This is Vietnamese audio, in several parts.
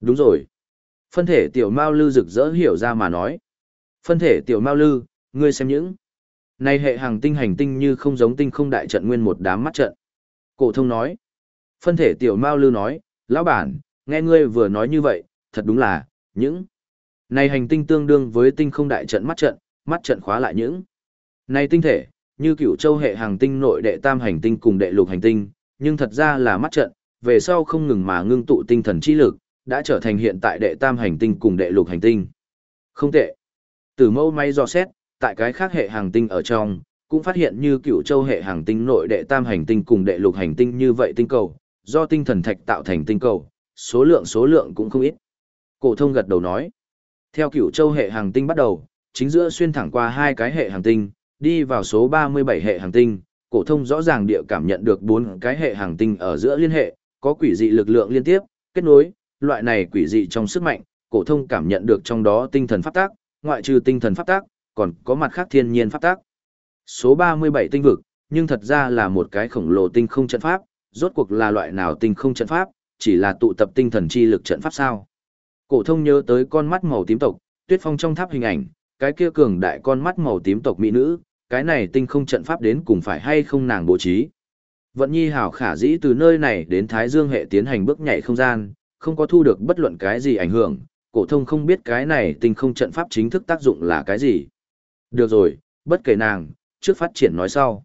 Đúng rồi. Phân thể tiểu Mao Lư rực rỡ hiểu ra mà nói. Phân thể tiểu Mao Lư, ngươi xem những. Này hệ hàng tinh hành tinh như không giống tinh không đại trận nguyên một đám mắt trận. Cổ thông nói. Phân thể tiểu Mao Lư nói, lão bản, nghe ngươi vừa nói như vậy, thật đúng là, những. Này hành tinh tương đương với tinh không đại trận mắt trận, mắt trận khóa lại những. Này tinh thể, như cựu châu hệ hàng tinh nội đệ tam hành tinh cùng đệ lục hành tinh, nhưng thật ra là mắt trận, về sau không ngừng mà ngưng tụ tinh thần chi lực, đã trở thành hiện tại đệ tam hành tinh cùng đệ lục hành tinh. Không tệ. Từ mẫu may do xét, tại cái khác hệ hàng tinh ở trong, cũng phát hiện như cựu châu hệ hàng tinh nội đệ tam hành tinh cùng đệ lục hành tinh như vậy tinh cầu, do tinh thần thạch tạo thành tinh cầu, số lượng số lượng cũng không ít. Cổ thông gật đầu nói, theo cựu châu hệ hàng tinh bắt đầu, chính giữa xuyên thẳng qua hai cái hệ hàng tinh, đi vào số 37 hệ hàng tinh, cổ thông rõ ràng địa cảm nhận được bốn cái hệ hàng tinh ở giữa liên hệ, có quỷ dị lực lượng liên tiếp, kết nối, loại này quỷ dị trong sức mạnh, cổ thông cảm nhận được trong đó tinh thần pháp tác, ngoại trừ tinh thần pháp tác, còn có mặt khác thiên nhiên pháp tác. Số 37 tinh vực, nhưng thật ra là một cái khổng lồ tinh không trận pháp, rốt cuộc là loại nào tinh không trận pháp, chỉ là tụ tập tinh thần chi lực trận pháp sao? Cổ thông nhớ tới con mắt màu tím tộc, Tuyết Phong trong tháp hình ảnh, cái kia cường đại con mắt màu tím tộc mỹ nữ, cái này tinh không trận pháp đến cùng phải hay không nàng bố trí. Vận Nhi hảo khả dĩ từ nơi này đến Thái Dương hệ tiến hành bước nhảy không gian, không có thu được bất luận cái gì ảnh hưởng, cổ thông không biết cái này tinh không trận pháp chính thức tác dụng là cái gì. Được rồi, bất kể nàng, trước phát triển nói sau.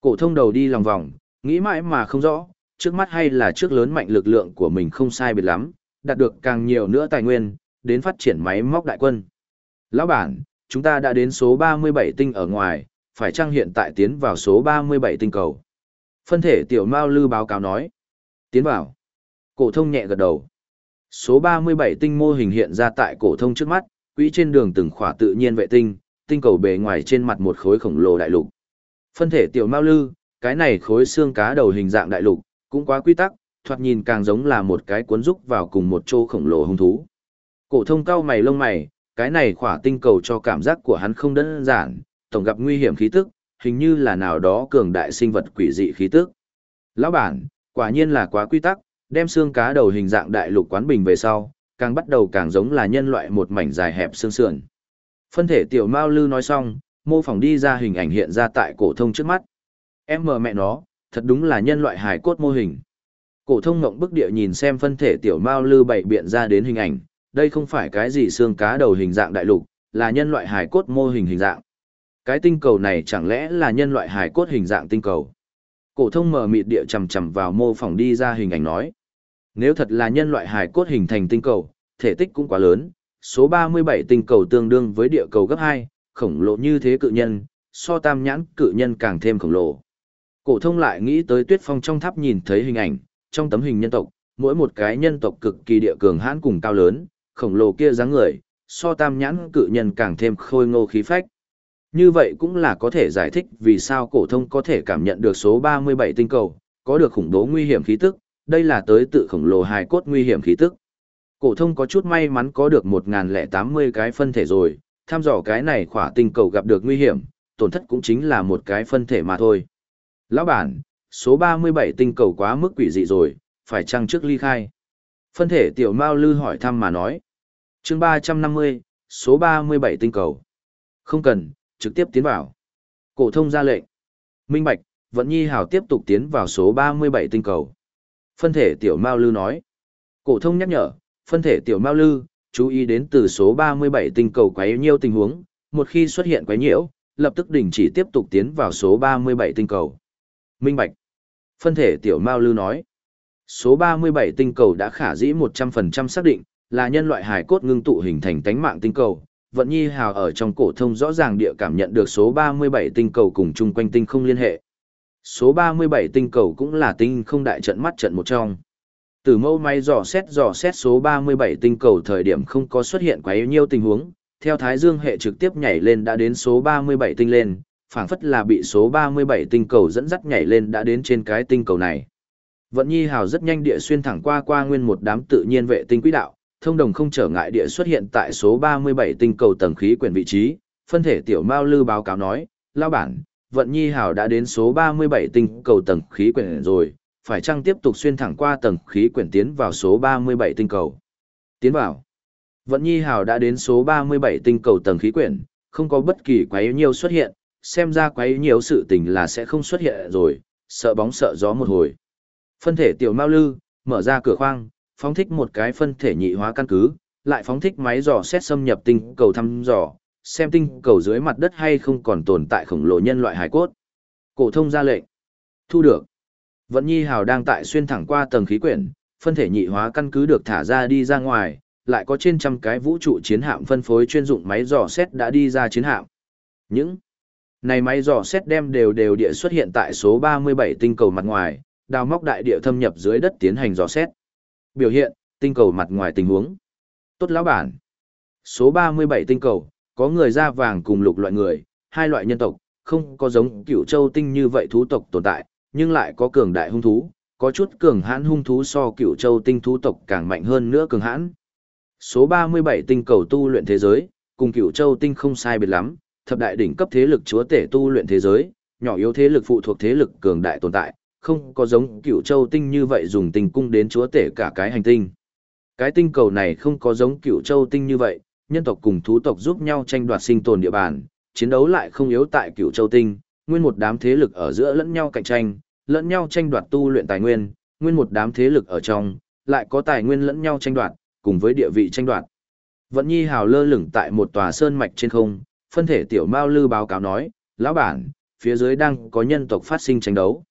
Cổ thông đầu đi lòng vòng, nghĩ mãi mà không rõ, trước mắt hay là trước lớn mạnh lực lượng của mình không sai biệt lắm, đạt được càng nhiều nữa tài nguyên, đến phát triển máy móc đại quân. Lão bản, chúng ta đã đến số 37 tinh ở ngoài, phải chăng hiện tại tiến vào số 37 tinh cầu? Phân thể tiểu Mao Lư báo cáo nói. Tiến vào. Cổ thông nhẹ gật đầu. Số 37 tinh mô hình hiện ra tại cổ thông trước mắt, quỹ trên đường từng khỏa tự nhiên vệ tinh, tinh cầu bề ngoài trên mặt một khối khổng lồ đại lục. Phân thể tiểu Mao Lư, cái này khối xương cá đầu hình dạng đại lục, cũng quá quy tắc, thoạt nhìn càng giống là một cái cuốn rúc vào cùng một chỗ khổng lồ hung thú. Cổ thông cau mày lông mày, cái này khỏa tinh cầu cho cảm giác của hắn không đơn giản, tổng gặp nguy hiểm khí tức, hình như là nào đó cường đại sinh vật quỷ dị khí tức. Lão bản, quả nhiên là quá quy tắc, đem xương cá đầu hình dạng đại lục quán bình về sau, càng bắt đầu càng giống là nhân loại một mảnh dài hẹp xương sườn. Phân thể tiểu Mao Lư nói xong, mô phỏng đi ra hình ảnh hiện ra tại cổ thông trước mắt. Em mờ mẹ nó, thật đúng là nhân loại hài cốt mô hình. Cổ thông ngậm bức địa nhìn xem phân thể tiểu Mao Lư bảy biện ra đến hình ảnh, đây không phải cái gì xương cá đầu hình dạng đại lục, là nhân loại hài cốt mô hình hình dạng. Cái tinh cầu này chẳng lẽ là nhân loại hài cốt hình dạng tinh cầu? Cổ thông mở mịt địa chầm chậm vào mô phỏng đi ra hình ảnh nói. Nếu thật là nhân loại hài cốt hình thành tinh cầu, thể tích cũng quá lớn, số 37 tinh cầu tương đương với địa cầu gấp 2, khổng lồ như thế cự nhân, so tam nhãn cự nhân càng thêm khổng lồ. Cổ thông lại nghĩ tới Tuyết Phong trong tháp nhìn thấy hình ảnh, trong tấm hình nhân tộc, mỗi một cái nhân tộc cực kỳ địa cường hãn cùng cao lớn, khổng lồ kia dáng người, so tam nhãn cự nhân càng thêm khôi ngô khí phách. Như vậy cũng là có thể giải thích vì sao cổ thông có thể cảm nhận được số 37 tinh cầu, có được khủng bố nguy hiểm khí tức, đây là tới tự khổng lồ hài cốt nguy hiểm khí tức. Cổ thông có chút may mắn có được 1080 cái phân thể rồi, tham dò cái này khỏa tinh cầu gặp được nguy hiểm, tổn thất cũng chính là một cái phân thể mà thôi. Lão bản, số 37 tinh cầu quá mức quỷ dị rồi, phải chăng trước ly khai? Phân thể tiểu Mao Lư hỏi thăm mà nói. Chương 350, số 37 tinh cầu. Không cần, trực tiếp tiến vào. Cổ thông ra lệnh. Minh Bạch, Vận Nhi Hảo tiếp tục tiến vào số 37 tinh cầu. Phân thể tiểu Mao Lư nói. Cổ thông nhắc nhở, phân thể tiểu Mao Lư, chú ý đến từ số 37 tinh cầu quấy nhiễu tình huống, một khi xuất hiện quấy nhiễu, lập tức đình chỉ tiếp tục tiến vào số 37 tinh cầu. Minh Bạch. Phân thể tiểu Mao Lư nói. Số 37 tinh cầu đã khả dĩ 100% xác định, là nhân loại hài cốt ngưng tụ hình thành tánh mạng tinh cầu, vận nhi hào ở trong cổ thông rõ ràng địa cảm nhận được số 37 tinh cầu cùng chung quanh tinh không liên hệ. Số 37 tinh cầu cũng là tinh không đại trận mắt trận một trong. Từ mẫu máy dò xét dò xét số 37 tinh cầu thời điểm không có xuất hiện quá nhiều tình huống, theo Thái Dương hệ trực tiếp nhảy lên đã đến số 37 tinh lên, phảng phất là bị số 37 tinh cầu dẫn dắt nhảy lên đã đến trên cái tinh cầu này. Vận Nhi Hào rất nhanh địa xuyên thẳng qua qua nguyên một đám tự nhiên vệ tinh quỹ đạo, thông đồng không trở ngại địa xuất hiện tại số 37 tinh cầu tầng khí quyển vị trí, phân thể tiểu Mao Lư báo cáo nói, lao bản, vận nhi Hảo đã đến số 37 tinh cầu tầng khí quyển rồi, phải chăng tiếp tục xuyên thẳng qua tầng khí quyển tiến vào số 37 tinh cầu. Tiến vào. Vận Nhi Hảo đã đến số 37 tinh cầu tầng khí quyển, không có bất kỳ quái nhiều xuất hiện, xem ra quái nhiều sự tình là sẽ không xuất hiện rồi, sợ bóng sợ gió một hồi. Phân thể tiểu mau Lư, mở ra cửa khoang, phóng thích một cái phân thể nhị hóa căn cứ, lại phóng thích máy dò xét xâm nhập tinh cầu thăm dò, xem tinh cầu dưới mặt đất hay không còn tồn tại khổng lồ nhân loại hải cốt. Cổ thông ra lệnh. Thu được. Vận Nhi Hào đang tại xuyên thẳng qua tầng khí quyển, phân thể nhị hóa căn cứ được thả ra đi ra ngoài, lại có trên trăm cái vũ trụ chiến hạm phân phối chuyên dụng máy dò xét đã đi ra chiến hạm. Những này máy dò xét đem đều đều địa xuất hiện tại số 37 tinh cầu mặt ngoài, đào móc đại địa thâm nhập dưới đất tiến hành dò xét. Biểu hiện, tinh cầu mặt ngoài tình huống. Tốt lão bản. Số 37 tinh cầu, có người da vàng cùng lục loại người, hai loại nhân tộc, không có giống cửu châu tinh như vậy thú tộc tồn tại, nhưng lại có cường đại hung thú, có chút cường hãn hung thú so cửu châu tinh thú tộc càng mạnh hơn nữa cường hãn. Số 37 tinh cầu tu luyện thế giới, cùng cửu châu tinh không sai biệt lắm, thập đại đỉnh cấp thế lực chúa tể tu luyện thế giới, nhỏ yếu thế lực phụ thuộc thế lực cường đại tồn tại, không có giống cửu châu tinh như vậy dùng tinh cung đến chúa tể cả cái hành tinh. Cái tinh cầu này không có giống cửu châu tinh như vậy, nhân tộc cùng thú tộc giúp nhau tranh đoạt sinh tồn địa bàn, chiến đấu lại không yếu tại cựu châu tinh, nguyên một đám thế lực ở giữa lẫn nhau cạnh tranh, lẫn nhau tranh đoạt tu luyện tài nguyên, nguyên một đám thế lực ở trong, lại có tài nguyên lẫn nhau tranh đoạt, cùng với địa vị tranh đoạt. Vận Nhi hào lơ lửng tại một tòa sơn mạch trên không, phân thể tiểu Mao Lư báo cáo nói, lão bản, phía dưới đang có nhân tộc phát sinh tranh đấu.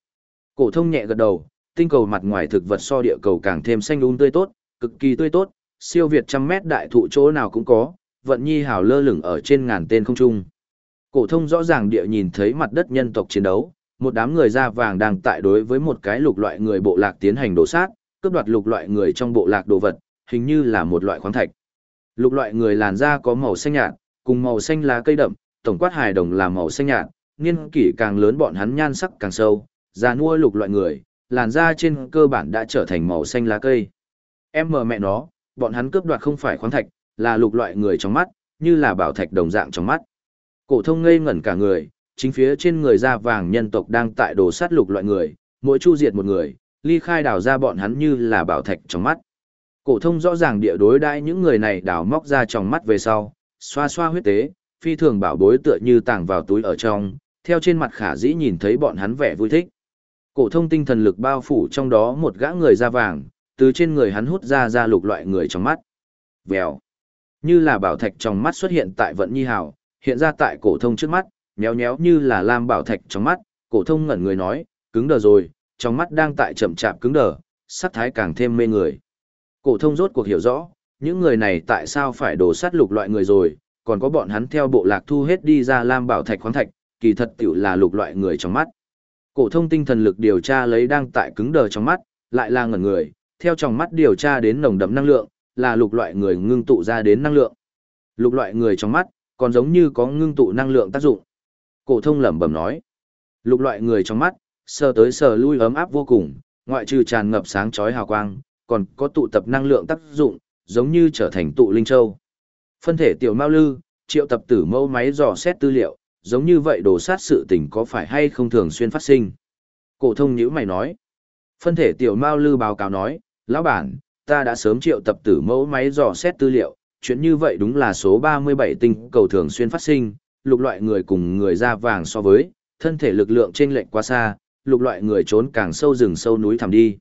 Cổ thông nhẹ gật đầu, tinh cầu mặt ngoài thực vật so địa cầu càng thêm xanh um tươi tốt, cực kỳ tươi tốt, siêu việt trăm mét đại thụ chỗ nào cũng có, vận nhi hào lơ lửng ở trên ngàn tên không trung. Cổ thông rõ ràng địa nhìn thấy mặt đất nhân tộc chiến đấu, một đám người da vàng đang tại đối với một cái lục loại người bộ lạc tiến hành đổ sát, cướp đoạt lục loại người trong bộ lạc đồ vật, hình như là một loại khoáng thạch. Lục loại người làn da có màu xanh nhạt, cùng màu xanh lá cây đậm, tổng quát hài đồng là màu xanh nhạt, niên kỷ càng lớn bọn hắn nhan sắc càng sâu, da nuôi lục loại người, làn da trên cơ bản đã trở thành màu xanh lá cây. Em mờ mẹ nó, bọn hắn cướp đoạt không phải khoáng thạch, là lục loại người trong mắt, như là bảo thạch đồng dạng trong mắt. Cổ thông ngây ngẩn cả người, chính phía trên người da vàng nhân tộc đang tại đồ sát lục loại người, mỗi chu diệt một người, ly khai đào ra bọn hắn như là bảo thạch trong mắt. Cổ thông rõ ràng địa đối đãi những người này đào móc ra trong mắt về sau, xoa xoa huyết tế, phi thường bảo bối tựa như tàng vào túi ở trong, theo trên mặt khả dĩ nhìn thấy bọn hắn vẻ vui thích. Cổ thông tinh thần lực bao phủ trong đó một gã người da vàng, từ trên người hắn hút ra ra lục loại người trong mắt. Vèo. Như là bảo thạch trong mắt xuất hiện tại vận nhi hào, hiện ra tại cổ thông trước mắt, nhéo nhéo như là lam bảo thạch trong mắt, cổ thông ngẩn người nói, cứng đờ rồi, trong mắt đang tại chậm chạp cứng đờ, sắc thái càng thêm mê người. Cổ thông rốt cuộc hiểu rõ, những người này tại sao phải đổ sát lục loại người rồi, còn có bọn hắn theo bộ lạc thu hết đi ra lam bảo thạch khoáng thạch, kỳ thật tiểu là lục loại người trong mắt. Cổ thông tinh thần lực điều tra lấy đang tại cứng đờ trong mắt, lại là ngẩn người, theo trong mắt điều tra đến nồng đậm năng lượng, là lục loại người ngưng tụ ra đến năng lượng. Lục loại người trong mắt, còn giống như có ngưng tụ năng lượng tác dụng. Cổ thông lẩm bẩm nói. Lục loại người trong mắt, sờ tới sờ lui ấm áp vô cùng, ngoại trừ tràn ngập sáng chói hào quang, còn có tụ tập năng lượng tác dụng, giống như trở thành tụ linh châu. Phân thể tiểu Mao Lư, triệu tập tử mẫu máy dò xét tư liệu, giống như vậy đồ sát sự tình có phải hay không thường xuyên phát sinh. Cổ thông nhíu mày nói. Phân thể tiểu Mao Lư báo cáo nói, lão bản, ta đã sớm triệu tập tử mẫu máy dò xét tư liệu, chuyện như vậy đúng là số 37 tinh cầu thường xuyên phát sinh, lục loại người cùng người da vàng so với, thân thể lực lượng trên lệnh quá xa, lục loại người trốn càng sâu rừng sâu núi thẳm đi.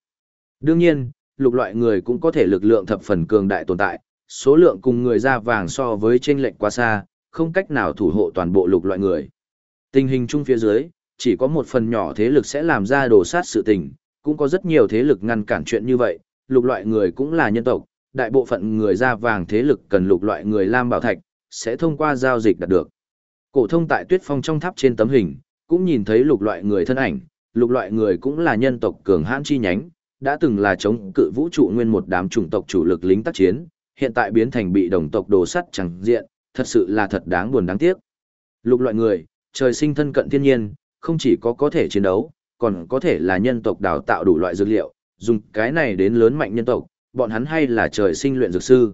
Đương nhiên, lục loại người cũng có thể lực lượng thập phần cường đại tồn tại, số lượng cùng người da vàng so với trên lệnh quá xa, không cách nào thủ hộ toàn bộ lục loại người. Tình hình chung phía dưới, chỉ có một phần nhỏ thế lực sẽ làm ra đồ sát sự tình, cũng có rất nhiều thế lực ngăn cản chuyện như vậy, lục loại người cũng là nhân tộc, đại bộ phận người da vàng thế lực cần lục loại người lam bảo thạch, sẽ thông qua giao dịch đạt được. Cổ thông tại tuyết phong trong tháp trên tấm hình, cũng nhìn thấy lục loại người thân ảnh, lục loại người cũng là nhân tộc cường hãn chi nhánh, đã từng là chống cự vũ trụ nguyên một đám chủng tộc chủ lực lính tác chiến, hiện tại biến thành bị đồng tộc đồ sắt chẳng diện, thật sự là thật đáng buồn đáng tiếc. Lục loại người, trời sinh thân cận thiên nhiên, không chỉ có có thể chiến đấu, còn có thể là nhân tộc đào tạo đủ loại dược liệu, dùng cái này đến lớn mạnh nhân tộc, bọn hắn hay là trời sinh luyện dược sư.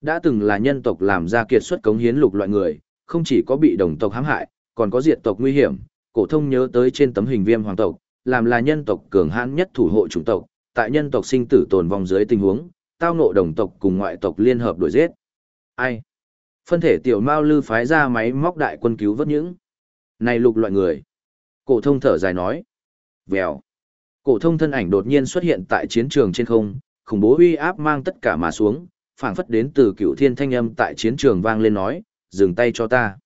Đã từng là nhân tộc làm ra kiệt xuất cống hiến lục loại người, không chỉ có bị đồng tộc hãm hại, còn có diệt tộc nguy hiểm, cổ thông nhớ tới trên tấm hình viêm hoàng tộc, làm là nhân tộc cường hãn nhất thủ hộ chủng tộc, tại nhân tộc sinh tử tồn vong dưới tình huống, tao ngộ đồng tộc cùng ngoại tộc liên hợp đuổi giết. Ai? Phân thể tiểu mao lư phái ra máy móc đại quân cứu vớt những. Này lục loại người. Cổ thông thở dài nói. Vèo. Cổ thông thân ảnh đột nhiên xuất hiện tại chiến trường trên không, khủng bố uy áp mang tất cả mà xuống, phảng phất đến từ cựu thiên thanh âm tại chiến trường vang lên nói, dừng tay cho ta.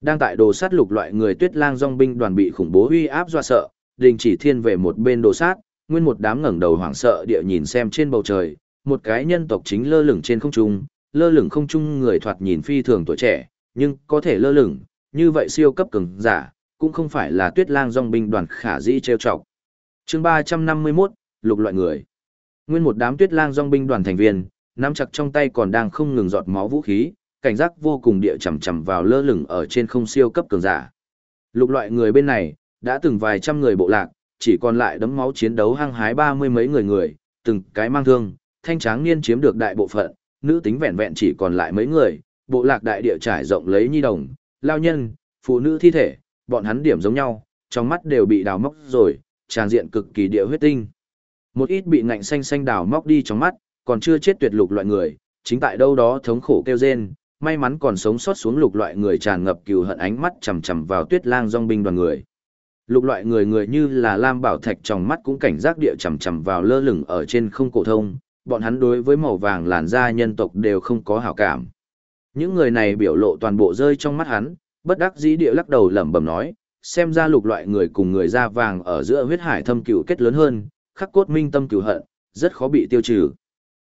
Đang tại đồ sát lục loại người tuyết lang dòng binh đoàn bị khủng bố uy áp dọa sợ, đình chỉ thiên về một bên đồ sát, nguyên một đám ngẩng đầu hoảng sợ địa nhìn xem trên bầu trời, một cái nhân tộc chính lơ lửng trên không trung, lơ lửng không trung người thoạt nhìn phi thường tuổi trẻ, nhưng có thể lơ lửng, như vậy siêu cấp cường giả, cũng không phải là tuyết lang dòng binh đoàn khả dĩ trêu chọc chương 351, lục loại người. Nguyên một đám tuyết lang dòng binh đoàn thành viên, nắm chặt trong tay còn đang không ngừng giọt máu vũ khí, cảnh giác vô cùng địa chầm chầm vào lơ lửng ở trên không siêu cấp cường giả. Lục loại người bên này, đã từng vài trăm người bộ lạc, chỉ còn lại đấm máu chiến đấu hăng hái ba mươi mấy người người, từng cái mang thương, thanh tráng niên chiếm được đại bộ phận, nữ tính vẹn vẹn chỉ còn lại mấy người, bộ lạc đại địa trải rộng lấy nhi đồng, lao nhân, phụ nữ thi thể, bọn hắn điểm giống nhau, trong mắt đều bị đào móc rồi, tràng diện cực kỳ địa huyết tinh. Một ít bị ngạnh xanh xanh đào móc đi trong mắt, còn chưa chết tuyệt lục loại người, chính tại đâu đó thống khổ kêu rên, may mắn còn sống sót xuống lục loại người tràn ngập cừu hận ánh mắt chằm chằm vào tuyết lang dòng binh đoàn người. Lục loại người người như là Lam Bảo Thạch trong mắt cũng cảnh giác địa chằm chằm vào lơ lửng ở trên không cổ thông, bọn hắn đối với màu vàng làn da nhân tộc đều không có hảo cảm. Những người này biểu lộ toàn bộ rơi trong mắt hắn, bất đắc dĩ địa lắc đầu lẩm bẩm nói, xem ra lục loại người cùng người da vàng ở giữa huyết hải thâm cửu kết lớn hơn, khắc cốt minh tâm cửu hận, rất khó bị tiêu trừ.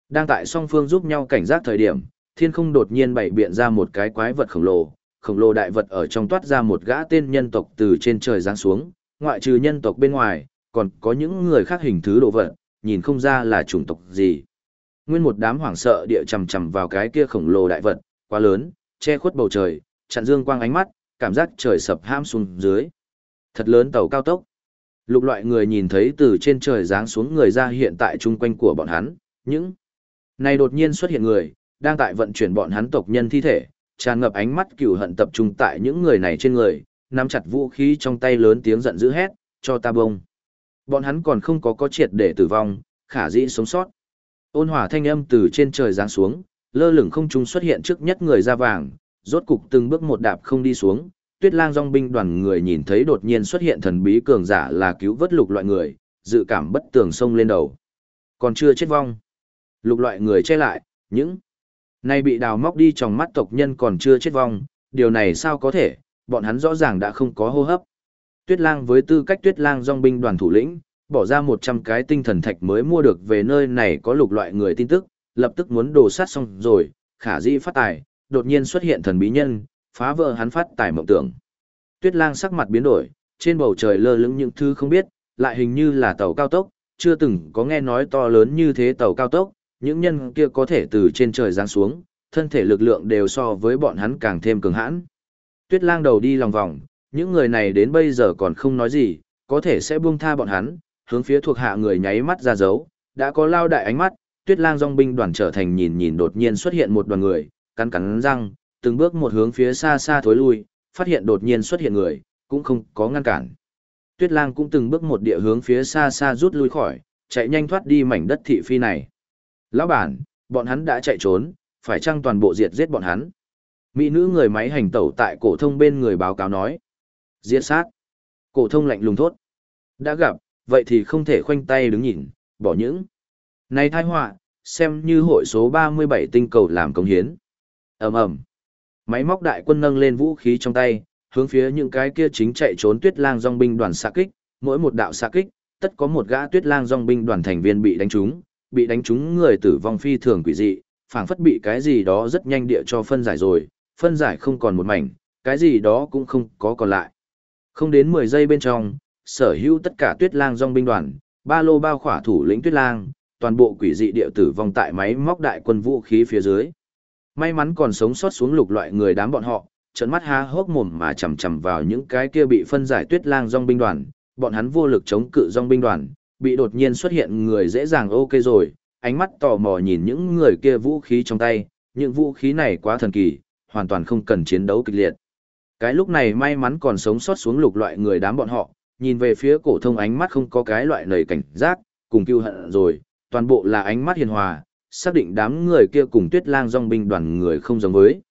Đang tại song phương giúp nhau cảnh giác thời điểm, thiên không đột nhiên bày biện ra một cái quái vật khổng lồ, khổng lồ đại vật ở trong toát ra một gã tên nhân tộc từ trên trời giáng xuống, ngoại trừ nhân tộc bên ngoài, còn có những người khác hình thứ đồ vật, nhìn không ra là chủng tộc gì. Nguyên một đám hoảng sợ địa chầm chầm vào cái kia khổng lồ đại vật, quá lớn, che khuất bầu trời, chặn dương quang ánh mắt, cảm giác trời sập ham xuống dưới. Thật lớn tàu cao tốc. Lục loại người nhìn thấy từ trên trời giáng xuống người ra hiện tại chung quanh của bọn hắn, những này đột nhiên xuất hiện người, đang tại vận chuyển bọn hắn tộc nhân thi thể, tràn ngập ánh mắt cừu hận tập trung tại những người này trên người, nắm chặt vũ khí trong tay lớn tiếng giận dữ hét, cho ta bông. Bọn hắn còn không có có triệt để tử vong, khả dĩ sống sót. Ôn hỏa thanh âm từ trên trời giáng xuống, lơ lửng không trung xuất hiện trước nhất người da vàng, rốt cục từng bước một đạp không đi xuống. Tuyết lang dòng binh đoàn người nhìn thấy đột nhiên xuất hiện thần bí cường giả là cứu vớt lục loại người, dự cảm bất tường sông lên đầu. Còn chưa chết vong. Lục loại người che lại, những Nay bị đào móc đi trong mắt tộc nhân còn chưa chết vong, điều này sao có thể, bọn hắn rõ ràng đã không có hô hấp. Tuyết lang với tư cách tuyết lang dòng binh đoàn thủ lĩnh, bỏ ra 100 cái tinh thần thạch mới mua được về nơi này có lục loại người tin tức, lập tức muốn đổ sát xong rồi, khả dĩ phát tài, đột nhiên xuất hiện thần bí nhân, phá vỡ hắn phát tài mộng tưởng. Tuyết lang sắc mặt biến đổi, trên bầu trời lơ lửng những thứ không biết, lại hình như là tàu cao tốc, chưa từng có nghe nói to lớn như thế tàu cao tốc, những nhân kia có thể từ trên trời giáng xuống, thân thể lực lượng đều so với bọn hắn càng thêm cường hãn. Tuyết lang đầu đi lòng vòng, những người này đến bây giờ còn không nói gì, có thể sẽ buông tha bọn hắn, hướng phía thuộc hạ người nháy mắt ra dấu, đã có lao đại ánh mắt, tuyết lang dòng binh đoàn trở thành nhìn nhìn đột nhiên xuất hiện một đoàn người, cắn cắn răng, từng bước một hướng phía xa xa thối lui, phát hiện đột nhiên xuất hiện người, cũng không có ngăn cản. Tuyết lang cũng từng bước một địa hướng phía xa xa rút lui khỏi, chạy nhanh thoát đi mảnh đất thị phi này. Lão bản, bọn hắn đã chạy trốn, phải chăng toàn bộ diệt giết bọn hắn? Mỹ nữ người máy hành tẩu tại cổ thông bên người báo cáo nói. Diệt sát. Cổ thông lạnh lùng thốt. Đã gặp, vậy thì không thể khoanh tay đứng nhìn, bỏ những. Này thai họa, xem như hội số 37 tinh cầu làm công hiến ầm ầm Máy móc đại quân nâng lên vũ khí trong tay, hướng phía những cái kia chính chạy trốn tuyết lang dong binh đoàn xạ kích, mỗi một đạo xạ kích, tất có một gã tuyết lang dong binh đoàn thành viên bị đánh trúng, bị đánh trúng người tử vong phi thường quỷ dị, phảng phất bị cái gì đó rất nhanh địa cho phân giải rồi, phân giải không còn một mảnh, cái gì đó cũng không có còn lại. Không đến 10 giây bên trong, sở hữu tất cả tuyết lang dong binh đoàn, ba lô bao khỏa thủ lĩnh tuyết lang, toàn bộ quỷ dị địa tử vong tại máy móc đại quân vũ khí phía dưới. May mắn còn sống sót xuống lục loại người đám bọn họ, trận mắt há hốc mồm mà chầm chầm vào những cái kia bị phân giải tuyết lang dòng binh đoàn, bọn hắn vô lực chống cự dòng binh đoàn, bị đột nhiên xuất hiện người dễ dàng ok rồi, ánh mắt tò mò nhìn những người kia vũ khí trong tay, những vũ khí này quá thần kỳ, hoàn toàn không cần chiến đấu kịch liệt. Cái lúc này may mắn còn sống sót xuống lục loại người đám bọn họ, nhìn về phía cổ thông ánh mắt không có cái loại nầy cảnh giác, cùng kiêu hận rồi, toàn bộ là ánh mắt hiền hòa, xác định đám người kia cùng tuyết lang dòng binh đoàn người không giống với.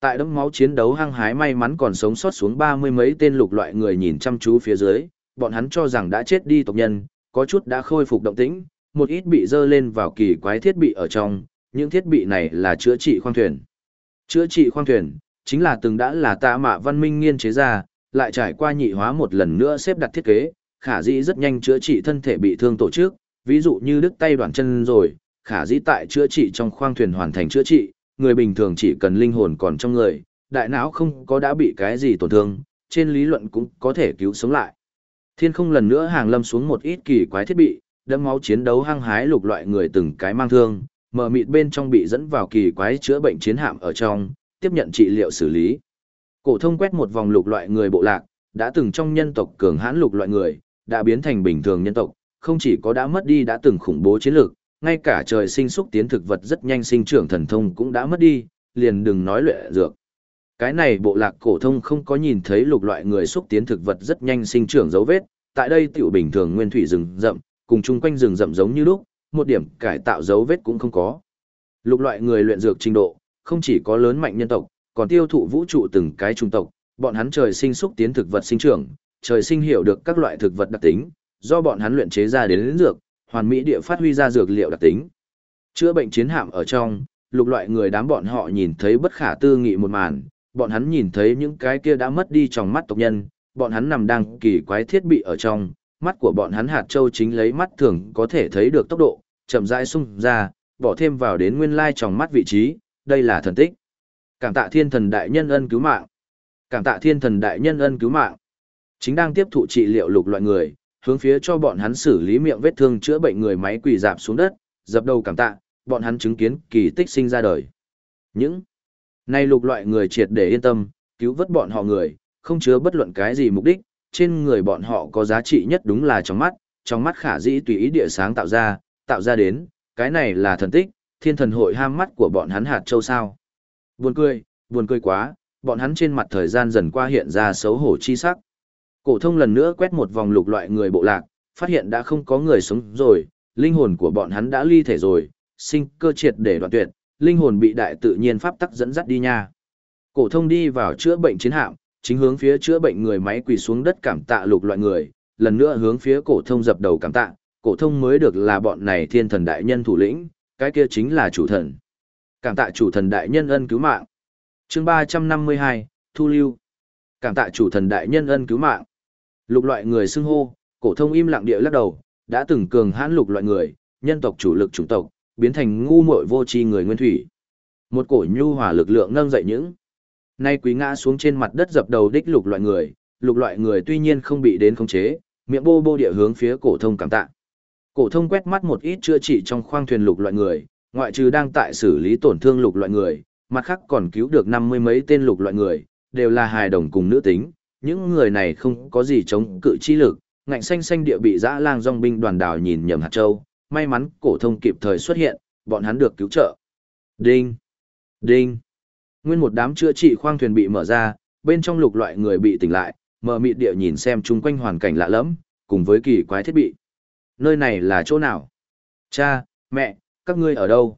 Tại đấm máu chiến đấu hăng hái may mắn còn sống sót xuống ba mươi mấy tên lục loại người nhìn chăm chú phía dưới, bọn hắn cho rằng đã chết đi tộc nhân, có chút đã khôi phục động tĩnh, một ít bị dơ lên vào kỳ quái thiết bị ở trong, những thiết bị này là chữa trị khoang thuyền. Chữa trị khoang thuyền, chính là từng đã là tạ mạ văn minh nghiên chế ra, lại trải qua nhị hóa một lần nữa xếp đặt thiết kế, khả dĩ rất nhanh chữa trị thân thể bị thương tổ chức, ví dụ như đứt tay đoạn chân rồi, khả dĩ tại chữa trị trong khoang thuyền hoàn thành chữa trị, người bình thường chỉ cần linh hồn còn trong người, đại não không có đã bị cái gì tổn thương, trên lý luận cũng có thể cứu sống lại. Thiên không lần nữa hàng lâm xuống một ít kỳ quái thiết bị, đẫm máu chiến đấu hăng hái lục loại người từng cái mang thương, mở mịt bên trong bị dẫn vào kỳ quái chữa bệnh chiến hạm ở trong, tiếp nhận trị liệu xử lý. Cổ thông quét một vòng lục loại người bộ lạc, đã từng trong nhân tộc cường hãn lục loại người, đã biến thành bình thường nhân tộc, không chỉ có đã mất đi đã từng khủng bố chiến lược, ngay cả trời sinh xúc tiến thực vật rất nhanh sinh trưởng thần thông cũng đã mất đi, liền đừng nói luyện dược. Cái này bộ lạc cổ thông không có nhìn thấy lục loại người xúc tiến thực vật rất nhanh sinh trưởng dấu vết, tại đây tiểu bình thường nguyên thủy rừng rậm, cùng chung quanh rừng rậm giống như lúc, một điểm cải tạo dấu vết cũng không có. Lục loại người luyện dược trình độ, không chỉ có lớn mạnh nhân tộc, còn tiêu thụ vũ trụ từng cái trung tộc, bọn hắn trời sinh xúc tiến thực vật sinh trưởng, trời sinh hiểu được các loại thực vật đặc tính, do bọn hắn luyện chế ra đến, đến dược, hoàn mỹ địa phát huy ra dược liệu đặc tính. Chữa bệnh chiến hạm ở trong, lục loại người đám bọn họ nhìn thấy bất khả tư nghị một màn, bọn hắn nhìn thấy những cái kia đã mất đi trong mắt tộc nhân, bọn hắn nằm đang kỳ quái thiết bị ở trong, mắt của bọn hắn hạt châu chính lấy mắt thường có thể thấy được tốc độ, chậm rãi xung ra, bỏ thêm vào đến nguyên lai trong mắt vị trí, đây là thần tích. Cảm tạ thiên thần đại nhân ân cứu mạng. Cảm tạ thiên thần đại nhân ân cứu mạng. Chính đang tiếp thụ trị liệu lục loại người, hướng phía cho bọn hắn xử lý miệng vết thương chữa bệnh người máy quỳ dạp xuống đất, dập đầu cảm tạ, bọn hắn chứng kiến kỳ tích sinh ra đời. Những này lục loại người triệt để yên tâm, cứu vớt bọn họ người, không chứa bất luận cái gì mục đích, trên người bọn họ có giá trị nhất đúng là trong mắt, trong mắt khả dĩ tùy ý địa sáng tạo ra, tạo ra đến, cái này là thần tích, thiên thần hội ham mắt của bọn hắn hạt châu sao. Buồn cười, buồn cười quá, bọn hắn trên mặt thời gian dần qua hiện ra xấu hổ chi sắc. Cổ thông lần nữa quét một vòng lục loại người bộ lạc, phát hiện đã không có người sống rồi, linh hồn của bọn hắn đã ly thể rồi, sinh cơ triệt để đoạn tuyệt, linh hồn bị đại tự nhiên pháp tắc dẫn dắt đi nha. Cổ thông đi vào chữa bệnh chiến hạm, chính hướng phía chữa bệnh người máy quỳ xuống đất cảm tạ lục loại người, lần nữa hướng phía cổ thông dập đầu cảm tạ, cổ thông mới được là bọn này thiên thần đại nhân thủ lĩnh, cái kia chính là chủ thần. Cảm tạ chủ thần đại nhân ân cứu mạng. Chương 352, Thu lưu. Cảm tạ chủ thần đại nhân ân cứu mạng. Lục loại người xưng hô, cổ thông im lặng địa lắc đầu, đã từng cường hãn lục loại người, nhân tộc chủ lực chủng tộc, biến thành ngu muội vô tri người nguyên thủy. Một cổ nhu hòa lực lượng nâng dậy những nay quý ngã xuống trên mặt đất dập đầu đích lục loại người, lục loại người tuy nhiên không bị đến khống chế, miệng bô bô địa hướng phía cổ thông cảm tạ. Cổ thông quét mắt một ít chữa trị trong khoang thuyền lục loại người, ngoại trừ đang tại xử lý tổn thương lục loại người, mặt khác còn cứu được năm mươi mấy tên lục loại người, đều là hài đồng cùng nữ tính, những người này không có gì chống cự chi lực, ngạnh xanh xanh địa bị dã lang dòng binh đoàn đảo nhìn nhầm hạt châu, may mắn cổ thông kịp thời xuất hiện, bọn hắn được cứu trợ. Đinh! Đinh! Nguyên một đám chữa trị khoang thuyền bị mở ra, bên trong lục loại người bị tỉnh lại, mở mịt địa nhìn xem chung quanh hoàn cảnh lạ lẫm, cùng với kỳ quái thiết bị. Nơi này là chỗ nào? Cha, mẹ, các ngươi ở đâu?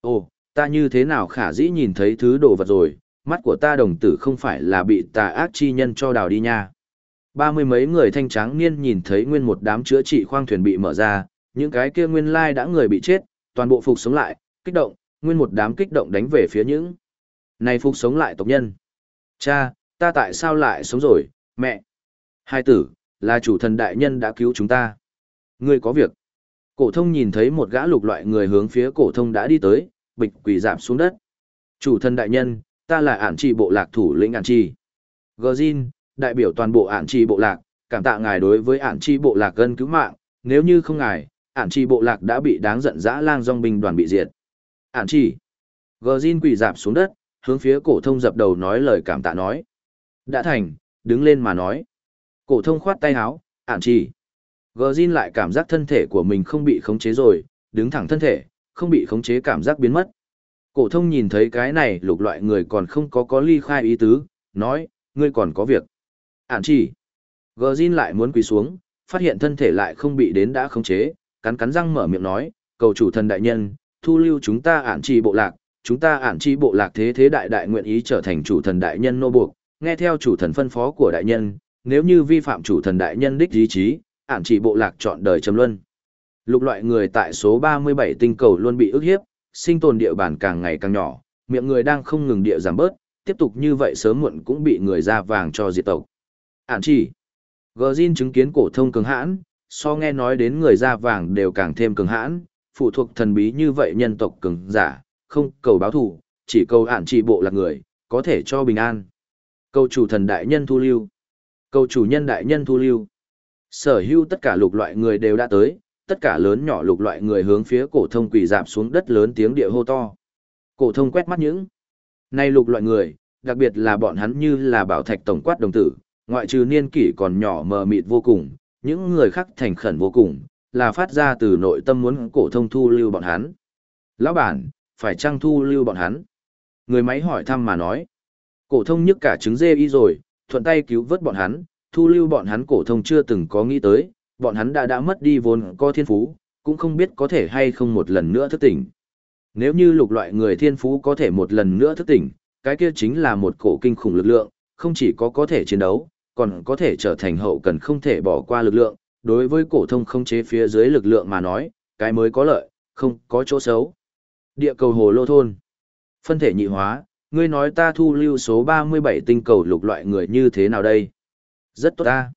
Ồ, ta như thế nào khả dĩ nhìn thấy thứ đồ vật rồi, mắt của ta đồng tử không phải là bị tà ác chi nhân cho đào đi nha. Ba mươi mấy người thanh tráng niên nhìn thấy nguyên một đám chữa trị khoang thuyền bị mở ra, những cái kia nguyên lai đã người bị chết, toàn bộ phục sống lại, kích động, nguyên một đám kích động đánh về phía những này phục sống lại tộc nhân. Cha, ta tại sao lại sống rồi, mẹ? Hai tử, là chủ thần đại nhân đã cứu chúng ta. Ngươi có việc. Cổ thông nhìn thấy một gã lục loại người hướng phía cổ thông đã đi tới, bịch quỳ dạp xuống đất. Chủ thần đại nhân, ta là ản trì bộ lạc thủ lĩnh ản trì. Jin đại biểu toàn bộ ản trì bộ lạc, cảm tạ ngài đối với ản trì bộ lạc gần cứu mạng, nếu như không ngài, ản trì bộ lạc đã bị đáng giận dã lang dòng binh đoàn bị diệt. Ản trì. Jin quỳ dạp xuống đất, hướng phía cổ thông dập đầu nói lời cảm tạ nói. Đã thành, đứng lên mà nói. Cổ thông khoát tay áo, ản trì. Jin lại cảm giác thân thể của mình không bị khống chế rồi, đứng thẳng thân thể, không bị khống chế cảm giác biến mất. Cổ thông nhìn thấy cái này lục loại người còn không có có ly khai ý tứ, nói, ngươi còn có việc. Ản chỉ. Jin lại muốn quỳ xuống, phát hiện thân thể lại không bị đến đã khống chế, cắn cắn răng mở miệng nói, cầu chủ thần đại nhân, thu lưu chúng ta ản trì bộ lạc, chúng ta ản trì bộ lạc thế thế đại đại nguyện ý trở thành chủ thần đại nhân nô buộc, nghe theo chủ thần phân phó của đại nhân, nếu như vi phạm chủ thần đại nhân đích ý chí, ản trì bộ lạc chọn đời chấm luân. Lục loại người tại số 37 tinh cầu luôn bị ức hiếp, sinh tồn địa bàn càng ngày càng nhỏ, miệng người đang không ngừng địa giảm bớt, tiếp tục như vậy sớm muộn cũng bị người ra vàng cho diệt tộc. Ản chỉ. Gjin chứng kiến cổ thông cường hãn, so nghe nói đến người da vàng đều càng thêm cường hãn, phụ thuộc thần bí như vậy nhân tộc cường giả, không cầu báo thù, chỉ cầu ản chỉ bộ là người, có thể cho bình an. Cầu chủ thần đại nhân thu lưu. Cầu chủ nhân đại nhân thu lưu. Sở hữu tất cả lục loại người đều đã tới, tất cả lớn nhỏ lục loại người hướng phía cổ thông quỳ dạp xuống đất lớn tiếng địa hô to. Cổ thông quét mắt những này lục loại người, đặc biệt là bọn hắn như là bảo thạch tổng quát đồng tử, ngoại trừ niên kỷ còn nhỏ mờ mịt vô cùng, những người khác thành khẩn vô cùng, là phát ra từ nội tâm muốn cổ thông thu lưu bọn hắn. Lão bản, phải chăng thu lưu bọn hắn? Người máy hỏi thăm mà nói. Cổ thông nhức cả trứng dê y rồi, thuận tay cứu vớt bọn hắn, thu lưu bọn hắn cổ thông chưa từng có nghĩ tới, bọn hắn đã đã mất đi vốn có thiên phú, cũng không biết có thể hay không một lần nữa thức tỉnh. Nếu như lục loại người thiên phú có thể một lần nữa thức tỉnh, cái kia chính là một cổ kinh khủng lực lượng, không chỉ có có thể chiến đấu, còn có thể trở thành hậu cần không thể bỏ qua lực lượng, đối với cổ thông không chế phía dưới lực lượng mà nói, cái mới có lợi, không có chỗ xấu. Địa cầu hồ lô thôn. Phân thể nhị hóa, ngươi nói ta thu lưu số 37 tinh cầu lục loại người như thế nào đây? Rất tốt ta.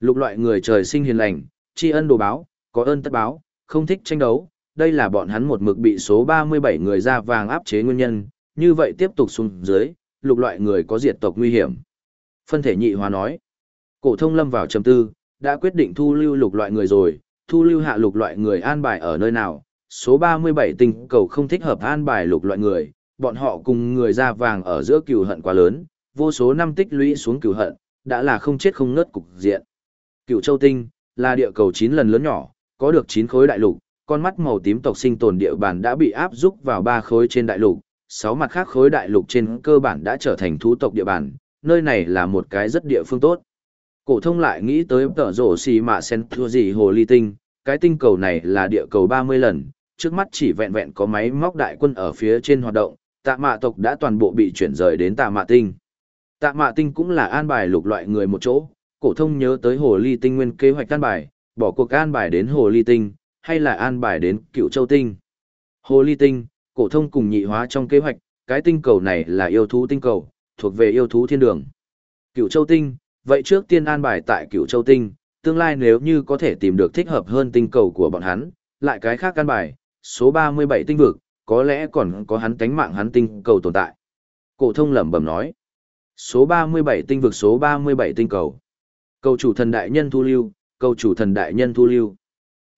Lục loại người trời sinh hiền lành, tri ân đồ báo, có ơn tất báo, không thích tranh đấu, đây là bọn hắn một mực bị số 37 người da vàng áp chế nguyên nhân, như vậy tiếp tục xuống dưới, lục loại người có diệt tộc nguy hiểm. Phân thể nhị hóa nói, cổ thông lâm vào trầm tư, đã quyết định thu lưu lục loại người rồi, thu lưu hạ lục loại người an bài ở nơi nào, số 37 tình cầu không thích hợp an bài lục loại người, bọn họ cùng người da vàng ở giữa cừu hận quá lớn, vô số năm tích lũy xuống cừu hận, đã là không chết không ngớt cục diện. Cựu Châu Tinh là địa cầu 9 lần lớn nhỏ, có được 9 khối đại lục, con mắt màu tím tộc sinh tồn địa bàn đã bị áp xúc vào ba khối trên đại lục, sáu mặt khác khối đại lục trên cơ bản đã trở thành thú tộc địa bàn, nơi này là một cái rất địa phương tốt. Cổ thông lại nghĩ tới tở rổ xì mạ sen thua gì hồ ly tinh, cái tinh cầu này là địa cầu 30 lần, trước mắt chỉ vẹn vẹn có máy móc đại quân ở phía trên hoạt động, tạ mạ tộc đã toàn bộ bị chuyển rời đến tạ mạ tinh. Tạ mạ tinh cũng là an bài lục loại người một chỗ, cổ thông nhớ tới hồ ly tinh nguyên kế hoạch an bài, bỏ cuộc an bài đến hồ ly tinh, hay là an bài đến cựu châu tinh. Hồ ly tinh, cổ thông cùng nhị hóa trong kế hoạch, cái tinh cầu này là yêu thú tinh cầu, thuộc về yêu thú thiên đường. Cựu châu tinh, vậy trước tiên an bài tại cựu châu tinh, tương lai nếu như có thể tìm được thích hợp hơn tinh cầu của bọn hắn, lại cái khác an bài, số 37 tinh vực, có lẽ còn có hắn tánh mạng hắn tinh cầu tồn tại. Cổ thông lẩm bẩm nói. Số 37 tinh vực số 37 tinh cầu. Cầu chủ thần đại nhân thu lưu, cầu chủ thần đại nhân thu lưu.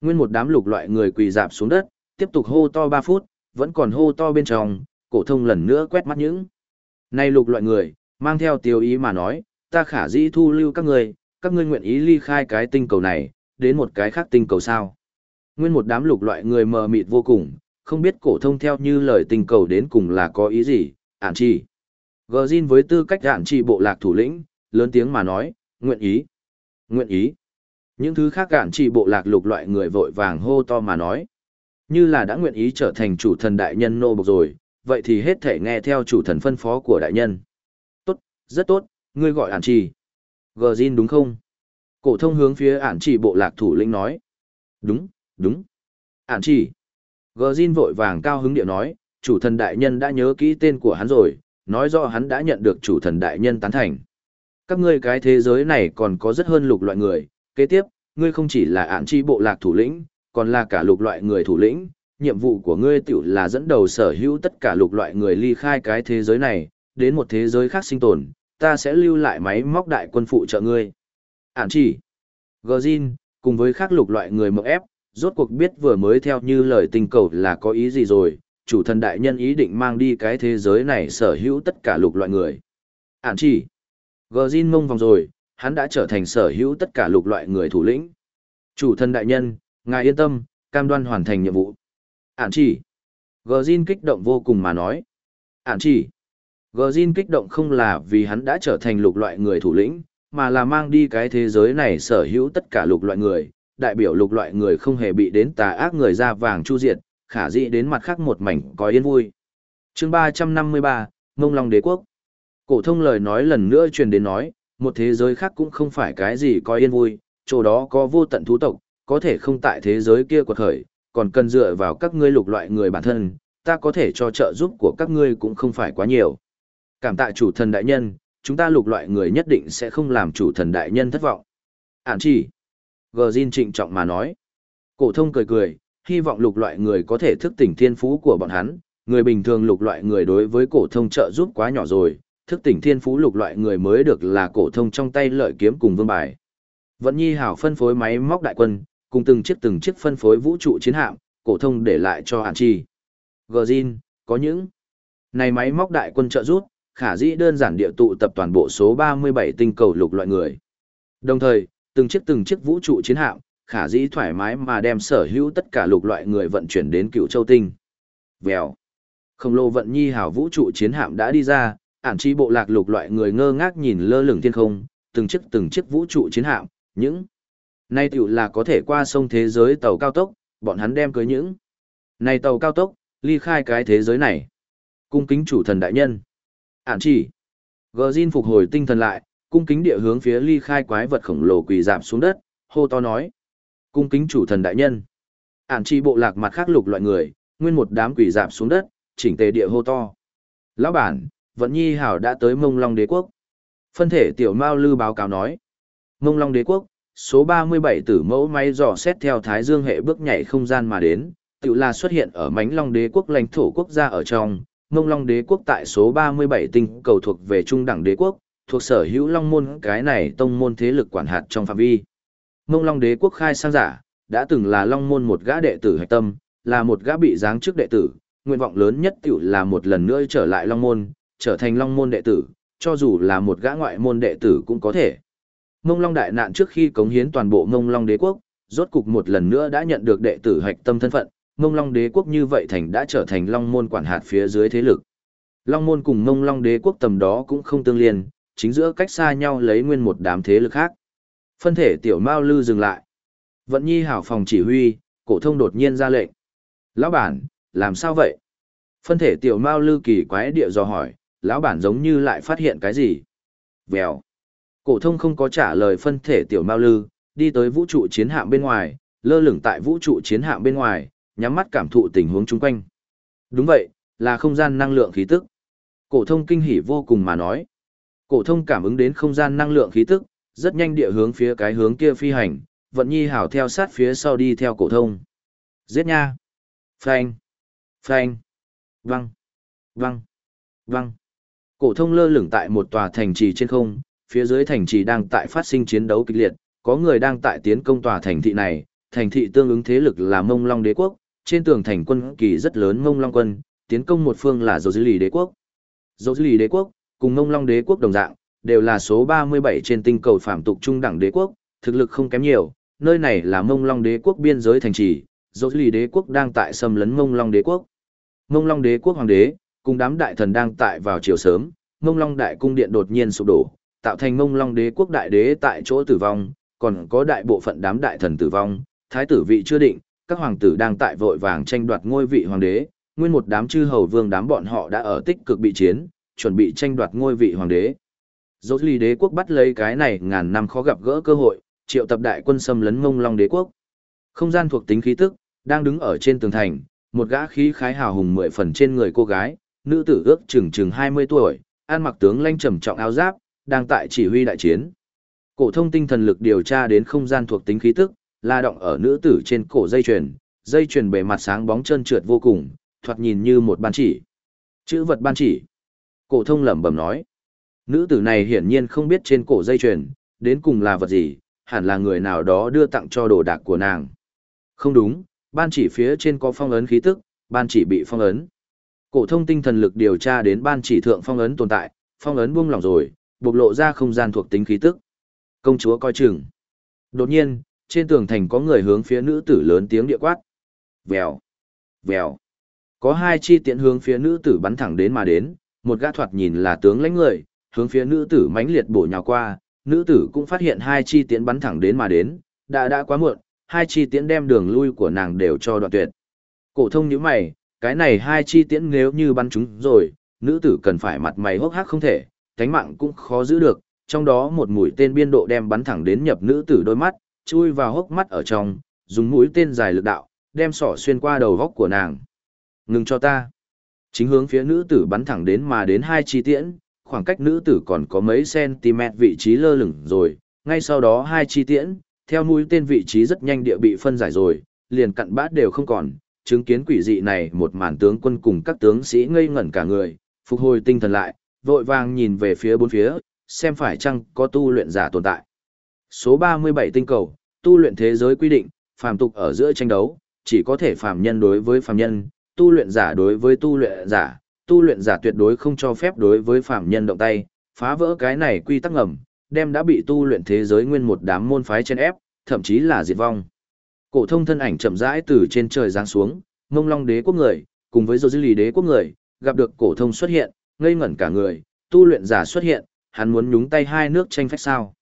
Nguyên một đám lục loại người quỳ dạp xuống đất, tiếp tục hô to 3 phút, vẫn còn hô to bên trong, cổ thông lần nữa quét mắt những. Này lục loại người, mang theo tiêu ý mà nói, ta khả dĩ thu lưu các người, các ngươi nguyện ý ly khai cái tinh cầu này, đến một cái khác tinh cầu sao. Nguyên một đám lục loại người mờ mịt vô cùng, không biết cổ thông theo như lời tinh cầu đến cùng là có ý gì, ản trì. Gờ Jin với tư cách ản trì bộ lạc thủ lĩnh, lớn tiếng mà nói, nguyện ý. Nguyện ý. Những thứ khác cản chỉ bộ lạc lục loại người vội vàng hô to mà nói. Như là đã nguyện ý trở thành chủ thần đại nhân nô bộc rồi, vậy thì hết thể nghe theo chủ thần phân phó của đại nhân. Tốt, rất tốt, ngươi gọi ản chỉ. Gờ Jin đúng không? Cổ thông hướng phía ản chỉ bộ lạc thủ lĩnh nói. Đúng, đúng. Ản chỉ. Gờ Jin vội vàng cao hứng điệu nói, chủ thần đại nhân đã nhớ kỹ tên của hắn rồi, nói rõ hắn đã nhận được chủ thần đại nhân tán thành các ngươi cái thế giới này còn có rất hơn lục loại người, kế tiếp, ngươi không chỉ là ản chi bộ lạc thủ lĩnh, còn là cả lục loại người thủ lĩnh, nhiệm vụ của ngươi tiểu là dẫn đầu sở hữu tất cả lục loại người ly khai cái thế giới này, đến một thế giới khác sinh tồn, ta sẽ lưu lại máy móc đại quân phụ trợ ngươi. Ản chỉ, Gzin, cùng với khác lục loại người mộng ép, rốt cuộc biết vừa mới theo như lời tình cầu là có ý gì rồi, chủ thần đại nhân ý định mang đi cái thế giới này sở hữu tất cả lục loại người. Ản chỉ, Gờ Jin mông vòng rồi, hắn đã trở thành sở hữu tất cả lục loại người thủ lĩnh. Chủ thân đại nhân, ngài yên tâm, cam đoan hoàn thành nhiệm vụ. Ản chỉ. Gờ Jin kích động vô cùng mà nói. Ản chỉ. Gờ Jin kích động không là vì hắn đã trở thành lục loại người thủ lĩnh, mà là mang đi cái thế giới này sở hữu tất cả lục loại người, đại biểu lục loại người không hề bị đến tà ác người da vàng chu diệt, khả dĩ đến mặt khác một mảnh có yên vui. chương 353, Mông Long Đế Quốc. Cổ thông lời nói lần nữa truyền đến nói, một thế giới khác cũng không phải cái gì có yên vui, chỗ đó có vô tận thú tộc, có thể không tại thế giới kia quật khởi, còn cần dựa vào các ngươi lục loại người bản thân, ta có thể cho trợ giúp của các ngươi cũng không phải quá nhiều. Cảm tạ chủ thần đại nhân, chúng ta lục loại người nhất định sẽ không làm chủ thần đại nhân thất vọng. Ản chỉ. Gờ Jin trịnh trọng mà nói. Cổ thông cười cười, hy vọng lục loại người có thể thức tỉnh thiên phú của bọn hắn. Người bình thường lục loại người đối với cổ thông trợ giúp quá nhỏ rồi, thức tỉnh thiên phú lục loại người mới được là cổ thông trong tay lợi kiếm cùng vương bài. Vận Nhi hảo phân phối máy móc đại quân, cùng từng chiếc từng chiếc phân phối vũ trụ chiến hạm, cổ thông để lại cho Hàn Chi. Gjin, có những này máy móc đại quân trợ giúp, khả dĩ đơn giản địa tụ tập toàn bộ số 37 tinh cầu lục loại người. Đồng thời, từng chiếc từng chiếc vũ trụ chiến hạm, khả dĩ thoải mái mà đem sở hữu tất cả lục loại người vận chuyển đến cựu châu tinh. Vèo. Khổng lồ vận nhi hảo vũ trụ chiến hạm đã đi ra, ản chi bộ lạc lục loại người ngơ ngác nhìn lơ lửng thiên không, từng chiếc từng chiếc vũ trụ chiến hạm, những nay tiểu là có thể qua sông thế giới tàu cao tốc, bọn hắn đem cưới những này tàu cao tốc, ly khai cái thế giới này. Cung kính chủ thần đại nhân. Ản chỉ. Gờ Jin phục hồi tinh thần lại, cung kính địa hướng phía ly khai quái vật khổng lồ quỳ giảm xuống đất, hô to nói. Cung kính chủ thần đại nhân. Ản chỉ bộ lạc mặt khác lục loại người, nguyên một đám quỳ giảm xuống đất, chỉnh tề địa hô to. Lão bản, Vận Nhi Hảo đã tới Mông Long Đế Quốc. Phân thể tiểu Mao Lư báo cáo nói. Mông Long Đế Quốc, số 37 tử mẫu máy dò xét theo Thái Dương hệ bước nhảy không gian mà đến, tự là xuất hiện ở mánh Long Đế Quốc lãnh thổ quốc gia ở trong. Mông Long Đế Quốc tại số 37 tinh cầu thuộc về Trung đẳng Đế Quốc, thuộc sở hữu Long Môn cái này tông môn thế lực quản hạt trong phạm vi. Mông Long Đế Quốc khai sang giả, đã từng là Long Môn một gã đệ tử hạch tâm, là một gã bị giáng chức đệ tử, nguyện vọng lớn nhất tiểu là một lần nữa trở lại Long Môn, trở thành long môn đệ tử, cho dù là một gã ngoại môn đệ tử cũng có thể. Mông Long đại nạn trước khi cống hiến toàn bộ Mông Long đế quốc, rốt cục một lần nữa đã nhận được đệ tử hạch tâm thân phận, Mông Long đế quốc như vậy thành đã trở thành Long môn quản hạt phía dưới thế lực. Long môn cùng Mông Long đế quốc tầm đó cũng không tương liên, chính giữa cách xa nhau lấy nguyên một đám thế lực khác. Phân thể tiểu Mao Lư dừng lại. Vận Nhi hảo phòng chỉ huy, cổ thông đột nhiên ra lệnh. "Lão bản, làm sao vậy?" Phân thể tiểu Mao Lư kỳ quái địa dò hỏi, lão bản giống như lại phát hiện cái gì. Vèo. Cổ thông không có trả lời phân thể tiểu mao lư, đi tới vũ trụ chiến hạm bên ngoài, lơ lửng tại vũ trụ chiến hạm bên ngoài, nhắm mắt cảm thụ tình huống chung quanh. Đúng vậy, là không gian năng lượng khí tức. Cổ thông kinh hỉ vô cùng mà nói. Cổ thông cảm ứng đến không gian năng lượng khí tức, rất nhanh địa hướng phía cái hướng kia phi hành, vận nhi hảo theo sát phía sau đi theo cổ thông. Giết nha. Phanh. Phanh. Văng. Văng. Văng. Cổ thông lơ lửng tại một tòa thành trì trên không, phía dưới thành trì đang tại phát sinh chiến đấu kịch liệt, có người đang tại tiến công tòa thành thị này, thành thị tương ứng thế lực là Mông Long Đế quốc, trên tường thành quân kỳ rất lớn Mông Long quân, tiến công một phương là Dầu Dư Lì Đế quốc. Dầu Dư Lì Đế quốc cùng Mông Long Đế quốc đồng dạng, đều là số 37 trên tinh cầu phạm tục trung đẳng đế quốc, thực lực không kém nhiều, nơi này là Mông Long Đế quốc biên giới thành trì, Dầu Dư Lì Đế quốc đang tại xâm lấn Mông Long Đế quốc. Mông Long Đế quốc hoàng đế cùng đám đại thần đang tại vào chiều sớm, Mông Long Đại cung điện đột nhiên sụp đổ, tạo thành Mông Long Đế quốc đại đế tại chỗ tử vong, còn có đại bộ phận đám đại thần tử vong, thái tử vị chưa định, các hoàng tử đang tại vội vàng tranh đoạt ngôi vị hoàng đế, nguyên một đám chư hầu vương đám bọn họ đã ở tích cực bị chiến, chuẩn bị tranh đoạt ngôi vị hoàng đế. Dỗ ly đế quốc bắt lấy cái này ngàn năm khó gặp gỡ cơ hội, triệu tập đại quân xâm lấn Mông Long đế quốc. Không gian thuộc tính khí tức, đang đứng ở trên tường thành, một gã khí khái hào hùng mười phần trên người cô gái, nữ tử ước chừng chừng 20 tuổi, ăn mặc tướng lanh trầm trọng áo giáp, đang tại chỉ huy đại chiến. Cổ thông tinh thần lực điều tra đến không gian thuộc tính khí tức, la động ở nữ tử trên cổ dây chuyền, dây chuyền bề mặt sáng bóng trơn trượt vô cùng, thoạt nhìn như một ban chỉ. Chữ vật ban chỉ. Cổ thông lẩm bẩm nói. Nữ tử này hiển nhiên không biết trên cổ dây chuyền đến cùng là vật gì, hẳn là người nào đó đưa tặng cho đồ đạc của nàng. Không đúng, ban chỉ phía trên có phong ấn khí tức, ban chỉ bị phong ấn. Cổ thông tinh thần lực điều tra đến ban chỉ thượng phong ấn tồn tại, phong ấn buông lỏng rồi, bộc lộ ra không gian thuộc tính khí tức. Công chúa coi chừng. Đột nhiên, trên tường thành có người hướng phía nữ tử lớn tiếng địa quát. Vèo, vèo. Có hai chi tiện hướng phía nữ tử bắn thẳng đến mà đến, một gã thoạt nhìn là tướng lãnh người, hướng phía nữ tử mãnh liệt bổ nhào qua, nữ tử cũng phát hiện hai chi tiễn bắn thẳng đến mà đến, đã đã quá muộn, hai chi tiễn đem đường lui của nàng đều cho đoạn tuyệt. Cổ thông nhíu mày, cái này hai chi tiễn nếu như bắn chúng rồi, nữ tử cần phải mặt mày hốc hác không thể, cánh mạng cũng khó giữ được, trong đó một mũi tên biên độ đem bắn thẳng đến nhập nữ tử đôi mắt, chui vào hốc mắt ở trong, dùng mũi tên dài lực đạo, đem sỏ xuyên qua đầu góc của nàng. Ngừng cho ta. Chính hướng phía nữ tử bắn thẳng đến mà đến hai chi tiễn, khoảng cách nữ tử còn có mấy cm vị trí lơ lửng rồi, ngay sau đó hai chi tiễn, theo mũi tên vị trí rất nhanh địa bị phân giải rồi, liền cặn bát đều không còn, chứng kiến quỷ dị này một màn tướng quân cùng các tướng sĩ ngây ngẩn cả người, phục hồi tinh thần lại, vội vàng nhìn về phía bốn phía, xem phải chăng có tu luyện giả tồn tại. Số 37 tinh cầu, tu luyện thế giới quy định, phàm tục ở giữa tranh đấu, chỉ có thể phàm nhân đối với phàm nhân, tu luyện giả đối với tu luyện giả, tu luyện giả tuyệt đối không cho phép đối với phàm nhân động tay, phá vỡ cái này quy tắc ngầm, đem đã bị tu luyện thế giới nguyên một đám môn phái trên ép, thậm chí là diệt vong. Cổ thông thân ảnh chậm rãi từ trên trời giáng xuống, Ngông Long Đế quốc người, cùng với Dư Lì Đế quốc người, gặp được cổ thông xuất hiện, ngây ngẩn cả người, tu luyện giả xuất hiện, hắn muốn nhúng tay hai nước tranh phách sao?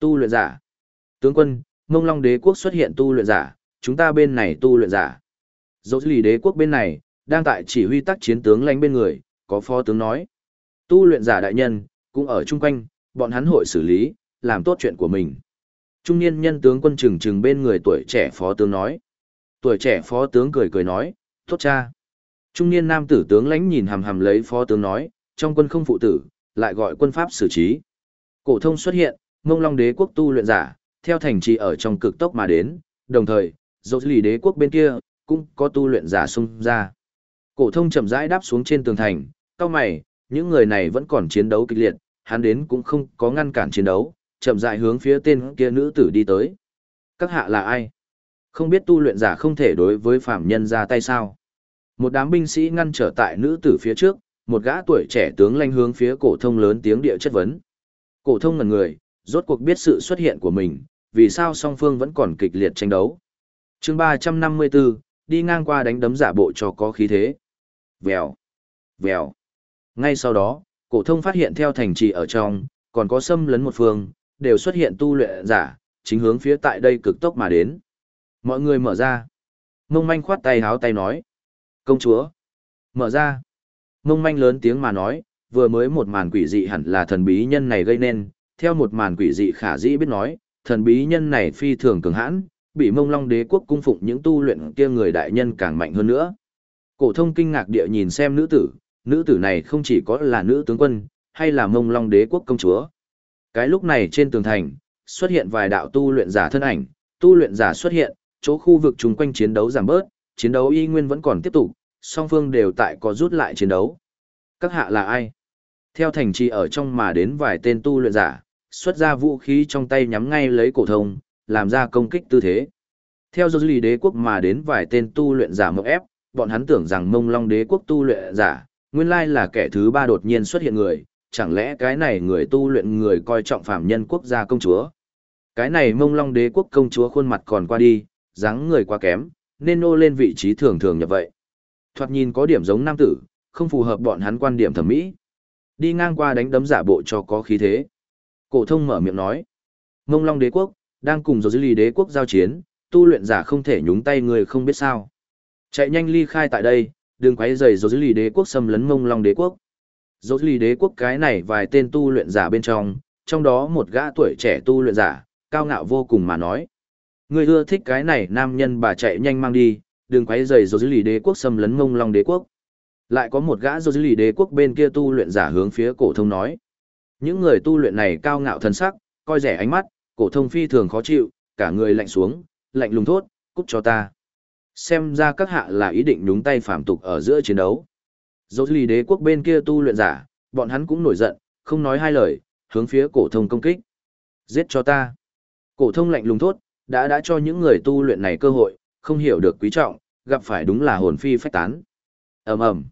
Tu luyện giả. Tướng quân, Ngông Long Đế quốc xuất hiện tu luyện giả, chúng ta bên này tu luyện giả. Dụ Dư Lì Đế quốc bên này, đang tại chỉ huy tác chiến tướng lãnh bên người, có phó tướng nói. Tu luyện giả đại nhân, cũng ở chung quanh, bọn hắn hội xử lý, làm tốt chuyện của mình. Trung niên nhân tướng quân trừng trừng bên người tuổi trẻ phó tướng nói. Tuổi trẻ phó tướng cười cười nói, tốt cha. Trung niên nam tử tướng lãnh nhìn hầm hầm lấy phó tướng nói, trong quân không phụ tử, lại gọi quân pháp xử trí. Cổ thông xuất hiện, mông long đế quốc tu luyện giả, theo thành trì ở trong cực tốc mà đến, đồng thời, dỗ lì đế quốc bên kia, cũng có tu luyện giả xung ra. Cổ thông chậm rãi đáp xuống trên tường thành, cao mày, những người này vẫn còn chiến đấu kịch liệt, hắn đến cũng không có ngăn cản chiến đấu, chậm dại hướng phía tên kia nữ tử đi tới. Các hạ là ai? Không biết tu luyện giả không thể đối với phạm nhân ra tay sao? Một đám binh sĩ ngăn trở tại nữ tử phía trước, một gã tuổi trẻ tướng lanh hướng phía cổ thông lớn tiếng địa chất vấn. Cổ thông ngẩn người, rốt cuộc biết sự xuất hiện của mình, vì sao song phương vẫn còn kịch liệt tranh đấu. Chương 354, đi ngang qua đánh đấm giả bộ cho có khí thế. Vèo, vèo. Ngay sau đó, cổ thông phát hiện theo thành trì ở trong, còn có xâm lấn một phương, đều xuất hiện tu luyện giả, chính hướng phía tại đây cực tốc mà đến. Mọi người mở ra. Mông manh khoát tay háo tay nói. Công chúa. Mở ra. Mông manh lớn tiếng mà nói, vừa mới một màn quỷ dị hẳn là thần bí nhân này gây nên, theo một màn quỷ dị khả dĩ biết nói, thần bí nhân này phi thường cường hãn, bị mông long đế quốc cung phụng những tu luyện kia người đại nhân càng mạnh hơn nữa. Cổ thông kinh ngạc địa nhìn xem nữ tử, nữ tử này không chỉ có là nữ tướng quân, hay là mông long đế quốc công chúa. Cái lúc này trên tường thành, xuất hiện vài đạo tu luyện giả thân ảnh, tu luyện giả xuất hiện, chỗ khu vực chung quanh chiến đấu giảm bớt, chiến đấu y nguyên vẫn còn tiếp tục, song phương đều tại có rút lại chiến đấu. Các hạ là ai? Theo thành trì ở trong mà đến vài tên tu luyện giả, xuất ra vũ khí trong tay nhắm ngay lấy cổ thông, làm ra công kích tư thế. Theo dư lì đế quốc mà đến vài tên tu luyện giả mộng ép, bọn hắn tưởng rằng mông long đế quốc tu luyện giả, nguyên lai là kẻ thứ ba đột nhiên xuất hiện người, chẳng lẽ cái này người tu luyện người coi trọng phạm nhân quốc gia công chúa. Cái này mông long đế quốc công chúa khuôn mặt còn qua đi, dáng người quá kém, nên nô lên vị trí thường thường như vậy. Thoạt nhìn có điểm giống nam tử, không phù hợp bọn hắn quan điểm thẩm mỹ. Đi ngang qua đánh đấm giả bộ cho có khí thế. Cổ thông mở miệng nói. Mông long đế quốc, đang cùng dấu dư lì đế quốc giao chiến, tu luyện giả không thể nhúng tay người không biết sao. Chạy nhanh ly khai tại đây, đừng quấy rầy dấu dư lì đế quốc xâm lấn mông long đế quốc dẫu lì đế quốc cái này vài tên tu luyện giả bên trong, trong đó một gã tuổi trẻ tu luyện giả, cao ngạo vô cùng mà nói. Người ưa thích cái này nam nhân bà chạy nhanh mang đi, đừng quấy rầy dẫu lì đế quốc xâm lấn mông long đế quốc. Lại có một gã dẫu lì đế quốc bên kia tu luyện giả hướng phía cổ thông nói. Những người tu luyện này cao ngạo thân sắc, coi rẻ ánh mắt, cổ thông phi thường khó chịu, cả người lạnh xuống, lạnh lùng thốt, cút cho ta. Xem ra các hạ là ý định nhúng tay phạm tục ở giữa chiến đấu. Dẫu lì đế quốc bên kia tu luyện giả, bọn hắn cũng nổi giận, không nói hai lời, hướng phía cổ thông công kích. Giết cho ta. Cổ thông lạnh lùng thốt, đã đã cho những người tu luyện này cơ hội, không hiểu được quý trọng, gặp phải đúng là hồn phi phách tán. Ầm ầm.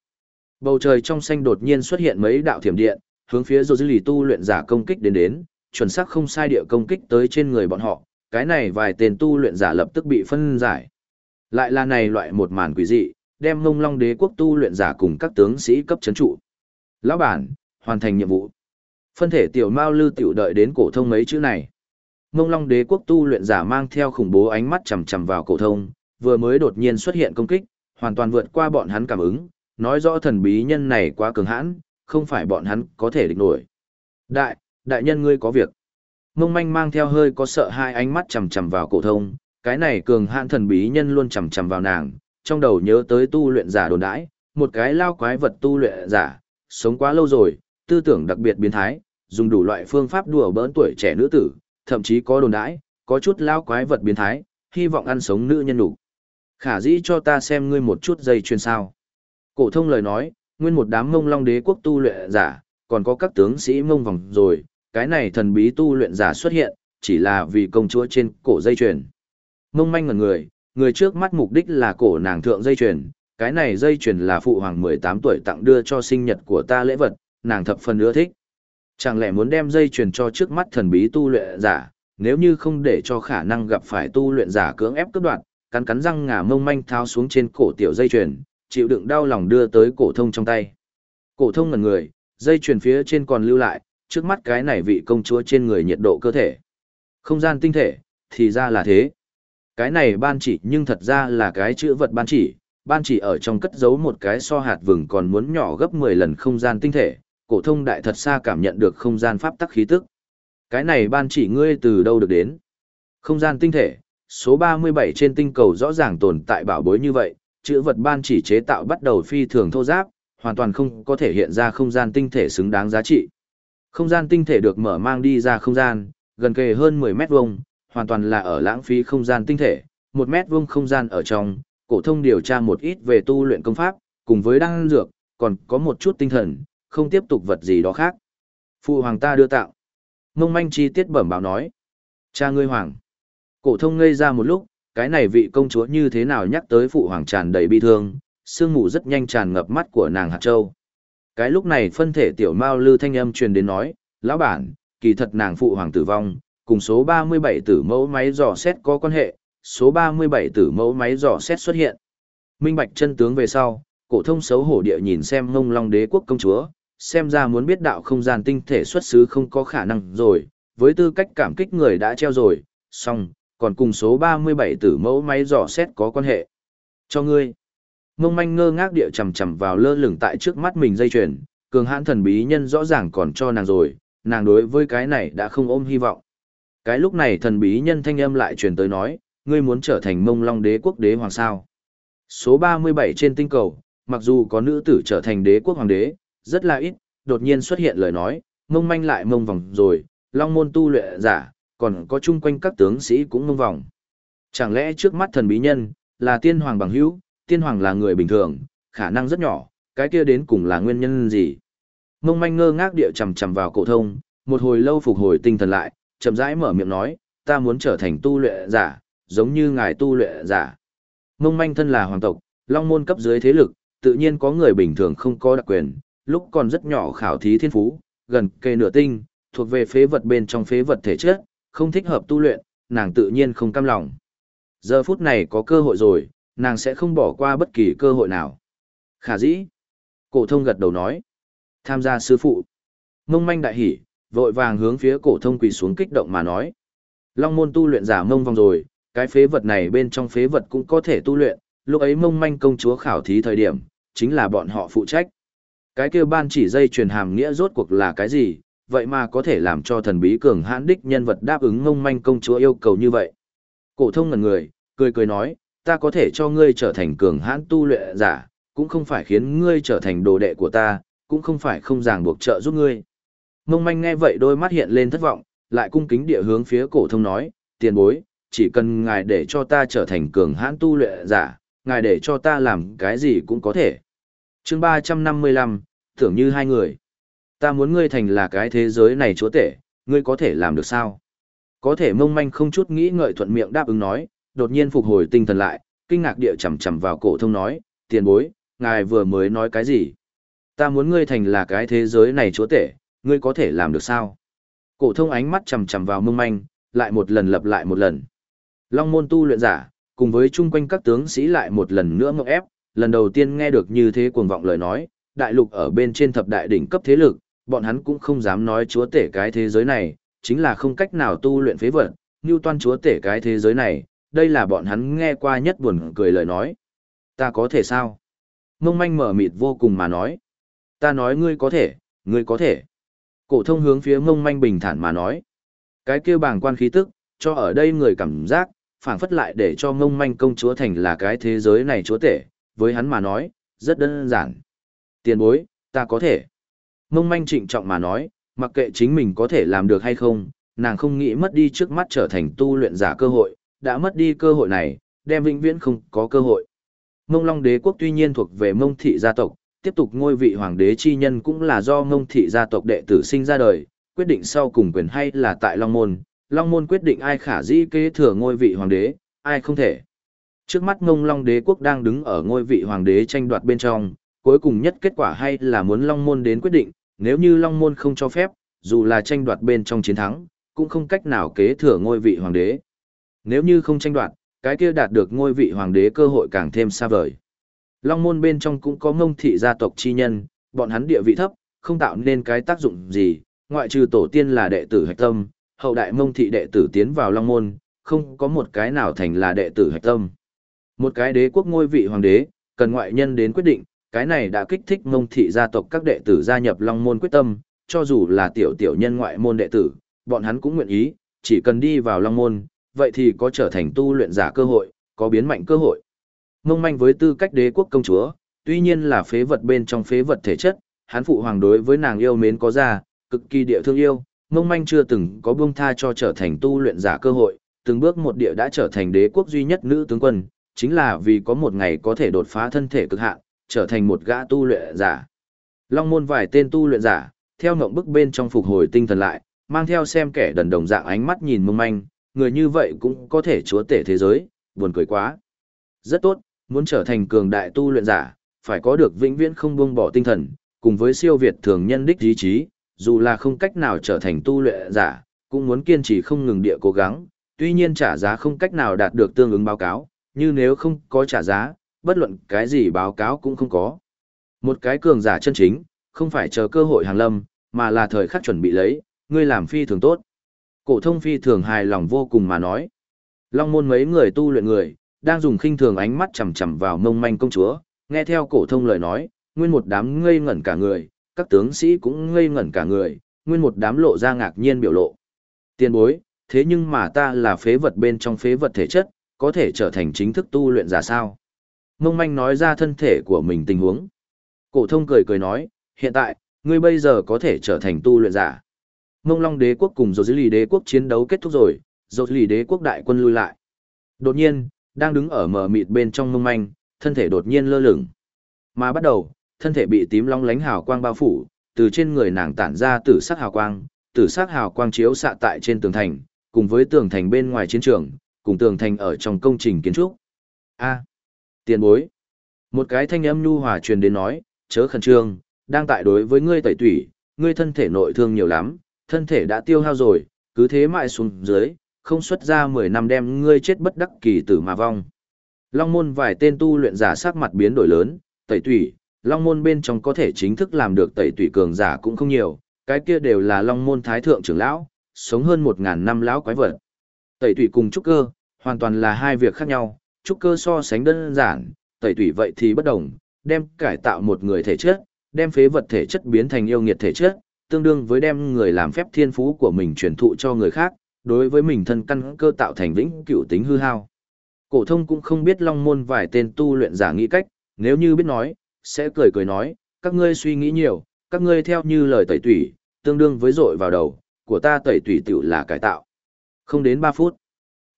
Bầu trời trong xanh đột nhiên xuất hiện mấy đạo thiểm điện, hướng phía dô dư lì tu luyện giả công kích đến đến, chuẩn xác không sai địa công kích tới trên người bọn họ, cái này vài tên tu luyện giả lập tức bị phân giải. Lại là này loại một màn quỷ dị, đem ngông long đế quốc tu luyện giả cùng các tướng sĩ cấp chấn trụ. Lão bản, hoàn thành nhiệm vụ. Phân thể tiểu mao lư tiểu đợi đến cổ thông mấy chữ này. Ngông long đế quốc tu luyện giả mang theo khủng bố ánh mắt chằm chằm vào cổ thông, vừa mới đột nhiên xuất hiện công kích, hoàn toàn vượt qua bọn hắn cảm ứng, nói rõ thần bí nhân này quá cường hãn, không phải bọn hắn có thể địch nổi. Đại, đại nhân ngươi có việc. Mông manh mang theo hơi có sợ hai ánh mắt chầm chầm vào cổ thông, cái này cường hãn thần bí nhân luôn chầm chầm vào nàng, trong đầu nhớ tới tu luyện giả đồn đãi, một cái lao quái vật tu luyện giả, sống quá lâu rồi, tư tưởng đặc biệt biến thái, dùng đủ loại phương pháp đùa bỡn tuổi trẻ nữ tử, thậm chí có đồn đãi, có chút lao quái vật biến thái, hy vọng ăn sống nữ nhân đủ. Khả dĩ cho ta xem ngươi một chút dây chuyên sao. Cổ thông lời nói, nguyên một đám mông long đế quốc tu luyện giả, còn có các tướng sĩ mông vòng rồi, cái này thần bí tu luyện giả xuất hiện, chỉ là vì công chúa trên cổ dây chuyền. Mông manh ngẩn người, người trước mắt mục đích là cổ nàng thượng dây chuyền, cái này dây chuyền là phụ hoàng 18 tuổi tặng đưa cho sinh nhật của ta lễ vật, nàng thập phần ưa thích. Chẳng lẽ muốn đem dây chuyền cho trước mắt thần bí tu luyện giả, nếu như không để cho khả năng gặp phải tu luyện giả cưỡng ép cướp đoạt, cắn cắn răng ngà mông manh tháo xuống trên cổ tiểu dây chuyền, chịu đựng đau lòng đưa tới cổ thông trong tay. Cổ thông ngẩn người, dây chuyền phía trên còn lưu lại, trước mắt cái này vị công chúa trên người nhiệt độ cơ thể. Không gian tinh thể, thì ra là thế. Cái này ban chỉ nhưng thật ra là cái chữ vật ban chỉ, ban chỉ ở trong cất giấu một cái so hạt vừng còn muốn nhỏ gấp 10 lần không gian tinh thể, cổ thông đại thật xa cảm nhận được không gian pháp tắc khí tức. Cái này ban chỉ ngươi từ đâu được đến? Không gian tinh thể, số 37 trên tinh cầu rõ ràng tồn tại bảo bối như vậy, chữ vật ban chỉ chế tạo bắt đầu phi thường thô giáp, hoàn toàn không có thể hiện ra không gian tinh thể xứng đáng giá trị. Không gian tinh thể được mở mang đi ra không gian, gần kề hơn 10 mét vuông, hoàn toàn là ở lãng phí không gian tinh thể, một mét vuông không gian ở trong, cổ thông điều tra một ít về tu luyện công pháp, cùng với đan dược, còn có một chút tinh thần, không tiếp tục vật gì đó khác. Phụ hoàng ta đưa tạo. Ngông manh chi tiết bẩm báo nói. Cha ngươi hoàng. Cổ thông ngây ra một lúc, cái này vị công chúa như thế nào nhắc tới phụ hoàng tràn đầy bi thương, sương mù rất nhanh tràn ngập mắt của nàng hạt châu. Cái lúc này phân thể tiểu mao lư thanh âm truyền đến nói, lão bản, kỳ thật nàng phụ hoàng tử vong, cùng số 37 tử mẫu máy dò xét có quan hệ, số 37 tử mẫu máy dò xét xuất hiện. Minh bạch chân tướng về sau, cổ thông xấu hổ địa nhìn xem ngông long đế quốc công chúa, xem ra muốn biết đạo không gian tinh thể xuất xứ không có khả năng rồi, với tư cách cảm kích người đã treo rồi, xong, còn cùng số 37 tử mẫu máy dò xét có quan hệ. Cho ngươi. Mông manh ngơ ngác địa chầm chầm vào lơ lửng tại trước mắt mình dây chuyền, cường hãn thần bí nhân rõ ràng còn cho nàng rồi, nàng đối với cái này đã không ôm hy vọng. Cái lúc này thần bí nhân thanh âm lại truyền tới nói, ngươi muốn trở thành mông long đế quốc đế hoàng sao. Số 37 trên tinh cầu, mặc dù có nữ tử trở thành đế quốc hoàng đế, rất là ít, đột nhiên xuất hiện lời nói, mông manh lại mông vòng rồi, long môn tu luyện giả, còn có chung quanh các tướng sĩ cũng mông vòng. Chẳng lẽ trước mắt thần bí nhân, là tiên hoàng bằng hữu, tiên hoàng là người bình thường, khả năng rất nhỏ, cái kia đến cùng là nguyên nhân gì? Mông manh ngơ ngác địa chầm chầm vào cổ thông, một hồi lâu phục hồi tinh thần lại, chậm rãi mở miệng nói, ta muốn trở thành tu luyện giả, giống như ngài tu luyện giả. Mông manh thân là hoàng tộc, long môn cấp dưới thế lực, tự nhiên có người bình thường không có đặc quyền, lúc còn rất nhỏ khảo thí thiên phú, gần kề nửa tinh, thuộc về phế vật bên trong phế vật thể chất, không thích hợp tu luyện, nàng tự nhiên không cam lòng. Giờ phút này có cơ hội rồi, nàng sẽ không bỏ qua bất kỳ cơ hội nào. Khả dĩ. Cổ thông gật đầu nói. Tham gia sư phụ. Mông manh đại hỉ, vội vàng hướng phía cổ thông quỳ xuống kích động mà nói. Long môn tu luyện giả mông vòng rồi, cái phế vật này bên trong phế vật cũng có thể tu luyện, lúc ấy mông manh công chúa khảo thí thời điểm, chính là bọn họ phụ trách. Cái kia ban chỉ dây truyền hàm nghĩa rốt cuộc là cái gì, vậy mà có thể làm cho thần bí cường hãn đích nhân vật đáp ứng mông manh công chúa yêu cầu như vậy. Cổ thông ngẩn người, cười cười nói, ta có thể cho ngươi trở thành cường hãn tu luyện giả, cũng không phải khiến ngươi trở thành đồ đệ của ta, cũng không phải không ràng buộc trợ giúp ngươi. Mông manh nghe vậy đôi mắt hiện lên thất vọng, lại cung kính địa hướng phía cổ thông nói, tiền bối, chỉ cần ngài để cho ta trở thành cường hãn tu luyện giả, ngài để cho ta làm cái gì cũng có thể. Chương 355, tưởng như hai người. Ta muốn ngươi thành là cái thế giới này chúa tể, ngươi có thể làm được sao? Có thể mông manh không chút nghĩ ngợi thuận miệng đáp ứng nói, đột nhiên phục hồi tinh thần lại, kinh ngạc địa chầm chầm vào cổ thông nói, tiền bối, ngài vừa mới nói cái gì? Ta muốn ngươi thành là cái thế giới này chúa tể, ngươi có thể làm được sao? Cổ thông ánh mắt chầm chầm vào mông manh, lại một lần lặp lại một lần. Long môn tu luyện giả, cùng với chung quanh các tướng sĩ lại một lần nữa ngọc ép, lần đầu tiên nghe được như thế cuồng vọng lời nói, đại lục ở bên trên thập đại đỉnh cấp thế lực, bọn hắn cũng không dám nói chúa tể cái thế giới này, chính là không cách nào tu luyện phế vật, như toan chúa tể cái thế giới này, đây là bọn hắn nghe qua nhất buồn cười lời nói. Ta có thể sao? Mông manh mở mịt vô cùng mà nói. Ta nói ngươi có thể, ngươi có thể. Cổ thông hướng phía mông manh bình thản mà nói. Cái kia bảng quan khí tức, cho ở đây người cảm giác, phảng phất lại để cho mông manh công chúa thành là cái thế giới này chúa tể, với hắn mà nói, rất đơn giản. Tiền bối, ta có thể. Mông manh trịnh trọng mà nói, mặc kệ chính mình có thể làm được hay không, nàng không nghĩ mất đi trước mắt trở thành tu luyện giả cơ hội, đã mất đi cơ hội này, đem vĩnh viễn không có cơ hội. Mông Long đế quốc tuy nhiên thuộc về mông thị gia tộc, tiếp tục ngôi vị hoàng đế chi nhân cũng là do Ngông thị gia tộc đệ tử sinh ra đời, quyết định sau cùng quyền hay là tại Long Môn, Long Môn quyết định ai khả dĩ kế thừa ngôi vị hoàng đế, ai không thể. Trước mắt Ngông Long đế quốc đang đứng ở ngôi vị hoàng đế tranh đoạt bên trong, cuối cùng nhất kết quả hay là muốn Long Môn đến quyết định, nếu như Long Môn không cho phép, dù là tranh đoạt bên trong chiến thắng, cũng không cách nào kế thừa ngôi vị hoàng đế. Nếu như không tranh đoạt, cái kia đạt được ngôi vị hoàng đế cơ hội càng thêm xa vời. Long môn bên trong cũng có ngông thị gia tộc chi nhân, bọn hắn địa vị thấp, không tạo nên cái tác dụng gì, ngoại trừ tổ tiên là đệ tử hạch tâm, hậu đại mông thị đệ tử tiến vào long môn, không có một cái nào thành là đệ tử hạch tâm. Một cái đế quốc ngôi vị hoàng đế, cần ngoại nhân đến quyết định, cái này đã kích thích mông thị gia tộc các đệ tử gia nhập long môn quyết tâm, cho dù là tiểu tiểu nhân ngoại môn đệ tử, bọn hắn cũng nguyện ý, chỉ cần đi vào long môn, vậy thì có trở thành tu luyện giả cơ hội, có biến mạnh cơ hội. Mông manh với tư cách đế quốc công chúa, tuy nhiên là phế vật bên trong phế vật thể chất, hắn phụ hoàng đối với nàng yêu mến có ra, cực kỳ địa thương yêu, mông manh chưa từng có buông tha cho trở thành tu luyện giả cơ hội, từng bước một địa đã trở thành đế quốc duy nhất nữ tướng quân, chính là vì có một ngày có thể đột phá thân thể cực hạn, trở thành một gã tu luyện giả. Long môn vài tên tu luyện giả, theo ngộng bức bên trong phục hồi tinh thần lại, mang theo xem kẻ đần đồng dạng ánh mắt nhìn mông manh, người như vậy cũng có thể chúa tể thế giới, buồn cười quá. Rất tốt, muốn trở thành cường đại tu luyện giả, phải có được vĩnh viễn không buông bỏ tinh thần, cùng với siêu việt thường nhân đích ý chí, dù là không cách nào trở thành tu luyện giả, cũng muốn kiên trì không ngừng địa cố gắng, tuy nhiên trả giá không cách nào đạt được tương ứng báo cáo, như nếu không có trả giá, bất luận cái gì báo cáo cũng không có. Một cái cường giả chân chính, không phải chờ cơ hội hàng lâm, mà là thời khắc chuẩn bị lấy, ngươi làm phi thường tốt. Cổ thông phi thường hài lòng vô cùng mà nói. Long môn mấy người tu luyện người, đang dùng khinh thường ánh mắt chằm chằm vào mông manh công chúa, nghe theo cổ thông lời nói, nguyên một đám ngây ngẩn cả người, các tướng sĩ cũng ngây ngẩn cả người, nguyên một đám lộ ra ngạc nhiên biểu lộ. Tiên bối, thế nhưng mà ta là phế vật bên trong phế vật thể chất, có thể trở thành chính thức tu luyện giả sao? Mông manh nói ra thân thể của mình tình huống. Cổ thông cười cười nói, hiện tại, ngươi bây giờ có thể trở thành tu luyện giả. Mông Long đế quốc cùng Dầu Lì đế quốc chiến đấu kết thúc rồi, Dầu Lì đế quốc đại quân lui lại. Đột nhiên, đang đứng ở mờ mịt bên trong mông manh, thân thể đột nhiên lơ lửng. Mà bắt đầu, thân thể bị tím long lánh hào quang bao phủ, từ trên người nàng tản ra tử sắc hào quang, tử sắc hào quang chiếu xạ tại trên tường thành, cùng với tường thành bên ngoài chiến trường, cùng tường thành ở trong công trình kiến trúc. A, tiền bối. Một cái thanh âm nhu hòa truyền đến nói, chớ khẩn trương, đang tại đối với ngươi tẩy tủy, ngươi thân thể nội thương nhiều lắm, thân thể đã tiêu hao rồi, cứ thế mãi xuống dưới, không xuất ra 10 năm đem ngươi chết bất đắc kỳ tử mà vong. Long môn vài tên tu luyện giả sắc mặt biến đổi lớn, tẩy tủy, long môn bên trong có thể chính thức làm được tẩy tủy cường giả cũng không nhiều, cái kia đều là long môn thái thượng trưởng lão, sống hơn 1.000 năm lão quái vật. Tẩy tủy cùng trúc cơ, hoàn toàn là hai việc khác nhau, trúc cơ so sánh đơn giản, tẩy tủy vậy thì bất đồng, đem cải tạo một người thể chất, đem phế vật thể chất biến thành yêu nghiệt thể chất, tương đương với đem người làm phép thiên phú của mình truyền thụ cho người khác, đối với mình thân căn cơ tạo thành vĩnh cửu tính hư hao. Cổ thông cũng không biết long môn vài tên tu luyện giả nghĩ cách, nếu như biết nói, sẽ cười cười nói, các ngươi suy nghĩ nhiều, các ngươi theo như lời tẩy tủy, tương đương với dội vào đầu, của ta tẩy tủy tiểu là cải tạo. Không đến 3 phút,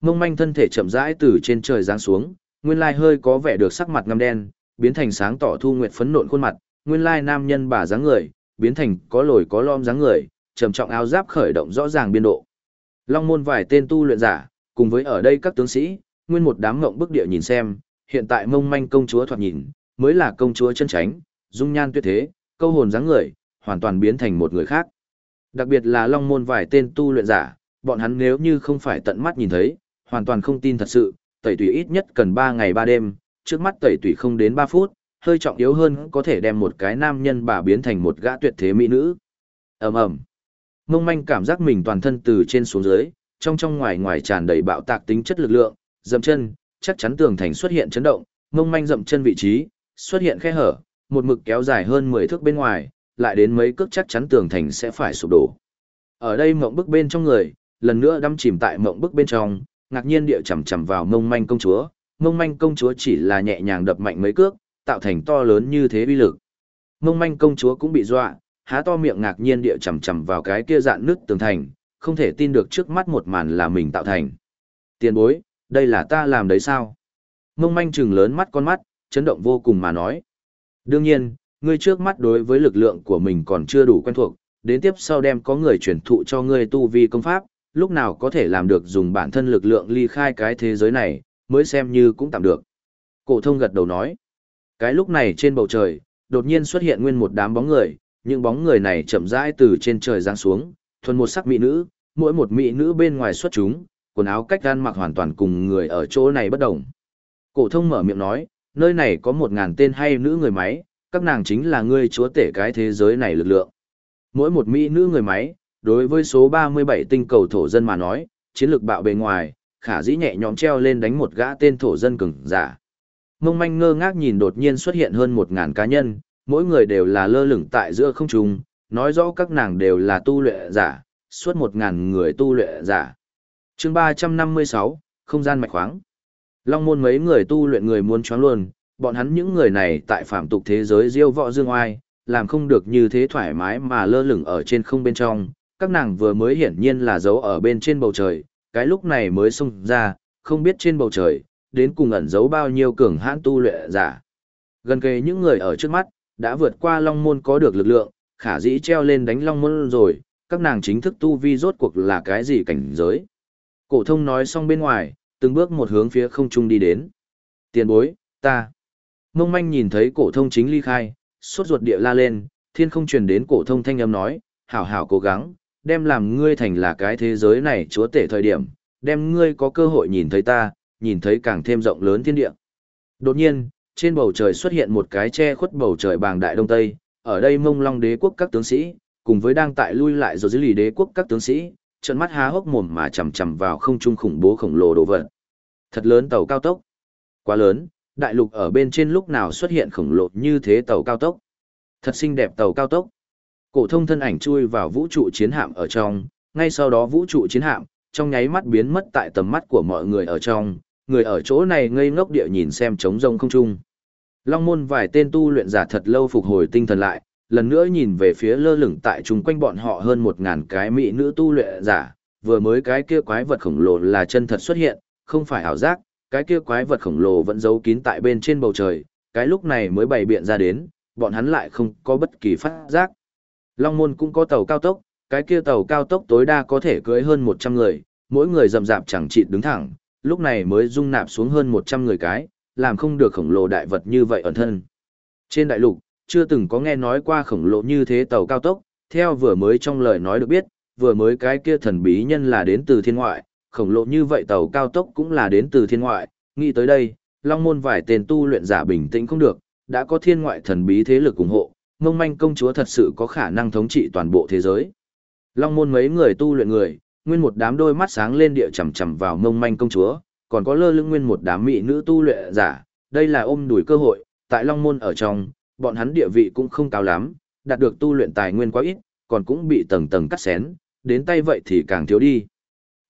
mông manh thân thể chậm rãi từ trên trời giáng xuống, nguyên lai hơi có vẻ được sắc mặt ngăm đen, biến thành sáng tỏ thu nguyệt phấn nộn khuôn mặt, nguyên lai nam nhân bà dáng người, biến thành có lồi có lõm dáng người, trầm trọng áo giáp khởi động rõ ràng biên độ. Long môn vài tên tu luyện giả, cùng với ở đây các tướng sĩ, nguyên một đám ngộng bức địa nhìn xem, hiện tại mông manh công chúa thoạt nhìn, mới là công chúa chân tránh, dung nhan tuyệt thế, câu hồn dáng người, hoàn toàn biến thành một người khác. Đặc biệt là long môn vài tên tu luyện giả, bọn hắn nếu như không phải tận mắt nhìn thấy, hoàn toàn không tin thật sự, tẩy tủy ít nhất cần 3 ngày 3 đêm, trước mắt tẩy tủy không đến 3 phút, hơi trọng yếu hơn có thể đem một cái nam nhân bà biến thành một gã tuyệt thế mỹ nữ. ầm ầm Mông manh cảm giác mình toàn thân từ trên xuống dưới, trong trong ngoài ngoài tràn đầy bạo tạc tính chất lực lượng, Dậm chân, chắc chắn tường thành xuất hiện chấn động, mông manh dậm chân vị trí, xuất hiện khe hở, một mực kéo dài hơn 10 thước bên ngoài, lại đến mấy cước chắc chắn tường thành sẽ phải sụp đổ. Ở đây mộng bức bên trong người, lần nữa đâm chìm tại mộng bức bên trong, ngạc nhiên địa chầm chầm vào mông manh công chúa, mông manh công chúa chỉ là nhẹ nhàng đập mạnh mấy cước, tạo thành to lớn như thế uy lực. Mông manh công chúa cũng bị dọa, há to miệng ngạc nhiên địa chầm chầm vào cái kia dạn nước tường thành, không thể tin được trước mắt một màn là mình tạo thành. Tiền bối, đây là ta làm đấy sao? Mông manh trừng lớn mắt con mắt, chấn động vô cùng mà nói. Đương nhiên, ngươi trước mắt đối với lực lượng của mình còn chưa đủ quen thuộc, đến tiếp sau đem có người truyền thụ cho ngươi tu vi công pháp, lúc nào có thể làm được dùng bản thân lực lượng ly khai cái thế giới này, mới xem như cũng tạm được. Cổ thông gật đầu nói. Cái lúc này trên bầu trời, đột nhiên xuất hiện nguyên một đám bóng người, những bóng người này chậm rãi từ trên trời giáng xuống, thuần một sắc mỹ nữ, mỗi một mỹ nữ bên ngoài xuất chúng, quần áo cách gan mặc hoàn toàn cùng người ở chỗ này bất đồng. Cổ thông mở miệng nói, nơi này có một ngàn tên hay nữ người máy, các nàng chính là ngươi chúa tể cái thế giới này lực lượng. Mỗi một mỹ nữ người máy, đối với số 37 tinh cầu thổ dân mà nói, chiến lược bạo bề ngoài, khả dĩ nhẹ nhõm treo lên đánh một gã tên thổ dân cường giả. Mông manh ngơ ngác nhìn đột nhiên xuất hiện hơn 1000 cá nhân, mỗi người đều là lơ lửng tại giữa không trung, nói rõ các nàng đều là tu luyện giả, suốt 1000 người tu luyện giả. Chương 356, không gian mạch khoáng. Long môn mấy người tu luyện người muốn choáng luôn, bọn hắn những người này tại phạm tục thế giới diêu võ dương oai, làm không được như thế thoải mái mà lơ lửng ở trên không bên trong, các nàng vừa mới hiển nhiên là giấu ở bên trên bầu trời, cái lúc này mới xông ra, không biết trên bầu trời, đến cùng ẩn giấu bao nhiêu cường hãn tu luyện giả. Gần kề những người ở trước mắt, đã vượt qua long môn có được lực lượng, khả dĩ treo lên đánh long môn rồi, các nàng chính thức tu vi rốt cuộc là cái gì cảnh giới. Cổ thông nói xong bên ngoài, từng bước một hướng phía không trung đi đến. Tiền bối, ta. Mông manh nhìn thấy cổ thông chính ly khai, sốt ruột địa la lên, thiên không truyền đến cổ thông thanh âm nói, hảo hảo cố gắng, đem làm ngươi thành là cái thế giới này chúa tể thời điểm, đem ngươi có cơ hội nhìn thấy ta, nhìn thấy càng thêm rộng lớn thiên địa. Đột nhiên, trên bầu trời xuất hiện một cái che khuất bầu trời bàng đại đông tây, ở đây mông long đế quốc các tướng sĩ, cùng với đang tại lui lại rồi dưới lì đế quốc các tướng sĩ, trận mắt há hốc mồm mà chằm chằm vào không trung khủng bố khổng lồ đồ vật. Thật lớn tàu cao tốc. Quá lớn, đại lục ở bên trên lúc nào xuất hiện khổng lồ như thế tàu cao tốc. Thật xinh đẹp tàu cao tốc. Cổ thông thân ảnh chui vào vũ trụ chiến hạm ở trong, ngay sau đó vũ trụ chiến hạm, trong nháy mắt biến mất tại tầm mắt của mọi người ở trong, người ở chỗ này ngây ngốc địa nhìn xem trống rông không trung. Long môn vài tên tu luyện giả thật lâu phục hồi tinh thần lại, lần nữa nhìn về phía lơ lửng tại chung quanh bọn họ hơn một ngàn cái mỹ nữ tu luyện giả, vừa mới cái kia quái vật khổng lồ là chân thật xuất hiện, không phải ảo giác, cái kia quái vật khổng lồ vẫn giấu kín tại bên trên bầu trời, cái lúc này mới bày biện ra đến, bọn hắn lại không có bất kỳ phát giác. Long môn cũng có tàu cao tốc, cái kia tàu cao tốc tối đa có thể cưới hơn 100 người, mỗi người rầm rạp chẳng chịt đứng thẳng, lúc này mới dung nạp xuống hơn 100 người cái, làm không được khổng lồ đại vật như vậy ẩn thân. Trên đại lục, chưa từng có nghe nói qua khổng lồ như thế tàu cao tốc, theo vừa mới trong lời nói được biết, vừa mới cái kia thần bí nhân là đến từ thiên ngoại, khổng lồ như vậy tàu cao tốc cũng là đến từ thiên ngoại, nghĩ tới đây, long môn vài tên tu luyện giả bình tĩnh không được, đã có thiên ngoại thần bí thế lực ủng hộ, mông manh công chúa thật sự có khả năng thống trị toàn bộ thế giới. Long môn mấy người tu luyện người, nguyên một đám đôi mắt sáng lên địa chằm chằm vào mông manh công chúa, còn có lơ lưng nguyên một đám mỹ nữ tu luyện giả, đây là ôm đuổi cơ hội, tại Long môn ở trong, bọn hắn địa vị cũng không cao lắm, đạt được tu luyện tài nguyên quá ít, còn cũng bị tầng tầng cắt xén, đến tay vậy thì càng thiếu đi.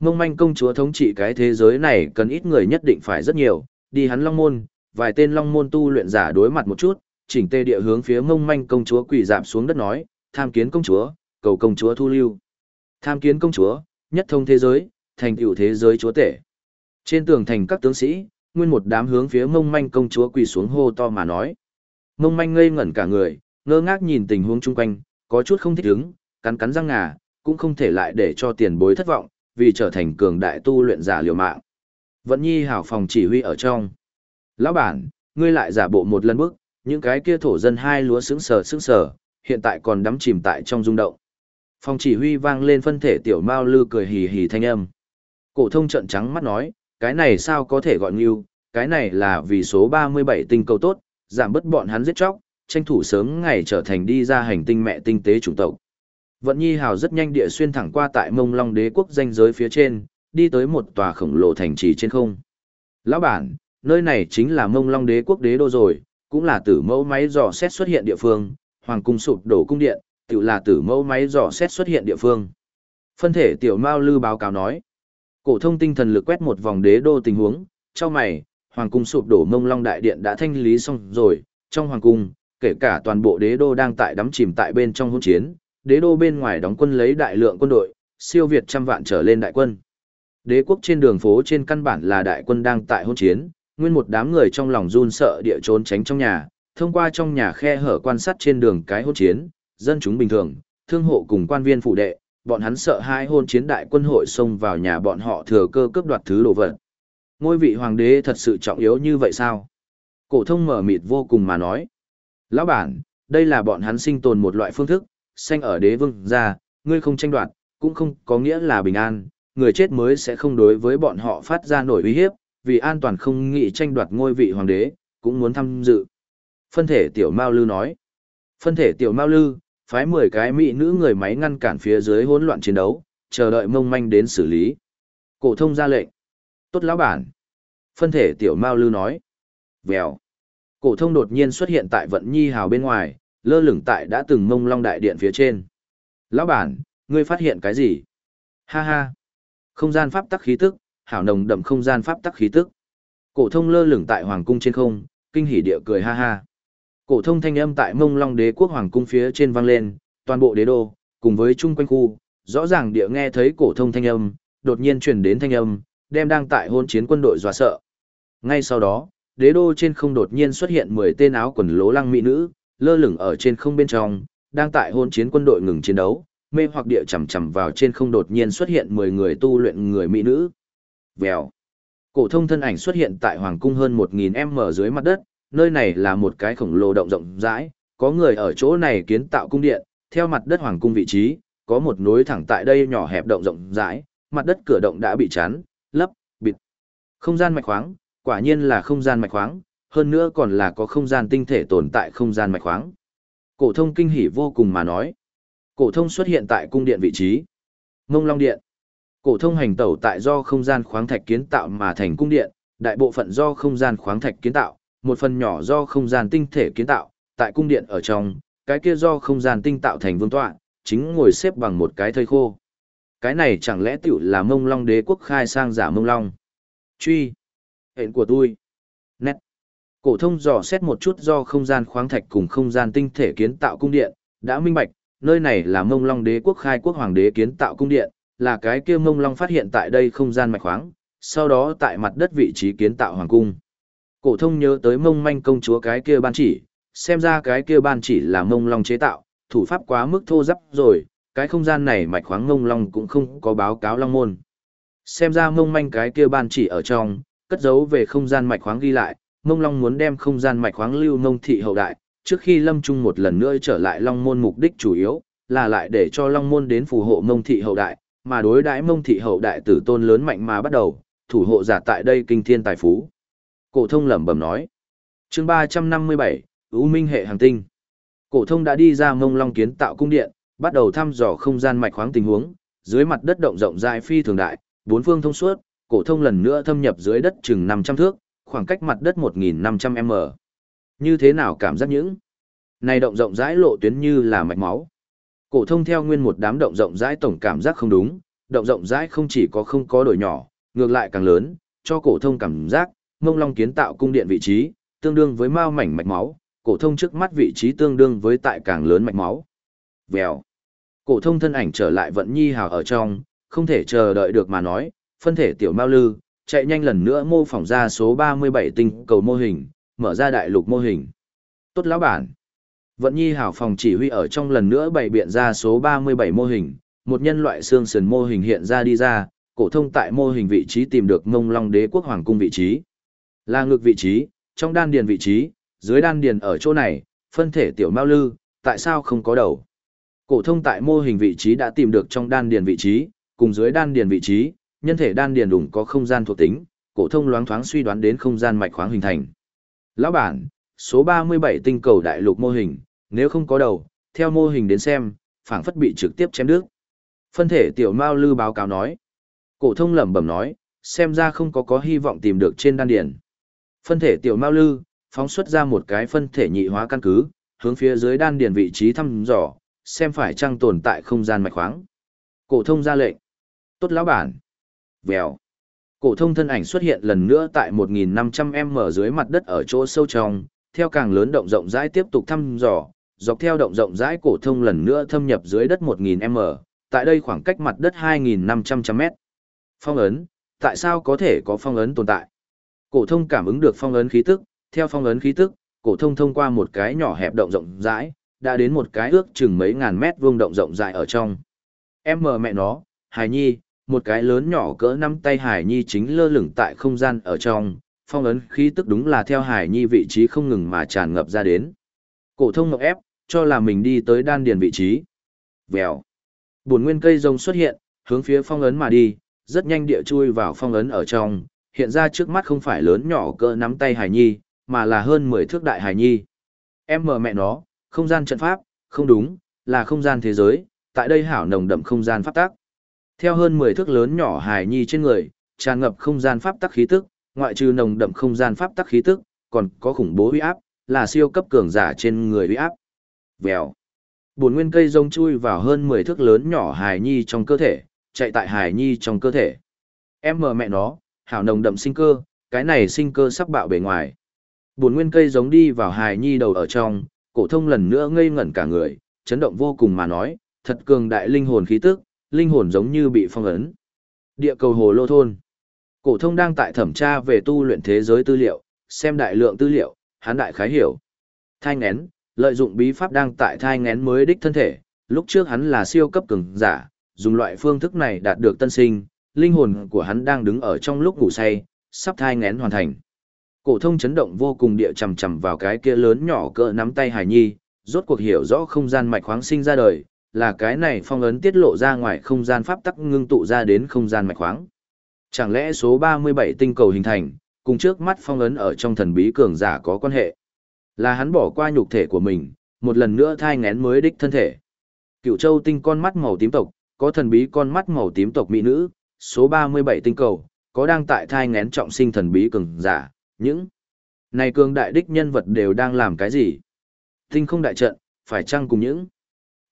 Mông manh công chúa thống trị cái thế giới này cần ít người nhất định phải rất nhiều, đi hắn Long môn, vài tên Long môn tu luyện giả đối mặt một chút, chỉnh tê địa hướng phía mông manh công chúa quỳ dạp xuống đất nói, tham kiến công chúa, cầu công chúa thu lưu. Tham kiến công chúa, nhất thông thế giới, thành tựu thế giới chúa tể. Trên tường thành các tướng sĩ, nguyên một đám hướng phía mông manh công chúa quỳ xuống hô to mà nói. Mông manh ngây ngẩn cả người, ngơ ngác nhìn tình huống chung quanh, có chút không thích ứng, cắn cắn răng ngà, cũng không thể lại để cho tiền bối thất vọng, vì trở thành cường đại tu luyện giả liều mạng. Vận nhi hảo phòng chỉ huy ở trong. Lão bản, ngươi lại giả bộ một lần bước, những cái kia thổ dân hai lúa sững sờ sững sờ, hiện tại còn đắm chìm tại trong rung động. Phòng chỉ huy vang lên phân thể tiểu mao lư cười hì hì thanh âm. Cổ thông trợn trắng mắt nói, cái này sao có thể gọi ngưu, cái này là vì số 37 tinh cầu tốt, giảm bớt bọn hắn giết chóc, tranh thủ sớm ngày trở thành đi ra hành tinh mẹ tinh tế chủng tộc. Vận Nhi Hào rất nhanh địa xuyên thẳng qua tại Mông Long Đế quốc danh giới phía trên, đi tới một tòa khổng lồ thành trì trên không. Lão bản, nơi này chính là mông long đế quốc đế đô rồi, cũng là tử mẫu máy dò xét xuất hiện địa phương, hoàng cung sụp đổ cung điện, tự là tử mẫu máy dò xét xuất hiện địa phương. Phân thể tiểu Mao Lư báo cáo nói, cổ thông tinh thần lực quét một vòng đế đô tình huống, cho mày, hoàng cung sụp đổ mông long đại điện đã thanh lý xong rồi, trong hoàng cung, kể cả toàn bộ đế đô đang tại đắm chìm tại bên trong hỗn chiến, đế đô bên ngoài đóng quân lấy đại lượng quân đội, siêu việt trăm vạn trở lên đại quân. Đế quốc trên đường phố trên căn bản là đại quân đang tại hỗn chiến, nguyên một đám người trong lòng run sợ địa trốn tránh trong nhà, thông qua trong nhà khe hở quan sát trên đường cái hỗn chiến, dân chúng bình thường, thương hộ cùng quan viên phụ đệ, bọn hắn sợ hai hôn chiến đại quân hội xông vào nhà bọn họ thừa cơ cướp đoạt thứ đồ vật. Ngôi vị hoàng đế thật sự trọng yếu như vậy sao? Cổ thông mở mịt vô cùng mà nói. Lão bản, đây là bọn hắn sinh tồn một loại phương thức, sanh ở đế vương gia, ngươi không tranh đoạt, cũng không có nghĩa là bình an, người chết mới sẽ không đối với bọn họ phát ra nổi uy hiếp, vì an toàn không nghĩ tranh đoạt ngôi vị hoàng đế, cũng muốn tham dự. Phân thể tiểu Mao Lư nói. Phân thể tiểu Mao Lư, phái 10 cái mỹ nữ người máy ngăn cản phía dưới hỗn loạn chiến đấu, chờ đợi mông manh đến xử lý. Cổ thông ra lệnh. Tốt lão bản. Phân thể tiểu Mao Lư nói. Vèo. Cổ thông đột nhiên xuất hiện tại vận nhi hào bên ngoài, lơ lửng tại đã từng mông long đại điện phía trên. Lão bản, ngươi phát hiện cái gì? Ha ha. Không gian pháp tắc khí tức, hảo nồng đậm không gian pháp tắc khí tức. Cổ thông lơ lửng tại hoàng cung trên không, kinh hỉ địa cười ha ha. Cổ thông thanh âm tại Mông Long Đế quốc hoàng cung phía trên vang lên, toàn bộ đế đô, cùng với chung quanh khu, rõ ràng địa nghe thấy cổ thông thanh âm, đột nhiên truyền đến thanh âm, đem đang tại hôn chiến quân đội dọa sợ. Ngay sau đó, đế đô trên không đột nhiên xuất hiện 10 tên áo quần lố lăng mỹ nữ, lơ lửng ở trên không bên trong, đang tại hôn chiến quân đội ngừng chiến đấu, mê hoặc địa chầm chầm vào trên không đột nhiên xuất hiện 10 người tu luyện người mỹ nữ. Vèo. Cổ thông thân ảnh xuất hiện tại hoàng cung hơn 1000m dưới mặt đất, nơi này là một cái khổng lồ động rộng rãi, có người ở chỗ này kiến tạo cung điện, theo mặt đất hoàng cung vị trí, có một nối thẳng tại đây nhỏ hẹp động rộng rãi, mặt đất cửa động đã bị chắn, lấp, bịt. Không gian mạch khoáng, quả nhiên là không gian mạch khoáng, hơn nữa còn là có không gian tinh thể tồn tại không gian mạch khoáng. Cổ thông kinh hỉ vô cùng mà nói. Cổ thông xuất hiện tại cung điện vị trí. Ngông Long Điện. Cổ thông hành tẩu tại do không gian khoáng thạch kiến tạo mà thành cung điện, đại bộ phận do không gian khoáng thạch kiến tạo, một phần nhỏ do không gian tinh thể kiến tạo, tại cung điện ở trong, cái kia do không gian tinh tạo thành vương tọa, chính ngồi xếp bằng một cái thây khô. Cái này chẳng lẽ tiểu là mông long đế quốc khai sang giả mông long. Truy. Hẹn của tôi. Nét. Cổ thông dò xét một chút do không gian khoáng thạch cùng không gian tinh thể kiến tạo cung điện, đã minh bạch, nơi này là mông long đế quốc khai quốc hoàng đế kiến tạo cung điện, là cái kia mông long phát hiện tại đây không gian mạch khoáng, sau đó tại mặt đất vị trí kiến tạo hoàng cung. Cổ thông nhớ tới mông manh công chúa cái kia ban chỉ, xem ra cái kia ban chỉ là mông long chế tạo, thủ pháp quá mức thô ráp rồi, cái không gian này mạch khoáng mông long cũng không có báo cáo long môn. Xem ra mông manh cái kia ban chỉ ở trong, cất giấu về không gian mạch khoáng ghi lại, mông long muốn đem không gian mạch khoáng lưu mông thị hậu đại, trước khi lâm trung một lần nữa trở lại long môn mục đích chủ yếu, là lại để cho long môn đến phù hộ mông thị hậu đại, mà đối đãi mông thị hậu đại tử tôn lớn mạnh mà bắt đầu, thủ hộ giả tại đây kinh thiên tài phú. Cổ thông lẩm bẩm nói. Chương 357, U Minh hệ hành tinh. Cổ thông đã đi ra Mông Long kiến tạo cung điện, bắt đầu thăm dò không gian mạch khoáng tình huống, dưới mặt đất động rộng rãi phi thường đại, bốn phương thông suốt, cổ thông lần nữa thâm nhập dưới đất chừng 500 thước, khoảng cách mặt đất 1500m. Như thế nào cảm giác những này động rộng rãi lộ tuyến như là mạch máu. Cổ thông theo nguyên một đám động rộng rãi tổng cảm giác không đúng, động rộng rãi không chỉ có không có đổi nhỏ, ngược lại càng lớn, cho cổ thông cảm giác mông long kiến tạo cung điện vị trí, tương đương với mao mảnh mạch máu, cổ thông trước mắt vị trí tương đương với tại càng lớn mạch máu. Vèo. Cổ thông thân ảnh trở lại vận nhi hào ở trong, không thể chờ đợi được mà nói, phân thể tiểu mao lư, chạy nhanh lần nữa mô phỏng ra số 37 tinh cầu mô hình, mở ra đại lục mô hình. Tốt lão bản. Vận nhi hào phòng chỉ huy ở trong lần nữa bày biện ra số 37 mô hình, một nhân loại xương sườn mô hình hiện ra đi ra, cổ thông tại mô hình vị trí tìm được Ngông Long Đế quốc hoàng cung vị trí. Là ngược vị trí, trong đan điền vị trí, dưới đan điền ở chỗ này, phân thể tiểu mao lư, tại sao không có đầu? Cổ thông tại mô hình vị trí đã tìm được trong đan điền vị trí, cùng dưới đan điền vị trí, nhân thể đan điền đủng có không gian thuộc tính, cổ thông loáng thoáng suy đoán đến không gian mạch khoáng hình thành. Lão bản, số 37 tinh cầu đại lục mô hình, nếu không có đầu, theo mô hình đến xem, phảng phất bị trực tiếp chém đứt. Phân thể tiểu mao lư báo cáo nói. Cổ thông lẩm bẩm nói, xem ra không có có hy vọng tìm được trên đan điền. Phân thể tiểu mao lư, phóng xuất ra một cái phân thể nhị hóa căn cứ, hướng phía dưới đan điền vị trí thăm dò, xem phải chăng tồn tại không gian mạch khoáng. Cổ thông ra lệnh. Tốt lão bản. Vèo. Cổ thông thân ảnh xuất hiện lần nữa tại 1500m dưới mặt đất ở chỗ sâu trong, theo càng lớn động rộng rãi tiếp tục thăm dò, dọc theo động rộng rãi cổ thông lần nữa thâm nhập dưới đất 1000m, tại đây khoảng cách mặt đất 2500m. Phong ấn, tại sao có thể có phong ấn tồn tại? Cổ thông cảm ứng được phong ấn khí tức, theo phong ấn khí tức, cổ thông thông qua một cái nhỏ hẹp động rộng rãi, đã đến một cái ước chừng mấy ngàn mét vuông động rộng rãi ở trong. Em mờ mẹ nó, Hải Nhi, một cái lớn nhỏ cỡ năm tay Hải Nhi chính lơ lửng tại không gian ở trong, phong ấn khí tức đúng là theo Hải Nhi vị trí không ngừng mà tràn ngập ra đến. Cổ thông ngọc ép, cho là mình đi tới đan điền vị trí. Vèo. Buồn nguyên cây rồng xuất hiện, hướng phía phong ấn mà đi, rất nhanh địa chui vào phong ấn ở trong, hiện ra trước mắt không phải lớn nhỏ cỡ nắm tay Hải Nhi, mà là hơn 10 thước đại Hải Nhi. Em mờ mẹ nó, không gian trận pháp, không đúng, là không gian thế giới, tại đây hảo nồng đậm không gian pháp tắc. Theo hơn 10 thước lớn nhỏ Hải Nhi trên người, tràn ngập không gian pháp tắc khí tức, ngoại trừ nồng đậm không gian pháp tắc khí tức, còn có khủng bố uy áp, là siêu cấp cường giả trên người uy áp. Vèo. Bổn nguyên cây rông chui vào hơn 10 thước lớn nhỏ hải nhi trong cơ thể, chạy tại hải nhi trong cơ thể. Em mờ mẹ nó, hảo nồng đậm sinh cơ, cái này sinh cơ sắp bạo bề ngoài. buồn nguyên cây giống đi vào hài nhi đầu ở trong, cổ thông lần nữa ngây ngẩn cả người, chấn động vô cùng mà nói, thật cường đại linh hồn khí tức, linh hồn giống như bị phong ấn. Địa cầu hồ lô thôn. Cổ thông đang tại thẩm tra về tu luyện thế giới tư liệu, xem đại lượng tư liệu, hắn đại khái hiểu. Thai nghén, lợi dụng bí pháp đang tại thai nghén mới đích thân thể, lúc trước hắn là siêu cấp cường giả, dùng loại phương thức này đạt được tân sinh, linh hồn của hắn đang đứng ở trong lúc ngủ say, sắp thai ngén hoàn thành. Cổ thông chấn động vô cùng địa chầm chầm vào cái kia lớn nhỏ cỡ nắm tay Hải Nhi, rốt cuộc hiểu rõ không gian mạch khoáng sinh ra đời, là cái này phong ấn tiết lộ ra ngoài không gian pháp tắc ngưng tụ ra đến không gian mạch khoáng. Chẳng lẽ số 37 tinh cầu hình thành, cùng trước mắt phong ấn ở trong thần bí cường giả có quan hệ? Là hắn bỏ qua nhục thể của mình, một lần nữa thai ngén mới đích thân thể. Cựu châu tinh con mắt màu tím tộc, có thần bí con mắt màu tím tộc mỹ nữ, số 37 tinh cầu, có đang tại thai ngén trọng sinh thần bí cường giả, những này cường đại đích nhân vật đều đang làm cái gì? Tinh không đại trận, phải chăng cùng những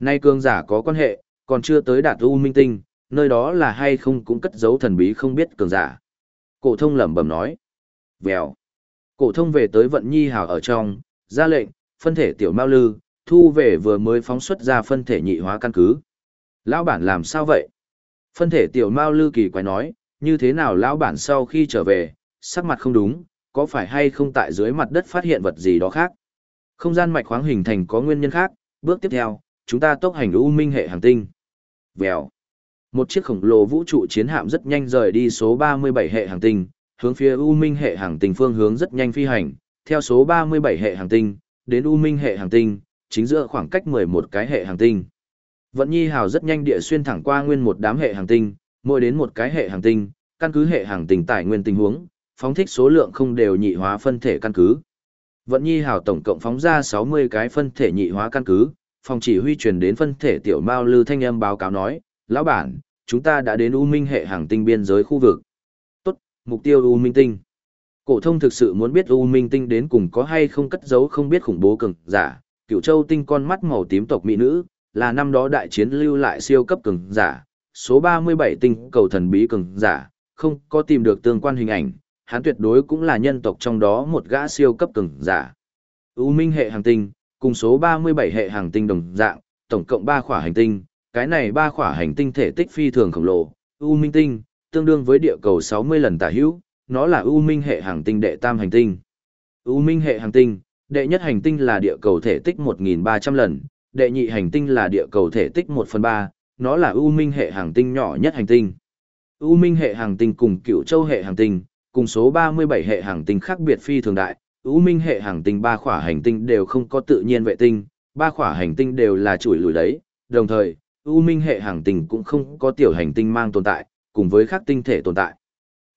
này cường giả có quan hệ, còn chưa tới đạt u minh tinh, nơi đó là hay không cũng cất giấu thần bí không biết cường giả. Cổ thông lẩm bẩm nói. Vèo. Cổ thông về tới vận nhi hào ở trong, ra lệnh, phân thể tiểu mao lư, thu về vừa mới phóng xuất ra phân thể nhị hóa căn cứ. Lão bản làm sao vậy? Phân thể tiểu mao lư kỳ quái nói, như thế nào lão bản sau khi trở về, sắc mặt không đúng, có phải hay không tại dưới mặt đất phát hiện vật gì đó khác? Không gian mạch khoáng hình thành có nguyên nhân khác, bước tiếp theo, chúng ta tốc hành u minh hệ hành tinh. Vèo. Một chiếc khổng lồ vũ trụ chiến hạm rất nhanh rời đi số 37 hệ hành tinh, hướng phía U Minh hệ hành tinh phương hướng rất nhanh phi hành, theo số 37 hệ hành tinh, đến U Minh hệ hành tinh, chính giữa khoảng cách 11 cái hệ hành tinh. Vận Nhi Hào rất nhanh địa xuyên thẳng qua nguyên một đám hệ hành tinh, mỗi đến một cái hệ hành tinh, căn cứ hệ hành tinh tài nguyên tình huống, phóng thích số lượng không đều nhị hóa phân thể căn cứ. Vận Nhi Hào tổng cộng phóng ra 60 cái phân thể nhị hóa căn cứ, phòng chỉ huy truyền đến phân thể tiểu Mao Lư thanh âm báo cáo nói, lão bản, chúng ta đã đến U Minh hệ hành tinh biên giới khu vực. Tốt, mục tiêu U Minh tinh. Cổ thông thực sự muốn biết U Minh tinh đến cùng có hay không cất giấu không biết khủng bố cường giả, Cựu Châu tinh con mắt màu tím tộc mỹ nữ, là năm đó đại chiến lưu lại siêu cấp cường giả, số 37 tinh cầu thần bí cường giả, không có tìm được tương quan hình ảnh, hắn tuyệt đối cũng là nhân tộc trong đó một gã siêu cấp cường giả. U Minh hệ hành tinh, cùng số 37 hệ hành tinh đồng dạng, tổng cộng 3 khỏa hành tinh, cái này ba khỏa hành tinh thể tích phi thường khổng lồ, U Minh tinh, tương đương với địa cầu 60 lần tả hữu, nó là U Minh hệ hành tinh đệ tam hành tinh. U Minh hệ hành tinh, đệ nhất hành tinh là địa cầu thể tích 1.300 lần, đệ nhị hành tinh là địa cầu thể tích 1 phần 3, nó là U Minh hệ hành tinh nhỏ nhất hành tinh. U Minh hệ hành tinh cùng cựu châu hệ hành tinh, cùng số 37 hệ hành tinh khác biệt phi thường đại, U Minh hệ hành tinh ba khỏa hành tinh đều không có tự nhiên vệ tinh, ba khỏa hành tinh đều là chuỗi lùi đấy, đồng thời, U Minh hệ hành tinh cũng không có tiểu hành tinh mang tồn tại, cùng với các tinh thể tồn tại.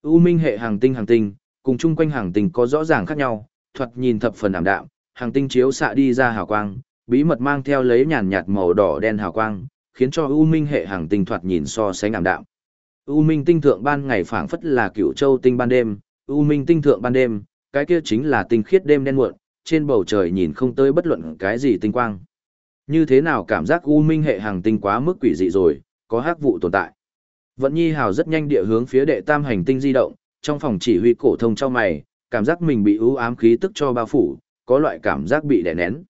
U Minh hệ hành tinh hành tinh, cùng chung quanh hành tinh có rõ ràng khác nhau, thoạt nhìn thập phần ảm đạm, hành tinh chiếu xạ đi ra hào quang, bí mật mang theo lấy nhàn nhạt màu đỏ đen hào quang, khiến cho U Minh hệ hàng tinh thoạt nhìn so sánh ảm đạm. U Minh tinh thượng ban ngày phảng phất là cựu châu tinh ban đêm, U Minh tinh thượng ban đêm, cái kia chính là tinh khiết đêm đen muộn, trên bầu trời nhìn không tới bất luận cái gì tinh quang. Như thế nào cảm giác u minh hệ hàng tinh quá mức quỷ dị rồi, có hắc vụ tồn tại. Vận Nhi Hào rất nhanh địa hướng phía đệ tam hành tinh di động, trong phòng chỉ huy cổ thông trong mày, cảm giác mình bị u ám khí tức cho bao phủ, có loại cảm giác bị đè nén.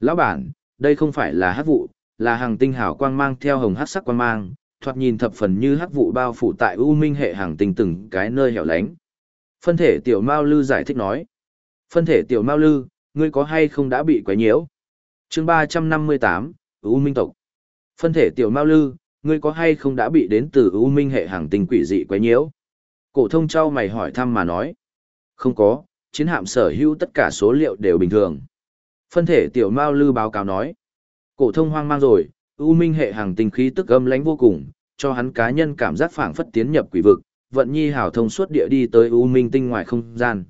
Lão bản, đây không phải là hắc vụ, là hàng tinh hào quang mang theo hồng hắc sắc quang mang, thoạt nhìn thập phần như hắc vụ bao phủ tại u minh hệ hàng tinh từng cái nơi hẻo lánh. Phân thể tiểu Mao Lư giải thích nói. Phân thể tiểu Mao Lư, ngươi có hay không đã bị quấy nhiễu? Chương ba trăm năm mươi tám, U Minh tộc. Phân thể tiểu Mao Lư, ngươi có hay không đã bị đến từ U Minh hệ hàng tinh quỷ dị quấy nhiễu? Cổ thông trao mày hỏi thăm mà nói. Không có, chiến hạm sở hữu tất cả số liệu đều bình thường. Phân thể tiểu Mao Lư báo cáo nói. Cổ thông hoang mang rồi, U Minh hệ hàng tinh khí tức âm lãnh vô cùng, cho hắn cá nhân cảm giác phảng phất tiến nhập quỷ vực, vận nhi hảo thông suốt địa đi tới U Minh tinh ngoài không gian.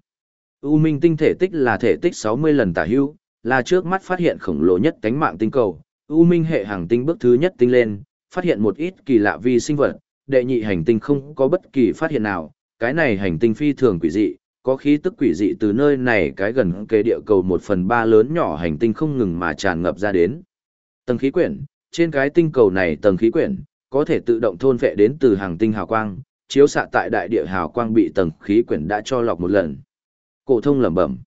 U Minh tinh thể tích là thể tích 60 lần tả hữu, là trước mắt phát hiện khổng lồ nhất cánh mạng tinh cầu. U Minh hệ hàng tinh bước thứ nhất tinh lên, phát hiện một ít kỳ lạ vi sinh vật, đệ nhị hành tinh không có bất kỳ phát hiện nào, cái này hành tinh phi thường quỷ dị, có khí tức quỷ dị từ nơi này cái gần kế địa cầu một phần ba lớn nhỏ hành tinh không ngừng mà tràn ngập ra đến. Tầng khí quyển, trên cái tinh cầu này tầng khí quyển, có thể tự động thôn vệ đến từ hàng tinh hào quang, chiếu xạ tại đại địa hào quang bị tầng khí quyển đã cho lọc một lần. Cổ thông lẩm bẩm.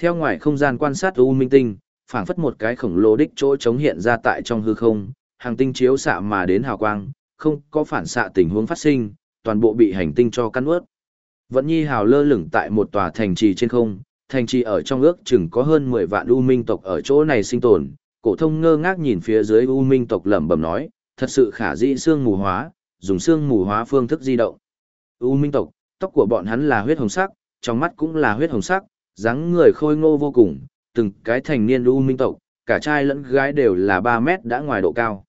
Theo ngoài không gian quan sát u minh tinh, phảng phất một cái khổng lồ đích chỗ chống hiện ra tại trong hư không, hàng tinh chiếu xạ mà đến hào quang, không có phản xạ tình huống phát sinh, toàn bộ bị hành tinh cho căn ướt. Vận Nhi hào lơ lửng tại một tòa thành trì trên không, thành trì ở trong ước chừng có hơn 10 vạn u minh tộc ở chỗ này sinh tồn, cổ thông ngơ ngác nhìn phía dưới u minh tộc lẩm bẩm nói, thật sự khả dĩ xương mù hóa, dùng xương mù hóa phương thức di động. U minh tộc, tóc của bọn hắn là huyết hồng sắc, trong mắt cũng là huyết hồng sắc, dáng người khôi ngô vô cùng, từng cái thành niên U minh tộc, cả trai lẫn gái đều là 3 mét đã ngoài độ cao.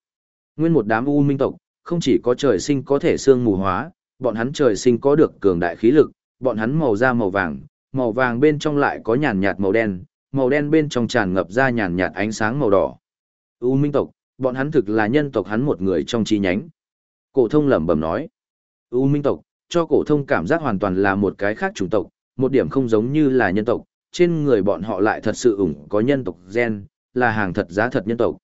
Nguyên một đám U minh tộc, không chỉ có trời sinh có thể xương mù hóa, bọn hắn trời sinh có được cường đại khí lực, bọn hắn màu da màu vàng, màu vàng bên trong lại có nhàn nhạt màu đen, màu đen bên trong tràn ngập ra nhàn nhạt ánh sáng màu đỏ. U minh tộc, bọn hắn thực là nhân tộc hắn một người trong chi nhánh. Cổ thông lẩm bẩm nói. U minh tộc, cho cổ thông cảm giác hoàn toàn là một cái khác chủng tộc, một điểm không giống như là nhân tộc, trên người bọn họ lại thật sự ủng có nhân tộc gen, là hàng thật giá thật nhân tộc.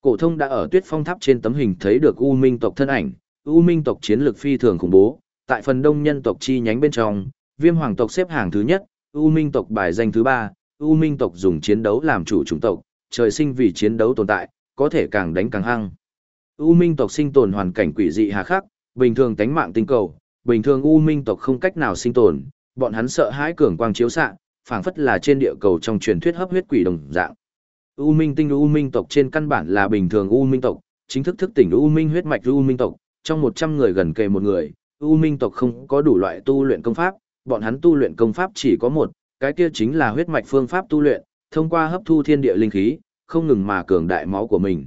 Cổ thông đã ở tuyết phong tháp trên tấm hình thấy được U minh tộc thân ảnh, U minh tộc chiến lược phi thường khủng bố, tại phần đông nhân tộc chi nhánh bên trong, viêm hoàng tộc xếp hàng thứ nhất, U minh tộc bài danh thứ ba, U minh tộc dùng chiến đấu làm chủ chủng tộc, trời sinh vì chiến đấu tồn tại, có thể càng đánh càng hăng. U minh tộc sinh tồn hoàn cảnh quỷ dị hà khắc, bình thường tánh mạng tinh cầu, bình thường U minh tộc không cách nào sinh tồn, bọn hắn sợ hãi cường quang chiếu xạ, phảng phất là trên địa cầu trong truyền thuyết hấp huyết quỷ đồng dạng. U minh tinh U minh tộc trên căn bản là bình thường U minh tộc, chính thức thức tỉnh U minh huyết mạch U minh tộc, trong 100 người gần kề một người, U minh tộc không có đủ loại tu luyện công pháp, bọn hắn tu luyện công pháp chỉ có một, cái kia chính là huyết mạch phương pháp tu luyện, thông qua hấp thu thiên địa linh khí, không ngừng mà cường đại máu của mình.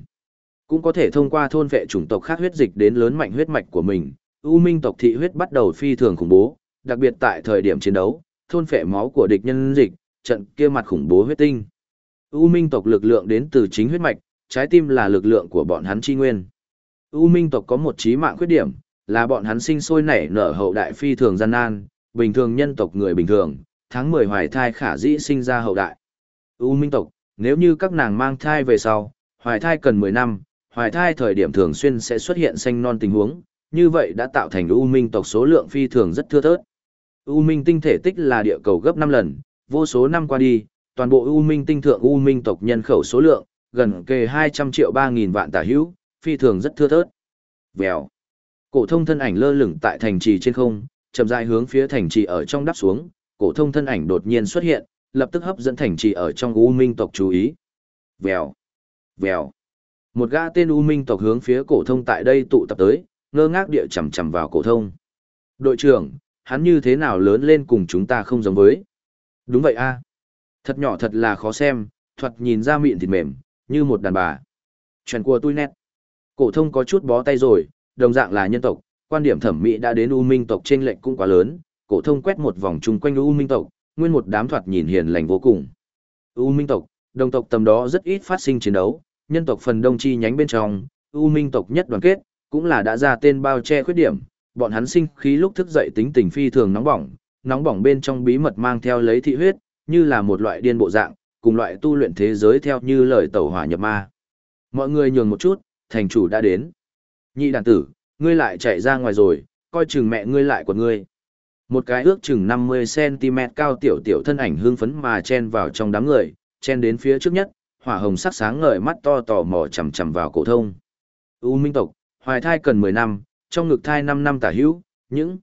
Cũng có thể thông qua thôn vệ chủng tộc khác huyết dịch đến lớn mạnh huyết mạch của mình. U minh tộc thị huyết bắt đầu phi thường khủng bố, đặc biệt tại thời điểm chiến đấu, thôn phệ máu của địch nhân dịch, trận kia mặt khủng bố huyết tinh. U minh tộc lực lượng đến từ chính huyết mạch, trái tim là lực lượng của bọn hắn chi nguyên. U minh tộc có một trí mạng khuyết điểm, là bọn hắn sinh sôi nảy nở hậu đại phi thường gian nan, bình thường nhân tộc người bình thường, tháng 10 hoài thai khả dĩ sinh ra hậu đại. U minh tộc, nếu như các nàng mang thai về sau, hoài thai cần 10 năm, hoài thai thời điểm thường xuyên sẽ xuất hiện sinh non tình huống, như vậy đã tạo thành U minh tộc số lượng phi thường rất thưa thớt. U minh tinh thể tích là địa cầu gấp 5 lần, vô số năm qua đi, toàn bộ U minh tinh thượng U minh tộc nhân khẩu số lượng, gần kề 200 triệu 3.000 vạn tả hữu, phi thường rất thưa thớt. Vèo. Cổ thông thân ảnh lơ lửng tại thành trì trên không, chậm rãi hướng phía thành trì ở trong đáp xuống, cổ thông thân ảnh đột nhiên xuất hiện, lập tức hấp dẫn thành trì ở trong U minh tộc chú ý. Vèo. Vèo. Một gã tên U minh tộc hướng phía cổ thông tại đây tụ tập tới, ngơ ngác địa chầm chầm vào cổ thông. Đội trưởng, hắn như thế nào lớn lên cùng chúng ta không giống với. Đúng vậy a Thật nhỏ thật là khó xem, thoạt nhìn ra miệng thịt mềm, như một đàn bà. Chuyện của tôi nét. Cổ thông có chút bó tay rồi, đồng dạng là nhân tộc, quan điểm thẩm mỹ đã đến U Minh tộc trên lệch cũng quá lớn, cổ thông quét một vòng chung quanh U Minh tộc, nguyên một đám thoạt nhìn hiền lành vô cùng. U Minh tộc, đồng tộc tầm đó rất ít phát sinh chiến đấu, nhân tộc phần đông chi nhánh bên trong, U Minh tộc nhất đoàn kết, cũng là đã ra tên bao che khuyết điểm, bọn hắn sinh khí lúc thức dậy tính tình phi thường nóng bỏng, nóng bỏng bên trong bí mật mang theo lấy thị huyết, như là một loại điên bộ dạng, cùng loại tu luyện thế giới theo như lời tẩu hỏa nhập ma. Mọi người nhường một chút, thành chủ đã đến. Nhị đàn tử, ngươi lại chạy ra ngoài rồi, coi chừng mẹ ngươi lại của ngươi. Một cái ước chừng 50cm cao tiểu tiểu thân ảnh hương phấn mà chen vào trong đám người, chen đến phía trước nhất, hỏa hồng sắc sáng ngời mắt to tò mò chầm chầm vào cổ thông. U minh tộc, hoài thai cần 10 năm, trong ngực thai 5 năm tả hữu, những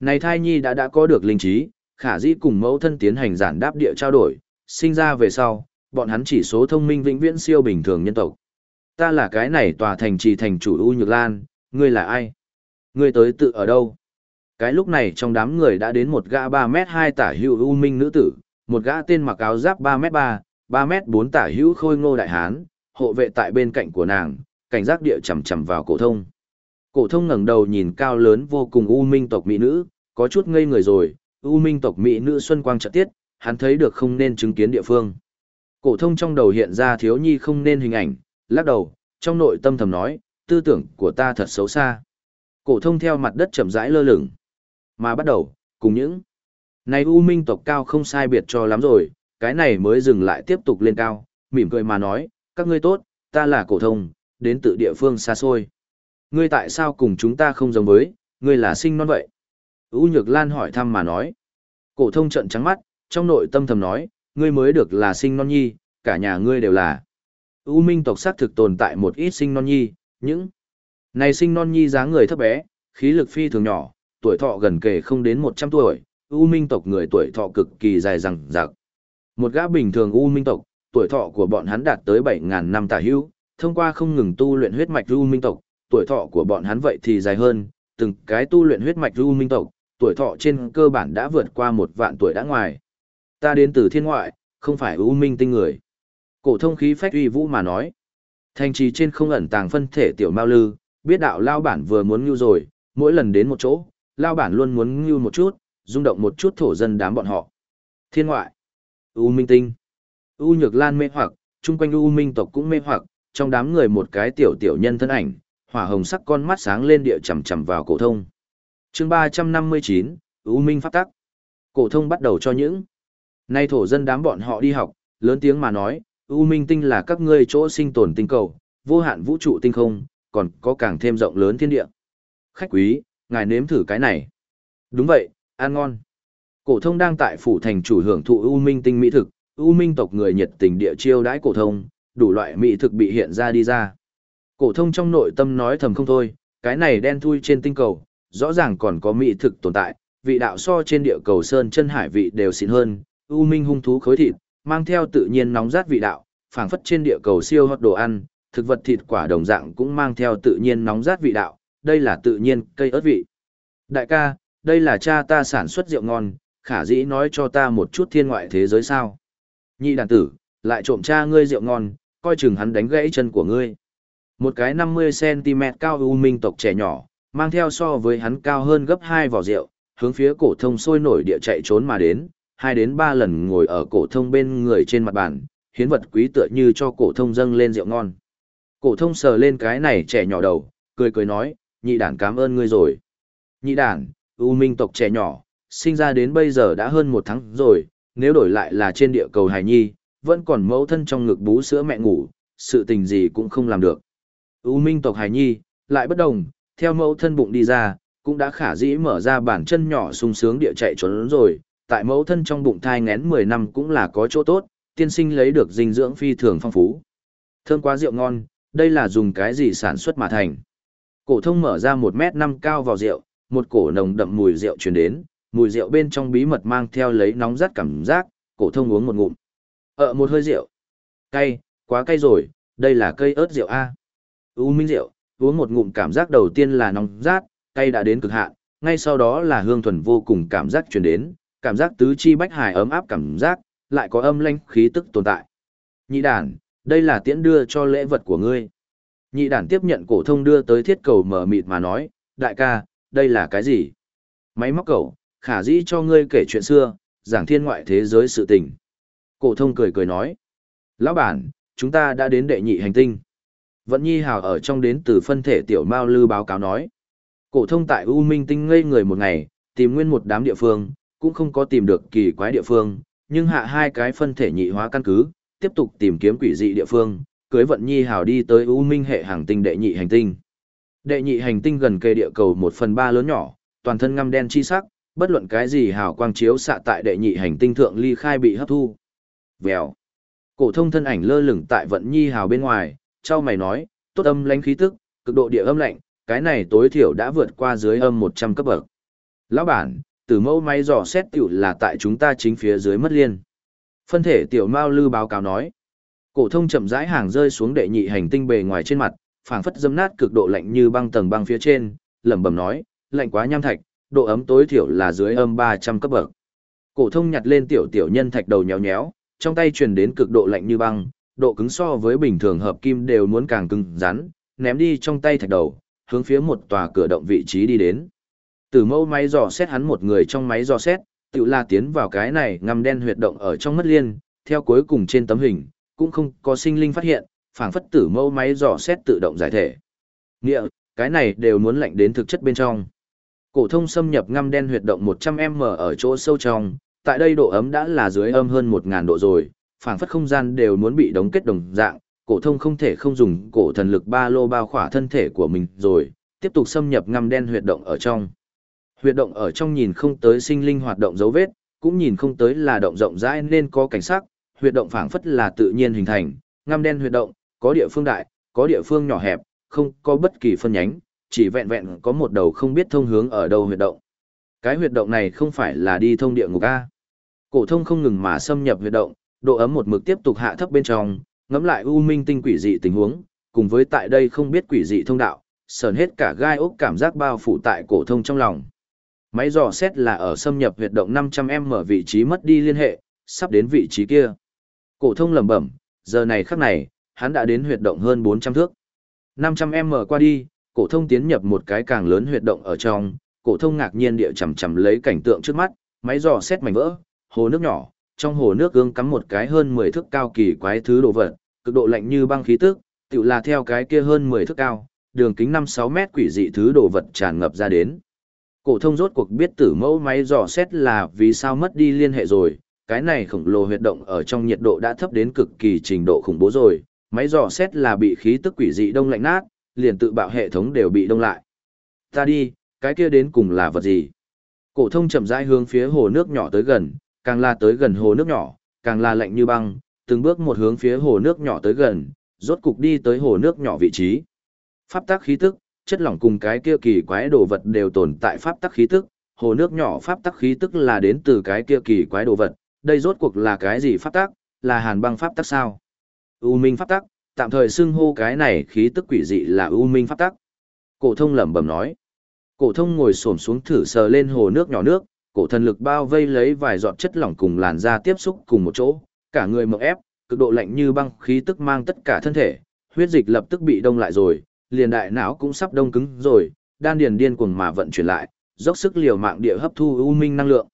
này thai nhi đã đã có được linh trí, khả dĩ cùng mẫu thân tiến hành giản đáp địa trao đổi, sinh ra về sau, bọn hắn chỉ số thông minh vĩnh viễn siêu bình thường nhân tộc. Ta là cái này tòa thành trì thành chủ U Nhược Lan, ngươi là ai? Ngươi tới tự ở đâu? Cái lúc này trong đám người đã đến một gã 3 mét 2 tả hữu U Minh nữ tử, một gã tên mặc áo giáp 3 mét 3, 3 mét 4 tả hữu khôi ngô đại hán, hộ vệ tại bên cạnh của nàng, cảnh giác địa chầm chầm vào cổ thông. Cổ thông ngẩng đầu nhìn cao lớn vô cùng U Minh tộc mỹ nữ, có chút ngây người rồi, U Minh tộc mỹ nữ xuân quang chợt tiết, hắn thấy được không nên chứng kiến địa phương. Cổ thông trong đầu hiện ra thiếu nhi không nên hình ảnh, lắc đầu, trong nội tâm thầm nói, tư tưởng của ta thật xấu xa. Cổ thông theo mặt đất chậm rãi lơ lửng, mà bắt đầu, cùng những này U Minh tộc cao không sai biệt cho lắm rồi, cái này mới dừng lại tiếp tục lên cao, mỉm cười mà nói, các ngươi tốt, ta là cổ thông, đến từ địa phương xa xôi. Ngươi tại sao cùng chúng ta không giống với, ngươi là sinh non vậy? U Nhược Lan hỏi thăm mà nói. Cổ thông trợn trắng mắt, trong nội tâm thầm nói, ngươi mới được là sinh non nhi, cả nhà ngươi đều là. U Minh tộc xác thực tồn tại một ít sinh non nhi, những này sinh non nhi dáng người thấp bé, khí lực phi thường nhỏ, tuổi thọ gần kề không đến 100 tuổi, U Minh tộc người tuổi thọ cực kỳ dài dằng dặc. Một gã bình thường U Minh tộc, tuổi thọ của bọn hắn đạt tới 7000 năm tả hữu, thông qua không ngừng tu luyện huyết mạch U Minh tộc, tuổi thọ của bọn hắn vậy thì dài hơn, từng cái tu luyện huyết mạch U Minh tộc, tuổi thọ trên cơ bản đã vượt qua một vạn tuổi đã ngoài. Ta đến từ thiên ngoại, không phải U Minh tinh người. Cổ thông khí phách uy vũ mà nói. Thành trì trên không ẩn tàng phân thể tiểu Mao Lư, biết đạo lao bản vừa muốn ngưu rồi, mỗi lần đến một chỗ, lao bản luôn muốn ngưu một chút, rung động một chút thổ dân đám bọn họ. Thiên ngoại, U Minh Tinh, U Nhược Lan mê hoặc, chung quanh U Minh tộc cũng mê hoặc, trong đám người một cái tiểu tiểu nhân thân ảnh, hỏa hồng sắc con mắt sáng lên địa chằm chằm vào cổ thông. Chương ba trăm năm mươi chín U Minh pháp tắc. Cổ thông bắt đầu cho những nay thổ dân đám bọn họ đi học, lớn tiếng mà nói, U Minh Tinh là các ngươi chỗ sinh tồn tinh cầu, vô hạn vũ trụ tinh không, còn có càng thêm rộng lớn thiên địa. Khách quý, ngài nếm thử cái này. Đúng vậy, ăn ngon. Cổ thông đang tại phủ thành chủ hưởng thụ U Minh Tinh mỹ thực, U Minh tộc người nhiệt tình địa chiêu đãi cổ thông, đủ loại mỹ thực bị hiện ra đi ra. Cổ thông trong nội tâm nói thầm không thôi, cái này đen thui trên tinh cầu, rõ ràng còn có mỹ thực tồn tại, vị đạo so trên địa cầu sơn chân hải vị đều xịn hơn, U Minh hung thú khối thịt, mang theo tự nhiên nóng rát vị đạo, phảng phất trên địa cầu siêu hot đồ ăn, thực vật thịt quả đồng dạng cũng mang theo tự nhiên nóng rát vị đạo, đây là tự nhiên cây ớt vị. Đại ca, đây là cha ta sản xuất rượu ngon, khả dĩ nói cho ta một chút thiên ngoại thế giới sao. Nhị đàn tử, lại trộm cha ngươi rượu ngon, coi chừng hắn đánh gãy chân của ngươi. Một cái 50cm cao u minh tộc trẻ nhỏ, mang theo so với hắn cao hơn gấp hai vỏ rượu, hướng phía cổ thông sôi nổi địa chạy trốn mà đến, hai đến ba lần ngồi ở cổ thông bên người trên mặt bàn, hiến vật quý tựa như cho cổ thông dâng lên rượu ngon. Cổ thông sờ lên cái này trẻ nhỏ đầu, cười cười nói, nhị đản cảm ơn ngươi rồi. Nhị đản, U Minh tộc trẻ nhỏ, sinh ra đến bây giờ đã hơn một tháng rồi, nếu đổi lại là trên địa cầu Hải Nhi, vẫn còn mẫu thân trong ngực bú sữa mẹ ngủ, sự tình gì cũng không làm được. U Minh tộc Hải Nhi, lại bất đồng, theo mẫu thân bụng đi ra, cũng đã khả dĩ mở ra bản chân nhỏ sung sướng địa chạy trốn rồi, tại mẫu thân trong bụng thai ngén 10 năm cũng là có chỗ tốt, tiên sinh lấy được dinh dưỡng phi thường phong phú. Thơm quá rượu ngon, đây là dùng cái gì sản xuất mà thành. Cổ thông mở ra 1 mét 5 cao vào rượu, một cổ nồng đậm mùi rượu truyền đến, mùi rượu bên trong bí mật mang theo lấy nóng rát cảm giác, cổ thông uống một ngụm. Ở một hơi rượu. Cay, quá cay rồi, đây là cây ớt rượu a. U minh rượu, uống một ngụm cảm giác đầu tiên là nóng rát, cay đã đến cực hạn, ngay sau đó là hương thuần vô cùng cảm giác truyền đến, cảm giác tứ chi bách hải ấm áp cảm giác, lại có âm lanh khí tức tồn tại. Nhị đàn, đây là tiễn đưa cho lễ vật của ngươi. Nhị đàn tiếp nhận cổ thông đưa tới thiết cầu mở mịt mà nói, đại ca, đây là cái gì? Máy móc cầu, khả dĩ cho ngươi kể chuyện xưa, giảng thiên ngoại thế giới sự tình. Cổ thông cười cười nói, lão bản, chúng ta đã đến đệ nhị hành tinh. Vận Nhi Hào ở trong đến từ phân thể tiểu Mao Lư báo cáo nói. Cổ thông tại U Minh Tinh ngây người một ngày, tìm nguyên một đám địa phương, cũng không có tìm được kỳ quái địa phương, nhưng hạ hai cái phân thể nhị hóa căn cứ, tiếp tục tìm kiếm quỷ dị địa phương, cưới vận nhi hào đi tới U Minh hệ hành tinh đệ nhị hành tinh. Đệ nhị hành tinh gần kề địa cầu một phần ba lớn nhỏ, toàn thân ngăm đen chi sắc, bất luận cái gì hào quang chiếu xạ tại đệ nhị hành tinh thượng ly khai bị hấp thu. Vèo. Cổ thông thân ảnh lơ lửng tại vận nhi hào bên ngoài, trao mày nói, tốt âm lãnh khí tức, cực độ địa âm lạnh, cái này tối thiểu đã vượt qua dưới âm 100 cấp bậc. Lão bản, từ mẫu máy dò xét tiểu là tại chúng ta chính phía dưới mất liên. Phân thể tiểu Mao Lư báo cáo nói. Cổ thông chậm rãi hàng rơi xuống đệ nhị hành tinh bề ngoài trên mặt, phảng phất dâm nát cực độ lạnh như băng tầng băng phía trên, lẩm bẩm nói, lạnh quá nham thạch, độ ấm tối thiểu là dưới âm 300 cấp bậc. Cổ thông nhặt lên tiểu tiểu nhân thạch đầu nhéo nhéo, trong tay truyền đến cực độ lạnh như băng, độ cứng so với bình thường hợp kim đều muốn càng cứng rắn, ném đi trong tay thạch đầu, hướng phía một tòa cửa động vị trí đi đến. Tử mẫu máy dò xét hắn một người trong máy dò xét, tự la tiến vào cái này ngầm đen huyệt động ở trong mất liên, theo cuối cùng trên tấm hình, cũng không có sinh linh phát hiện, phảng phất tử mẫu máy dò xét tự động giải thể. Nghĩa, cái này đều muốn lạnh đến thực chất bên trong. Cổ thông xâm nhập ngăm đen huyệt động 100m ở chỗ sâu trong, tại đây độ ấm đã là dưới âm hơn 1000 độ rồi, phảng phất không gian đều muốn bị đóng kết đồng dạng, cổ thông không thể không dùng cổ thần lực ba lô bao khỏa thân thể của mình rồi, tiếp tục xâm nhập ngăm đen huyệt động ở trong. Huyệt động ở trong nhìn không tới sinh linh hoạt động dấu vết, cũng nhìn không tới là động rộng rãi nên có cảnh sắc, huyệt động phảng phất là tự nhiên hình thành, ngăm đen huyệt động, có địa phương đại, có địa phương nhỏ hẹp, không có bất kỳ phân nhánh, chỉ vẹn vẹn có một đầu không biết thông hướng ở đâu huyệt động. Cái huyệt động này không phải là đi thông địa ngục a. Cổ thông không ngừng mà xâm nhập huyệt động, độ ấm một mực tiếp tục hạ thấp bên trong, ngẫm lại u minh tinh quỷ dị tình huống, cùng với tại đây không biết quỷ dị thông đạo, sờn hết cả gai ốc cảm giác bao phủ tại cổ thông trong lòng. Máy dò xét là ở xâm nhập huyệt động 500m vị trí mất đi liên hệ, sắp đến vị trí kia. Cổ thông lẩm bẩm, giờ này khắc này, hắn đã đến huyệt động hơn 400 thước. 500m qua đi, cổ thông tiến nhập một cái càng lớn huyệt động ở trong, cổ thông ngạc nhiên địa chầm chầm lấy cảnh tượng trước mắt, máy dò xét mảnh vỡ, hồ nước nhỏ, trong hồ nước gương cắm một cái hơn 10 thước cao kỳ quái thứ đồ vật, cực độ lạnh như băng khí tức, tựu là theo cái kia hơn 10 thước cao, đường kính 5-6 mét quỷ dị thứ đồ vật tràn ngập ra đến. Cổ thông rốt cuộc biết tử mẫu máy dò xét là vì sao mất đi liên hệ rồi, cái này khổng lồ huyệt động ở trong nhiệt độ đã thấp đến cực kỳ trình độ khủng bố rồi, máy dò xét là bị khí tức quỷ dị đông lạnh nát, liền tự bạo hệ thống đều bị đông lại. Ta đi, cái kia đến cùng là vật gì? Cổ thông chậm rãi hướng phía hồ nước nhỏ tới gần, càng là tới gần hồ nước nhỏ, càng là lạnh như băng, từng bước một hướng phía hồ nước nhỏ tới gần, rốt cục đi tới hồ nước nhỏ vị trí. Pháp tắc khí tức, chất lỏng cùng cái kia kỳ quái đồ vật đều tồn tại pháp tắc khí tức, hồ nước nhỏ pháp tắc khí tức là đến từ cái kia kỳ quái đồ vật, đây rốt cuộc là cái gì pháp tắc, là hàn băng pháp tắc sao? U minh pháp tắc, tạm thời xưng hô cái này khí tức quỷ dị là u minh pháp tắc. Cổ thông lẩm bẩm nói. Cổ thông ngồi xổm xuống thử sờ lên hồ nước nhỏ nước, cổ thần lực bao vây lấy vài giọt chất lỏng cùng làn da tiếp xúc cùng một chỗ, cả người mộng ép, cực độ lạnh như băng khí tức mang tất cả thân thể, huyết dịch lập tức bị đông lại rồi, liền đại não cũng sắp đông cứng rồi, đan điền điên cuồng mà vận chuyển lại, dốc sức liều mạng địa hấp thu u minh năng lượng.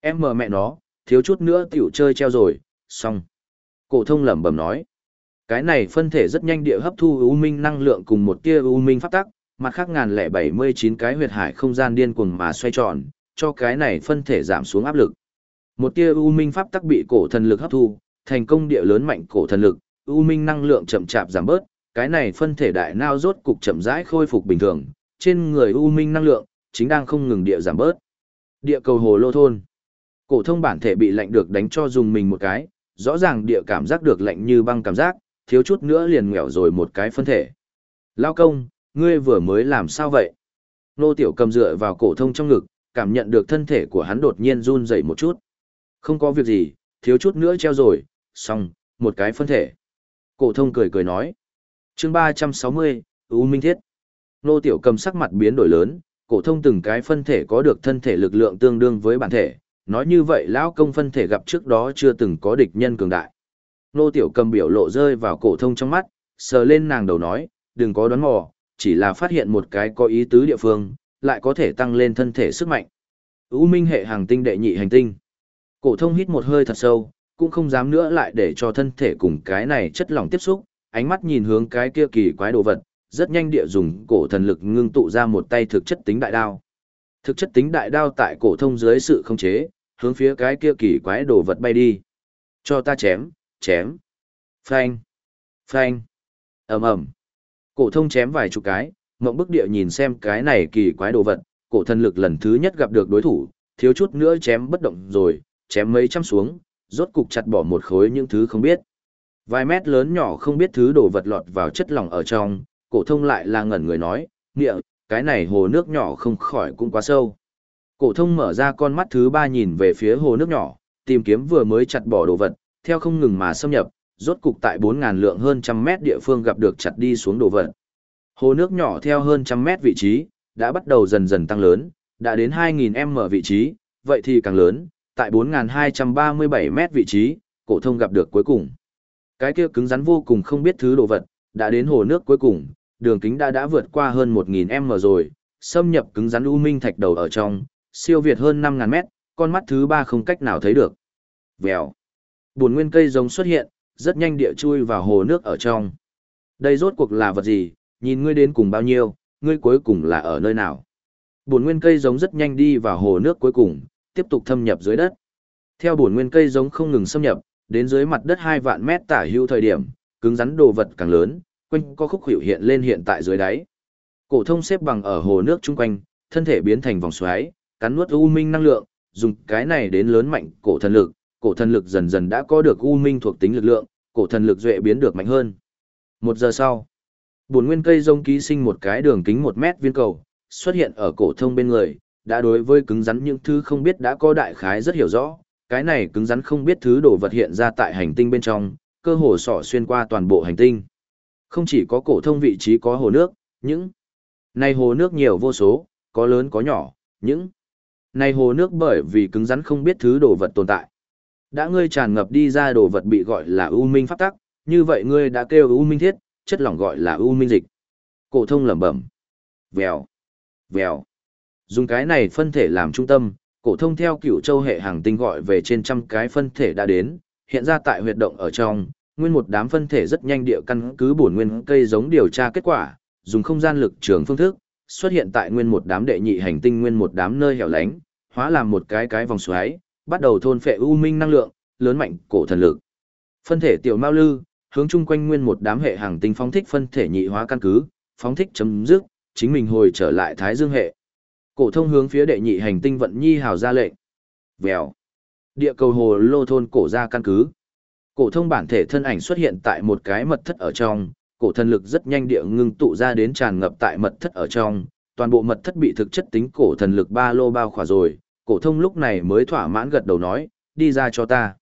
Em mờ mẹ nó, thiếu chút nữa tiểu chơi treo rồi, xong. Cổ thông lẩm bẩm nói. Cái này phân thể rất nhanh địa hấp thu u minh năng lượng cùng một tia u minh pháp tắc, mặt khác ngàn lẻ bảy mươi chín cái huyệt hải không gian điên cuồng mà xoay tròn, cho cái này phân thể giảm xuống áp lực. Một tia u minh pháp tắc bị cổ thần lực hấp thu, thành công địa lớn mạnh cổ thần lực, u minh năng lượng chậm chạp giảm bớt, cái này phân thể đại nao rốt cục chậm rãi khôi phục bình thường, trên người u minh năng lượng chính đang không ngừng địa giảm bớt. Địa cầu hồ lô thôn. Cổ thông bản thể bị lạnh được đánh cho dùng mình một cái, rõ ràng địa cảm giác được lạnh như băng cảm giác, thiếu chút nữa liền ngẹo rồi một cái phân thể. Lao công, ngươi vừa mới làm sao vậy? Nô tiểu cầm dựa vào cổ thông trong ngực, cảm nhận được thân thể của hắn đột nhiên run rẩy một chút. Không có việc gì, thiếu chút nữa treo rồi, xong, một cái phân thể. Cổ thông cười cười nói chương 360, U Minh Thiết. Nô tiểu cầm sắc mặt biến đổi lớn, cổ thông từng cái phân thể có được thân thể lực lượng tương đương với bản thể. Nói như vậy lão công phân thể gặp trước đó chưa từng có địch nhân cường đại. Nô tiểu cầm biểu lộ rơi vào cổ thông trong mắt, sờ lên nàng đầu nói, đừng có đoán mò, chỉ là phát hiện một cái có ý tứ địa phương, lại có thể tăng lên thân thể sức mạnh. U minh hệ hàng tinh đệ nhị hành tinh. Cổ thông hít một hơi thật sâu, cũng không dám nữa lại để cho thân thể cùng cái này chất lỏng tiếp xúc, ánh mắt nhìn hướng cái kia kỳ quái đồ vật, rất nhanh địa dùng cổ thần lực ngưng tụ ra một tay thực chất tính đại đao. Thực chất tính đại đao tại cổ thông dưới sự khống chế, hướng phía cái kia kỳ quái đồ vật bay đi. Cho ta chém, chém. Phanh, phanh, ầm ầm. Cổ thông chém vài chục cái, mộng bức địa nhìn xem cái này kỳ quái đồ vật, cổ thần lực lần thứ nhất gặp được đối thủ, thiếu chút nữa chém bất động rồi, chém mấy trăm xuống, rốt cục chặt bỏ một khối những thứ không biết. Vài mét lớn nhỏ không biết thứ đồ vật lọt vào chất lỏng ở trong, cổ thông lại là ngẩn người nói, nghĩa, cái này hồ nước nhỏ không khỏi cũng quá sâu. Cổ thông mở ra con mắt thứ ba nhìn về phía hồ nước nhỏ, tìm kiếm vừa mới chặt bỏ đồ vật, theo không ngừng mà xâm nhập, rốt cục tại 4.000 lượng hơn trăm mét địa phương gặp được chặt đi xuống đồ vật. Hồ nước nhỏ theo hơn trăm mét vị trí, đã bắt đầu dần dần tăng lớn, đã đến 2.000 m vị trí, vậy thì càng lớn, tại 4.237 mét vị trí, cổ thông gặp được cuối cùng. Cái kia cứng rắn vô cùng không biết thứ đồ vật, đã đến hồ nước cuối cùng, đường kính đã đã vượt qua hơn 1.000 m rồi, xâm nhập cứng rắn u minh thạch đầu ở trong, siêu việt hơn 5.000 m, con mắt thứ ba không cách nào thấy được. Vèo. Buồn nguyên cây giống xuất hiện, rất nhanh địa chui vào hồ nước ở trong. Đây rốt cuộc là vật gì, nhìn ngươi đến cùng bao nhiêu, ngươi cuối cùng là ở nơi nào. Buồn nguyên cây giống rất nhanh đi vào hồ nước cuối cùng, tiếp tục thâm nhập dưới đất. Theo buồn nguyên cây giống không ngừng xâm nhập, đến dưới mặt đất 2 vạn mét tả hữu thời điểm, cứng rắn đồ vật càng lớn, quanh có khúc hiệu hiện lên hiện tại dưới đáy. Cổ thông xếp bằng ở hồ nước chung quanh, thân thể biến thành vòng xoáy, cắn nuốt u minh năng lượng, dùng cái này đến lớn mạnh cổ thần lực, cổ thần lực dần dần đã có được u minh thuộc tính lực lượng, cổ thần lực duệ biến được mạnh hơn. Một giờ sau, buồn nguyên cây rông ký sinh một cái đường kính một mét viên cầu, xuất hiện ở cổ thông bên người, đã đối với cứng rắn những thứ không biết đã có đại khái rất hiểu rõ, cái này cứng rắn không biết thứ đồ vật hiện ra tại hành tinh bên trong, cơ hồ sỏ xuyên qua toàn bộ hành tinh. Không chỉ có cổ thông vị trí có hồ nước, những này hồ nước nhiều vô số, có lớn có nhỏ, những này hồ nước bởi vì cứng rắn không biết thứ đồ vật tồn tại. Đã ngươi tràn ngập đi ra đồ vật bị gọi là u minh pháp tắc, như vậy ngươi đã kêu u minh thiết, chất lỏng gọi là u minh dịch. Cổ thông lẩm bẩm. Vèo, vèo. Dùng cái này phân thể làm trung tâm, cổ thông theo cựu châu hệ hàng tinh gọi về trên trăm cái phân thể đã đến, hiện ra tại huyệt động ở trong, nguyên một đám phân thể rất nhanh địa căn cứ bổn nguyên cây giống điều tra kết quả, dùng không gian lực trường phương thức, xuất hiện tại nguyên một đám đệ nhị hành tinh nguyên một đám nơi hẻo lánh, hóa làm một cái cái vòng xoáy, bắt đầu thôn phệ u minh năng lượng, lớn mạnh cổ thần lực. Phân thể tiểu Mao Lư, hướng chung quanh nguyên một đám hệ hàng tinh phóng thích phân thể nhị hóa căn cứ, phóng thích chấm dứt, chính mình hồi trở lại Thái Dương hệ. Cổ thông hướng phía đệ nhị hành tinh vận nhi hào ra lệnh. Vèo. Địa cầu hồ lô thôn cổ ra căn cứ. Cổ thông bản thể thân ảnh xuất hiện tại một cái mật thất ở trong, cổ thần lực rất nhanh địa ngưng tụ ra đến tràn ngập tại mật thất ở trong, toàn bộ mật thất bị thực chất tính cổ thần lực ba lô bao khỏa rồi, cổ thông lúc này mới thỏa mãn gật đầu nói, đi ra cho ta.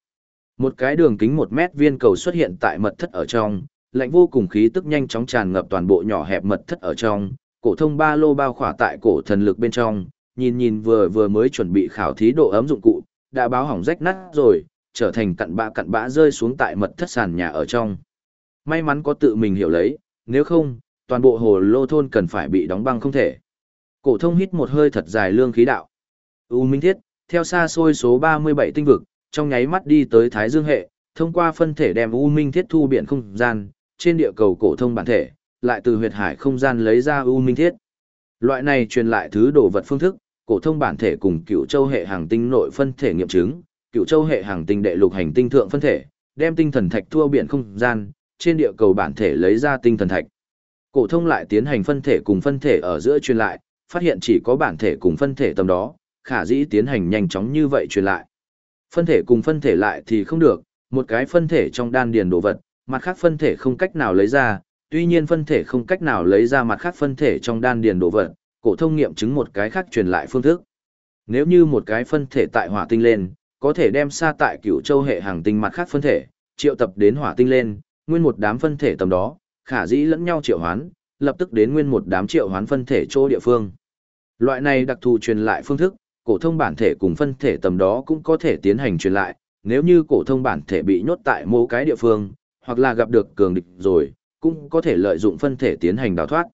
Một cái đường kính một mét viên cầu xuất hiện tại mật thất ở trong, lạnh vô cùng khí tức nhanh chóng tràn ngập toàn bộ nhỏ hẹp mật thất ở trong, cổ thông ba lô bao khỏa tại cổ thần lực bên trong, nhìn nhìn vừa vừa mới chuẩn bị khảo thí độ ấm dụng cụ, đã báo hỏng rách nát rồi, trở thành cặn bã cặn bã rơi xuống tại mật thất sàn nhà ở trong. May mắn có tự mình hiểu lấy, nếu không, toàn bộ hồ lô thôn cần phải bị đóng băng không thể. Cổ thông hít một hơi thật dài lương khí đạo. U Minh Thiết, theo xa xôi số 37 tinh vực, trong nháy mắt đi tới Thái Dương hệ, thông qua phân thể đem U Minh Thiết thu biển không gian, trên địa cầu cổ thông bản thể, lại từ huyệt hải không gian lấy ra U Minh Thiết. Loại này truyền lại thứ đồ vật phương thức, cổ thông bản thể cùng Cựu Châu hệ hành tinh nội phân thể nghiệm chứng, Cựu Châu hệ hành tinh đệ lục hành tinh thượng phân thể, đem tinh thần thạch thua biển không gian, trên địa cầu bản thể lấy ra tinh thần thạch. Cổ thông lại tiến hành phân thể cùng phân thể ở giữa truyền lại, phát hiện chỉ có bản thể cùng phân thể tầm đó, khả dĩ tiến hành nhanh chóng như vậy truyền lại. Phân thể cùng phân thể lại thì không được, một cái phân thể trong đan điền đồ vật, mặt khác phân thể không cách nào lấy ra, tuy nhiên phân thể không cách nào lấy ra mặt khác phân thể trong đan điền đồ vật, cổ thông nghiệm chứng một cái khác truyền lại phương thức. Nếu như một cái phân thể tại hỏa tinh lên, có thể đem xa tại cửu châu hệ hàng tinh mặt khác phân thể, triệu tập đến hỏa tinh lên, nguyên một đám phân thể tầm đó, khả dĩ lẫn nhau triệu hoán, lập tức đến nguyên một đám triệu hoán phân thể chỗ địa phương. Loại này đặc thù truyền lại phương thức, cổ thông bản thể cùng phân thể tầm đó cũng có thể tiến hành truyền lại, nếu như cổ thông bản thể bị nhốt tại một cái địa phương, hoặc là gặp được cường địch rồi, cũng có thể lợi dụng phân thể tiến hành đào thoát.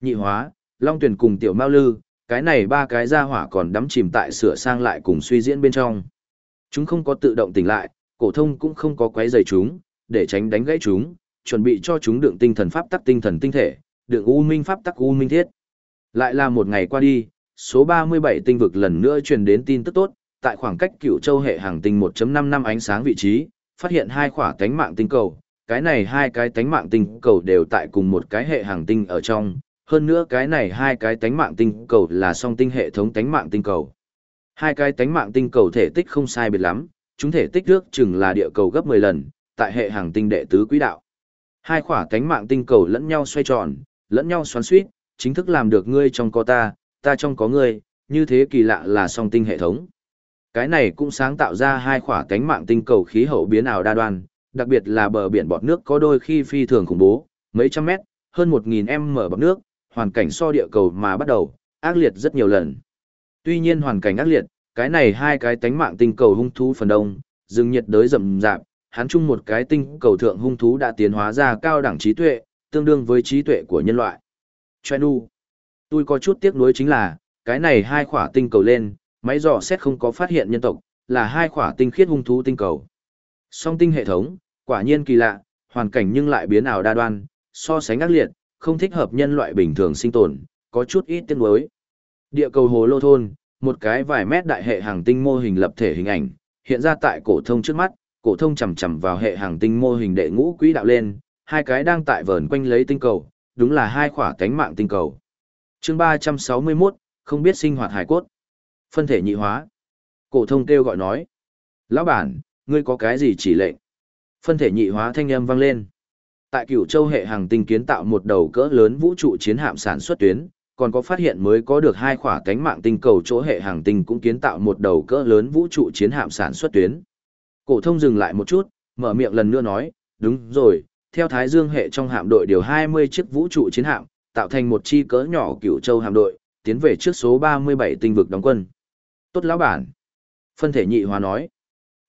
Nhị hóa, Long Tuyển cùng Tiểu Mao Lư, cái này ba cái gia hỏa còn đắm chìm tại sửa sang lại cùng suy diễn bên trong. Chúng không có tự động tỉnh lại, cổ thông cũng không có quấy rầy chúng, để tránh đánh gãy chúng, chuẩn bị cho chúng đựng tinh thần pháp tắc tinh thần tinh thể, đựng u minh pháp tắc u minh thiết. Lại là một ngày qua đi, số 37 tinh vực lần nữa truyền đến tin tức tốt, tại khoảng cách cửu châu hệ hàng tinh 1.5 năm ánh sáng vị trí, phát hiện hai khỏa cánh mạng tinh cầu. Cái này hai cái tánh mạng tinh cầu đều tại cùng một cái hệ hàng tinh ở trong, hơn nữa cái này hai cái tánh mạng tinh cầu là song tinh hệ thống tánh mạng tinh cầu. Hai cái tánh mạng tinh cầu thể tích không sai biệt lắm, chúng thể tích ước chừng là địa cầu gấp 10 lần, tại hệ hàng tinh đệ tứ quỹ đạo. Hai khỏa tánh mạng tinh cầu lẫn nhau xoay tròn, lẫn nhau xoắn suýt, chính thức làm được ngươi trong có ta, ta trong có ngươi, như thế kỳ lạ là song tinh hệ thống. Cái này cũng sáng tạo ra hai khỏa tánh mạng tinh cầu khí hậu biến ảo đa đoan, đặc biệt là bờ biển bọt nước có đôi khi phi thường khủng bố, mấy trăm mét, hơn 1.000 m bọt nước, hoàn cảnh so địa cầu mà bắt đầu, ác liệt rất nhiều lần. Tuy nhiên hoàn cảnh ác liệt, cái này hai cái tánh mạng tinh cầu hung thú phần đông, rừng nhiệt đới rậm rạp, hắn chung một cái tinh cầu thượng hung thú đã tiến hóa ra cao đẳng trí tuệ, tương đương với trí tuệ của nhân loại. Chenu, Tôi có chút tiếc nuối chính là, cái này hai khỏa tinh cầu lên, máy dò xét không có phát hiện nhân tộc, là hai khỏa tinh khiết hung thú tinh cầu. Song tinh hệ thống, quả nhiên kỳ lạ, hoàn cảnh nhưng lại biến ảo đa đoan, so sánh ác liệt, không thích hợp nhân loại bình thường sinh tồn, có chút ít tiếng đối. Địa cầu hồ lô thôn, một cái vài mét đại hệ hàng tinh mô hình lập thể hình ảnh, hiện ra tại cổ thông trước mắt, cổ thông chầm chậm vào hệ hàng tinh mô hình đệ ngũ quỹ đạo lên, hai cái đang tại vờn quanh lấy tinh cầu, đúng là hai khỏa cánh mạng tinh cầu. Chương 361, không biết sinh hoạt hải cốt. Phân thể nhị hóa. Cổ thông kêu gọi nói: "Lão bản, ngươi có cái gì chỉ lệnh?" Phân thể nhị hóa thanh âm vang lên. Tại Cửu Châu hệ hàng tinh kiến tạo một đầu cỡ lớn vũ trụ chiến hạm sản xuất tuyến, còn có phát hiện mới có được hai khỏa cánh mạng tinh cầu chỗ hệ hàng tinh cũng kiến tạo một đầu cỡ lớn vũ trụ chiến hạm sản xuất tuyến. Cổ thông dừng lại một chút, mở miệng lần nữa nói, đúng rồi, theo Thái Dương hệ trong hạm đội điều 20 chiếc vũ trụ chiến hạm, tạo thành một chi cỡ nhỏ cửu châu hạm đội, tiến về trước số 37 tinh vực đóng quân. Tốt lão bản. Phân thể nhị hóa nói.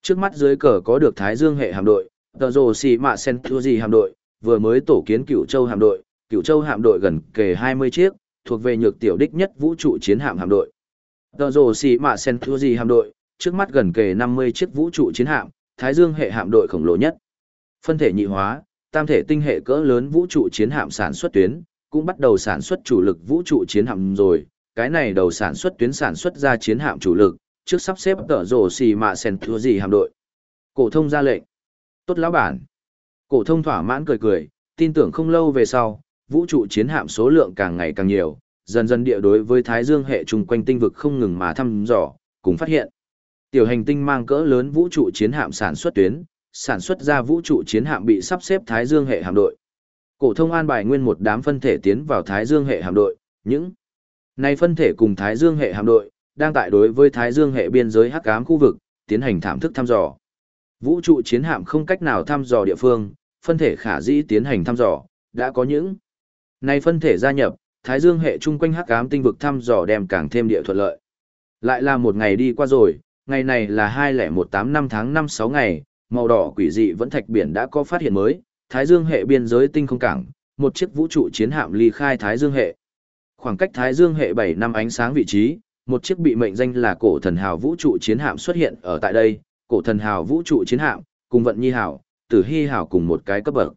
Trước mắt dưới cờ có được Thái Dương hệ hạm đội, tờ rồ xì mạ sen gì hạm đội, vừa mới tổ kiến cửu châu hạm đội, cửu châu hạm đội gần kề 20 chiếc, thuộc về nhược tiểu đích nhất vũ trụ chiến hạm hạm đội. Tờ rồ xì mạ sen gì hạm đội, trước mắt gần kề 50 chiếc vũ trụ chiến hạm, Thái Dương hệ hạm đội khổng lồ nhất. Phân thể nhị hóa, tam thể tinh hệ cỡ lớn vũ trụ chiến hạm sản xuất tuyến, cũng bắt đầu sản xuất chủ lực vũ trụ chiến hạm rồi, cái này đầu sản xuất tuyến sản xuất ra chiến hạm chủ lực, trước sắp xếp tở rồ xì mạ sen thua gì hạm đội. Cổ thông ra lệnh. Tốt lão bản. Cổ thông thỏa mãn cười cười, tin tưởng không lâu về sau, vũ trụ chiến hạm số lượng càng ngày càng nhiều, dần dần địa đối với Thái Dương hệ chung quanh tinh vực không ngừng mà thăm dò, cùng phát hiện. Tiểu hành tinh mang cỡ lớn vũ trụ chiến hạm sản xuất tuyến, sản xuất ra vũ trụ chiến hạm bị sắp xếp Thái Dương hệ hạm đội. Cổ thông an bài nguyên một đám phân thể tiến vào Thái Dương hệ hạm đội, những này phân thể cùng Thái Dương hệ hạm đội đang tại đối với Thái Dương hệ biên giới hắc ám khu vực tiến hành thảm thức thăm dò. Vũ trụ chiến hạm không cách nào thăm dò địa phương, phân thể khả dĩ tiến hành thăm dò, đã có những này phân thể gia nhập, Thái Dương hệ chung quanh hắc ám tinh vực thăm dò đem càng thêm địa thuận lợi. Lại là một ngày đi qua rồi, ngày này là 2018 năm tháng 5 6 ngày, màu đỏ quỷ dị vẫn thạch biển đã có phát hiện mới, Thái Dương hệ biên giới tinh không cảng, một chiếc vũ trụ chiến hạm ly khai Thái Dương hệ. Khoảng cách Thái Dương hệ 7 năm ánh sáng vị trí, một chiếc bị mệnh danh là cổ thần hào vũ trụ chiến hạm xuất hiện ở tại đây, cổ thần hào vũ trụ chiến hạm, cùng vận nhi hào, tử hy hào cùng một cái cấp bậc.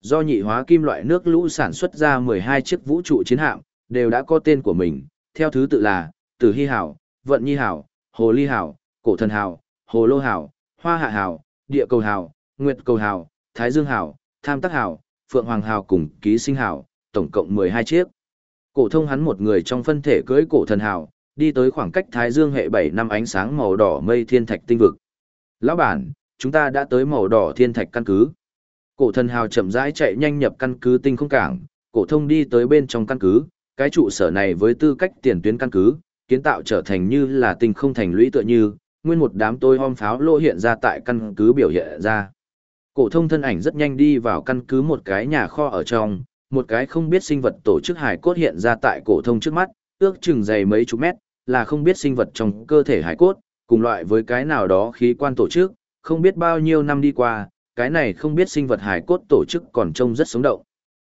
Do nhị hóa kim loại nước lũ sản xuất ra 12 chiếc vũ trụ chiến hạm, đều đã có tên của mình, theo thứ tự là tử hy hào, vận nhi hào, hồ ly hào, cổ thần hào, hồ lô hào, hoa hạ hào, địa cầu hào, nguyệt cầu hào, thái dương hào, tham tắc hào, phượng hoàng hào cùng ký sinh hào, tổng cộng 12 chiếc. Cổ thông hắn một người trong phân thể cưỡi cổ thần hào, đi tới khoảng cách thái dương hệ 7 năm ánh sáng màu đỏ mây thiên thạch tinh vực. Lão bản, chúng ta đã tới màu đỏ thiên thạch căn cứ. Cổ thần hào chậm rãi chạy nhanh nhập căn cứ tinh không cảng, cổ thông đi tới bên trong căn cứ, cái trụ sở này với tư cách tiền tuyến căn cứ, kiến tạo trở thành như là tinh không thành lũy tựa như, nguyên một đám tôi hom pháo lộ hiện ra tại căn cứ biểu hiện ra. Cổ thông thân ảnh rất nhanh đi vào căn cứ một cái nhà kho ở trong, một cái không biết sinh vật tổ chức hải cốt hiện ra tại cổ thông trước mắt, ước chừng dày mấy chục mét, là không biết sinh vật trong cơ thể hải cốt, cùng loại với cái nào đó khí quan tổ chức, không biết bao nhiêu năm đi qua, cái này không biết sinh vật hải cốt tổ chức còn trông rất sống động.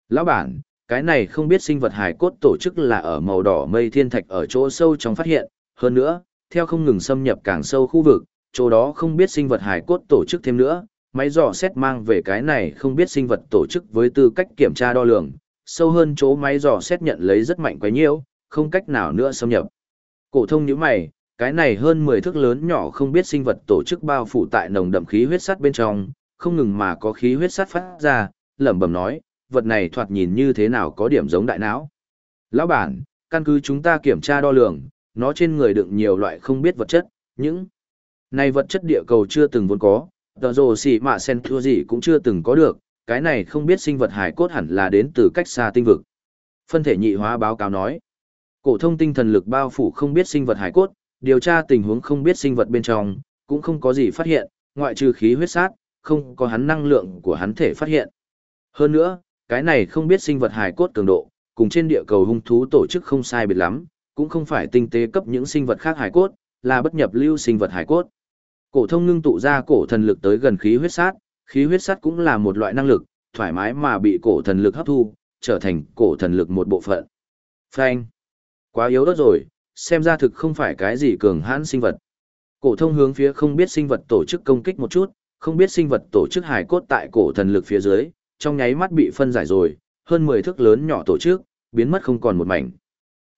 Lão bản, cái này không biết sinh vật hải cốt tổ chức là ở màu đỏ mây thiên thạch ở chỗ sâu trong phát hiện, hơn nữa, theo không ngừng xâm nhập càng sâu khu vực, chỗ đó không biết sinh vật hải cốt tổ chức thêm nữa, máy dò xét mang về cái này không biết sinh vật tổ chức với tư cách kiểm tra đo lường, sâu hơn chỗ máy dò xét nhận lấy rất mạnh quá nhiều, không cách nào nữa xâm nhập. Cổ thông nhíu mày, cái này hơn 10 thước lớn nhỏ không biết sinh vật tổ chức bao phủ tại nồng đậm khí huyết sắt bên trong, không ngừng mà có khí huyết sắt phát ra, lẩm bẩm nói, vật này thoạt nhìn như thế nào có điểm giống đại não. Lão bản, căn cứ chúng ta kiểm tra đo lường, nó trên người đựng nhiều loại không biết vật chất, những này vật chất địa cầu chưa từng vốn có, tờ rồ xỉ mạ sen thua gì cũng chưa từng có được, cái này không biết sinh vật hải cốt hẳn là đến từ cách xa tinh vực. Phân thể nhị hóa báo cáo nói, cổ thông tinh thần lực bao phủ không biết sinh vật hải cốt, điều tra tình huống không biết sinh vật bên trong, cũng không có gì phát hiện, ngoại trừ khí huyết sát, không có hắn năng lượng của hắn thể phát hiện. Hơn nữa, cái này không biết sinh vật hải cốt cường độ, cùng trên địa cầu hung thú tổ chức không sai biệt lắm, cũng không phải tinh tế cấp những sinh vật khác hải cốt, là bất nhập lưu sinh vật hải cốt. Cổ thông ngưng tụ ra cổ thần lực tới gần khí huyết sát, khí huyết sát cũng là một loại năng lực, thoải mái mà bị cổ thần lực hấp thu, trở thành cổ thần lực một bộ phận. Phanh. Quá yếu đất rồi, xem ra thực không phải cái gì cường hãn sinh vật. Cổ thông hướng phía không biết sinh vật tổ chức công kích một chút, không biết sinh vật tổ chức hải cốt tại cổ thần lực phía dưới, trong nháy mắt bị phân giải rồi, hơn 10 thước lớn nhỏ tổ chức, biến mất không còn một mảnh.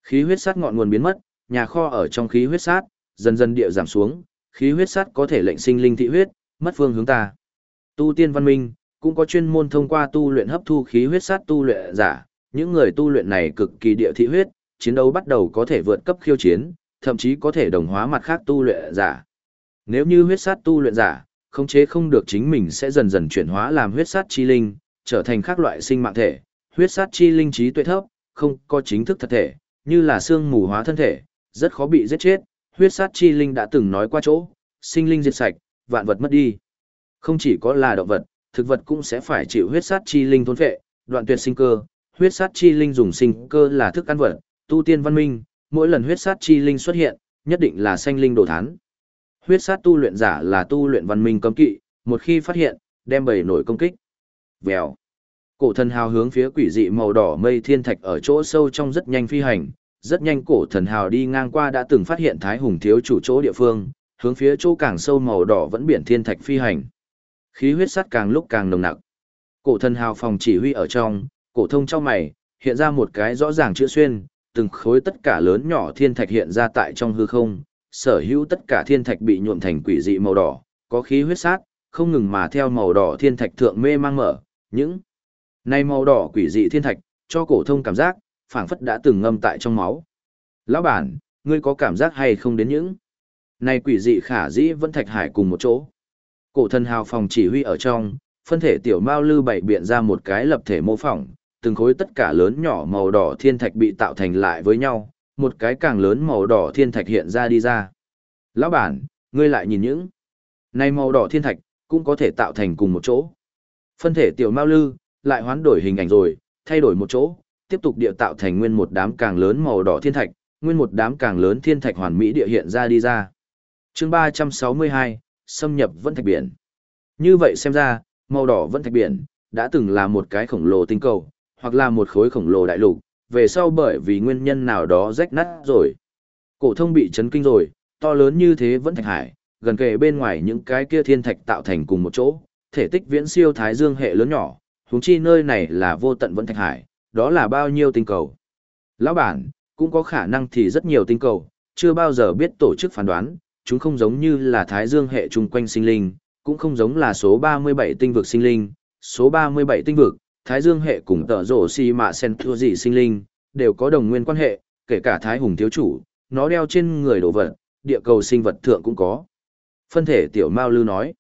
Khí huyết sát ngọn nguồn biến mất, nhà kho ở trong khí huyết sát, dần dần địa giảm xuống, khí huyết sát có thể lệnh sinh linh thị huyết, mất phương hướng ta. Tu tiên văn minh, cũng có chuyên môn thông qua tu luyện hấp thu khí huyết sát tu luyện giả, những người tu luyện này cực kỳ địa thị huyết, chiến đấu bắt đầu có thể vượt cấp khiêu chiến, thậm chí có thể đồng hóa mặt khác tu luyện giả. Nếu như huyết sát tu luyện giả, khống chế không được chính mình sẽ dần dần chuyển hóa làm huyết sát chi linh, trở thành các loại sinh mạng thể, huyết sát chi linh trí tuệ thấp, không có chính thức thật thể, như là xương mù hóa thân thể, rất khó bị giết chết. Huyết sát chi linh đã từng nói qua chỗ, sinh linh diệt sạch, vạn vật mất đi. Không chỉ có là động vật, thực vật cũng sẽ phải chịu huyết sát chi linh thôn phệ, đoạn tuyệt sinh cơ. Huyết sát chi linh dùng sinh cơ là thức ăn vật, tu tiên văn minh, mỗi lần huyết sát chi linh xuất hiện, nhất định là sanh linh đồ thán. Huyết sát tu luyện giả là tu luyện văn minh cấm kỵ, một khi phát hiện, đem bầy nổi công kích. Vèo. Cổ thần hào hướng phía quỷ dị màu đỏ mây thiên thạch ở chỗ sâu trong rất nhanh phi hành, rất nhanh cổ thần hào đi ngang qua đã từng phát hiện Thái Hùng thiếu chủ chỗ địa phương, hướng phía chỗ càng sâu màu đỏ vẫn biển thiên thạch phi hành. Khí huyết sắt càng lúc càng nồng nặc. Cổ thần hào phòng chỉ huy ở trong, cổ thông trong mày, hiện ra một cái rõ ràng chữ xuyên, từng khối tất cả lớn nhỏ thiên thạch hiện ra tại trong hư không, sở hữu tất cả thiên thạch bị nhuộm thành quỷ dị màu đỏ, có khí huyết sát, không ngừng mà theo màu đỏ thiên thạch thượng mê mang mở, những này màu đỏ quỷ dị thiên thạch, cho cổ thông cảm giác, phảng phất đã từng ngâm tại trong máu. Lão bản, ngươi có cảm giác hay không đến những này quỷ dị khả dĩ vẫn thạch hải cùng một chỗ. Cổ thần hào phòng chỉ huy ở trong, phân thể tiểu mao lư bảy biện ra một cái lập thể mô phỏng, từng khối tất cả lớn nhỏ màu đỏ thiên thạch bị tạo thành lại với nhau, một cái càng lớn màu đỏ thiên thạch hiện ra đi ra. Lão bản, ngươi lại nhìn những này màu đỏ thiên thạch, cũng có thể tạo thành cùng một chỗ. Phân thể tiểu mao lư, lại hoán đổi hình ảnh rồi, thay đổi một chỗ, tiếp tục địa tạo thành nguyên một đám càng lớn màu đỏ thiên thạch, nguyên một đám càng lớn thiên thạch hoàn mỹ địa hiện ra đi ra. Chương 362, xâm nhập vẫn thạch biển. Như vậy xem ra, màu đỏ vẫn thạch biển đã từng là một cái khổng lồ tinh cầu, hoặc là một khối khổng lồ đại lục, về sau bởi vì nguyên nhân nào đó rách nát rồi. Cổ thông bị chấn kinh rồi, to lớn như thế vẫn thạch hải, gần kề bên ngoài những cái kia thiên thạch tạo thành cùng một chỗ, thể tích viễn siêu thái dương hệ lớn nhỏ, huống chi nơi này là vô tận vẫn thạch hải, đó là bao nhiêu tinh cầu. Lão bản, cũng có khả năng thì rất nhiều tinh cầu, chưa bao giờ biết tổ chức phán đoán, chúng không giống như là thái dương hệ chung quanh sinh linh, cũng không giống là số 37 tinh vực sinh linh, số 37 tinh vực, thái dương hệ cùng tờ rổ xì mạ sen thua dị sinh linh, đều có đồng nguyên quan hệ, kể cả thái hùng thiếu chủ, nó đeo trên người đồ vật, địa cầu sinh vật thượng cũng có. Phân thể tiểu Mao Lư nói,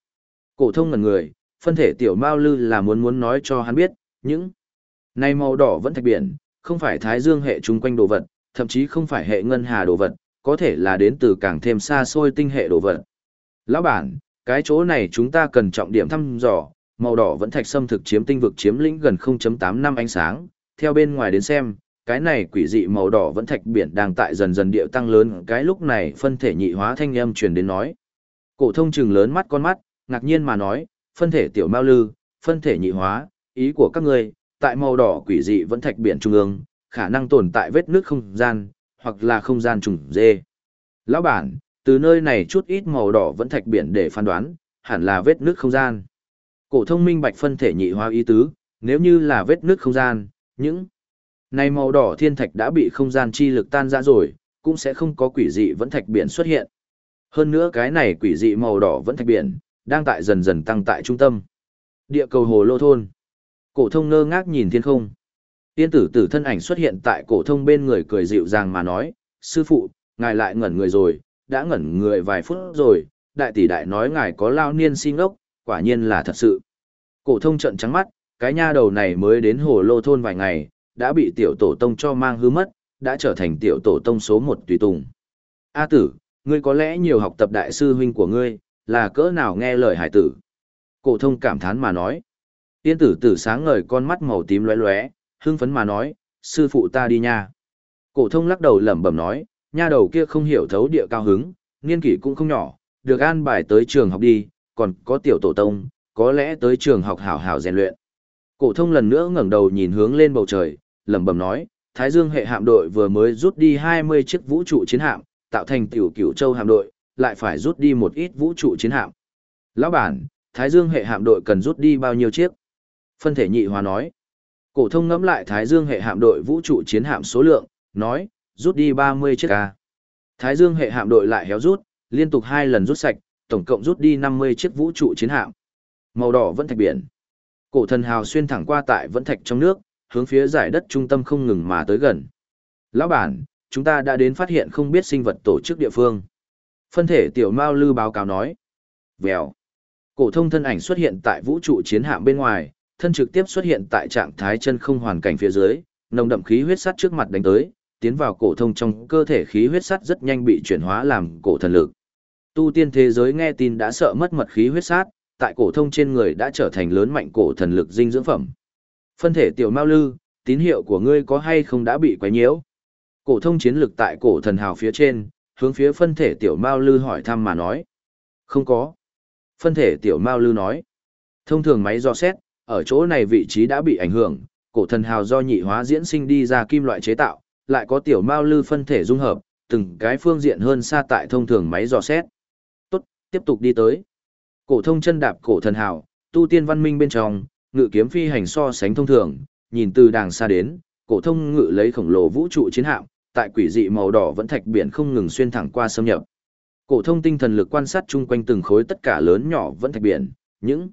cổ thông ngần người, phân thể tiểu Mao Lư là muốn muốn nói cho hắn biết, những này màu đỏ vẫn thạch biển, không phải thái dương hệ chung quanh đồ vật, thậm chí không phải hệ ngân hà đồ vật, có thể là đến từ càng thêm xa xôi tinh hệ đồ vật. Lão bản, cái chỗ này chúng ta cần trọng điểm thăm dò, màu đỏ vẫn thạch xâm thực chiếm tinh vực chiếm lĩnh gần 0.8 năm ánh sáng, theo bên ngoài đến xem, cái này quỷ dị màu đỏ vẫn thạch biển đang tại dần dần điệu tăng lớn, cái lúc này phân thể nhị hóa thanh âm truyền đến nói. Cổ thông trừng lớn mắt con mắt, ngạc nhiên mà nói, phân thể tiểu mao lư, phân thể nhị hóa, ý của các ngươi, tại màu đỏ quỷ dị vẫn thạch biển trung ương, khả năng tồn tại vết nước không gian, hoặc là không gian trùng dê. Lão bản, từ nơi này chút ít màu đỏ vẫn thạch biển để phán đoán, hẳn là vết nước không gian. Cổ thông minh bạch phân thể nhị hóa ý tứ, nếu như là vết nước không gian, những này màu đỏ thiên thạch đã bị không gian chi lực tan ra rồi, cũng sẽ không có quỷ dị vẫn thạch biển xuất hiện. Hơn nữa cái này quỷ dị màu đỏ vẫn thạch biển, đang tại dần dần tăng tại trung tâm. Địa cầu hồ lô thôn. Cổ thông ngơ ngác nhìn thiên không. Tiên tử tử thân ảnh xuất hiện tại cổ thông bên người cười dịu dàng mà nói, sư phụ, ngài lại ngẩn người rồi, đã ngẩn người vài phút rồi, đại tỷ đại nói ngài có lao niên si ngốc, quả nhiên là thật sự. Cổ thông trợn trắng mắt, cái nha đầu này mới đến hồ lô thôn vài ngày, đã bị tiểu tổ tông cho mang hư mất, đã trở thành tiểu tổ tông số một tùy tùng. A tử, ngươi có lẽ nhiều học tập đại sư huynh của ngươi, là cỡ nào nghe lời hải tử. Cổ thông cảm thán mà nói. Tiên tử tử sáng ngời con mắt màu tím lóe lóe, hưng phấn mà nói, sư phụ ta đi nha. Cổ thông lắc đầu lẩm bẩm nói, nha đầu kia không hiểu thấu địa cao hứng, niên kỷ cũng không nhỏ, được an bài tới trường học đi, còn có tiểu tổ tông, có lẽ tới trường học hảo hảo rèn luyện. Cổ thông lần nữa ngẩng đầu nhìn hướng lên bầu trời, lẩm bẩm nói, Thái Dương hệ hạm đội vừa mới rút đi 20 chiếc vũ trụ chiến hạm, tạo thành tiểu cửu châu hạm đội, lại phải rút đi một ít vũ trụ chiến hạm. Lão bản, Thái Dương hệ hạm đội cần rút đi bao nhiêu chiếc? Phân thể nhị hòa nói. Cổ thông ngẫm lại Thái Dương hệ hạm đội vũ trụ chiến hạm số lượng, nói, rút đi 30 chiếc a. Thái Dương hệ hạm đội lại héo rút, liên tục hai lần rút sạch, tổng cộng rút đi 50 chiếc vũ trụ chiến hạm. Màu đỏ vẫn thạch biển. Cổ thần hào xuyên thẳng qua tại vẫn thạch trong nước, hướng phía giải đất trung tâm không ngừng mà tới gần. Lão bản, chúng ta đã đến phát hiện không biết sinh vật tổ chức địa phương. Phân thể tiểu Mao Lư báo cáo nói. Vèo. Cổ thông thân ảnh xuất hiện tại vũ trụ chiến hạm bên ngoài, thân trực tiếp xuất hiện tại trạng thái chân không hoàn cảnh phía dưới, nồng đậm khí huyết sắt trước mặt đánh tới, tiến vào cổ thông trong cơ thể khí huyết sắt rất nhanh bị chuyển hóa làm cổ thần lực. Tu tiên thế giới nghe tin đã sợ mất mật khí huyết sát, tại cổ thông trên người đã trở thành lớn mạnh cổ thần lực dinh dưỡng phẩm. Phân thể tiểu Mao Lư, tín hiệu của ngươi có hay không đã bị quấy nhiễu? Cổ thông chiến lực tại cổ thần hào phía trên, hướng phía phân thể tiểu Mao Lư hỏi thăm mà nói. Không có. Phân thể tiểu Mao Lư nói. Thông thường máy dò xét, ở chỗ này vị trí đã bị ảnh hưởng, cổ thần hào do nhị hóa diễn sinh đi ra kim loại chế tạo, lại có tiểu Mao Lư phân thể dung hợp, từng cái phương diện hơn xa tại thông thường máy dò xét. Tiếp tục đi tới. Cổ thông chân đạp cổ thần hào, tu tiên văn minh bên trong, ngự kiếm phi hành so sánh thông thường, nhìn từ đàng xa đến, cổ thông ngự lấy khổng lồ vũ trụ chiến hạm, tại quỷ dị màu đỏ vẫn thạch biển không ngừng xuyên thẳng qua xâm nhập. Cổ thông tinh thần lực quan sát chung quanh từng khối tất cả lớn nhỏ vẫn thạch biển, những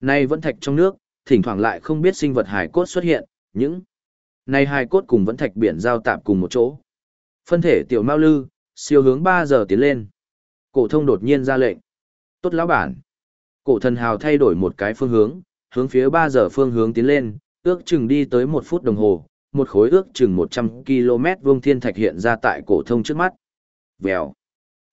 này vẫn thạch trong nước, thỉnh thoảng lại không biết sinh vật hài cốt xuất hiện, những này hài cốt cùng vẫn thạch biển giao tạp cùng một chỗ. Phân thể tiểu Mao Lư, siêu hướng 3 giờ tiến lên. Cổ thông đột nhiên ra lệnh. Tốt lão bản. Cổ thần hào thay đổi một cái phương hướng, hướng phía 3 giờ phương hướng tiến lên, ước chừng đi tới một phút đồng hồ, một khối ước chừng 100 km vuông thiên thạch hiện ra tại cổ thông trước mắt. Vèo.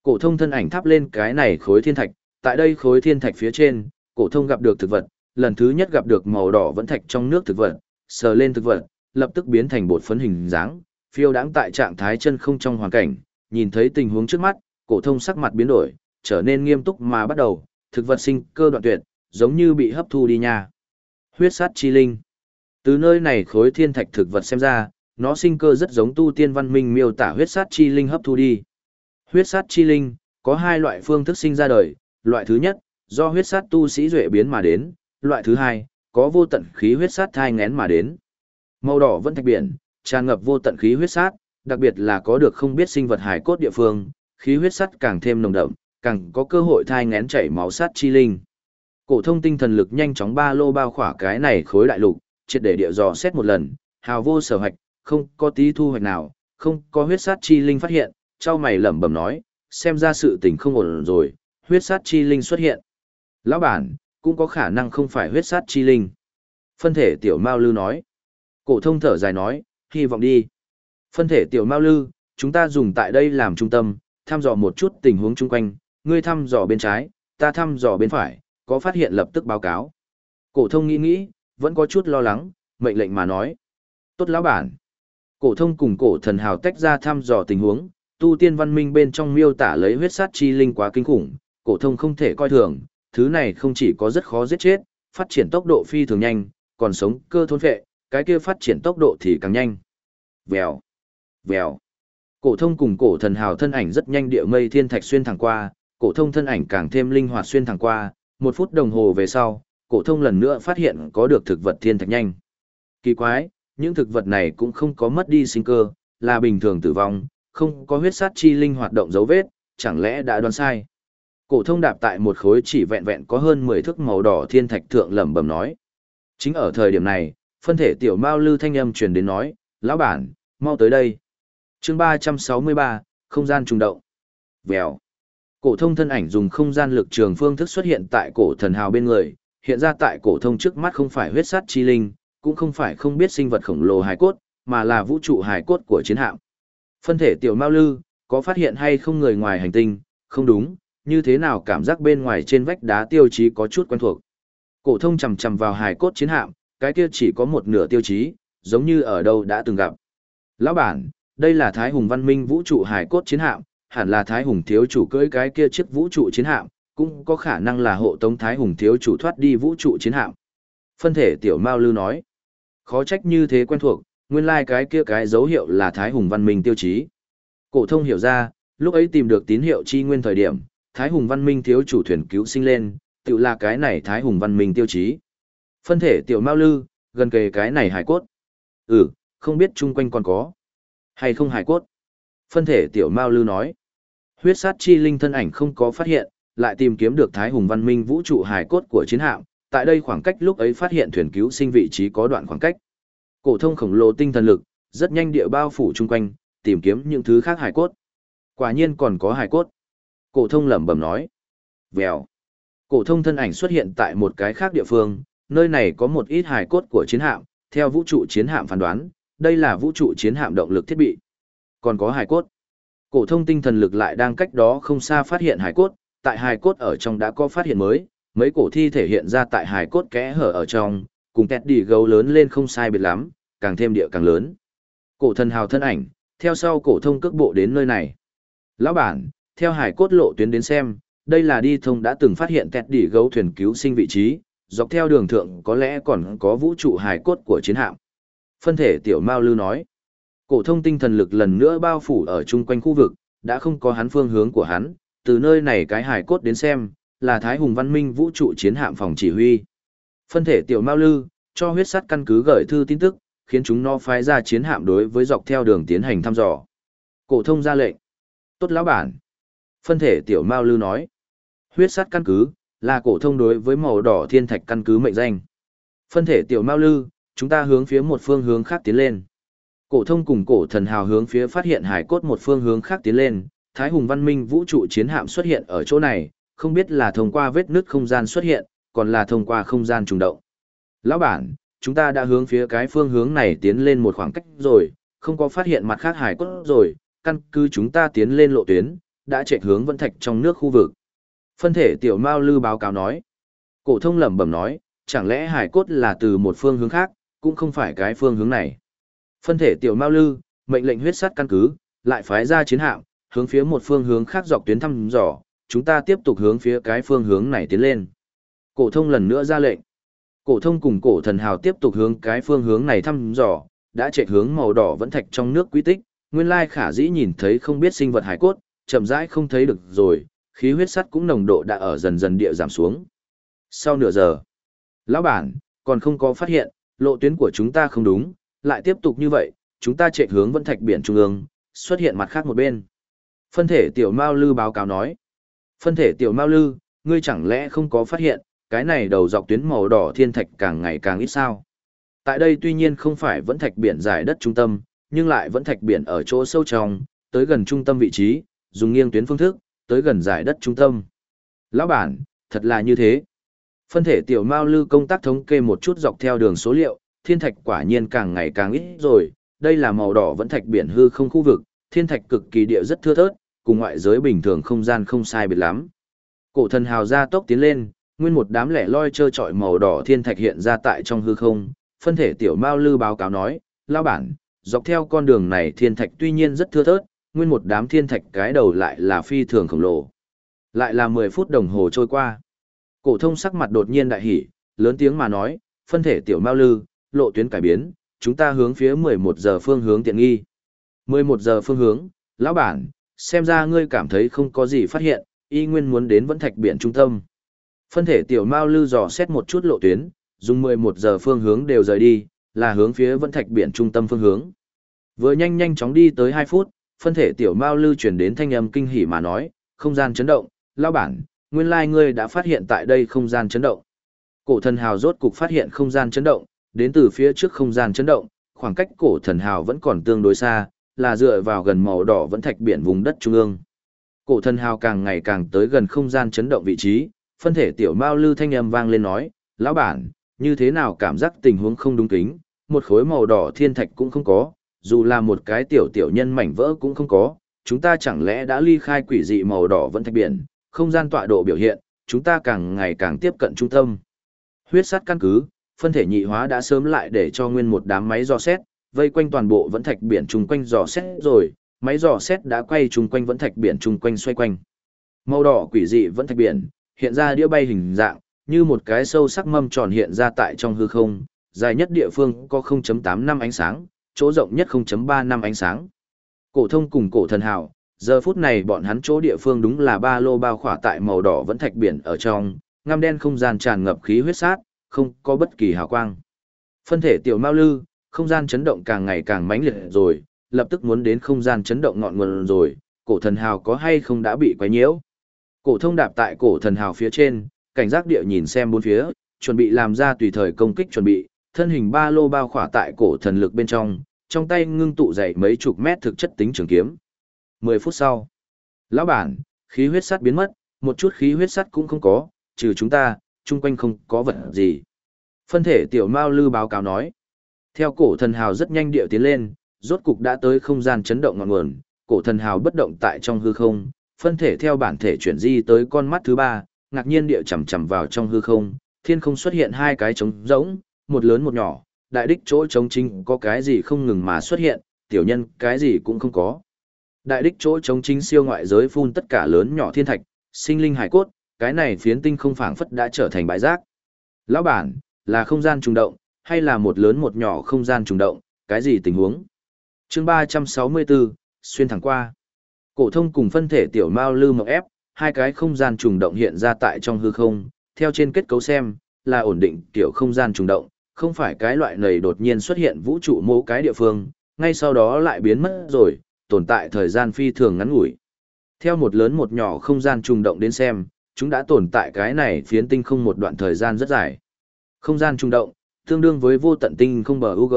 Cổ thông thân ảnh thắp lên cái này khối thiên thạch, tại đây khối thiên thạch phía trên, cổ thông gặp được thực vật, lần thứ nhất gặp được màu đỏ vẫn thạch trong nước thực vật, sờ lên thực vật, lập tức biến thành bột phấn hình dáng, phiêu đãng tại trạng thái chân không trong hoàn cảnh, nhìn thấy tình huống trước mắt, cổ thông sắc mặt biến đổi, trở nên nghiêm túc mà bắt đầu, thực vật sinh cơ đoạn tuyệt, giống như bị hấp thu đi nha. Huyết sát chi linh. Từ nơi này khối thiên thạch thực vật xem ra, nó sinh cơ rất giống tu tiên văn minh miêu tả huyết sát chi linh hấp thu đi. Huyết sát chi linh, có hai loại phương thức sinh ra đời, loại thứ nhất, do huyết sát tu sĩ duệ biến mà đến, loại thứ hai, có vô tận khí huyết sát thai ngén mà đến. Màu đỏ vẫn thạch biển, tràn ngập vô tận khí huyết sát, đặc biệt là có được không biết sinh vật hải cốt địa phương, khí huyết sắt càng thêm nồng đậm, càng có cơ hội thai ngén chảy máu sát chi linh. Cổ thông tinh thần lực nhanh chóng ba lô bao khỏa cái này khối đại lục, triệt để địa dò xét một lần, hào vô sở hoạch, không có tí thu hoạch nào, không có huyết sát chi linh phát hiện, trao mày lẩm bẩm nói, xem ra sự tình không ổn rồi, huyết sát chi linh xuất hiện. Lão bản, cũng có khả năng không phải huyết sát chi linh. Phân thể tiểu Mao Lư nói. Cổ thông thở dài nói, hy vọng đi. Phân thể tiểu Mao Lư, chúng ta dùng tại đây làm trung tâm, thăm dò một chút tình huống chung quanh, ngươi thăm dò bên trái, ta thăm dò bên phải, có phát hiện lập tức báo cáo. Cổ thông nghĩ nghĩ, vẫn có chút lo lắng, mệnh lệnh mà nói. Tốt lão bản. Cổ thông cùng cổ thần hào tách ra thăm dò tình huống, tu tiên văn minh bên trong miêu tả lấy huyết sát chi linh quá kinh khủng, cổ thông không thể coi thường, thứ này không chỉ có rất khó giết chết, phát triển tốc độ phi thường nhanh, còn sống cơ thôn phệ, cái kia phát triển tốc độ thì càng nhanh. Vèo, vèo. Cổ thông cùng cổ thần hào thân ảnh rất nhanh địa mây thiên thạch xuyên thẳng qua, cổ thông thân ảnh càng thêm linh hoạt xuyên thẳng qua, một phút đồng hồ về sau, cổ thông lần nữa phát hiện có được thực vật thiên thạch nhanh. Kỳ quái, những thực vật này cũng không có mất đi sinh cơ, là bình thường tử vong, không có huyết sát chi linh hoạt động dấu vết, chẳng lẽ đã đoán sai. Cổ thông đạp tại một khối chỉ vẹn vẹn có hơn 10 thước màu đỏ thiên thạch thượng lẩm bẩm nói. Chính ở thời điểm này, phân thể tiểu Mao Lư thanh âm truyền đến nói, "Lão bản, mau tới đây." Chương 363, không gian trùng động. Vèo. Cổ thông thân ảnh dùng không gian lực trường phương thức xuất hiện tại cổ thần hào bên người, hiện ra tại cổ thông trước mắt không phải huyết sát chi linh, cũng không phải không biết sinh vật khổng lồ hài cốt, mà là vũ trụ hài cốt của chiến hạm. Phân thể tiểu Mao Lư, có phát hiện hay không người ngoài hành tinh, không đúng, như thế nào cảm giác bên ngoài trên vách đá tiêu chí có chút quen thuộc. Cổ thông chầm chầm vào hài cốt chiến hạm, cái kia chỉ có một nửa tiêu chí, giống như ở đâu đã từng gặp. Lão bản, đây là Thái Hùng Văn Minh vũ trụ hải cốt chiến hạm, hẳn là Thái Hùng thiếu chủ cưỡi cái kia chiếc vũ trụ chiến hạm, cũng có khả năng là hộ tống Thái Hùng thiếu chủ thoát đi vũ trụ chiến hạm. Phân thể tiểu Mao Lư nói, khó trách như thế quen thuộc, nguyên lai like cái kia cái dấu hiệu là Thái Hùng Văn Minh tiêu chí. Cổ thông hiểu ra, lúc ấy tìm được tín hiệu chi nguyên thời điểm, Thái Hùng Văn Minh thiếu chủ thuyền cứu sinh lên, tự là cái này Thái Hùng Văn Minh tiêu chí. Phân thể tiểu Mao Lư, gần kề cái này hải cốt. Ừ, không biết chung quanh còn có hay không hải cốt. Phân thể tiểu Mao Lư nói. Huyết sát chi linh thân ảnh không có phát hiện, lại tìm kiếm được Thái Hùng Văn Minh vũ trụ hải cốt của chiến hạm, tại đây khoảng cách lúc ấy phát hiện thuyền cứu sinh vị trí có đoạn khoảng cách. Cổ thông khổng lồ tinh thần lực, rất nhanh địa bao phủ chung quanh, tìm kiếm những thứ khác hải cốt. Quả nhiên còn có hải cốt. Cổ thông lẩm bẩm nói. Vèo. Cổ thông thân ảnh xuất hiện tại một cái khác địa phương, nơi này có một ít hải cốt của chiến hạm, theo vũ trụ chiến hạm phán đoán, đây là vũ trụ chiến hạm động lực thiết bị. Còn có hải cốt. Cổ thông tinh thần lực lại đang cách đó không xa phát hiện hải cốt, tại hải cốt ở trong đã có phát hiện mới, mấy cổ thi thể hiện ra tại hải cốt kẽ hở ở trong, cùng tẹt đi gấu lớn lên không sai biệt lắm, càng thêm địa càng lớn. Cổ thần hào thân ảnh, theo sau cổ thông cước bộ đến nơi này. Lão bản, theo hải cốt lộ tuyến đến xem, đây là đi thông đã từng phát hiện tẹt đi gấu thuyền cứu sinh vị trí, dọc theo đường thượng có lẽ còn có vũ trụ hải cốt của chiến hạm. Phân thể tiểu Mao Lư nói, cổ thông tinh thần lực lần nữa bao phủ ở chung quanh khu vực, đã không có hắn phương hướng của hắn, từ nơi này cái hải cốt đến xem, là Thái Hùng Văn Minh vũ trụ chiến hạm phòng chỉ huy. Phân thể tiểu Mao Lư, cho huyết sắt căn cứ gửi thư tin tức, khiến chúng nó phái ra chiến hạm đối với dọc theo đường tiến hành thăm dò. Cổ thông ra lệnh. Tốt lão bản. Phân thể tiểu Mao Lư nói. Huyết sắt căn cứ, là cổ thông đối với màu đỏ thiên thạch căn cứ mệnh danh. Phân thể tiểu Mao Lư, chúng ta hướng phía một phương hướng khác tiến lên. Cổ thông cùng cổ thần hào hướng phía phát hiện hải cốt một phương hướng khác tiến lên, Thái Hùng Văn Minh vũ trụ chiến hạm xuất hiện ở chỗ này, không biết là thông qua vết nứt không gian xuất hiện, còn là thông qua không gian trùng động. Lão bản, chúng ta đã hướng phía cái phương hướng này tiến lên một khoảng cách rồi, không có phát hiện mặt khác hải cốt rồi, căn cứ chúng ta tiến lên lộ tuyến, đã chạy hướng vân thạch trong nước khu vực. Phân thể tiểu Mao Lư báo cáo nói. Cổ thông lẩm bẩm nói, chẳng lẽ hải cốt là từ một phương hướng khác, cũng không phải cái phương hướng này. Phân thể tiểu Mao Lư, mệnh lệnh huyết sát căn cứ, lại phái ra chiến hạm, hướng phía một phương hướng khác dọc tuyến thăm dò, chúng ta tiếp tục hướng phía cái phương hướng này tiến lên. Cổ thông lần nữa ra lệnh. Cổ thông cùng cổ thần hào tiếp tục hướng cái phương hướng này thăm dò, đã chạy hướng màu đỏ vẫn thạch trong nước quy tích, nguyên lai khả dĩ nhìn thấy không biết sinh vật hải cốt, chậm rãi không thấy được rồi, khí huyết sắt cũng nồng độ đã ở dần dần địa giảm xuống. Sau nửa giờ, lão bản, còn không có phát hiện, lộ tuyến của chúng ta không đúng, lại tiếp tục như vậy, chúng ta chạy hướng vẫn thạch biển trung ương, xuất hiện mặt khác một bên. Phân thể tiểu Mao Lư báo cáo nói. Phân thể tiểu Mao Lư, ngươi chẳng lẽ không có phát hiện, cái này đầu dọc tuyến màu đỏ thiên thạch càng ngày càng ít sao. Tại đây tuy nhiên không phải vẫn thạch biển dài đất trung tâm, nhưng lại vẫn thạch biển ở chỗ sâu trong, tới gần trung tâm vị trí, dùng nghiêng tuyến phương thức, tới gần giải đất trung tâm. Lão bản, thật là như thế. Phân thể tiểu mao lư công tác thống kê một chút dọc theo đường số liệu, thiên thạch quả nhiên càng ngày càng ít rồi, đây là màu đỏ vẫn thạch biển hư không khu vực, thiên thạch cực kỳ địa rất thưa thớt, cùng ngoại giới bình thường không gian không sai biệt lắm. Cổ thần hào ra tốc tiến lên, nguyên một đám lẻ loi trơ trọi màu đỏ thiên thạch hiện ra tại trong hư không, phân thể tiểu mao lư báo cáo nói, lao bản, dọc theo con đường này thiên thạch tuy nhiên rất thưa thớt, nguyên một đám thiên thạch cái đầu lại là phi thường khổng lồ. Lại là 10 phút đồng hồ trôi qua. Cổ thông sắc mặt đột nhiên đại hỉ, lớn tiếng mà nói, phân thể tiểu mao lư, lộ tuyến cải biến, chúng ta hướng phía 11 giờ phương hướng tiện nghi. 11 giờ phương hướng, lão bản, xem ra ngươi cảm thấy không có gì phát hiện, y nguyên muốn đến vẫn thạch biển trung tâm. Phân thể tiểu Mao lư dò xét một chút lộ tuyến, dùng 11 giờ phương hướng đều rời đi, là hướng phía vẫn thạch biển trung tâm phương hướng. Vừa nhanh nhanh chóng đi tới 2 phút, phân thể tiểu mao lư truyền đến thanh âm kinh hỉ mà nói, không gian chấn động, lão bản, nguyên lai ngươi đã phát hiện tại đây không gian chấn động. Cổ thần hào rốt cục phát hiện không gian chấn động, đến từ phía trước không gian chấn động, khoảng cách cổ thần hào vẫn còn tương đối xa, là dựa vào gần màu đỏ vẫn thạch biển vùng đất trung ương. Cổ thần hào càng ngày càng tới gần không gian chấn động vị trí, phân thể tiểu mao lư thanh âm vang lên nói, lão bản, như thế nào cảm giác tình huống không đúng kính, một khối màu đỏ thiên thạch cũng không có, dù là một cái tiểu tiểu nhân mảnh vỡ cũng không có, chúng ta chẳng lẽ đã ly khai quỷ dị màu đỏ vẫn thạch biển, không gian tọa độ biểu hiện, chúng ta càng ngày càng tiếp cận trung tâm. Huyết sát căn cứ, phân thể nhị hóa đã sớm lại để cho nguyên một đám máy dò xét, vây quanh toàn bộ vẫn thạch biển chung quanh dò xét rồi, máy dò xét đã quay chung quanh vẫn thạch biển chung quanh xoay quanh. Màu đỏ quỷ dị vẫn thạch biển, hiện ra đĩa bay hình dạng, như một cái sâu sắc mâm tròn hiện ra tại trong hư không, dài nhất địa phương có 0.8 năm ánh sáng, chỗ rộng nhất 0.3 năm ánh sáng. Cổ thông cùng cổ thần hào, giờ phút này bọn hắn chỗ địa phương đúng là ba lô bao khỏa tại màu đỏ vẫn thạch biển ở trong, ngăm đen không gian tràn ngập khí huyết sát, không có bất kỳ hào quang. Phân thể tiểu Mao Lư, không gian chấn động càng ngày càng mãnh liệt rồi, lập tức muốn đến không gian chấn động ngọn nguồn rồi, cổ thần hào có hay không đã bị quấy nhiễu. Cổ thông đạp tại cổ thần hào phía trên, cảnh giác địa nhìn xem bốn phía, chuẩn bị làm ra tùy thời công kích chuẩn bị, thân hình ba lô bao khỏa tại cổ thần lực bên trong, trong tay ngưng tụ dày mấy chục mét thực chất tính trường kiếm. 10 phút sau, lão bản, khí huyết sắt biến mất, một chút khí huyết sắt cũng không có, trừ chúng ta, chung quanh không có vật gì. Phân thể tiểu Mao Lư báo cáo nói. Theo cổ thần hào rất nhanh điệu tiến lên, rốt cục đã tới không gian chấn động ngọn nguồn, cổ thần hào bất động tại trong hư không, phân thể theo bản thể chuyển di tới con mắt thứ ba, ngạc nhiên điệu chầm chầm vào trong hư không, thiên không xuất hiện hai cái trống rỗng, một lớn một nhỏ, đại đích chỗ trống chính có cái gì không ngừng mà xuất hiện, tiểu nhân cái gì cũng không có. Đại đích chỗ chống chính siêu ngoại giới phun tất cả lớn nhỏ thiên thạch, sinh linh hải cốt, cái này phiến tinh không phảng phất đã trở thành bãi rác. Lão bản, là không gian trùng động, hay là một lớn một nhỏ không gian trùng động, cái gì tình huống? chương 364, xuyên thẳng qua. Cổ thông cùng phân thể tiểu mao lư mộng ép, hai cái không gian trùng động hiện ra tại trong hư không, theo trên kết cấu xem, là ổn định tiểu không gian trùng động, không phải cái loại này đột nhiên xuất hiện vũ trụ mô cái địa phương, ngay sau đó lại biến mất rồi, tồn tại thời gian phi thường ngắn ngủi. Theo một lớn một nhỏ không gian trùng động đến xem, chúng đã tồn tại cái này phiến tinh không một đoạn thời gian rất dài. Không gian trùng động, tương đương với vô tận tinh không bờ UG.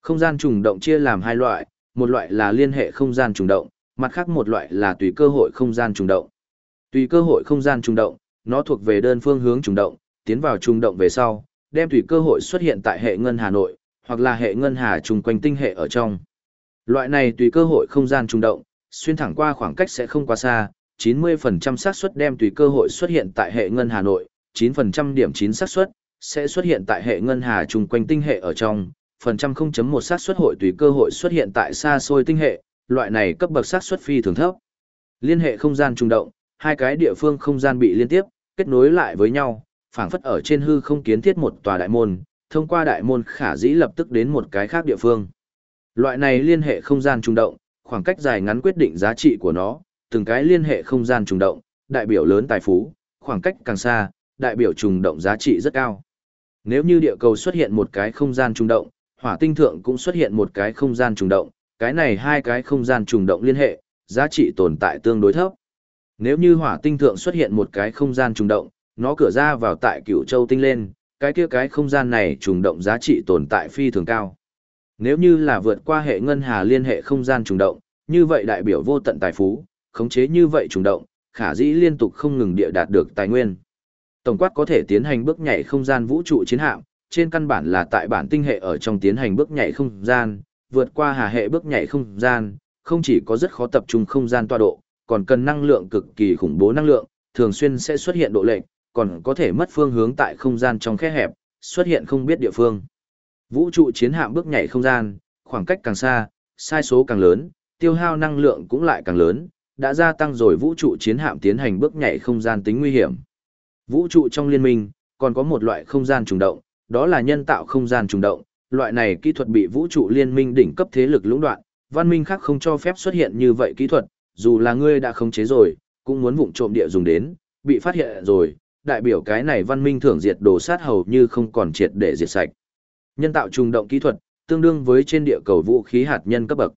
Không gian trùng động chia làm hai loại, một loại là liên hệ không gian trùng động, mặt khác một loại là tùy cơ hội không gian trùng động. Tùy cơ hội không gian trùng động, nó thuộc về đơn phương hướng trùng động, tiến vào trùng động về sau, đem tùy cơ hội xuất hiện tại hệ ngân Hà Nội, hoặc là hệ ngân hà trùng quanh tinh hệ ở trong. Loại này tùy cơ hội không gian trung động, xuyên thẳng qua khoảng cách sẽ không quá xa, 90% xác suất đem tùy cơ hội xuất hiện tại hệ ngân Hà Nội, 9% điểm 9 xác suất sẽ xuất hiện tại hệ ngân hà trùng quanh tinh hệ ở trong, phần trăm 0.1 xác suất hội tùy cơ hội xuất hiện tại xa xôi tinh hệ, loại này cấp bậc xác suất phi thường thấp. Liên hệ không gian trung động, hai cái địa phương không gian bị liên tiếp, kết nối lại với nhau, phảng phất ở trên hư không kiến thiết một tòa đại môn, thông qua đại môn khả dĩ lập tức đến một cái khác địa phương. Loại này liên hệ không gian trùng động, khoảng cách dài ngắn quyết định giá trị của nó, từng cái liên hệ không gian trùng động, đại biểu lớn tài phú, khoảng cách càng xa, đại biểu trùng động giá trị rất cao. Nếu như địa cầu xuất hiện một cái không gian trùng động, hỏa tinh thượng cũng xuất hiện một cái không gian trùng động, cái này hai cái không gian trùng động liên hệ, giá trị tồn tại tương đối thấp. Nếu như hỏa tinh thượng xuất hiện một cái không gian trùng động, nó cửa ra vào tại cửu châu tinh lên, cái kia cái không gian này trùng động giá trị tồn tại phi thường cao. Nếu như là vượt qua hệ ngân hà liên hệ không gian trùng động, như vậy đại biểu vô tận tài phú, khống chế như vậy trùng động, khả dĩ liên tục không ngừng địa đạt được tài nguyên. Tổng quát có thể tiến hành bước nhảy không gian vũ trụ chiến hạm, trên căn bản là tại bản tinh hệ ở trong tiến hành bước nhảy không gian, vượt qua hà hệ bước nhảy không gian, không chỉ có rất khó tập trung không gian tọa độ, còn cần năng lượng cực kỳ khủng bố năng lượng, thường xuyên sẽ xuất hiện độ lệch, còn có thể mất phương hướng tại không gian trong khe hẹp, xuất hiện không biết địa phương. Vũ trụ chiến hạm bước nhảy không gian, khoảng cách càng xa, sai số càng lớn, tiêu hao năng lượng cũng lại càng lớn, đã gia tăng rồi vũ trụ chiến hạm tiến hành bước nhảy không gian tính nguy hiểm. Vũ trụ trong liên minh, còn có một loại không gian trùng động, đó là nhân tạo không gian trùng động, loại này kỹ thuật bị vũ trụ liên minh đỉnh cấp thế lực lũng đoạn, văn minh khác không cho phép xuất hiện như vậy kỹ thuật, dù là ngươi đã khống chế rồi, cũng muốn vụng trộm địa dùng đến, bị phát hiện rồi, đại biểu cái này văn minh thưởng diệt đồ sát hầu như không còn triệt để diệt sạch. Nhân tạo trùng động kỹ thuật, tương đương với trên địa cầu vũ khí hạt nhân cấp bậc.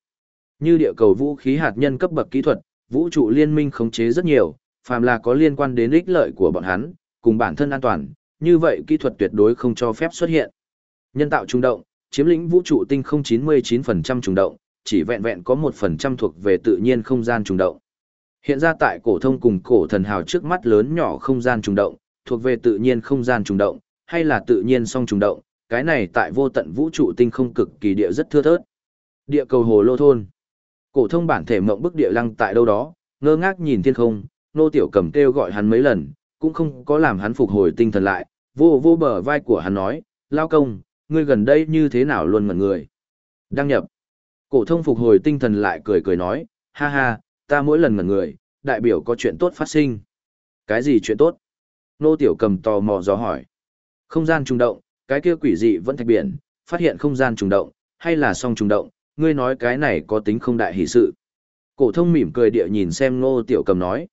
Như địa cầu vũ khí hạt nhân cấp bậc kỹ thuật, vũ trụ liên minh khống chế rất nhiều, phàm là có liên quan đến ích lợi của bọn hắn, cùng bản thân an toàn, như vậy kỹ thuật tuyệt đối không cho phép xuất hiện. Nhân tạo trùng động, chiếm lĩnh vũ trụ tinh không 99% trùng động, chỉ vẹn vẹn có 1% thuộc về tự nhiên không gian trùng động. Hiện ra tại cổ thông cùng cổ thần hào trước mắt lớn nhỏ không gian trùng động, thuộc về tự nhiên không gian trùng động, hay là tự nhiên song trùng động, cái này tại vô tận vũ trụ tinh không cực kỳ địa rất thưa thớt. Địa cầu hồ lô thôn. Cổ thông bản thể mộng bức địa lăng tại đâu đó, ngơ ngác nhìn thiên không, nô tiểu cầm kêu gọi hắn mấy lần, cũng không có làm hắn phục hồi tinh thần lại, vô vô bờ vai của hắn nói, lao công, ngươi gần đây như thế nào luôn ngẩn người. Đăng nhập. Cổ thông phục hồi tinh thần lại cười cười nói, ha ha, ta mỗi lần ngẩn người, đại biểu có chuyện tốt phát sinh. Cái gì chuyện tốt? Nô tiểu cầm tò mò dò hỏi. Không gian trùng động, cái kia quỷ dị vẫn thạch biển, phát hiện không gian trùng động, hay là song trùng động, ngươi nói cái này có tính không đại hỷ sự. Cổ thông mỉm cười địa nhìn xem Nô Tiểu Cầm nói.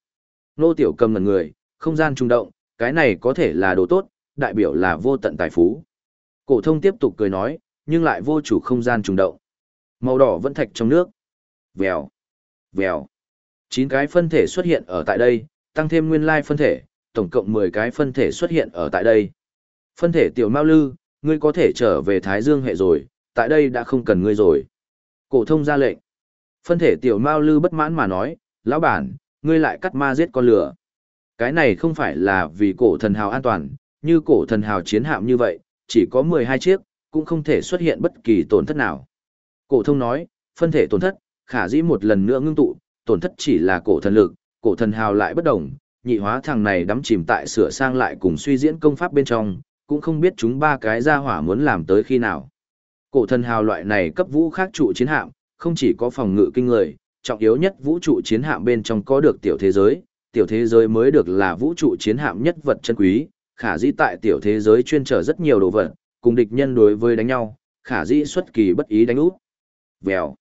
Nô Tiểu Cầm ngẩn người, không gian trùng động, cái này có thể là đồ tốt, đại biểu là vô tận tài phú. Cổ thông tiếp tục cười nói, nhưng lại vô chủ không gian trùng động. Màu đỏ vẫn thạch trong nước. Vèo, vèo. Chín cái phân thể xuất hiện ở tại đây, tăng thêm nguyên lai phân thể, tổng cộng 10 cái phân thể xuất hiện ở tại đây. Phân thể tiểu Mao Lư, ngươi có thể trở về Thái Dương hệ rồi, tại đây đã không cần ngươi rồi. Cổ thông ra lệnh. Phân thể tiểu Mao Lư bất mãn mà nói, lão bản, ngươi lại cắt ma giết con lửa. Cái này không phải là vì cổ thần hào an toàn, như cổ thần hào chiến hạm như vậy, chỉ có 12 chiếc, cũng không thể xuất hiện bất kỳ tổn thất nào. Cổ thông nói, phân thể tổn thất, khả dĩ một lần nữa ngưng tụ, tổn thất chỉ là cổ thần lực, cổ thần hào lại bất động, nhị hóa thằng này đắm chìm tại sửa sang lại cùng suy diễn công pháp bên trong, cũng không biết chúng ba cái gia hỏa muốn làm tới khi nào. Cổ thần hào loại này cấp vũ khác trụ chiến hạm, không chỉ có phòng ngự kinh người, trọng yếu nhất vũ trụ chiến hạm bên trong có được tiểu thế giới, tiểu thế giới mới được là vũ trụ chiến hạm nhất vật chân quý, khả dĩ tại tiểu thế giới chuyên trở rất nhiều đồ vật, cùng địch nhân đối với đánh nhau, khả dĩ xuất kỳ bất ý đánh úp. Vèo.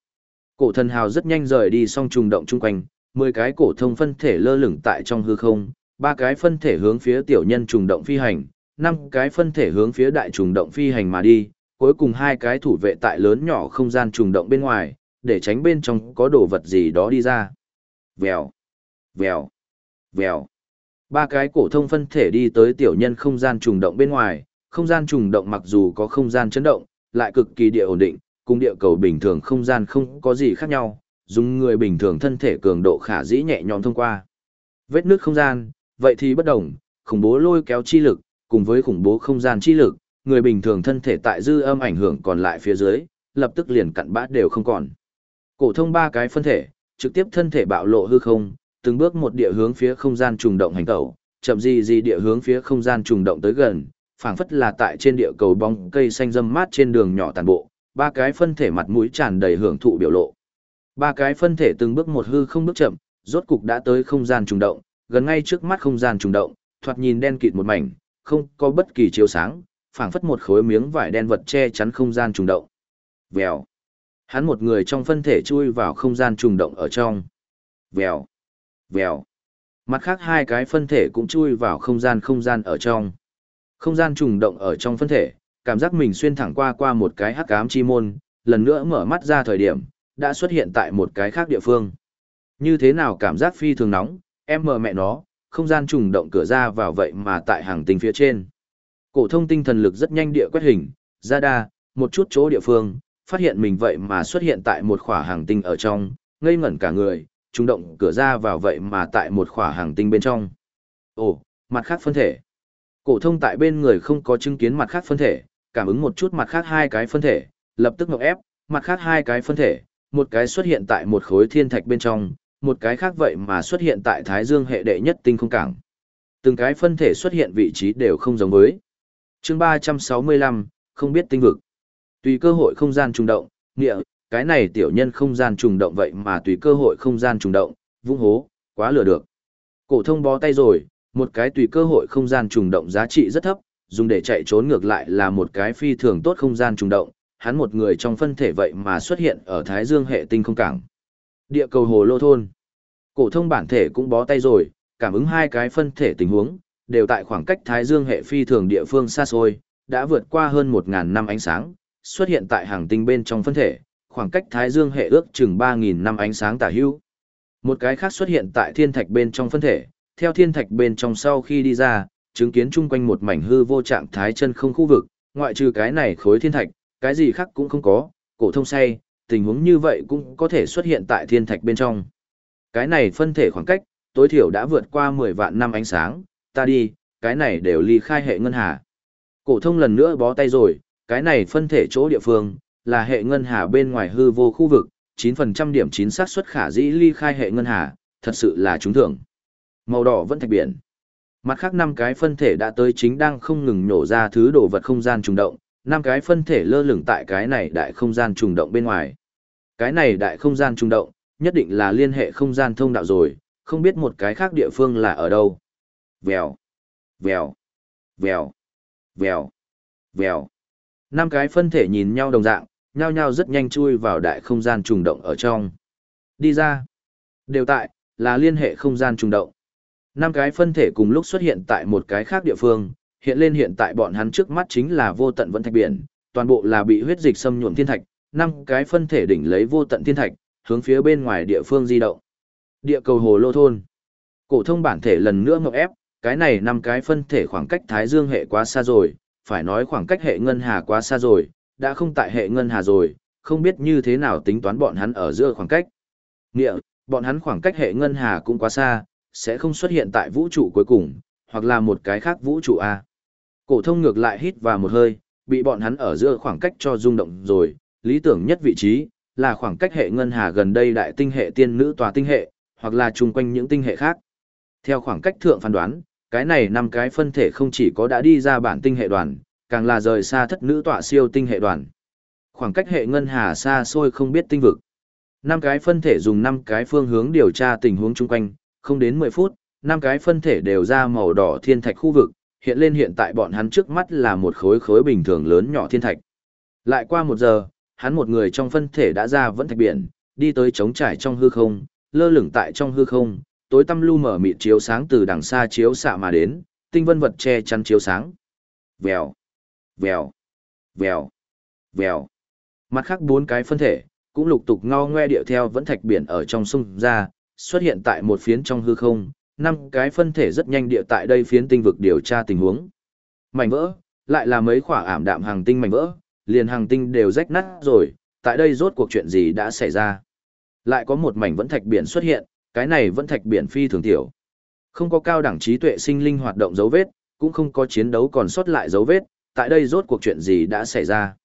Cổ thần hào rất nhanh rời đi song trùng động chung quanh, 10 cái cổ thông phân thể lơ lửng tại trong hư không, ba cái phân thể hướng phía tiểu nhân trùng động phi hành, năm cái phân thể hướng phía đại trùng động phi hành mà đi, cuối cùng hai cái thủ vệ tại lớn nhỏ không gian trùng động bên ngoài, để tránh bên trong có đồ vật gì đó đi ra. Vèo, vèo, vèo. Ba cái cổ thông phân thể đi tới tiểu nhân không gian trùng động bên ngoài, không gian trùng động mặc dù có không gian chấn động, lại cực kỳ địa ổn định, cùng địa cầu bình thường không gian không có gì khác nhau, dùng người bình thường thân thể cường độ khả dĩ nhẹ nhõm thông qua. Vết nước không gian, vậy thì bất đồng, khủng bố lôi kéo chi lực, cùng với khủng bố không gian chi lực, người bình thường thân thể tại dư âm ảnh hưởng còn lại phía dưới, lập tức liền cặn bã đều không còn. Cổ thông ba cái phân thể, trực tiếp thân thể bạo lộ hư không, từng bước một địa hướng phía không gian trùng động hành tẩu, chậm gì gì địa hướng phía không gian trùng động tới gần, phảng phất là tại trên địa cầu bóng cây xanh râm mát trên đường nhỏ tàn bộ, ba cái phân thể mặt mũi tràn đầy hưởng thụ biểu lộ. Ba cái phân thể từng bước một hư không bước chậm, rốt cục đã tới không gian trùng động, gần ngay trước mắt không gian trùng động, thoạt nhìn đen kịt một mảnh, không có bất kỳ chiếu sáng, phảng phất một khối miếng vải đen vật che chắn không gian trùng động. Vèo. Hắn một người trong phân thể chui vào không gian trùng động ở trong. Vèo. Vèo. Mặt khác hai cái phân thể cũng chui vào không gian không gian ở trong. Không gian trùng động ở trong phân thể, cảm giác mình xuyên thẳng qua qua một cái hắc ám chi môn, lần nữa mở mắt ra thời điểm, đã xuất hiện tại một cái khác địa phương. Như thế nào cảm giác phi thường nóng, em mở mẹ nó, không gian trùng động cửa ra vào vậy mà tại hàng tinh phía trên. Cổ thông tinh thần lực rất nhanh địa quét hình, ra đa, một chút chỗ địa phương, phát hiện mình vậy mà xuất hiện tại một khỏa hàng tinh ở trong, ngây ngẩn cả người, trùng động cửa ra vào vậy mà tại một khỏa hàng tinh bên trong. Ồ, mặt khác phân thể. Cổ thông tại bên người không có chứng kiến mặt khác phân thể, cảm ứng một chút mặt khác hai cái phân thể, lập tức ngộp ép, mặt khác hai cái phân thể, một cái xuất hiện tại một khối thiên thạch bên trong, một cái khác vậy mà xuất hiện tại Thái Dương hệ đệ nhất tinh không cảng. Từng cái phân thể xuất hiện vị trí đều không giống với. Chương 365, không biết tinh vực. Tùy cơ hội không gian trùng động, nghĩa, cái này tiểu nhân không gian trùng động vậy mà tùy cơ hội không gian trùng động, vung hố, quá lừa được. Cổ thông bó tay rồi, một cái tùy cơ hội không gian trùng động giá trị rất thấp, dùng để chạy trốn ngược lại là một cái phi thường tốt không gian trùng động, hắn một người trong phân thể vậy mà xuất hiện ở Thái Dương hệ tinh không cảng. Địa cầu hồ lô thôn. Cổ thông bản thể cũng bó tay rồi, cảm ứng hai cái phân thể tình huống, đều tại khoảng cách Thái Dương hệ phi thường địa phương xa xôi, đã vượt qua hơn 1000 năm ánh sáng, xuất hiện tại hàng tinh bên trong phân thể, khoảng cách Thái Dương hệ ước chừng 3000 năm ánh sáng tả hữu. Một cái khác xuất hiện tại thiên thạch bên trong phân thể, theo thiên thạch bên trong sau khi đi ra, chứng kiến chung quanh một mảnh hư vô trạng thái chân không khu vực, ngoại trừ cái này khối thiên thạch, cái gì khác cũng không có, cổ thông say, tình huống như vậy cũng có thể xuất hiện tại thiên thạch bên trong. Cái này phân thể khoảng cách, tối thiểu đã vượt qua 10 vạn năm ánh sáng, ta đi, cái này đều ly khai hệ ngân hà. Cổ thông lần nữa bó tay rồi, cái này phân thể chỗ địa phương, là hệ ngân hà bên ngoài hư vô khu vực, 9% điểm chín xác suất khả dĩ ly khai hệ ngân hà, thật sự là trúng thưởng. Màu đỏ vẫn thạch biển. Mặt khác năm cái phân thể đã tới chính đang không ngừng nổ ra thứ đồ vật không gian trùng động, năm cái phân thể lơ lửng tại cái này đại không gian trùng động bên ngoài. Cái này đại không gian trùng động, nhất định là liên hệ không gian thông đạo rồi, không biết một cái khác địa phương là ở đâu. Vèo, vèo, vèo, vèo, vèo. Năm cái phân thể nhìn nhau đồng dạng, nhao nhao rất nhanh chui vào đại không gian trùng động ở trong. Đi ra. Đều tại, là liên hệ không gian trùng động. Năm cái phân thể cùng lúc xuất hiện tại một cái khác địa phương, hiện lên hiện tại bọn hắn trước mắt chính là vô tận vẫn thạch biển, toàn bộ là bị huyết dịch xâm nhuộm thiên thạch, năm cái phân thể đỉnh lấy vô tận thiên thạch, hướng phía bên ngoài địa phương di động. Địa cầu hồ lô thôn. Cổ thông bản thể lần nữa ngọc ép, cái này năm cái phân thể khoảng cách Thái Dương hệ quá xa rồi, phải nói khoảng cách hệ ngân hà quá xa rồi, đã không tại hệ ngân hà rồi, không biết như thế nào tính toán bọn hắn ở giữa khoảng cách. Nghĩa, bọn hắn khoảng cách hệ ngân hà cũng quá xa, sẽ không xuất hiện tại vũ trụ cuối cùng, hoặc là một cái khác vũ trụ A. Cổ thông ngược lại hít vào một hơi, bị bọn hắn ở giữa khoảng cách cho rung động rồi, lý tưởng nhất vị trí, là khoảng cách hệ ngân hà gần đây đại tinh hệ tiên nữ tòa tinh hệ, hoặc là chung quanh những tinh hệ khác. Theo khoảng cách thượng phán đoán, cái này năm cái phân thể không chỉ có đã đi ra bản tinh hệ đoàn, càng là rời xa thất nữ tọa siêu tinh hệ đoàn. Khoảng cách hệ ngân hà xa xôi không biết tinh vực. Năm cái phân thể dùng năm cái phương hướng điều tra tình huống chung quanh, không đến 10 phút, năm cái phân thể đều ra màu đỏ thiên thạch khu vực, hiện lên hiện tại bọn hắn trước mắt là một khối khối bình thường lớn nhỏ thiên thạch. Lại qua một giờ, hắn một người trong phân thể đã ra vẫn thạch biển, đi tới trống trải trong hư không, lơ lửng tại trong hư không, tối tăm lu mở mịt chiếu sáng từ đằng xa chiếu xạ mà đến, tinh vân vật che chắn chiếu sáng. Vèo, vèo, vèo, vèo. Mặt khác bốn cái phân thể, cũng lục tục ngao ngoe điệu theo vẫn thạch biển ở trong sông ra, xuất hiện tại một phiến trong hư không, năm cái phân thể rất nhanh địa tại đây phiến tinh vực điều tra tình huống. Mảnh vỡ, lại là mấy khỏa ảm đạm hàng tinh mảnh vỡ, liền hàng tinh đều rách nát rồi, tại đây rốt cuộc chuyện gì đã xảy ra. Lại có một mảnh vẫn thạch biển xuất hiện, cái này vẫn thạch biển phi thường tiểu. Không có cao đẳng trí tuệ sinh linh hoạt động dấu vết, cũng không có chiến đấu còn sót lại dấu vết, tại đây rốt cuộc chuyện gì đã xảy ra.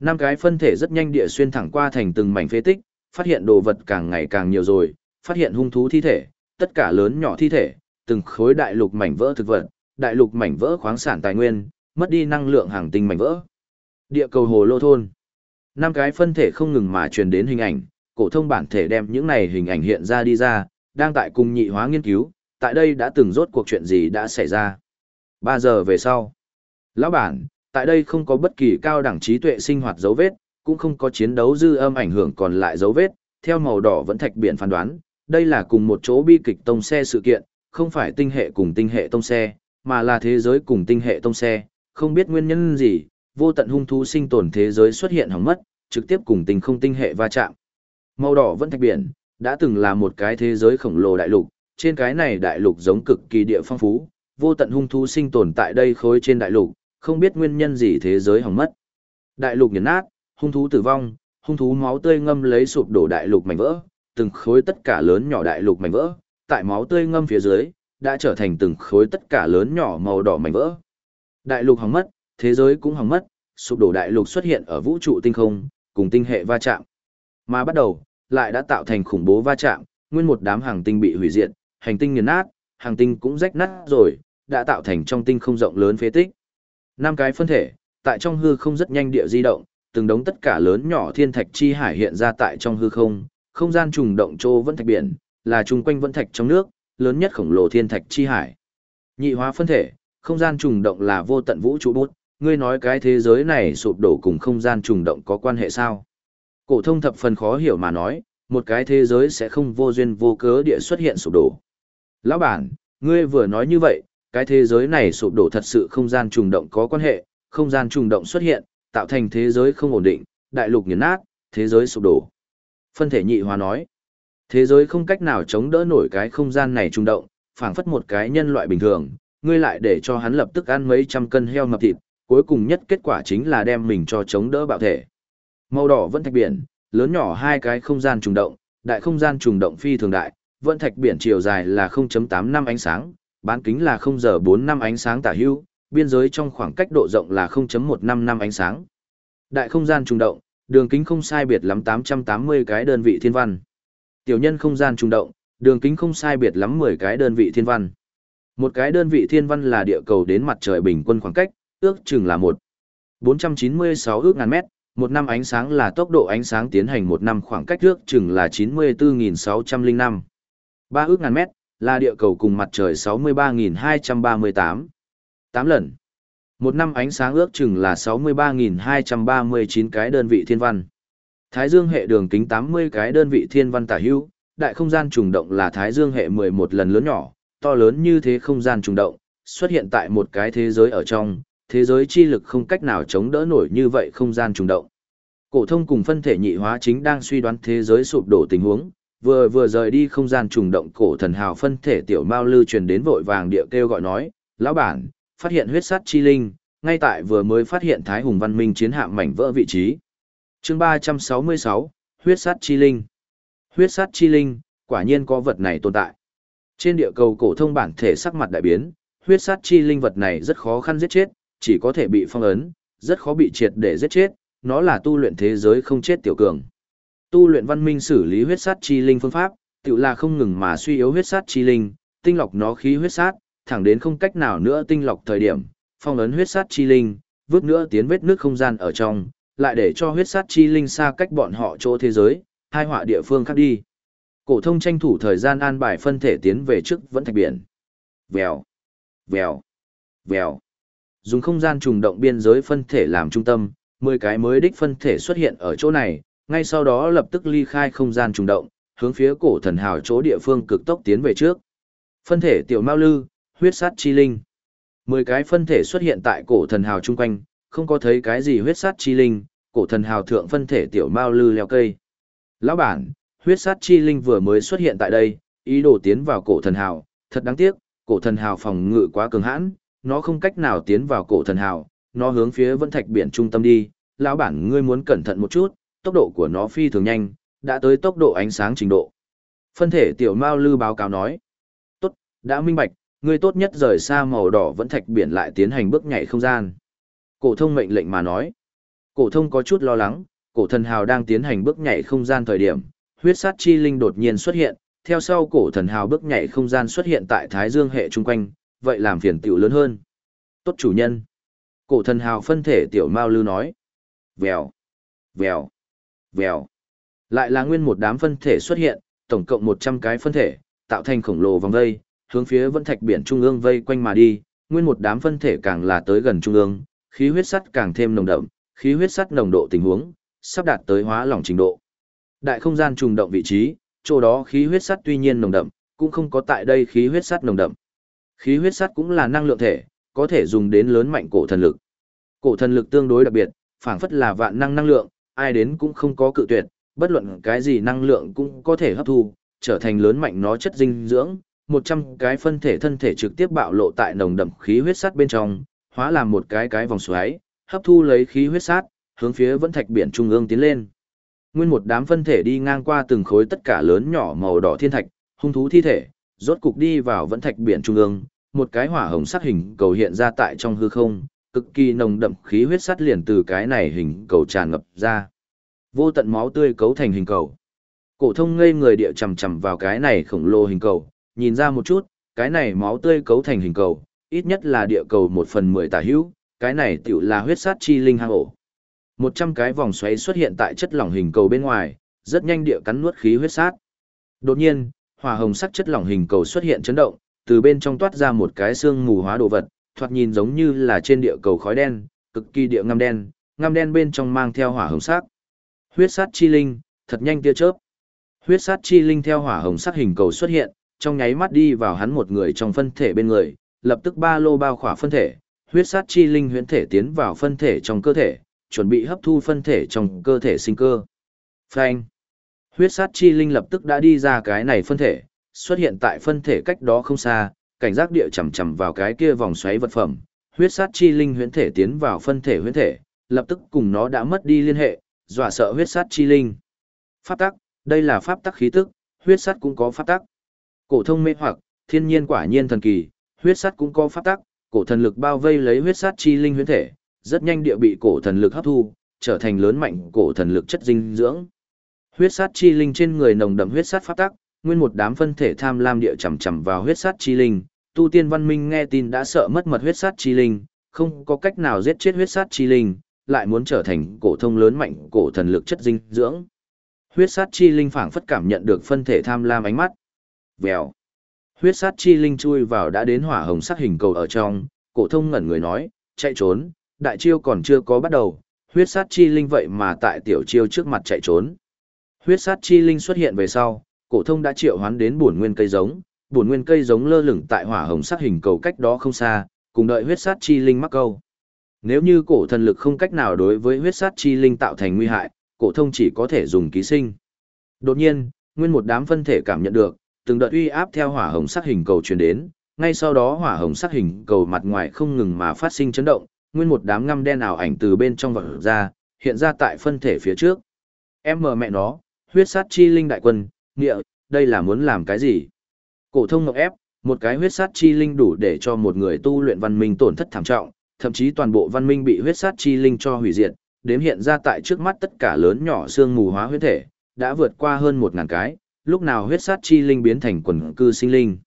Năm cái phân thể rất nhanh địa xuyên thẳng qua thành từng mảnh phế tích, phát hiện đồ vật càng ngày càng nhiều rồi, phát hiện hung thú thi thể, tất cả lớn nhỏ thi thể, từng khối đại lục mảnh vỡ thực vật, đại lục mảnh vỡ khoáng sản tài nguyên, mất đi năng lượng hàng tinh mảnh vỡ. Địa cầu hồ lô thôn. Năm cái phân thể không ngừng mà truyền đến hình ảnh, cổ thông bản thể đem những này hình ảnh hiện ra đi ra, đang tại cùng nhị hóa nghiên cứu, tại đây đã từng rốt cuộc chuyện gì đã xảy ra. 3 giờ về sau. Lão bản, tại đây không có bất kỳ cao đẳng trí tuệ sinh hoạt dấu vết, cũng không có chiến đấu dư âm ảnh hưởng còn lại dấu vết, theo màu đỏ vẫn thạch biển phán đoán, đây là cùng một chỗ bi kịch tông xe sự kiện, không phải tinh hệ cùng tinh hệ tông xe, mà là thế giới cùng tinh hệ tông xe, không biết nguyên nhân gì, vô tận hung thú sinh tồn thế giới xuất hiện hỏng mất, trực tiếp cùng tinh không tinh hệ va chạm. Màu đỏ vẫn thạch biển, đã từng là một cái thế giới khổng lồ đại lục, trên cái này đại lục giống cực kỳ địa phong phú, vô tận hung thú sinh tồn tại đây khối trên đại lục, không biết nguyên nhân gì thế giới hỏng mất. Đại lục nghiền nát, hung thú tử vong, hung thú máu tươi ngâm lấy sụp đổ đại lục mảnh vỡ, từng khối tất cả lớn nhỏ đại lục mảnh vỡ, tại máu tươi ngâm phía dưới, đã trở thành từng khối tất cả lớn nhỏ màu đỏ mảnh vỡ. Đại lục hỏng mất, thế giới cũng hỏng mất, sụp đổ đại lục xuất hiện ở vũ trụ tinh không, cùng tinh hệ va chạm. Mà bắt đầu, lại đã tạo thành khủng bố va chạm, nguyên một đám hàng tinh bị hủy diệt, hành tinh nghiền nát, hàng tinh cũng rách nát rồi, đã tạo thành trong tinh không rộng lớn phế tích. Năm cái phân thể, tại trong hư không rất nhanh địa di động, từng đống tất cả lớn nhỏ thiên thạch chi hải hiện ra tại trong hư không, không gian trùng động chỗ vẫn thạch biển, là chung quanh vẫn thạch trong nước, lớn nhất khổng lồ thiên thạch chi hải. Nhị hóa phân thể, không gian trùng động là vô tận vũ trụ bút, ngươi nói cái thế giới này sụp đổ cùng không gian trùng động có quan hệ sao? Cổ thông thập phần khó hiểu mà nói, một cái thế giới sẽ không vô duyên vô cớ địa xuất hiện sụp đổ. Lão bản, ngươi vừa nói như vậy, cái thế giới này sụp đổ thật sự không gian trùng động có quan hệ, không gian trùng động xuất hiện, tạo thành thế giới không ổn định, đại lục nghiền nát, thế giới sụp đổ. Phân thể nhị hóa nói, thế giới không cách nào chống đỡ nổi cái không gian này trung động, phảng phất một cái nhân loại bình thường, ngươi lại để cho hắn lập tức ăn mấy trăm cân heo mập thịt, cuối cùng nhất kết quả chính là đem mình cho chống đỡ bạo thể. Màu đỏ vẫn thạch biển, lớn nhỏ hai cái không gian trùng động, đại không gian trùng động phi thường đại, vẫn thạch biển chiều dài là 0.8 năm ánh sáng, bán kính là 0 giờ 4 năm ánh sáng tả hữu, biên giới trong khoảng cách độ rộng là 0.15 năm ánh sáng. Đại không gian trùng động, đường kính không sai biệt lắm 880 cái đơn vị thiên văn. Tiểu nhân không gian trùng động, đường kính không sai biệt lắm 10 cái đơn vị thiên văn. Một cái đơn vị thiên văn là địa cầu đến mặt trời bình quân khoảng cách, ước chừng là 1. 496 ước ngàn mét, một năm ánh sáng là tốc độ ánh sáng tiến hành một năm khoảng cách ước chừng là 94.605. 3 ước ngàn mét, là địa cầu cùng mặt trời 63.238. 8 lần. Một năm ánh sáng ước chừng là 63.239 cái đơn vị thiên văn. Thái dương hệ đường kính 80 cái đơn vị thiên văn tả hữu, đại không gian trùng động là thái dương hệ 11 lần lớn nhỏ, to lớn như thế không gian trùng động, xuất hiện tại một cái thế giới ở trong, thế giới chi lực không cách nào chống đỡ nổi như vậy không gian trùng động. Cổ thông cùng phân thể nhị hóa chính đang suy đoán thế giới sụp đổ tình huống, vừa vừa rời đi không gian trùng động cổ thần hào phân thể tiểu mao lư truyền đến vội vàng địa kêu gọi nói, lão bản, phát hiện huyết sát chi linh, ngay tại vừa mới phát hiện Thái Hùng Văn Minh chiến hạm mảnh vỡ vị trí. Chương 366, huyết sát chi linh. Huyết sát chi linh, quả nhiên có vật này tồn tại. Trên địa cầu cổ thông bản thể sắc mặt đại biến, huyết sát chi linh vật này rất khó khăn giết chết, chỉ có thể bị phong ấn, rất khó bị triệt để giết chết, nó là tu luyện thế giới không chết tiểu cường. Tu luyện văn minh xử lý huyết sát chi linh phương pháp, tự là không ngừng mà suy yếu huyết sát chi linh, tinh lọc nó khí huyết sát, thẳng đến không cách nào nữa tinh lọc thời điểm, phong ấn huyết sát chi linh, vứt nữa tiến vết nước không gian ở trong, lại để cho huyết sát chi linh xa cách bọn họ chỗ thế giới, hai họa địa phương khác đi. Cổ thông tranh thủ thời gian an bài phân thể tiến về trước vẫn thạch biển. Vèo, vèo, vèo. Dùng không gian trùng động biên giới phân thể làm trung tâm, 10 cái mới đích phân thể xuất hiện ở chỗ này, ngay sau đó lập tức ly khai không gian trùng động, hướng phía cổ thần hào chỗ địa phương cực tốc tiến về trước. Phân thể tiểu Mao Lư, huyết sát chi linh. 10 cái phân thể xuất hiện tại cổ thần hào chung quanh, không có thấy cái gì huyết sát chi linh, cổ thần hào thượng phân thể tiểu Mao Lư leo cây. Lão bản, huyết sát chi linh vừa mới xuất hiện tại đây, ý đồ tiến vào cổ thần hào, thật đáng tiếc, cổ thần hào phòng ngự quá cường hãn, nó không cách nào tiến vào cổ thần hào, nó hướng phía vân thạch biển trung tâm đi, lão bản ngươi muốn cẩn thận một chút, tốc độ của nó phi thường nhanh, đã tới tốc độ ánh sáng trình độ. Phân thể tiểu Mao Lư báo cáo nói, tốt, đã minh bạch, ngươi tốt nhất rời xa màu đỏ vẫn thạch biển lại tiến hành bước nhảy không gian. Cổ thông mệnh lệnh mà nói, cổ thông có chút lo lắng, cổ thần hào đang tiến hành bước nhảy không gian thời điểm, huyết sát chi linh đột nhiên xuất hiện, theo sau cổ thần hào bước nhảy không gian xuất hiện tại Thái Dương hệ trung quanh, vậy làm phiền tiểu lớn hơn. Tốt chủ nhân. Cổ thần hào phân thể tiểu Mao Lư nói. Vèo, vèo, vèo. Lại là nguyên một đám phân thể xuất hiện, tổng cộng 100 cái phân thể, tạo thành khổng lồ vòng vây, hướng phía vân thạch biển trung ương vây quanh mà đi, nguyên một đám phân thể càng là tới gần trung ương, khí huyết sắt càng thêm nồng đậm, khí huyết sắt nồng độ tình huống sắp đạt tới hóa lỏng trình độ. Đại không gian trùng động vị trí, chỗ đó khí huyết sắt tuy nhiên nồng đậm, cũng không có tại đây khí huyết sắt nồng đậm. Khí huyết sắt cũng là năng lượng thể, có thể dùng đến lớn mạnh cổ thần lực. Cổ thần lực tương đối đặc biệt, phảng phất là vạn năng năng lượng, ai đến cũng không có cự tuyệt, bất luận cái gì năng lượng cũng có thể hấp thu, trở thành lớn mạnh nó chất dinh dưỡng, 100 cái phân thể thân thể trực tiếp bạo lộ tại nồng đậm khí huyết sắt bên trong, hóa làm một cái cái vòng xoáy, hấp thu lấy khí huyết sắt, hướng phía vẫn thạch biển trung ương tiến lên. Nguyên một đám phân thể đi ngang qua từng khối tất cả lớn nhỏ màu đỏ thiên thạch, hung thú thi thể, rốt cục đi vào vẫn thạch biển trung ương, một cái hỏa hồng sắc hình cầu hiện ra tại trong hư không, cực kỳ nồng đậm khí huyết sắt liền từ cái này hình cầu tràn ngập ra. Vô tận máu tươi cấu thành hình cầu. Cổ thông ngây người địa chầm chầm vào cái này khổng lồ hình cầu, nhìn ra một chút, cái này máu tươi cấu thành hình cầu, ít nhất là địa cầu một phần mười tả hữu, cái này tiểu là huyết sát chi linh hang ổ. Một trăm cái vòng xoáy xuất hiện tại chất lỏng hình cầu bên ngoài, rất nhanh địa cắn nuốt khí huyết sát. Đột nhiên, hỏa hồng sắc chất lỏng hình cầu xuất hiện chấn động, từ bên trong toát ra một cái xương mù hóa đồ vật, thoạt nhìn giống như là trên địa cầu khói đen, cực kỳ địa ngăm đen, ngăm đen bên trong mang theo hỏa hồng sắc. Huyết sát chi linh, thật nhanh tia chớp. Huyết sát chi linh theo hỏa hồng sắc hình cầu xuất hiện, trong nháy mắt đi vào hắn một người trong phân thể bên người, lập tức ba lô bao khỏa phân thể, huyết sát chi linh huyễn thể tiến vào phân thể trong cơ thể, chuẩn bị hấp thu phân thể trong cơ thể sinh cơ. Phanh. Huyết sát chi linh lập tức đã đi ra cái này phân thể, xuất hiện tại phân thể cách đó không xa, cảnh giác địa chầm chầm vào cái kia vòng xoáy vật phẩm. Huyết sát chi linh huyễn thể tiến vào phân thể huyễn thể, lập tức cùng nó đã mất đi liên hệ, dọa sợ huyết sát chi linh. Pháp tắc, đây là pháp tắc khí tức, huyết sát cũng có pháp tắc. Cổ thông mê hoặc, thiên nhiên quả nhiên thần kỳ, huyết sắt cũng có pháp tắc, cổ thần lực bao vây lấy huyết sắt chi linh huyễn thể, rất nhanh địa bị cổ thần lực hấp thu, trở thành lớn mạnh cổ thần lực chất dinh dưỡng. Huyết sắt chi linh trên người nồng đậm huyết sắt pháp tắc, nguyên một đám phân thể tham lam địa chầm chầm vào huyết sắt chi linh, tu tiên văn minh nghe tin đã sợ mất mật huyết sắt chi linh, không có cách nào giết chết huyết sắt chi linh, lại muốn trở thành cổ thông lớn mạnh cổ thần lực chất dinh dưỡng. Huyết sát chi linh phảng phất cảm nhận được phân thể tham lam ánh mắt. Vèo. Huyết sát chi linh chui vào đã đến hỏa hồng sắc hình cầu ở trong, cổ thông ngẩn người nói, chạy trốn, đại chiêu còn chưa có bắt đầu, huyết sát chi linh vậy mà tại tiểu chiêu trước mặt chạy trốn. Huyết sát chi linh xuất hiện về sau, cổ thông đã triệu hoán đến bổn nguyên cây giống, bổn nguyên cây giống lơ lửng tại hỏa hồng sắc hình cầu cách đó không xa, cùng đợi huyết sát chi linh mắc câu. Nếu như cổ thần lực không cách nào đối với huyết sát chi linh tạo thành nguy hại, cổ thông chỉ có thể dùng ký sinh. Đột nhiên, nguyên một đám phân thể cảm nhận được, từng đợt uy áp theo hỏa hồng sắc hình cầu truyền đến, ngay sau đó hỏa hồng sắc hình cầu mặt ngoài không ngừng mà phát sinh chấn động, nguyên một đám ngăm đen ảo ảnh từ bên trong vỡ ra, hiện ra tại phân thể phía trước. Em mờ mẹ nó, huyết sát chi linh đại quân, nghĩa, đây là muốn làm cái gì? Cổ thông ngọc ép, một cái huyết sát chi linh đủ để cho một người tu luyện văn minh tổn thất thảm trọng, thậm chí toàn bộ văn minh bị huyết sát chi linh cho hủy diệt, đếm hiện ra tại trước mắt tất cả lớn nhỏ xương mù hóa huyết thể, đã vượt qua hơn một ngàn cái, lúc nào huyết sát chi linh biến thành quần cư sinh linh.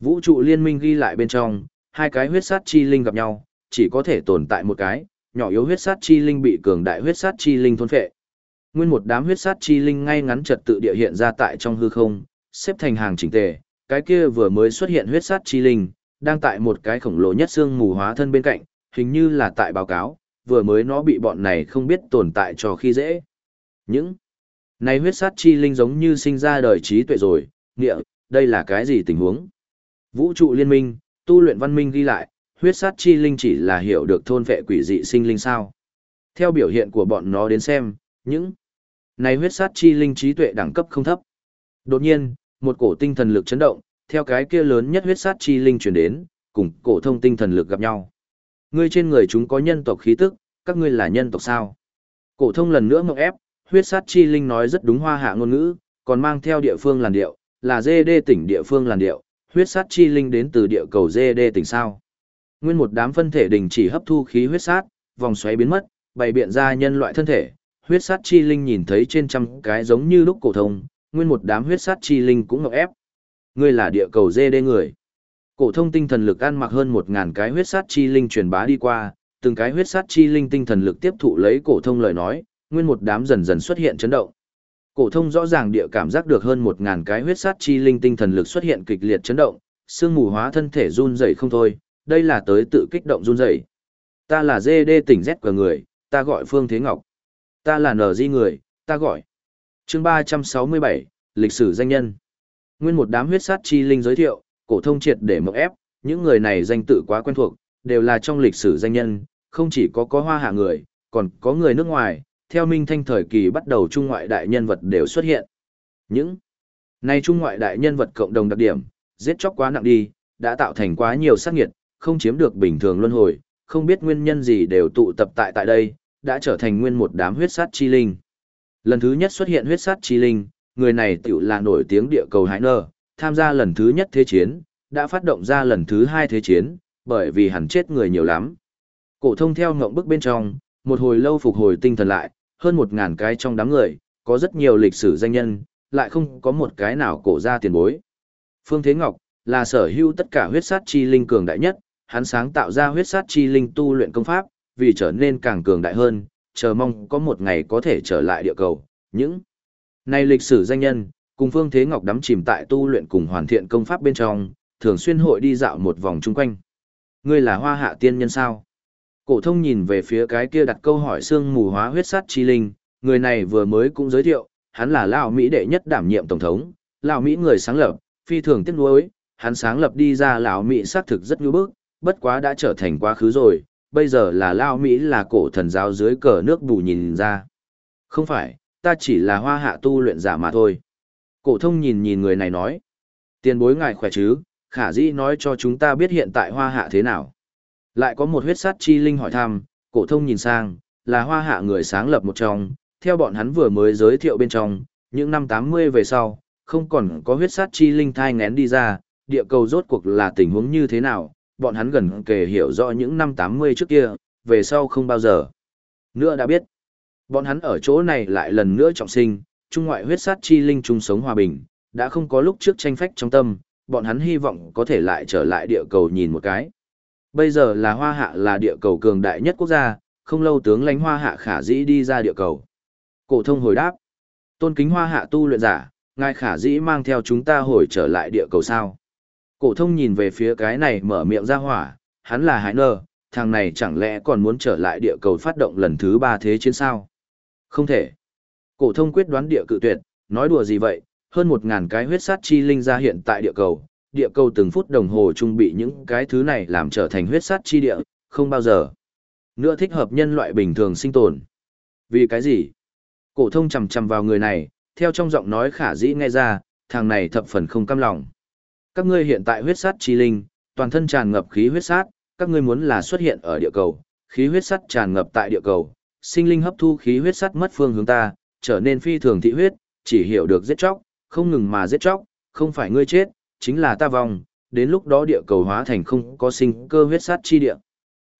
Vũ trụ liên minh ghi lại bên trong, hai cái huyết sát chi linh gặp nhau, chỉ có thể tồn tại một cái, nhỏ yếu huyết sát chi linh bị cường đại huyết sát chi linh thôn phệ. Nguyên một đám huyết sát chi linh ngay ngắn trật tự địa hiện ra tại trong hư không, xếp thành hàng chỉnh tề, cái kia vừa mới xuất hiện huyết sát chi linh, đang tại một cái khổng lồ nhất xương mù hóa thân bên cạnh, hình như là tại báo cáo, vừa mới nó bị bọn này không biết tồn tại cho khi dễ. Những này huyết sát chi linh giống như sinh ra đời trí tuệ rồi, nghĩa, đây là cái gì tình huống? Vũ trụ liên minh, tu luyện văn minh ghi lại, huyết sát chi linh chỉ là hiểu được thôn vệ quỷ dị sinh linh sao. Theo biểu hiện của bọn nó đến xem, những này huyết sát chi linh trí tuệ đẳng cấp không thấp. Đột nhiên, một cổ tinh thần lực chấn động, theo cái kia lớn nhất huyết sát chi linh truyền đến, cùng cổ thông tinh thần lực gặp nhau. Ngươi trên người chúng có nhân tộc khí tức, các ngươi là nhân tộc sao? Cổ thông lần nữa ngọc ép, huyết sát chi linh nói rất đúng hoa hạ ngôn ngữ, còn mang theo địa phương làn điệu, là GD tỉnh địa phương làn điệu, huyết sát chi linh đến từ địa cầu GD tỉnh sao? Nguyên một đám phân thể đình chỉ hấp thu khí huyết sát, vòng xoáy biến mất, bày biện ra nhân loại thân thể, huyết sát chi linh nhìn thấy trên trăm cái giống như lúc cổ thông, nguyên một đám huyết sát chi linh cũng ngọc ép. Ngươi là địa cầu GD người. Cổ thông tinh thần lực ăn mặc hơn một ngàn cái huyết sát chi linh truyền bá đi qua, từng cái huyết sát chi linh tinh thần lực tiếp thụ lấy cổ thông lời nói, nguyên một đám dần dần xuất hiện chấn động. Cổ thông rõ ràng địa cảm giác được hơn một ngàn cái huyết sát chi linh tinh thần lực xuất hiện kịch liệt chấn động, xương mù hóa thân thể run rẩy không thôi, đây là tới tự kích động run rẩy. Ta là GD tỉnh Z của người, ta gọi Phương Thế Ngọc. Ta là NG người, ta gọi. Chương ba trăm sáu mươi bảy lịch sử danh nhân. Nguyên một đám huyết sát chi linh giới thiệu, cổ thông triệt để mộng ép, những người này danh tự quá quen thuộc, đều là trong lịch sử danh nhân, không chỉ có có hoa hạ người, còn có người nước ngoài, theo Minh Thanh thời kỳ bắt đầu trung ngoại đại nhân vật đều xuất hiện. Những nay trung ngoại đại nhân vật cộng đồng đặc điểm, giết chóc quá nặng đi, đã tạo thành quá nhiều sát nghiệt, không chiếm được bình thường luân hồi, không biết nguyên nhân gì đều tụ tập tại tại đây, đã trở thành nguyên một đám huyết sát chi linh. Lần thứ nhất xuất hiện huyết sát chi linh, người này tiểu là nổi tiếng địa cầu Hải Nơ, tham gia lần thứ nhất thế chiến, đã phát động ra lần thứ hai thế chiến, bởi vì hắn chết người nhiều lắm. Cổ thông theo ngộng bức bên trong, một hồi lâu phục hồi tinh thần lại, hơn một ngàn cái trong đám người, có rất nhiều lịch sử danh nhân, lại không có một cái nào cổ ra tiền bối. Phương Thế Ngọc, là sở hữu tất cả huyết sát chi linh cường đại nhất, hắn sáng tạo ra huyết sát chi linh tu luyện công pháp, vì trở nên càng cường đại hơn, chờ mong có một ngày có thể trở lại địa cầu. Những này lịch sử danh nhân, cùng Phương Thế Ngọc đắm chìm tại tu luyện cùng hoàn thiện công pháp bên trong, thường xuyên hội đi dạo một vòng chung quanh. Ngươi là hoa hạ tiên nhân sao? Cổ thông nhìn về phía cái kia đặt câu hỏi xương mù hóa huyết sát chi linh, người này vừa mới cũng giới thiệu, hắn là lão Mỹ đệ nhất đảm nhiệm tổng thống, lão Mỹ người sáng lập, phi thường tiếc nuối, hắn sáng lập đi ra lão Mỹ xác thực rất nhu bức, bất quá đã trở thành quá khứ rồi, bây giờ là lão Mỹ là cổ thần giáo dưới cờ nước bù nhìn ra. Không phải, ta chỉ là hoa hạ tu luyện giả mà thôi. Cổ thông nhìn nhìn người này nói. Tiền bối ngài khỏe chứ, khả dĩ nói cho chúng ta biết hiện tại hoa hạ thế nào. Lại có một huyết sát chi linh hỏi thăm, cổ thông nhìn sang, là hoa hạ người sáng lập một trong, theo bọn hắn vừa mới giới thiệu bên trong, những năm 80 về sau, không còn có huyết sát chi linh thai ngén đi ra, địa cầu rốt cuộc là tình huống như thế nào, bọn hắn gần kề hiểu rõ những năm 80 trước kia, về sau không bao giờ. Nữa đã biết, bọn hắn ở chỗ này lại lần nữa trọng sinh, trung ngoại huyết sát chi linh chung sống hòa bình, đã không có lúc trước tranh phách trong tâm, bọn hắn hy vọng có thể lại trở lại địa cầu nhìn một cái. Bây giờ là hoa hạ là địa cầu cường đại nhất quốc gia, không lâu tướng lãnh hoa hạ khả dĩ đi ra địa cầu. Cổ thông hồi đáp, tôn kính hoa hạ tu luyện giả, ngài khả dĩ mang theo chúng ta hồi trở lại địa cầu sao. Cổ thông nhìn về phía cái này mở miệng ra hỏa, hắn là hải nơ, thằng này chẳng lẽ còn muốn trở lại địa cầu phát động lần thứ ba thế chiến sao? Không thể. Cổ thông quyết đoán địa cự tuyệt, nói đùa gì vậy, hơn một ngàn cái huyết sát chi linh ra hiện tại địa cầu, địa cầu từng phút đồng hồ trung bị những cái thứ này làm trở thành huyết sát chi địa, không bao giờ. Nữa thích hợp nhân loại bình thường sinh tồn. Vì cái gì? Cổ thông chầm chầm vào người này, theo trong giọng nói khả dĩ nghe ra, thằng này thập phần không cam lòng. Các ngươi hiện tại huyết sát chi linh, toàn thân tràn ngập khí huyết sát, các ngươi muốn là xuất hiện ở địa cầu, khí huyết sắt tràn ngập tại địa cầu, sinh linh hấp thu khí huyết sắt mất phương hướng ta, trở nên phi thường thị huyết, chỉ hiểu được giết chóc, không ngừng mà giết chóc, không phải ngươi chết, chính là ta vong, đến lúc đó địa cầu hóa thành không có sinh cơ huyết sắt chi địa.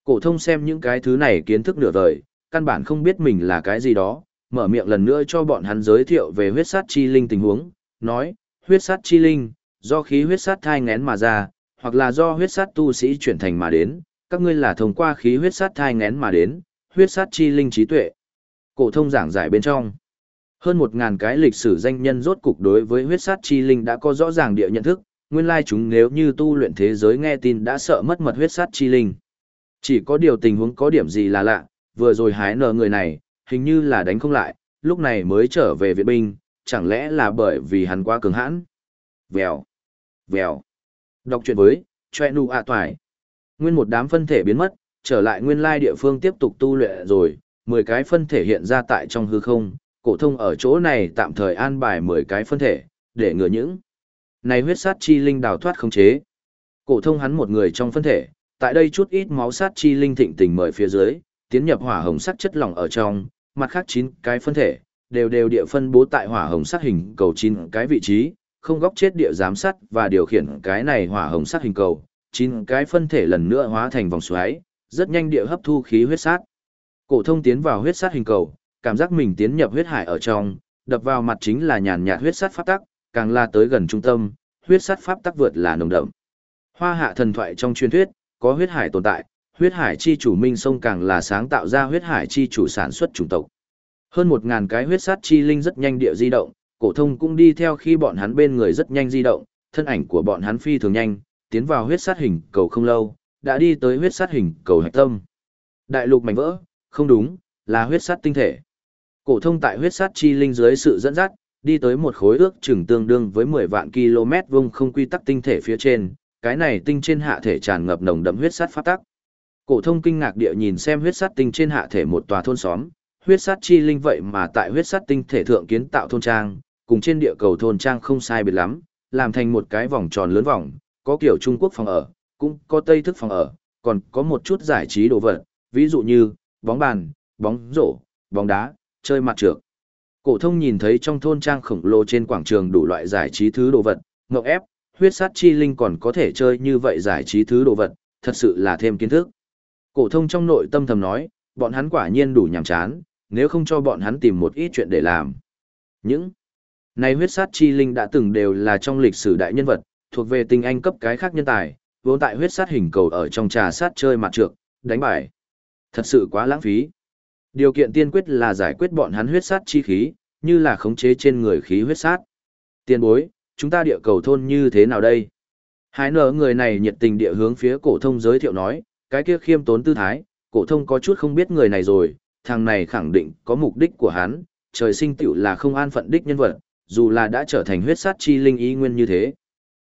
Cổ thông xem những cái thứ này kiến thức nửa vời căn bản không biết mình là cái gì đó, mở miệng lần nữa cho bọn hắn giới thiệu về huyết sắt chi linh tình huống, nói, huyết sắt chi linh, do khí huyết sắt thai ngén mà ra, hoặc là do huyết sát tu sĩ chuyển thành mà đến, các ngươi là thông qua khí huyết sát thai ngén mà đến, huyết sát chi linh trí tuệ. Cổ thông giảng giải bên trong. Hơn một ngàn cái lịch sử danh nhân rốt cục đối với huyết sát chi linh đã có rõ ràng địa nhận thức, nguyên lai chúng nếu như tu luyện thế giới nghe tin đã sợ mất mật huyết sát chi linh. Chỉ có điều tình huống có điểm gì là lạ, vừa rồi hái nợ người này, hình như là đánh không lại, lúc này mới trở về viện binh, chẳng lẽ là bởi vì hắn quá cường hãn. Vèo, vèo. Đọc truyện với, choe nụ ạ toài. Nguyên một đám phân thể biến mất, trở lại nguyên lai địa phương tiếp tục tu luyện rồi, 10 cái phân thể hiện ra tại trong hư không, cổ thông ở chỗ này tạm thời an bài 10 cái phân thể, để ngừa những này huyết sát chi linh đào thoát không chế. Cổ thông hắn một người trong phân thể, tại đây chút ít máu sát chi linh thịnh tình mời phía dưới, tiến nhập hỏa hồng sắc chất lỏng ở trong, mặt khác 9 cái phân thể đều đều địa phân bố tại hỏa hồng sắc hình cầu 9 cái vị trí, không góc chết địa giám sát và điều khiển cái này hỏa hồng sắc hình cầu, chín cái phân thể lần nữa hóa thành vòng xoáy, rất nhanh địa hấp thu khí huyết sát. Cổ thông tiến vào huyết sát hình cầu, cảm giác mình tiến nhập huyết hải ở trong, đập vào mặt chính là nhàn nhạt huyết sát pháp tắc, càng la tới gần trung tâm, huyết sát pháp tắc vượt là nồng đậm. Hoa hạ thần thoại trong truyền thuyết, có huyết hải tồn tại, huyết hải chi chủ minh sông càng là sáng tạo ra huyết hải chi chủ sản xuất chủng tộc. Hơn một ngàn cái huyết sát chi linh rất nhanh địa di động, cổ thông cũng đi theo khi bọn hắn bên người rất nhanh di động, thân ảnh của bọn hắn phi thường nhanh, tiến vào huyết sát hình cầu không lâu, đã đi tới huyết sát hình cầu hạch tâm. Đại lục mảnh vỡ, không đúng, là huyết sát tinh thể. Cổ thông tại huyết sát chi linh dưới sự dẫn dắt, đi tới một khối ước chừng tương đương với 10 vạn km vuông không quy tắc tinh thể phía trên, cái này tinh trên hạ thể tràn ngập nồng đậm huyết sát pháp tắc. Cổ thông kinh ngạc địa nhìn xem huyết sát tinh trên hạ thể một tòa thôn xóm, huyết sát chi linh vậy mà tại huyết sát tinh thể thượng kiến tạo thôn trang, cùng trên địa cầu thôn trang không sai biệt lắm, làm thành một cái vòng tròn lớn vòng, có kiểu Trung Quốc phòng ở, cũng có Tây thức phòng ở, còn có một chút giải trí đồ vật, ví dụ như bóng bàn, bóng rổ, bóng đá, chơi mặt trược. Cổ thông nhìn thấy trong thôn trang khổng lồ trên quảng trường đủ loại giải trí thứ đồ vật, ngọc ép, huyết sát chi linh còn có thể chơi như vậy giải trí thứ đồ vật, thật sự là thêm kiến thức. Cổ thông trong nội tâm thầm nói, bọn hắn quả nhiên đủ nhàm chán, nếu không cho bọn hắn tìm một ít chuyện để làm. Những này huyết sát chi linh đã từng đều là trong lịch sử đại nhân vật, thuộc về tinh anh cấp cái khác nhân tài, vốn tại huyết sát hình cầu ở trong trà sát chơi mặt trược, đánh bài. Thật sự quá lãng phí. Điều kiện tiên quyết là giải quyết bọn hắn huyết sát chi khí, như là khống chế trên người khí huyết sát. Tiên bối, chúng ta địa cầu thôn như thế nào đây? Hai nở người này nhiệt tình địa hướng phía cổ thông giới thiệu nói, cái kia khiêm tốn tư thái, cổ thông có chút không biết người này rồi, thằng này khẳng định có mục đích của hắn, trời sinh tiểu là không an phận đích nhân vật, dù là đã trở thành huyết sát chi linh ý nguyên như thế.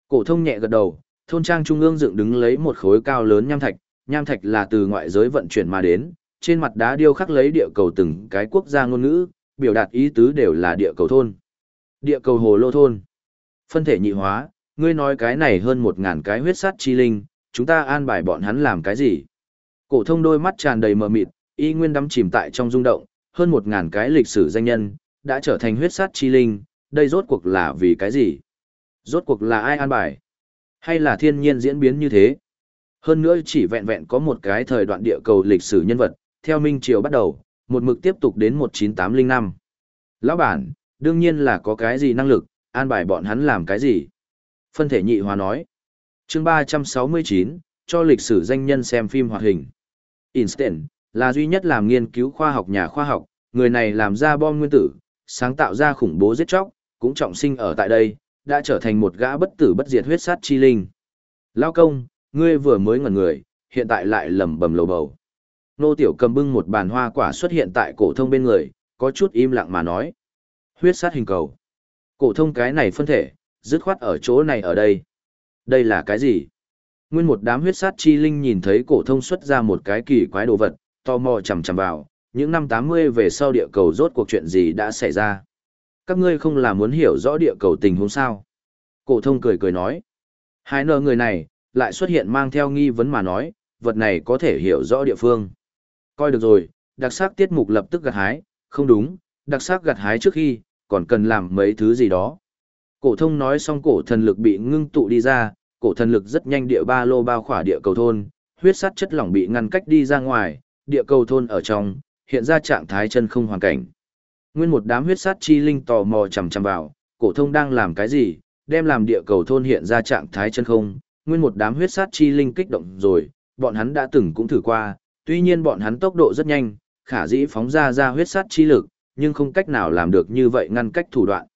Cổ thông nhẹ gật đầu, thôn trang trung ương dựng đứng lấy một khối cao lớn nham thạch, nham thạch là từ ngoại giới vận chuyển mà đến, trên mặt đá điêu khắc lấy địa cầu từng cái quốc gia ngôn ngữ, biểu đạt ý tứ đều là địa cầu thôn. Địa cầu hồ lô thôn. Phân thể nhị hóa, ngươi nói cái này hơn một ngàn cái huyết sát chi linh, chúng ta an bài bọn hắn làm cái gì? Cổ thông đôi mắt tràn đầy mờ mịt, y nguyên đắm chìm tại trong rung động, hơn một ngàn cái lịch sử danh nhân, đã trở thành huyết sát chi linh, đây rốt cuộc là vì cái gì? Rốt cuộc là ai an bài? Hay là thiên nhiên diễn biến như thế? Hơn nữa chỉ vẹn vẹn có một cái thời đoạn địa cầu lịch sử nhân vật, theo Minh Triều bắt đầu, một mực tiếp tục đến 19805. Lão bản, đương nhiên là có cái gì năng lực, an bài bọn hắn làm cái gì? Phân thể nhị hòa nói. chương 369, cho lịch sử danh nhân xem phim hoạt hình. Einstein, là duy nhất làm nghiên cứu khoa học nhà khoa học, người này làm ra bom nguyên tử, sáng tạo ra khủng bố giết chóc, cũng trọng sinh ở tại đây, đã trở thành một gã bất tử bất diệt huyết sát chi linh. Lao công, ngươi vừa mới ngẩn người, hiện tại lại lầm bầm lầu bầu. Nô tiểu cầm bưng một bàn hoa quả xuất hiện tại cổ thông bên người, có chút im lặng mà nói. Huyết sát hình cầu. Cổ thông cái này phân thể, dứt khoát ở chỗ này ở đây. Đây là cái gì? Nguyên một đám huyết sát chi linh nhìn thấy cổ thông xuất ra một cái kỳ quái đồ vật, tò mò chằm chằm vào, những năm 80 về sau địa cầu rốt cuộc chuyện gì đã xảy ra. Các ngươi không là muốn hiểu rõ địa cầu tình huống sao? Cổ thông cười cười nói. Hai nợ người này, lại xuất hiện mang theo nghi vấn mà nói, vật này có thể hiểu rõ địa phương. Coi được rồi, đặc sắc tiết mục lập tức gặt hái, không đúng, đặc sắc gặt hái trước khi, còn cần làm mấy thứ gì đó. Cổ thông nói xong cổ thần lực bị ngưng tụ đi ra, cổ thần lực rất nhanh địa ba lô bao khỏa địa cầu thôn, huyết sắt chất lỏng bị ngăn cách đi ra ngoài, địa cầu thôn ở trong, hiện ra trạng thái chân không hoàn cảnh. Nguyên một đám huyết sát chi linh tò mò chằm chằm vào, cổ thông đang làm cái gì, đem làm địa cầu thôn hiện ra trạng thái chân không, nguyên một đám huyết sát chi linh kích động rồi, bọn hắn đã từng cũng thử qua, tuy nhiên bọn hắn tốc độ rất nhanh, khả dĩ phóng ra ra huyết sát chi lực, nhưng không cách nào làm được như vậy ngăn cách thủ đoạn.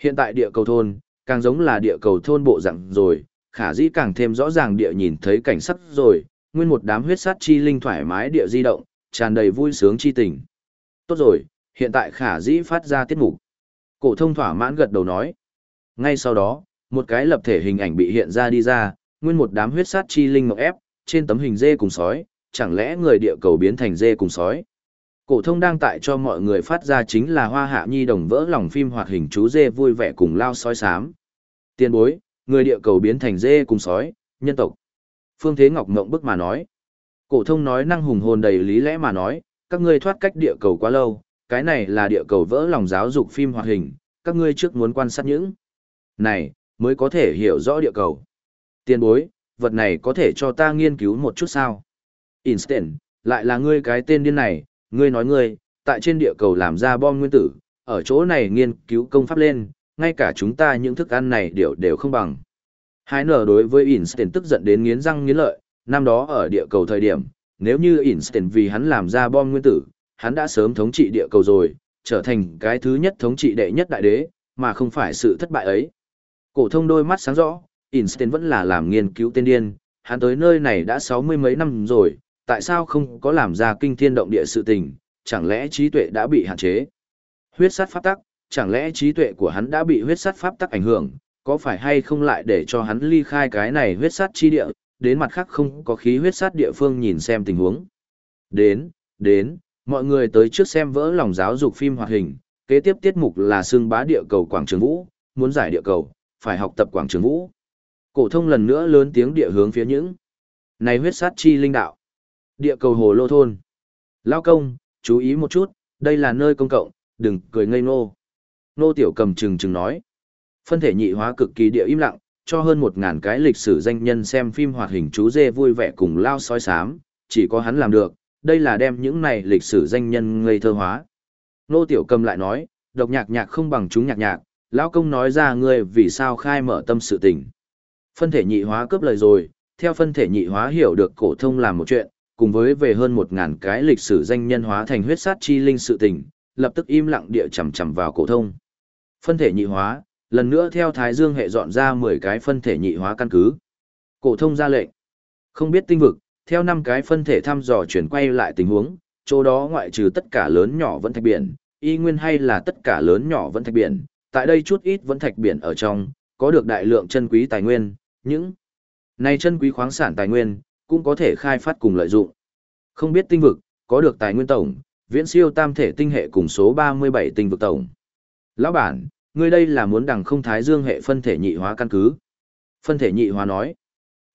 Hiện tại địa cầu thôn, càng giống là địa cầu thôn bộ dạng rồi, khả dĩ càng thêm rõ ràng địa nhìn thấy cảnh sắc rồi, nguyên một đám huyết sát chi linh thoải mái địa di động, tràn đầy vui sướng chi tình. Tốt rồi, hiện tại khả dĩ phát ra tiết mục. Cổ thông thỏa mãn gật đầu nói. Ngay sau đó, một cái lập thể hình ảnh bị hiện ra đi ra, nguyên một đám huyết sát chi linh ngọc ép, trên tấm hình dê cùng sói, chẳng lẽ người địa cầu biến thành dê cùng sói. Cổ thông đang tại cho mọi người phát ra chính là hoa hạ nhi đồng vỡ lòng phim hoạt hình chú dê vui vẻ cùng lao sói xám. Tiên bối, người địa cầu biến thành dê cùng sói, nhân tộc. Phương Thế Ngọc ngậm bức mà nói. Cổ thông nói năng hùng hồn đầy lý lẽ mà nói, các ngươi thoát cách địa cầu quá lâu, cái này là địa cầu vỡ lòng giáo dục phim hoạt hình, các ngươi trước muốn quan sát những này mới có thể hiểu rõ địa cầu. Tiên bối, vật này có thể cho ta nghiên cứu một chút sao? Instant, lại là ngươi cái tên điên này, ngươi nói ngươi, tại trên địa cầu làm ra bom nguyên tử, ở chỗ này nghiên cứu công pháp lên, ngay cả chúng ta những thức ăn này đều đều không bằng. Hai nở đối với Instant tức giận đến nghiến răng nghiến lợi, năm đó ở địa cầu thời điểm, nếu như Instant vì hắn làm ra bom nguyên tử, hắn đã sớm thống trị địa cầu rồi, trở thành cái thứ nhất thống trị đệ nhất đại đế, mà không phải sự thất bại ấy. Cổ thông đôi mắt sáng rõ, Instant vẫn là làm nghiên cứu tên điên, hắn tới nơi này đã sáu mươi mấy năm rồi, tại sao không có làm ra kinh thiên động địa sự tình, chẳng lẽ trí tuệ đã bị hạn chế? Huyết sát pháp tắc, chẳng lẽ trí tuệ của hắn đã bị huyết sát pháp tắc ảnh hưởng, có phải hay không lại để cho hắn ly khai cái này huyết sát chi địa, đến mặt khác không có khí huyết sát địa phương nhìn xem tình huống. Đến, đến, mọi người tới trước xem vỡ lòng giáo dục phim hoạt hình, kế tiếp tiết mục là xương bá địa cầu Quảng Trường Vũ, muốn giải địa cầu, phải học tập Quảng Trường Vũ. Cổ thông lần nữa lớn tiếng địa hướng phía những này huyết sát chi linh đạo. Địa cầu hồ lô thôn. Lao công, chú ý một chút, đây là nơi công cộng, đừng cười ngây ngô. Nô tiểu cầm chừng chừng nói. Phân thể nhị hóa cực kỳ địa im lặng, cho hơn một ngàn cái lịch sử danh nhân xem phim hoạt hình chú dê vui vẻ cùng lao soi sám, chỉ có hắn làm được, đây là đem những này lịch sử danh nhân ngây thơ hóa. Nô tiểu cầm lại nói, độc nhạc nhạc không bằng chúng nhạc nhạc, lão công nói ra ngươi vì sao khai mở tâm sự tình. Phân thể nhị hóa cướp lời rồi, theo phân thể nhị hóa hiểu được cổ thông làm một chuyện, cùng với về hơn một ngàn cái lịch sử danh nhân hóa thành huyết sát chi linh sự tình, lập tức im lặng địa chầm chầm vào cổ thông. Phân thể nhị hóa, lần nữa theo Thái Dương hệ dọn ra 10 cái phân thể nhị hóa căn cứ. Cổ thông ra lệnh. Không biết tinh vực, theo năm cái phân thể thăm dò chuyển quay lại tình huống, chỗ đó ngoại trừ tất cả lớn nhỏ vẫn thạch biển, y nguyên hay là tất cả lớn nhỏ vẫn thạch biển, tại đây chút ít vẫn thạch biển ở trong, có được đại lượng chân quý tài nguyên, những này chân quý khoáng sản tài nguyên cũng có thể khai phát cùng lợi dụng. Không biết tinh vực, có được tài nguyên tổng, Viễn siêu tam thể tinh hệ cùng số 37 tinh vực tổng. Lão bản, ngươi đây là muốn đằng không thái dương hệ phân thể nhị hóa căn cứ. Phân thể nhị hóa nói.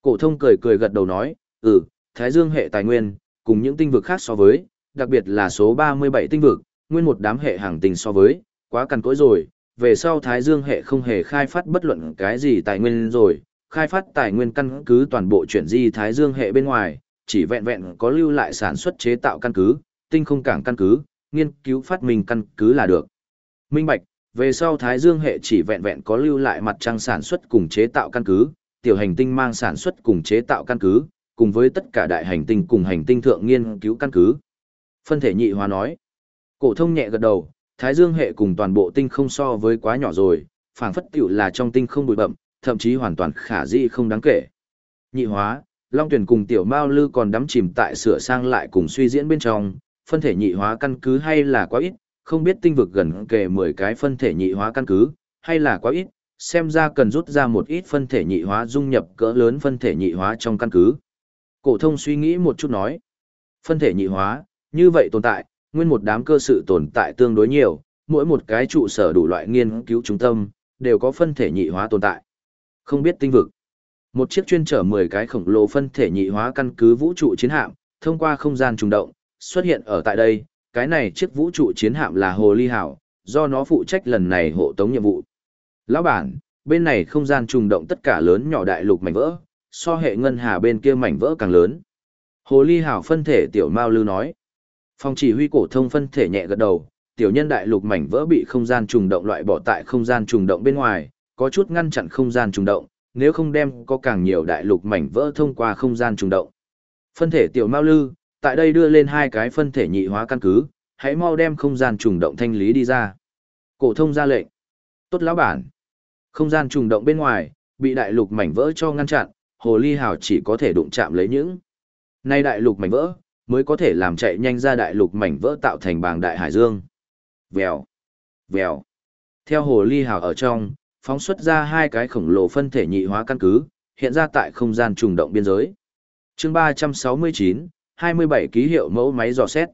Cổ thông cười cười gật đầu nói, ừ, thái dương hệ tài nguyên, cùng những tinh vực khác so với, đặc biệt là số 37 tinh vực, nguyên một đám hệ hàng tinh so với, quá cằn cỗi rồi, về sau thái dương hệ không hề khai phát bất luận cái gì tài nguyên rồi, khai phát tài nguyên căn cứ toàn bộ chuyển di thái dương hệ bên ngoài, chỉ vẹn vẹn có lưu lại sản xuất chế tạo căn cứ, tinh không cảng căn cứ, nghiên cứu phát minh căn cứ là được. Minh Bạch, về sau Thái Dương hệ chỉ vẹn vẹn có lưu lại mặt trăng sản xuất cùng chế tạo căn cứ, tiểu hành tinh mang sản xuất cùng chế tạo căn cứ, cùng với tất cả đại hành tinh cùng hành tinh thượng nghiên cứu căn cứ. Phân thể nhị hóa nói. Cổ thông nhẹ gật đầu, Thái Dương hệ cùng toàn bộ tinh không so với quá nhỏ rồi, phảng phất tiểu là trong tinh không bụi bậm, thậm chí hoàn toàn khả dĩ không đáng kể. Nhị hóa, Long Tuyển cùng Tiểu Mao Lư còn đắm chìm tại sửa sang lại cùng suy diễn bên trong, phân thể nhị hóa căn cứ hay là quá ít, không biết tinh vực gần kề 10 cái phân thể nhị hóa căn cứ, hay là quá ít, xem ra cần rút ra một ít phân thể nhị hóa dung nhập cỡ lớn phân thể nhị hóa trong căn cứ. Cổ thông suy nghĩ một chút nói, phân thể nhị hóa, như vậy tồn tại, nguyên một đám cơ sự tồn tại tương đối nhiều, mỗi một cái trụ sở đủ loại nghiên cứu trung tâm, đều có phân thể nhị hóa tồn tại. Không biết tinh vực. Một chiếc chuyên chở 10 cái khổng lồ phân thể nhị hóa căn cứ vũ trụ chiến hạm, thông qua không gian trùng động, xuất hiện ở tại đây, cái này chiếc vũ trụ chiến hạm là Hồ Ly Hảo, do nó phụ trách lần này hộ tống nhiệm vụ. Lão bản, bên này không gian trùng động tất cả lớn nhỏ đại lục mảnh vỡ, so hệ ngân hà bên kia mảnh vỡ càng lớn. Hồ Ly Hảo phân thể tiểu Mao Lư nói. Phong chỉ huy cổ thông phân thể nhẹ gật đầu, tiểu nhân đại lục mảnh vỡ bị không gian trùng động loại bỏ tại không gian trùng động bên ngoài, có chút ngăn chặn không gian trùng động, nếu không đem có càng nhiều đại lục mảnh vỡ thông qua không gian trùng động. Phân thể tiểu Mao Lư, tại đây đưa lên hai cái phân thể nhị hóa căn cứ, hãy mau đem không gian trùng động thanh lý đi ra. Cổ thông ra lệnh. Tốt lão bản. Không gian trùng động bên ngoài, bị đại lục mảnh vỡ cho ngăn chặn, hồ ly hào chỉ có thể đụng chạm lấy những. Nay đại lục mảnh vỡ, mới có thể làm chạy nhanh ra đại lục mảnh vỡ tạo thành bàng đại hải dương. Vèo, vèo. Theo hồ ly hào ở trong, phóng xuất ra hai cái khổng lồ phân thể nhị hóa căn cứ, hiện ra tại không gian trùng động biên giới. Chương 369, 27 ký hiệu mẫu máy dò xét.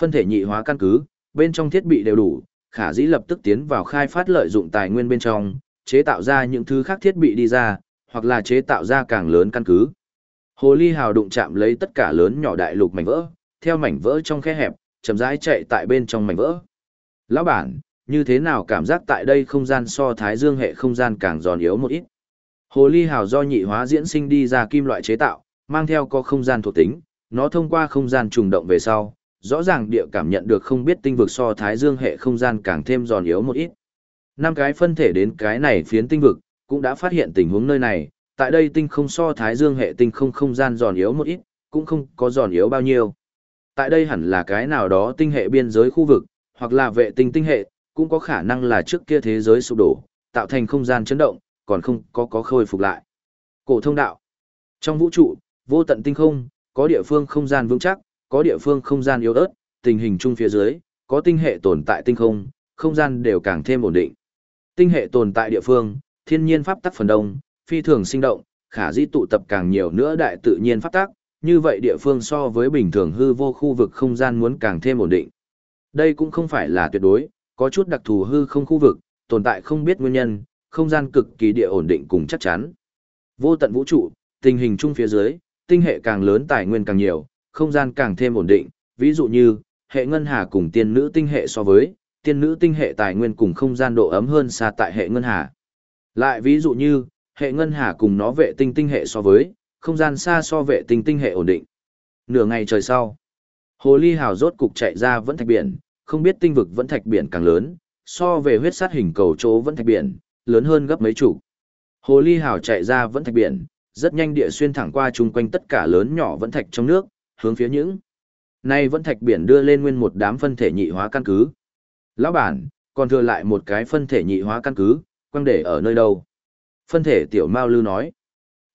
Phân thể nhị hóa căn cứ, bên trong thiết bị đều đủ, khả dĩ lập tức tiến vào khai phát lợi dụng tài nguyên bên trong, chế tạo ra những thứ khác thiết bị đi ra, hoặc là chế tạo ra càng lớn căn cứ. Hồ ly hào đụng chạm lấy tất cả lớn nhỏ đại lục mảnh vỡ, theo mảnh vỡ trong khe hẹp, chậm rãi chạy tại bên trong mảnh vỡ. Lão bản, như thế nào cảm giác tại đây không gian so thái dương hệ không gian càng giòn yếu một ít. Hồ ly hào do nhị hóa diễn sinh đi ra kim loại chế tạo, mang theo có không gian thuộc tính, nó thông qua không gian trùng động về sau, rõ ràng địa cảm nhận được không biết tinh vực so thái dương hệ không gian càng thêm giòn yếu một ít. Năm cái phân thể đến cái này phiến tinh vực, cũng đã phát hiện tình huống nơi này, tại đây tinh không so thái dương hệ tinh không không gian giòn yếu một ít, cũng không có giòn yếu bao nhiêu. Tại đây hẳn là cái nào đó tinh hệ biên giới khu vực, hoặc là vệ tinh tinh hệ, cũng có khả năng là trước kia thế giới sụp đổ, tạo thành không gian chấn động, còn không có có khôi phục lại. Cổ thông đạo. Trong vũ trụ, vô tận tinh không, có địa phương không gian vững chắc, có địa phương không gian yếu ớt, tình hình chung phía dưới, có tinh hệ tồn tại tinh không, không gian đều càng thêm ổn định. Tinh hệ tồn tại địa phương, thiên nhiên pháp tắc phần đông, phi thường sinh động, khả dĩ tụ tập càng nhiều nữa đại tự nhiên pháp tắc, như vậy địa phương so với bình thường hư vô khu vực không gian muốn càng thêm ổn định. Đây cũng không phải là tuyệt đối, có chút đặc thù hư không khu vực, tồn tại không biết nguyên nhân, không gian cực kỳ địa ổn định cùng chắc chắn. Vô tận vũ trụ, tình hình chung phía dưới, tinh hệ càng lớn tài nguyên càng nhiều, không gian càng thêm ổn định, ví dụ như, hệ ngân hà cùng tiên nữ tinh hệ so với, tiên nữ tinh hệ tài nguyên cùng không gian độ ấm hơn xa tại hệ ngân hà. Lại ví dụ như, hệ ngân hà cùng nó vệ tinh tinh hệ so với, không gian xa so vệ tinh tinh hệ ổn định. Nửa ngày trời sau, hồ ly hào rốt cục chạy ra vẫn thạch biển, không biết tinh vực vẫn thạch biển càng lớn, so về huyết sát hình cầu chỗ vẫn thạch biển, lớn hơn gấp mấy chục Hồ ly hào chạy ra vẫn thạch biển, rất nhanh địa xuyên thẳng qua chung quanh tất cả lớn nhỏ vẫn thạch trong nước, hướng phía những. Nay vẫn thạch biển đưa lên nguyên một đám phân thể nhị hóa căn cứ. Lão bản, còn thừa lại một cái phân thể nhị hóa căn cứ, quăng để ở nơi đâu? Phân thể tiểu Mao Lư nói.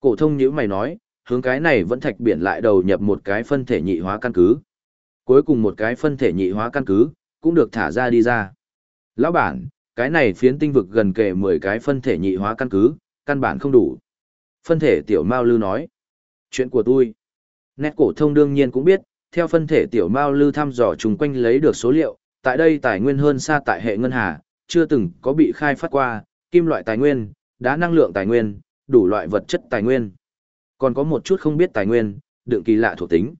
Cổ thông nhíu mày nói, hướng cái này vẫn thạch biển lại đầu nhập một cái phân thể nhị hóa căn cứ. Cuối cùng một cái phân thể nhị hóa căn cứ, cũng được thả ra đi ra. Lão bản, cái này phiến tinh vực gần kề 10 cái phân thể nhị hóa căn cứ, căn bản không đủ. Phân thể tiểu Mao Lư nói. Chuyện của tôi. Nét cổ thông đương nhiên cũng biết, theo phân thể tiểu mao lư thăm dò chung quanh lấy được số liệu, tại đây tài nguyên hơn xa tại hệ ngân hà, chưa từng có bị khai phát qua, kim loại tài nguyên, đá năng lượng tài nguyên, đủ loại vật chất tài nguyên. Còn có một chút không biết tài nguyên, đựng kỳ lạ thuộc tính.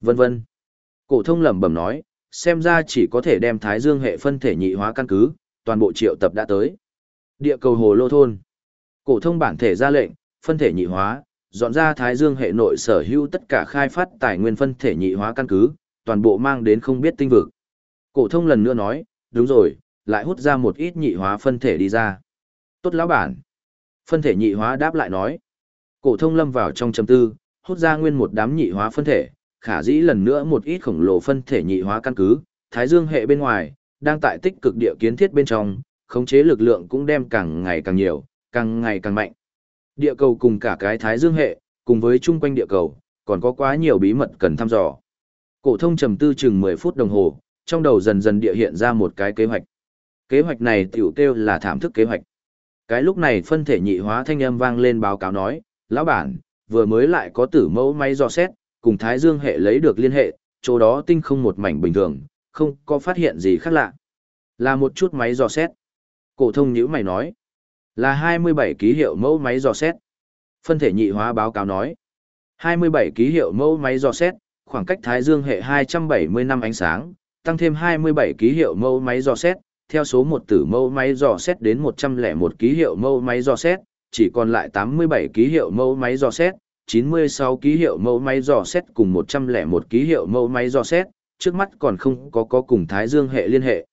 Vân vân. Cổ thông lẩm bẩm nói, xem ra chỉ có thể đem Thái Dương hệ phân thể nhị hóa căn cứ, toàn bộ triệu tập đã tới. Địa cầu hồ lô thôn. Cổ thông bản thể ra lệnh, phân thể nhị hóa, dọn ra Thái Dương hệ nội sở hữu tất cả khai phát tài nguyên phân thể nhị hóa căn cứ, toàn bộ mang đến không biết tinh vực. Cổ thông lần nữa nói, đúng rồi, lại hút ra một ít nhị hóa phân thể đi ra. Tốt lão bản. Phân thể nhị hóa đáp lại nói. Cổ thông lâm vào trong trầm tư, hút ra nguyên một đám nhị hóa phân thể, khả dĩ lần nữa một ít khổng lồ phân thể nhị hóa căn cứ, Thái Dương hệ bên ngoài, đang tại tích cực địa kiến thiết bên trong, khống chế lực lượng cũng đem càng ngày càng nhiều, càng ngày càng mạnh. Địa cầu cùng cả cái Thái Dương hệ, cùng với chung quanh địa cầu, còn có quá nhiều bí mật cần thăm dò. Cổ thông trầm tư chừng 10 phút đồng hồ, trong đầu dần dần địa hiện ra một cái kế hoạch. Kế hoạch này tiểu kêu là thảm thức kế hoạch. Cái lúc này phân thể nhị hóa thanh âm vang lên báo cáo nói, lão bản, vừa mới lại có tử mẫu máy dò xét, cùng Thái Dương hệ lấy được liên hệ, chỗ đó tinh không một mảnh bình thường, không có phát hiện gì khác lạ. Là một chút máy dò xét. Cổ thông nhữ mày nói, là 27 ký hiệu mẫu máy dò xét. Phân thể nhị hóa báo cáo nói, 27 ký hiệu mẫu máy dò xét, khoảng cách Thái Dương hệ 270 năm ánh sáng, tăng thêm 27 ký hiệu mẫu máy dò xét, theo số một tử mẫu máy dò xét đến 101 ký hiệu mẫu máy dò xét, chỉ còn lại 87 ký hiệu mẫu máy dò xét, 96 ký hiệu mẫu máy dò xét cùng 101 ký hiệu mẫu máy dò xét, trước mắt còn không có có cùng Thái Dương hệ liên hệ.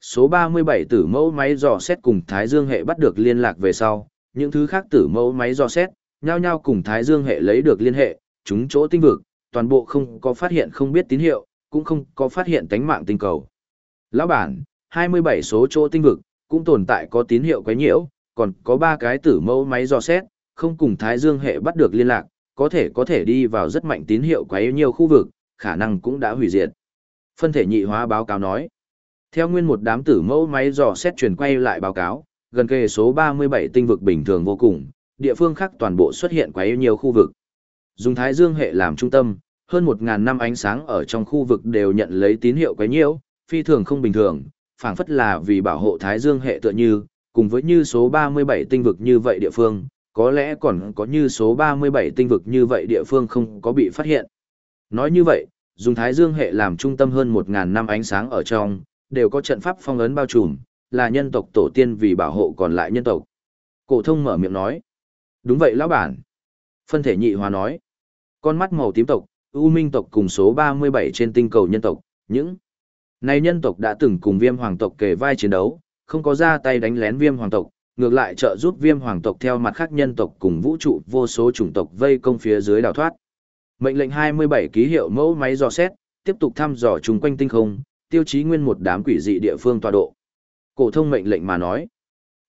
Số 37 tử mẫu máy dò xét cùng Thái Dương hệ bắt được liên lạc về sau, những thứ khác tử mẫu máy dò xét, nhau nhau cùng Thái Dương hệ lấy được liên hệ, chúng chỗ tinh vực, toàn bộ không có phát hiện không biết tín hiệu, cũng không có phát hiện tánh mạng tinh cầu. Lão bản, 27 số chỗ tinh vực, cũng tồn tại có tín hiệu quấy nhiễu, còn có 3 cái tử mẫu máy dò xét, không cùng Thái Dương hệ bắt được liên lạc, có thể có thể đi vào rất mạnh tín hiệu quấy nhiều khu vực, khả năng cũng đã hủy diệt. Phân thể nhị hóa báo cáo nói. Theo nguyên một đám tử mẫu máy dò xét truyền quay lại báo cáo, gần kề số 37 tinh vực bình thường vô cùng, địa phương khác toàn bộ xuất hiện quấy nhiều khu vực. Dùng Thái Dương hệ làm trung tâm, hơn 1000 năm ánh sáng ở trong khu vực đều nhận lấy tín hiệu quấy nhiễu, phi thường không bình thường, phảng phất là vì bảo hộ Thái Dương hệ tựa như, cùng với như số 37 tinh vực như vậy địa phương, có lẽ còn có như số 37 tinh vực như vậy địa phương không có bị phát hiện. Nói như vậy, dùng Thái Dương hệ làm trung tâm hơn 1.000 năm ánh sáng ở trong, đều có trận pháp phong ấn bao trùm, là nhân tộc tổ tiên vì bảo hộ còn lại nhân tộc. Cổ thông mở miệng nói. Đúng vậy lão bản. Phân thể nhị hòa nói. Con mắt màu tím tộc, U Minh tộc cùng số 37 trên tinh cầu nhân tộc, những này nhân tộc đã từng cùng viêm hoàng tộc kề vai chiến đấu, không có ra tay đánh lén viêm hoàng tộc, ngược lại trợ giúp viêm hoàng tộc theo mặt khác nhân tộc cùng vũ trụ vô số chủng tộc vây công phía dưới đào thoát. Mệnh lệnh 27 ký hiệu mẫu máy dò xét, tiếp tục thăm dò chung quanh tinh không, tiêu chí nguyên một đám quỷ dị địa phương tọa độ. Cổ thông mệnh lệnh mà nói.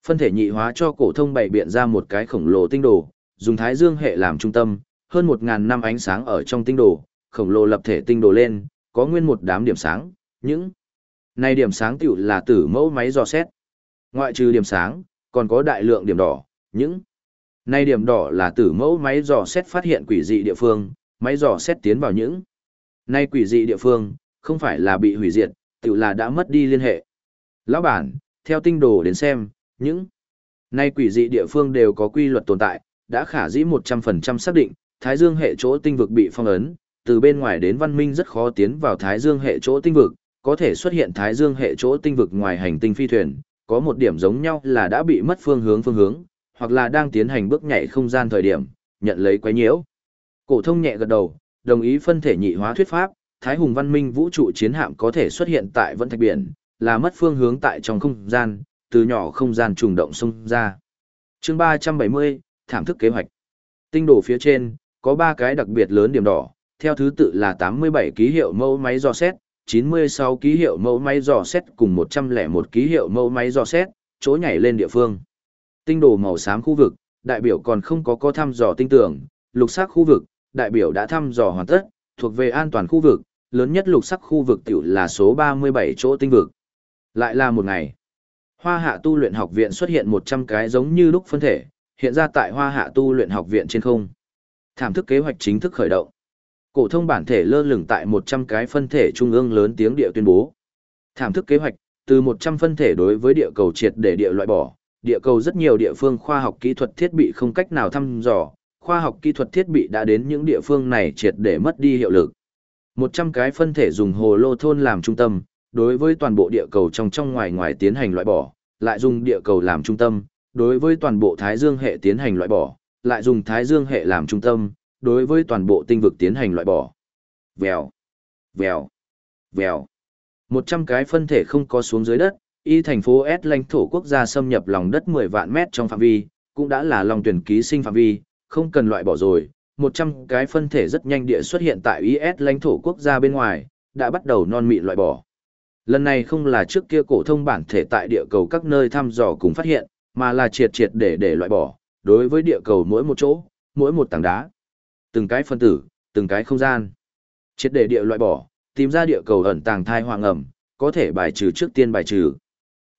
Phân thể nhị hóa cho cổ thông bày biện ra một cái khổng lồ tinh đồ, dùng thái dương hệ làm trung tâm, hơn 1000 năm ánh sáng ở trong tinh đồ, khổng lồ lập thể tinh đồ lên, có nguyên một đám điểm sáng, những này điểm sáng tiểu là tử mẫu máy dò xét. Ngoại trừ điểm sáng, còn có đại lượng điểm đỏ, những nay điểm đỏ là tử mẫu máy dò xét phát hiện quỷ dị địa phương, máy dò xét tiến vào những nay quỷ dị địa phương, không phải là bị hủy diệt, tự là đã mất đi liên hệ. Lão bản, theo tinh đồ đến xem, những nay quỷ dị địa phương đều có quy luật tồn tại, đã khả dĩ 100% xác định, Thái Dương hệ chỗ tinh vực bị phong ấn, từ bên ngoài đến văn minh rất khó tiến vào Thái Dương hệ chỗ tinh vực, có thể xuất hiện Thái Dương hệ chỗ tinh vực ngoài hành tinh phi thuyền, có một điểm giống nhau là đã bị mất phương hướng phương hướng, hoặc là đang tiến hành bước nhảy không gian thời điểm, nhận lấy quấy nhiễu. Cổ thông nhẹ gật đầu, đồng ý phân thể nhị hóa thuyết pháp, Thái Hùng văn minh vũ trụ chiến hạm có thể xuất hiện tại vận thạch biển, là mất phương hướng tại trong không gian, từ nhỏ không gian trùng động xung ra. Chương 370, thảm thức kế hoạch. Tinh đồ phía trên có 3 cái đặc biệt lớn điểm đỏ, theo thứ tự là 87 ký hiệu mẫu máy dò xét, 96 ký hiệu mẫu máy dò xét cùng 101 ký hiệu mẫu máy dò xét, chỗ nhảy lên địa phương. Tinh đồ màu xám khu vực, đại biểu còn không có có thăm dò tinh tưởng, lục sắc khu vực, đại biểu đã thăm dò hoàn tất, thuộc về an toàn khu vực, lớn nhất lục sắc khu vực tiểu là số 37 chỗ tinh vực. Lại là một ngày. Hoa hạ tu luyện học viện xuất hiện 100 cái giống như lúc phân thể, hiện ra tại hoa hạ tu luyện học viện trên không. Thảm thức kế hoạch chính thức khởi động. Cổ thông bản thể lơ lửng tại 100 cái phân thể trung ương lớn tiếng địa tuyên bố. Thảm thức kế hoạch, từ 100 phân thể đối với địa cầu triệt để địa loại bỏ, địa cầu rất nhiều địa phương khoa học kỹ thuật thiết bị không cách nào thăm dò, khoa học kỹ thuật thiết bị đã đến những địa phương này triệt để mất đi hiệu lực. 100 cái phân thể dùng hồ lô thôn làm trung tâm, đối với toàn bộ địa cầu trong trong ngoài ngoài tiến hành loại bỏ, lại dùng địa cầu làm trung tâm, đối với toàn bộ Thái Dương hệ tiến hành loại bỏ, lại dùng Thái Dương hệ làm trung tâm, đối với toàn bộ tinh vực tiến hành loại bỏ. Vèo, vèo, vèo. 100 cái phân thể không có xuống dưới đất, y thành phố S lãnh thổ quốc gia xâm nhập lòng đất 10 vạn mét trong phạm vi, cũng đã là lòng tuyển ký sinh phạm vi, không cần loại bỏ rồi. 100 cái phân thể rất nhanh địa xuất hiện tại IS lãnh thổ quốc gia bên ngoài, đã bắt đầu non mịn loại bỏ. Lần này không là trước kia cổ thông bản thể tại địa cầu các nơi thăm dò cùng phát hiện, mà là triệt triệt để để loại bỏ, đối với địa cầu mỗi một chỗ, mỗi một tảng đá, từng cái phân tử, từng cái không gian. Triệt để địa loại bỏ, tìm ra địa cầu ẩn tàng thai hoàng ẩm, có thể bài trừ trước tiên bài trừ.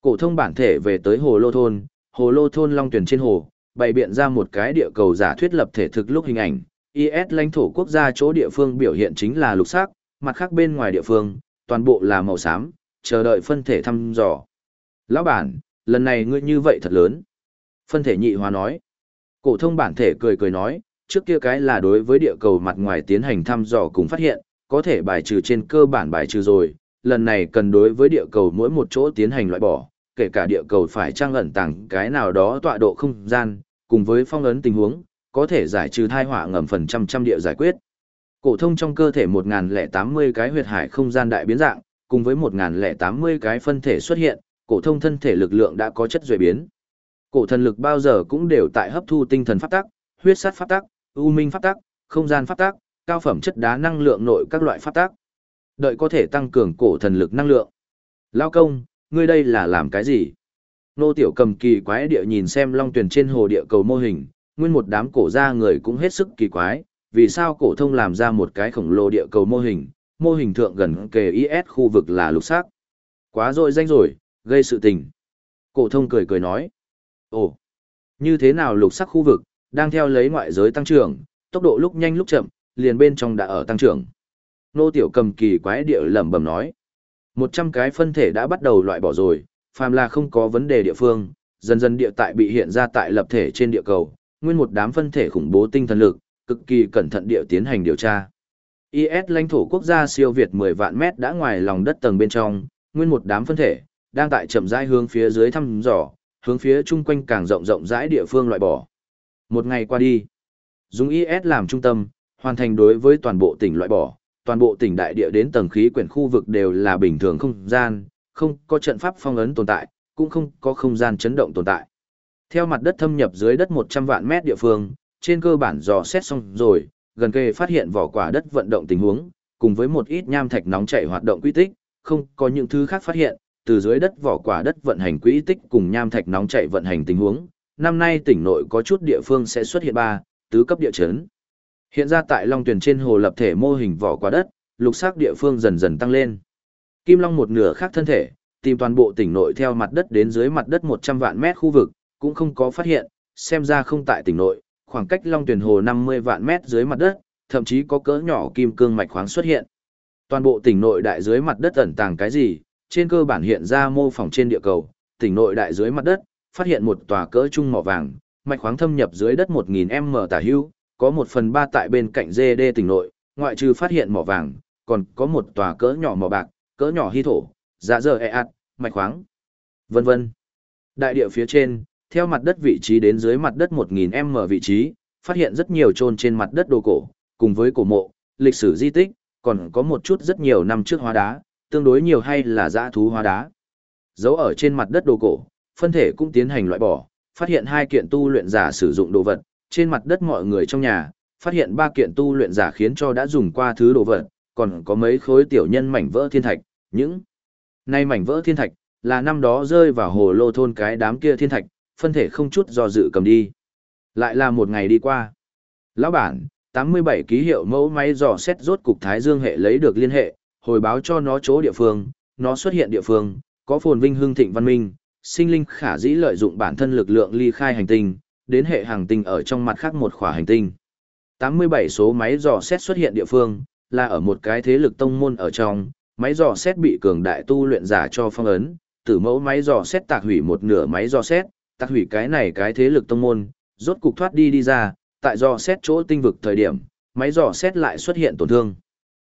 Cổ thông bản thể về tới Hồ Lô thôn, Hồ Lô thôn long tuyển trên hồ, bày biện ra một cái địa cầu giả thuyết lập thể thực lúc hình ảnh. IS lãnh thổ quốc gia chỗ địa phương biểu hiện chính là lục sắc, mặt khác bên ngoài địa phương, toàn bộ là màu xám, chờ đợi phân thể thăm dò. Lão bản, lần này ngươi như vậy thật lớn. Phân thể nhị hóa nói. Cổ thông bản thể cười cười nói, trước kia cái là đối với địa cầu mặt ngoài tiến hành thăm dò cùng phát hiện, có thể bài trừ trên cơ bản bài trừ rồi, lần này cần đối với địa cầu mỗi một chỗ tiến hành loại bỏ, kể cả địa cầu phải trang ẩn tàng cái nào đó tọa độ không gian, cùng với phong ấn tình huống, có thể giải trừ thai họa ngầm phần trăm trăm địa giải quyết. Cổ thông trong cơ thể 1080 cái huyệt hải không gian đại biến dạng, cùng với 1080 cái phân thể xuất hiện, cổ thông thân thể lực lượng đã có chất duy biến. Cổ thần lực bao giờ cũng đều tại hấp thu tinh thần pháp tắc, huyết sát pháp tắc, u minh pháp tắc, không gian pháp tắc, cao phẩm chất đá năng lượng nội các loại pháp tắc. Đợi có thể tăng cường cổ thần lực năng lượng. Lao công, ngươi đây là làm cái gì? Nô tiểu cầm kỳ quái địa nhìn xem long tuyển trên hồ địa cầu mô hình, nguyên một đám cổ ra người cũng hết sức kỳ quái, vì sao cổ thông làm ra một cái khổng lồ địa cầu mô hình, mô hình thượng gần kề IS khu vực là lục sắc. Quá rồi danh rồi, gây sự tình. Cổ thông cười cười nói. Ồ, như thế nào lục sắc khu vực, đang theo lấy ngoại giới tăng trưởng, tốc độ lúc nhanh lúc chậm, liền bên trong đã ở tăng trưởng. Nô tiểu cầm kỳ quái địa lẩm bẩm nói. một trăm cái phân thể đã bắt đầu loại bỏ rồi, phàm là không có vấn đề địa phương, dần dần địa tại bị hiện ra tại lập thể trên địa cầu, nguyên một đám phân thể khủng bố tinh thần lực, cực kỳ cẩn thận địa tiến hành điều tra. IS lãnh thổ quốc gia siêu việt 10 vạn mét đã ngoài lòng đất tầng bên trong, nguyên một đám phân thể, đang tại chậm rãi hướng phía dưới thăm dò, hướng phía chung quanh càng rộng rộng rãi địa phương loại bỏ. Một ngày qua đi, dùng IS làm trung tâm, hoàn thành đối với toàn bộ tỉnh loại bỏ, toàn bộ tỉnh đại địa đến tầng khí quyển khu vực đều là bình thường không gian, không có trận pháp phong ấn tồn tại, cũng không có không gian chấn động tồn tại. Theo mặt đất thâm nhập dưới đất 100 vạn mét địa phương, trên cơ bản dò xét xong rồi, gần kề phát hiện vỏ quả đất vận động tình huống, cùng với một ít nham thạch nóng chảy hoạt động quy tích, không có những thứ khác phát hiện, từ dưới đất vỏ quả đất vận hành quỹ tích cùng nham thạch nóng chảy vận hành tình huống, năm nay tỉnh nội có chút địa phương sẽ xuất hiện ba, tứ cấp địa chấn. Hiện ra tại Long Tuyền trên hồ lập thể mô hình vỏ quả đất, lục sắc địa phương dần dần tăng lên. Kim Long một nửa khác thân thể, tìm toàn bộ tỉnh nội theo mặt đất đến dưới mặt đất 100 vạn mét khu vực, cũng không có phát hiện, xem ra không tại tỉnh nội, khoảng cách Long Tuyền hồ 50 vạn mét dưới mặt đất, thậm chí có cỡ nhỏ kim cương mạch khoáng xuất hiện. Toàn bộ tỉnh nội đại dưới mặt đất ẩn tàng cái gì, trên cơ bản hiện ra mô phỏng trên địa cầu, tỉnh nội đại dưới mặt đất, phát hiện một tòa cỡ trung mỏ vàng, mạch khoáng thâm nhập dưới đất 1000m tả hữu, có một phần ba tại bên cạnh GD tỉnh nội, ngoại trừ phát hiện mỏ vàng, còn có một tòa cỡ nhỏ mỏ bạc, cỡ nhỏ hy thổ, dạ dơ e ạt, mạch khoáng, vân vân. Đại địa phía trên, theo mặt đất vị trí đến dưới mặt đất 1000m vị trí, phát hiện rất nhiều trôn trên mặt đất đồ cổ, cùng với cổ mộ, lịch sử di tích, còn có một chút rất nhiều năm trước hóa đá, tương đối nhiều hay là dã thú hóa đá. Giấu ở trên mặt đất đồ cổ, phân thể cũng tiến hành loại bỏ, phát hiện hai kiện tu luyện giả sử dụng đồ vật, trên mặt đất mọi người trong nhà, phát hiện ba kiện tu luyện giả khiến cho đã dùng qua thứ đồ vật, còn có mấy khối tiểu nhân mảnh vỡ thiên thạch, những nay mảnh vỡ thiên thạch là năm đó rơi vào hồ lô thôn cái đám kia thiên thạch, phân thể không chút do dự cầm đi. Lại là một ngày đi qua. Lão bản, 87 ký hiệu mẫu máy dò xét rốt cục Thái Dương hệ lấy được liên hệ, hồi báo cho nó chỗ địa phương, nó xuất hiện địa phương, có phồn vinh hương thịnh văn minh, sinh linh khả dĩ lợi dụng bản thân lực lượng ly khai hành tinh, đến hệ hành tinh ở trong mặt khác một khỏa hành tinh. 87 số máy dò xét xuất hiện địa phương, là ở một cái thế lực tông môn ở trong, máy dò xét bị cường đại tu luyện giả cho phong ấn, tử mẫu máy dò xét tạc hủy một nửa máy dò xét, tạc hủy cái này cái thế lực tông môn, rốt cục thoát đi đi ra, tại dò xét chỗ tinh vực thời điểm, máy dò xét lại xuất hiện tổn thương.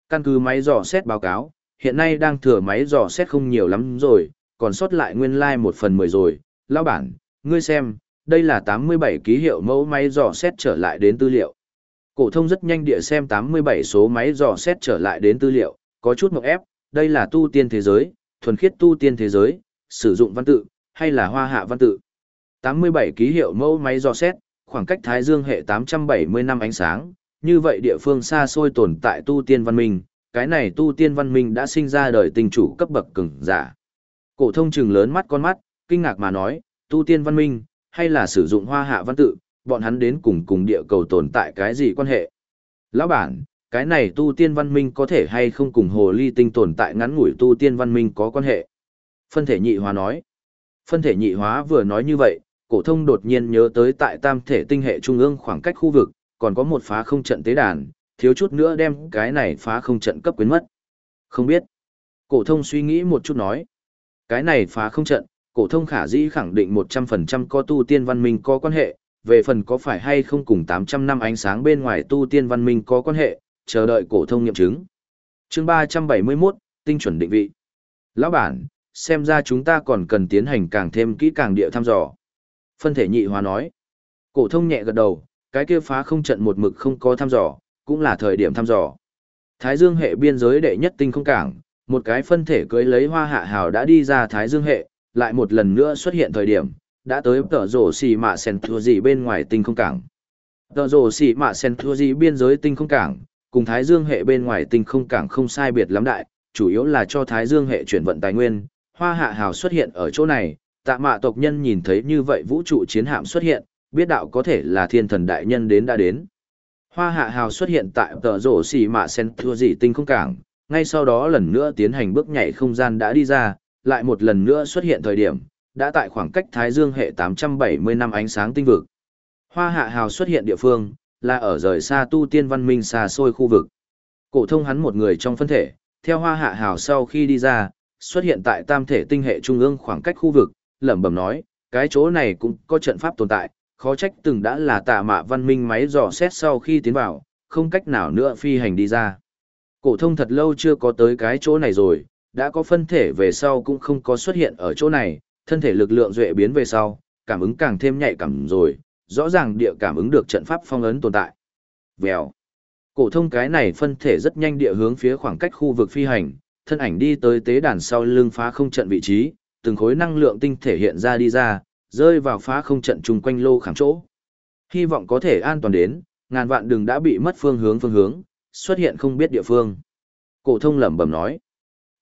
Căn cứ máy dò xét báo cáo, hiện nay đang thừa máy dò xét không nhiều lắm rồi, còn sót lại nguyên lai like một phần 10 rồi. Lão bản, ngươi xem, đây là 87 ký hiệu mẫu máy dò xét trở lại đến tư liệu. Cổ thông rất nhanh địa xem 87 số máy dò xét trở lại đến tư liệu, có chút mộng ép, đây là tu tiên thế giới, thuần khiết tu tiên thế giới, sử dụng văn tự, hay là hoa hạ văn tự. 87 ký hiệu mẫu máy dò xét, khoảng cách Thái Dương hệ 870 năm ánh sáng, như vậy địa phương xa xôi tồn tại tu tiên văn minh, cái này tu tiên văn minh đã sinh ra đời tình chủ cấp bậc cường giả. Cổ thông trừng lớn mắt con mắt, kinh ngạc mà nói, tu tiên văn minh, hay là sử dụng hoa hạ văn tự, bọn hắn đến cùng cùng địa cầu tồn tại cái gì quan hệ? Lão bản, cái này tu tiên văn minh có thể hay không cùng hồ ly tinh tồn tại ngắn ngủi tu tiên văn minh có quan hệ? Phân thể nhị hóa nói. Phân thể nhị hóa vừa nói như vậy, cổ thông đột nhiên nhớ tới tại tam thể tinh hệ trung ương khoảng cách khu vực, còn có một phá không trận tế đàn, thiếu chút nữa đem cái này phá không trận cấp quyến mất. Không biết. Cổ thông suy nghĩ một chút nói. Cái này phá không trận, cổ thông khả dĩ khẳng định 100% có tu tiên văn minh có quan hệ, về phần có phải hay không cùng 800 năm ánh sáng bên ngoài tu tiên văn minh có quan hệ, chờ đợi cổ thông nghiệm chứng. Chương 371, tinh chuẩn định vị. Lão bản, xem ra chúng ta còn cần tiến hành càng thêm kỹ càng địa thăm dò. Phân thể nhị hóa nói. Cổ thông nhẹ gật đầu, cái kia phá không trận một mực không có thăm dò, cũng là thời điểm thăm dò. Thái Dương hệ biên giới đệ nhất tinh không cảng, một cái phân thể cưới lấy hoa hạ hào đã đi ra Thái Dương hệ, lại một lần nữa xuất hiện thời điểm, đã tới tờ rổ xì mạ sen thua gì bên ngoài tinh không cảng. Tờ rổ xì mạ sen thua gì biên giới tinh không cảng, cùng Thái Dương hệ bên ngoài tinh không cảng không sai biệt lắm đại, chủ yếu là cho Thái Dương hệ chuyển vận tài nguyên, hoa hạ hào xuất hiện ở chỗ này, tạ mạ tộc nhân nhìn thấy như vậy vũ trụ chiến hạm xuất hiện, biết đạo có thể là thiên thần đại nhân đến đã đến. Hoa hạ hào xuất hiện tại tờ rổ xì mạ sen thua gì tinh không cảng, ngay sau đó lần nữa tiến hành bước nhảy không gian đã đi ra, lại một lần nữa xuất hiện thời điểm, đã tại khoảng cách Thái Dương hệ 870 năm ánh sáng tinh vực. Hoa hạ hào xuất hiện địa phương, là ở rời xa tu tiên văn minh xa xôi khu vực. Cổ thông hắn một người trong phân thể, theo hoa hạ hào sau khi đi ra, xuất hiện tại tam thể tinh hệ trung ương khoảng cách khu vực, lẩm bẩm nói, cái chỗ này cũng có trận pháp tồn tại, khó trách từng đã là tạ mạ văn minh máy dò xét sau khi tiến vào, không cách nào nữa phi hành đi ra. Cổ thông thật lâu chưa có tới cái chỗ này rồi, đã có phân thể về sau cũng không có xuất hiện ở chỗ này, thân thể lực lượng duệ biến về sau, cảm ứng càng thêm nhạy cảm rồi, rõ ràng địa cảm ứng được trận pháp phong ấn tồn tại. Vèo. Cổ thông cái này phân thể rất nhanh địa hướng phía khoảng cách khu vực phi hành, thân ảnh đi tới tế đàn sau lưng phá không trận vị trí, từng khối năng lượng tinh thể hiện ra đi ra, rơi vào phá không trận chung quanh lô khảm chỗ. Hy vọng có thể an toàn đến, ngàn vạn đừng đã bị mất phương hướng phương hướng, xuất hiện không biết địa phương. Cổ thông lẩm bẩm nói.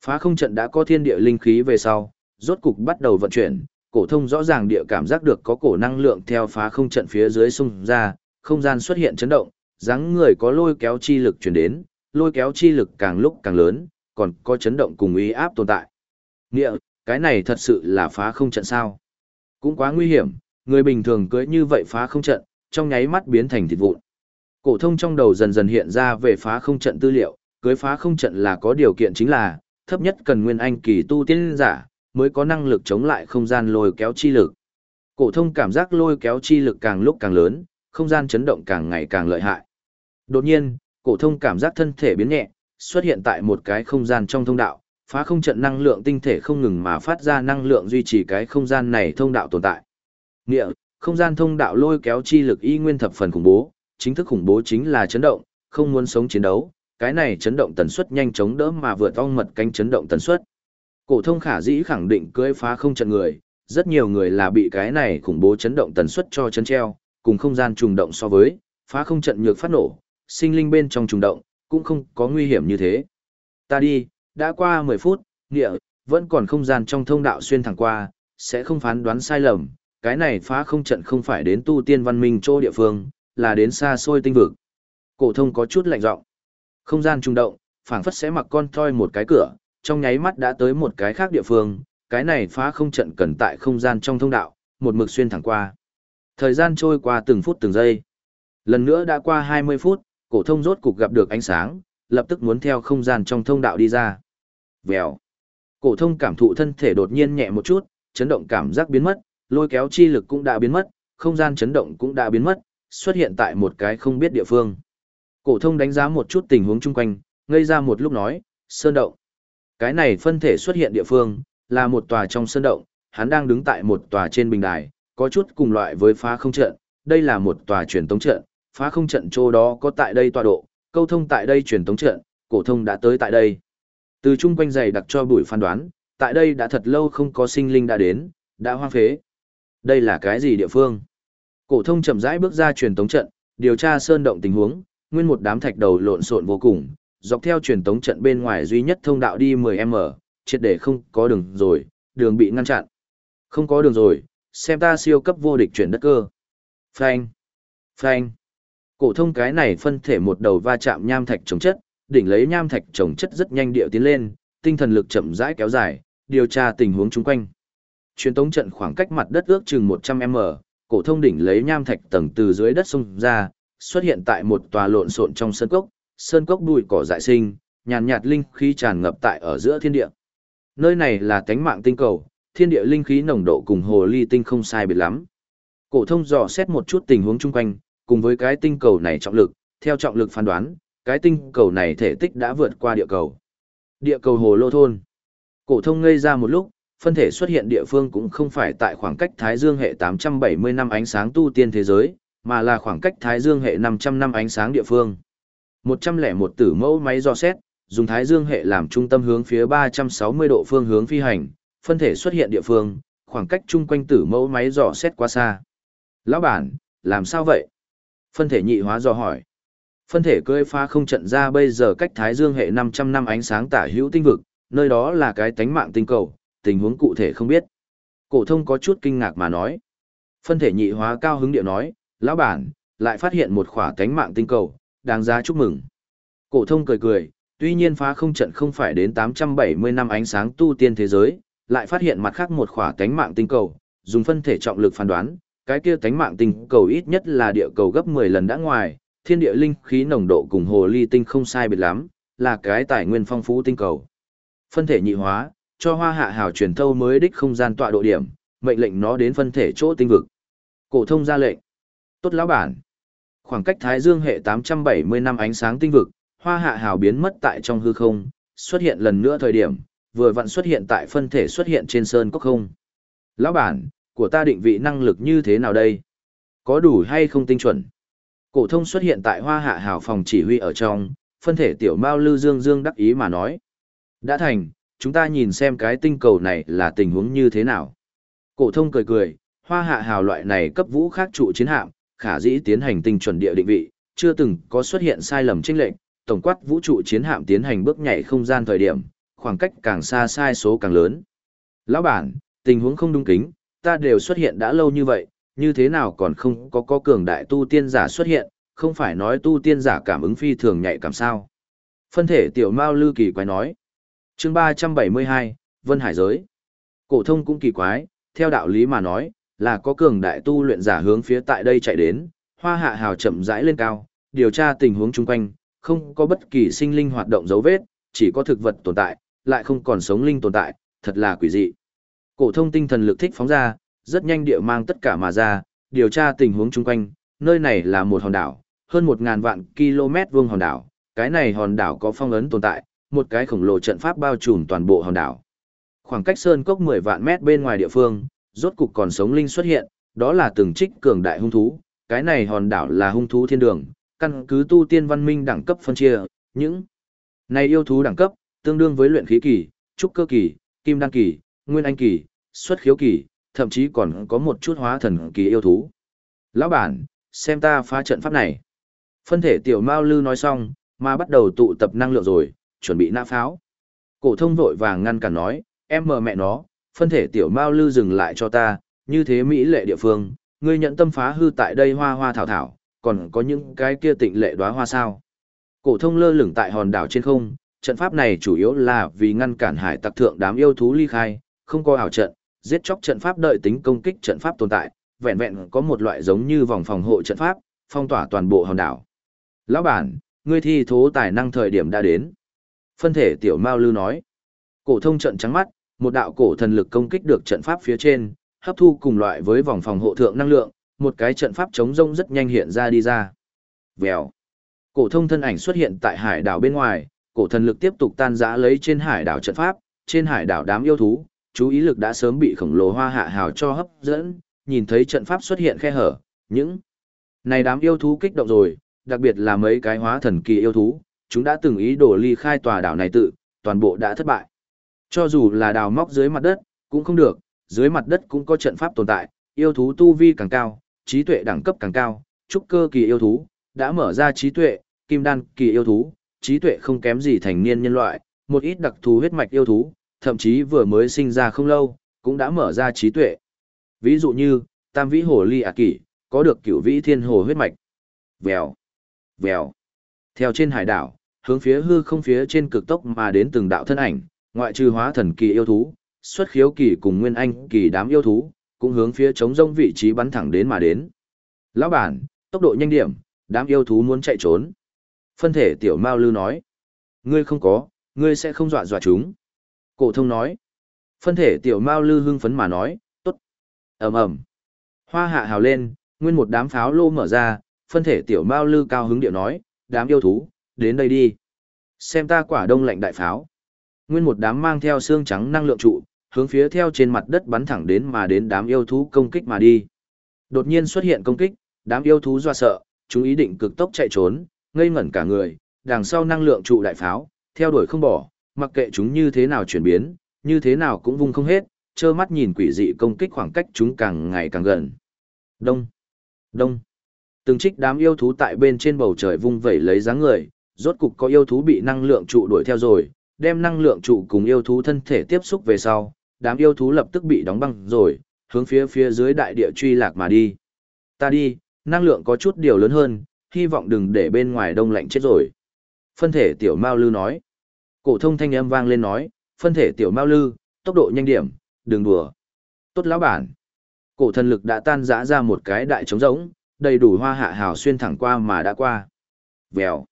Phá không trận đã có thiên địa linh khí về sau, rốt cục bắt đầu vận chuyển, cổ thông rõ ràng địa cảm giác được có cổ năng lượng theo phá không trận phía dưới xung ra, không gian xuất hiện chấn động, dáng người có lôi kéo chi lực truyền đến, lôi kéo chi lực càng lúc càng lớn, còn có chấn động cùng uy áp tồn tại. Nghĩa, cái này thật sự là phá không trận sao? Cũng quá nguy hiểm, người bình thường cưỡi như vậy phá không trận, trong nháy mắt biến thành thịt vụn. Cổ thông trong đầu dần dần hiện ra về phá không trận tư liệu, cưới phá không trận là có điều kiện chính là, thấp nhất cần nguyên anh kỳ tu tiên giả, mới có năng lực chống lại không gian lôi kéo chi lực. Cổ thông cảm giác lôi kéo chi lực càng lúc càng lớn, không gian chấn động càng ngày càng lợi hại. Đột nhiên, cổ thông cảm giác thân thể biến nhẹ, xuất hiện tại một cái không gian trong thông đạo, phá không trận năng lượng tinh thể không ngừng mà phát ra năng lượng duy trì cái không gian này thông đạo tồn tại. Nghĩa, không gian thông đạo lôi kéo chi lực y nguyên thập phần khủng bố, chính thức khủng bố chính là chấn động, không muốn sống chiến đấu, cái này chấn động tần suất nhanh chóng đỡ mà vượt ong mật cánh chấn động tần suất. Cổ thông khả dĩ khẳng định cưỡi phá không trận người, rất nhiều người là bị cái này khủng bố chấn động tần suất cho chấn treo, cùng không gian trùng động so với, phá không trận nhược phát nổ, sinh linh bên trong trùng động, cũng không có nguy hiểm như thế. Ta đi, đã qua 10 phút, nghĩa, vẫn còn không gian trong thông đạo xuyên thẳng qua, sẽ không phán đoán sai lầm, cái này phá không trận không phải đến tu tiên văn minh chỗ địa phương, là đến xa xôi tinh vực. Cổ thông có chút lạnh giọng. Không gian trùng động, phảng phất sẽ mặc con toy một cái cửa, trong nháy mắt đã tới một cái khác địa phương, cái này phá không trận cần tại không gian trong thông đạo, một mực xuyên thẳng qua. Thời gian trôi qua từng phút từng giây. Lần nữa đã qua 20 phút, cổ thông rốt cục gặp được ánh sáng, lập tức muốn theo không gian trong thông đạo đi ra. Vèo. Cổ thông cảm thụ thân thể đột nhiên nhẹ một chút, chấn động cảm giác biến mất, lôi kéo chi lực cũng đã biến mất, không gian chấn động cũng đã biến mất, xuất hiện tại một cái không biết địa phương. Cổ thông đánh giá một chút tình huống chung quanh, ngây ra một lúc nói, sơn động. Cái này phân thể xuất hiện địa phương, là một tòa trong sơn động, hắn đang đứng tại một tòa trên bình đài, có chút cùng loại với phá không trận, đây là một tòa truyền tống trận, phá không trận chỗ đó có tại đây tọa độ, câu thông tại đây truyền tống trận, cổ thông đã tới tại đây. Từ chung quanh dày đặc cho bụi phán đoán, tại đây đã thật lâu không có sinh linh đã đến, đã hoang phế. Đây là cái gì địa phương? Cổ thông chậm rãi bước ra truyền tống trận, điều tra sơn động tình huống, nguyên một đám thạch đầu lộn xộn vô cùng, dọc theo truyền tống trận bên ngoài duy nhất thông đạo đi 10m, triệt để không có đường rồi, đường bị ngăn chặn. Không có đường rồi, xem ta siêu cấp vô địch chuyển đất cơ. Phanh, phanh. Cổ thông cái này phân thể một đầu va chạm nham thạch chống chất, đỉnh lấy nham thạch chống chất rất nhanh điệu tiến lên, tinh thần lực chậm rãi kéo dài, điều tra tình huống chung quanh. Truyền tống trận khoảng cách mặt đất ước chừng 100m, cổ thông đỉnh lấy nham thạch tầng từ dưới đất xông ra, xuất hiện tại một tòa lộn xộn trong sơn cốc, sơn cốc bụi cỏ dại sinh, nhàn nhạt linh khí tràn ngập tại ở giữa thiên địa. Nơi này là cánh mạng tinh cầu, thiên địa linh khí nồng độ cùng hồ ly tinh không sai biệt lắm. Cổ thông dò xét một chút tình huống chung quanh, cùng với cái tinh cầu này trọng lực, theo trọng lực phán đoán, cái tinh cầu này thể tích đã vượt qua địa cầu. Địa cầu hồ lô thôn. Cổ thông ngây ra một lúc, phân thể xuất hiện địa phương cũng không phải tại khoảng cách Thái Dương hệ 870 năm ánh sáng tu tiên thế giới, mà là khoảng cách Thái Dương hệ 500 năm ánh sáng địa phương. 101 tử mẫu máy dò xét, dùng Thái Dương hệ làm trung tâm hướng phía 360 độ phương hướng phi hành, phân thể xuất hiện địa phương, khoảng cách chung quanh tử mẫu máy dò xét quá xa. Lão bản, làm sao vậy? Phân thể nhị hóa dò hỏi. Phân thể cưỡi pha không trận ra bây giờ cách Thái Dương hệ 500 năm ánh sáng tả hữu tinh vực, nơi đó là cái tánh mạng tinh cầu, tình huống cụ thể không biết. Cổ thông có chút kinh ngạc mà nói. Phân thể nhị hóa cao hứng điệu nói, lão bản, lại phát hiện một khỏa cánh mạng tinh cầu, đáng giá chúc mừng. Cổ thông cười cười, tuy nhiên phá không trận không phải đến 870 năm ánh sáng tu tiên thế giới, lại phát hiện mặt khác một khỏa cánh mạng tinh cầu, dùng phân thể trọng lực phán đoán, cái kia cánh mạng tinh cầu ít nhất là địa cầu gấp 10 lần đã ngoài, thiên địa linh khí nồng độ cùng hồ ly tinh không sai biệt lắm, là cái tài nguyên phong phú tinh cầu. Phân thể nhị hóa, cho hoa hạ hào truyền thâu mới đích không gian tọa độ điểm, mệnh lệnh nó đến phân thể chỗ tinh vực. Cổ thông ra lệnh. Tốt lão bản. Khoảng cách Thái Dương hệ 870 năm ánh sáng tinh vực, hoa hạ hào biến mất tại trong hư không, xuất hiện lần nữa thời điểm, vừa vặn xuất hiện tại phân thể xuất hiện trên sơn cốc không. Lão bản, của ta định vị năng lực như thế nào đây? Có đủ hay không tinh chuẩn? Cổ thông xuất hiện tại hoa hạ hào phòng chỉ huy ở trong, phân thể tiểu mao lư dương dương đắc ý mà nói. Đã thành, chúng ta nhìn xem cái tinh cầu này là tình huống như thế nào. Cổ thông cười cười, hoa hạ hào loại này cấp vũ khác trụ chiến hạm, khả dĩ tiến hành tinh chuẩn địa định vị, chưa từng có xuất hiện sai lầm chênh lệnh. tổng quát vũ trụ chiến hạm tiến hành bước nhảy không gian thời điểm, khoảng cách càng xa sai số càng lớn. Lão bản, tình huống không đúng kính, ta đều xuất hiện đã lâu như vậy, như thế nào còn không có có cường đại tu tiên giả xuất hiện, không phải nói tu tiên giả cảm ứng phi thường nhạy cảm sao. Phân thể tiểu mao lư kỳ quái nói chương 372, Vân Hải Giới. Cổ thông cũng kỳ quái, theo đạo lý mà nói, là có cường đại tu luyện giả hướng phía tại đây chạy đến, hoa hạ hào chậm rãi lên cao, điều tra tình huống chung quanh, không có bất kỳ sinh linh hoạt động dấu vết, chỉ có thực vật tồn tại, lại không còn sống linh tồn tại, thật là quỷ dị. Cổ thông tinh thần lực thích phóng ra, rất nhanh địa mang tất cả mà ra, điều tra tình huống chung quanh, nơi này là một hòn đảo, hơn 1000 vạn km vuông hòn đảo, cái này hòn đảo có phong ấn tồn tại, một cái khổng lồ trận pháp bao trùm toàn bộ hòn đảo. Khoảng cách sơn cốc 10 vạn mét bên ngoài địa phương, rốt cục còn sống linh xuất hiện, đó là từng trích cường đại hung thú, cái này hòn đảo là hung thú thiên đường, căn cứ tu tiên văn minh đẳng cấp phân chia, những này yêu thú đẳng cấp tương đương với luyện khí kỳ, trúc cơ kỳ, kim đan kỳ, nguyên anh kỳ, xuất khiếu kỳ, thậm chí còn có một chút hóa thần kỳ yêu thú. Lão bản, xem ta phá trận pháp này. Phân thể tiểu Mao Lư nói xong, mà bắt đầu tụ tập năng lượng rồi, chuẩn bị nã pháo. Cổ thông vội vàng ngăn cản nói, em mờ mẹ nó, phân thể tiểu Mao Lư dừng lại cho ta, như thế mỹ lệ địa phương, ngươi nhận tâm phá hư tại đây hoa hoa thảo thảo, còn có những cái kia tịnh lệ đóa hoa sao. Cổ thông lơ lửng tại hòn đảo trên không, trận pháp này chủ yếu là vì ngăn cản hải tặc thượng đám yêu thú ly khai, không có ảo trận, giết chóc trận pháp đợi tính công kích trận pháp tồn tại, vẹn vẹn có một loại giống như vòng phòng hộ trận pháp, phong tỏa toàn bộ hòn đảo. Lão bản, ngươi thi thố tài năng thời điểm đã đến. Phân thể tiểu Mao Lư nói. Cổ thông trận trắng mắt, một đạo cổ thần lực công kích được trận pháp phía trên, hấp thu cùng loại với vòng phòng hộ thượng năng lượng, một cái trận pháp chống rông rất nhanh hiện ra đi ra. Vèo. Cổ thông thân ảnh xuất hiện tại hải đảo bên ngoài, cổ thần lực tiếp tục tan rã lấy trên hải đảo trận pháp, trên hải đảo đám yêu thú, chú ý lực đã sớm bị khổng lồ hoa hạ hào cho hấp dẫn, nhìn thấy trận pháp xuất hiện khe hở, những này đám yêu thú kích động rồi, đặc biệt là mấy cái hóa thần kỳ yêu thú, chúng đã từng ý đồ ly khai tòa đảo này tự, toàn bộ đã thất bại. Cho dù là đào móc dưới mặt đất, cũng không được, dưới mặt đất cũng có trận pháp tồn tại, yêu thú tu vi càng cao, trí tuệ đẳng cấp càng cao, trúc cơ kỳ yêu thú, đã mở ra trí tuệ, kim đan kỳ yêu thú, trí tuệ không kém gì thành niên nhân loại, một ít đặc thù huyết mạch yêu thú, thậm chí vừa mới sinh ra không lâu, cũng đã mở ra trí tuệ. Ví dụ như, tam vĩ hồ ly ả kỷ, có được cửu vĩ thiên hồ huyết mạch. Vèo, vèo. Theo trên hải đảo, hướng phía hư không phía trên cực tốc mà đến từng đạo thân ảnh, ngoại trừ hóa thần kỳ yêu thú, xuất khiếu kỳ cùng nguyên anh kỳ đám yêu thú, cũng hướng phía chống rông vị trí bắn thẳng đến mà đến. Lão bản, tốc độ nhanh điểm, đám yêu thú muốn chạy trốn. Phân thể tiểu Mao Lư nói. Ngươi không có, ngươi sẽ không dọa dọa chúng. Cổ thông nói. Phân thể tiểu Mao Lư hưng phấn mà nói, tốt. ầm ầm Hoa hạ hào lên, nguyên một đám pháo lô mở ra, phân thể tiểu Mao Lư cao hứng điệu nói, đám yêu thú, đến đây đi. Xem ta quả đông lạnh đại pháo. Nguyên một đám mang theo xương trắng năng lượng trụ, hướng phía theo trên mặt đất bắn thẳng đến mà đến đám yêu thú công kích mà đi. Đột nhiên xuất hiện công kích, đám yêu thú doa sợ, chúng ý định cực tốc chạy trốn, ngây ngẩn cả người, đằng sau năng lượng trụ đại pháo, theo đuổi không bỏ, mặc kệ chúng như thế nào chuyển biến, như thế nào cũng vung không hết, trơ mắt nhìn quỷ dị công kích khoảng cách chúng càng ngày càng gần. Đông, đông. Từng trích đám yêu thú tại bên trên bầu trời vung vẩy lấy dáng người, rốt cục có yêu thú bị năng lượng trụ đuổi theo rồi, đem năng lượng trụ cùng yêu thú thân thể tiếp xúc về sau, đám yêu thú lập tức bị đóng băng rồi, hướng phía phía dưới đại địa truy lạc mà đi. Ta đi, năng lượng có chút điều lớn hơn, hy vọng đừng để bên ngoài đông lạnh chết rồi. Phân thể tiểu Mao Lư nói. Cổ thông thanh âm vang lên nói, phân thể tiểu Mao Lư, tốc độ nhanh điểm, đừng đùa. Tốt lão bản. Cổ thần lực đã tan rã ra một cái đại trống rỗng, đầy đủ hoa hạ hào xuyên thẳng qua mà đã qua. Vèo.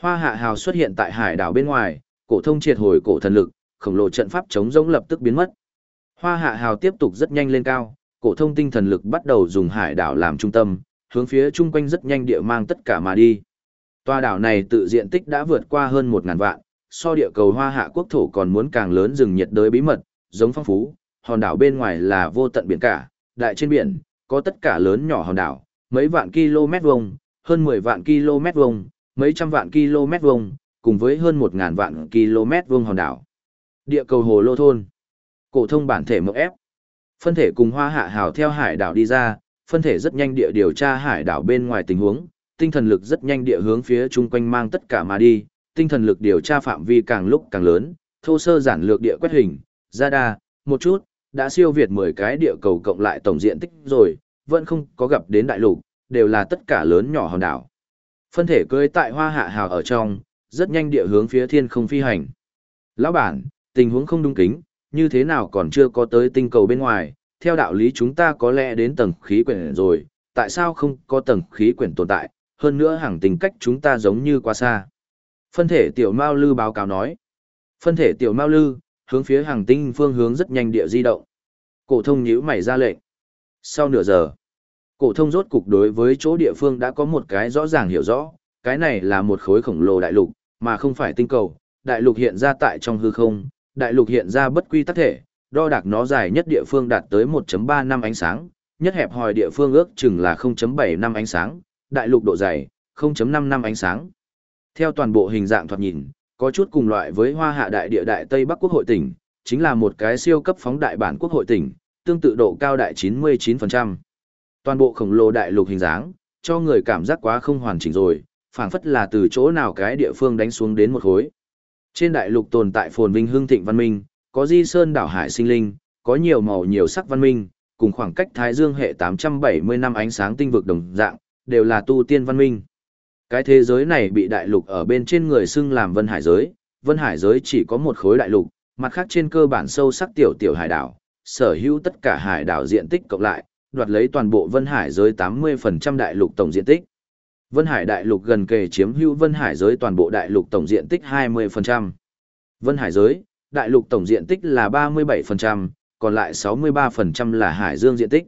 Hoa hạ hào xuất hiện tại hải đảo bên ngoài, cổ thông triệt hồi cổ thần lực, khổng lồ trận pháp chống rỗng lập tức biến mất. Hoa hạ hào tiếp tục rất nhanh lên cao, cổ thông tinh thần lực bắt đầu dùng hải đảo làm trung tâm, hướng phía chung quanh rất nhanh địa mang tất cả mà đi. Toa đảo này tự diện tích đã vượt qua hơn 1000 vạn, so địa cầu Hoa Hạ quốc thổ còn muốn càng lớn rừng nhiệt đới bí mật, giống phong phú, hòn đảo bên ngoài là vô tận biển cả, đại trên biển có tất cả lớn nhỏ hòn đảo, mấy vạn km vuông, hơn 10 vạn km vuông, mấy trăm vạn km vuông, cùng với hơn 1000 vạn km vuông hòn đảo. Địa cầu hồ lô thôn. Cổ thông bản thể mộng ép. Phân thể cùng Hoa Hạ hào theo hải đảo đi ra, phân thể rất nhanh địa điều tra hải đảo bên ngoài tình huống, tinh thần lực rất nhanh địa hướng phía chung quanh mang tất cả mà đi, tinh thần lực điều tra phạm vi càng lúc càng lớn, thô sơ giản lược địa quét hình, ra đa, một chút, đã siêu việt 10 cái địa cầu cộng lại tổng diện tích rồi, vẫn không có gặp đến đại lục, đều là tất cả lớn nhỏ hòn đảo. Phân thể cưới tại hoa hạ hào ở trong, rất nhanh địa hướng phía thiên không phi hành. Lão bản, tình huống không đúng kính, như thế nào còn chưa có tới tinh cầu bên ngoài, theo đạo lý chúng ta có lẽ đến tầng khí quyển rồi, tại sao không có tầng khí quyển tồn tại, hơn nữa hàng tình cách chúng ta giống như quá xa. Phân thể tiểu Mao Lư báo cáo nói. Phân thể tiểu Mao Lư, hướng phía hàng tinh phương hướng rất nhanh địa di động. Cổ thông nhíu mày ra lệnh. Sau nửa giờ, cổ thông rốt cục đối với chỗ địa phương đã có một cái rõ ràng hiểu rõ, cái này là một khối khổng lồ đại lục, mà không phải tinh cầu. Đại lục hiện ra tại trong hư không, đại lục hiện ra bất quy tắc thể, đo đạc nó dài nhất địa phương đạt tới 1.3 năm ánh sáng, nhất hẹp hòi địa phương ước chừng là 0.7 năm ánh sáng, đại lục độ dày 0.5 năm ánh sáng. Theo toàn bộ hình dạng thoạt nhìn, có chút cùng loại với Hoa Hạ đại địa đại Tây Bắc quốc hội tỉnh, chính là một cái siêu cấp phóng đại bản quốc hội tỉnh, tương tự độ cao đại 99%. Toàn bộ khổng lồ đại lục hình dáng, cho người cảm giác quá không hoàn chỉnh rồi, phảng phất là từ chỗ nào cái địa phương đánh xuống đến một khối. Trên đại lục tồn tại phồn vinh hương thịnh văn minh, có di sơn đảo hải sinh linh, có nhiều màu nhiều sắc văn minh, cùng khoảng cách Thái Dương hệ 870 năm ánh sáng tinh vực đồng dạng, đều là tu tiên văn minh. Cái thế giới này bị đại lục ở bên trên người xưng làm vân hải giới, vân hải giới chỉ có một khối đại lục, mặt khác trên cơ bản sâu sắc tiểu tiểu hải đảo, sở hữu tất cả hải đảo diện tích cộng lại, đoạt lấy toàn bộ vân hải giới 80% đại lục tổng diện tích. Vân Hải đại lục gần kề chiếm hữu Vân Hải giới toàn bộ đại lục tổng diện tích 20%. Vân Hải giới, đại lục tổng diện tích là 37%, còn lại 63% là hải dương diện tích.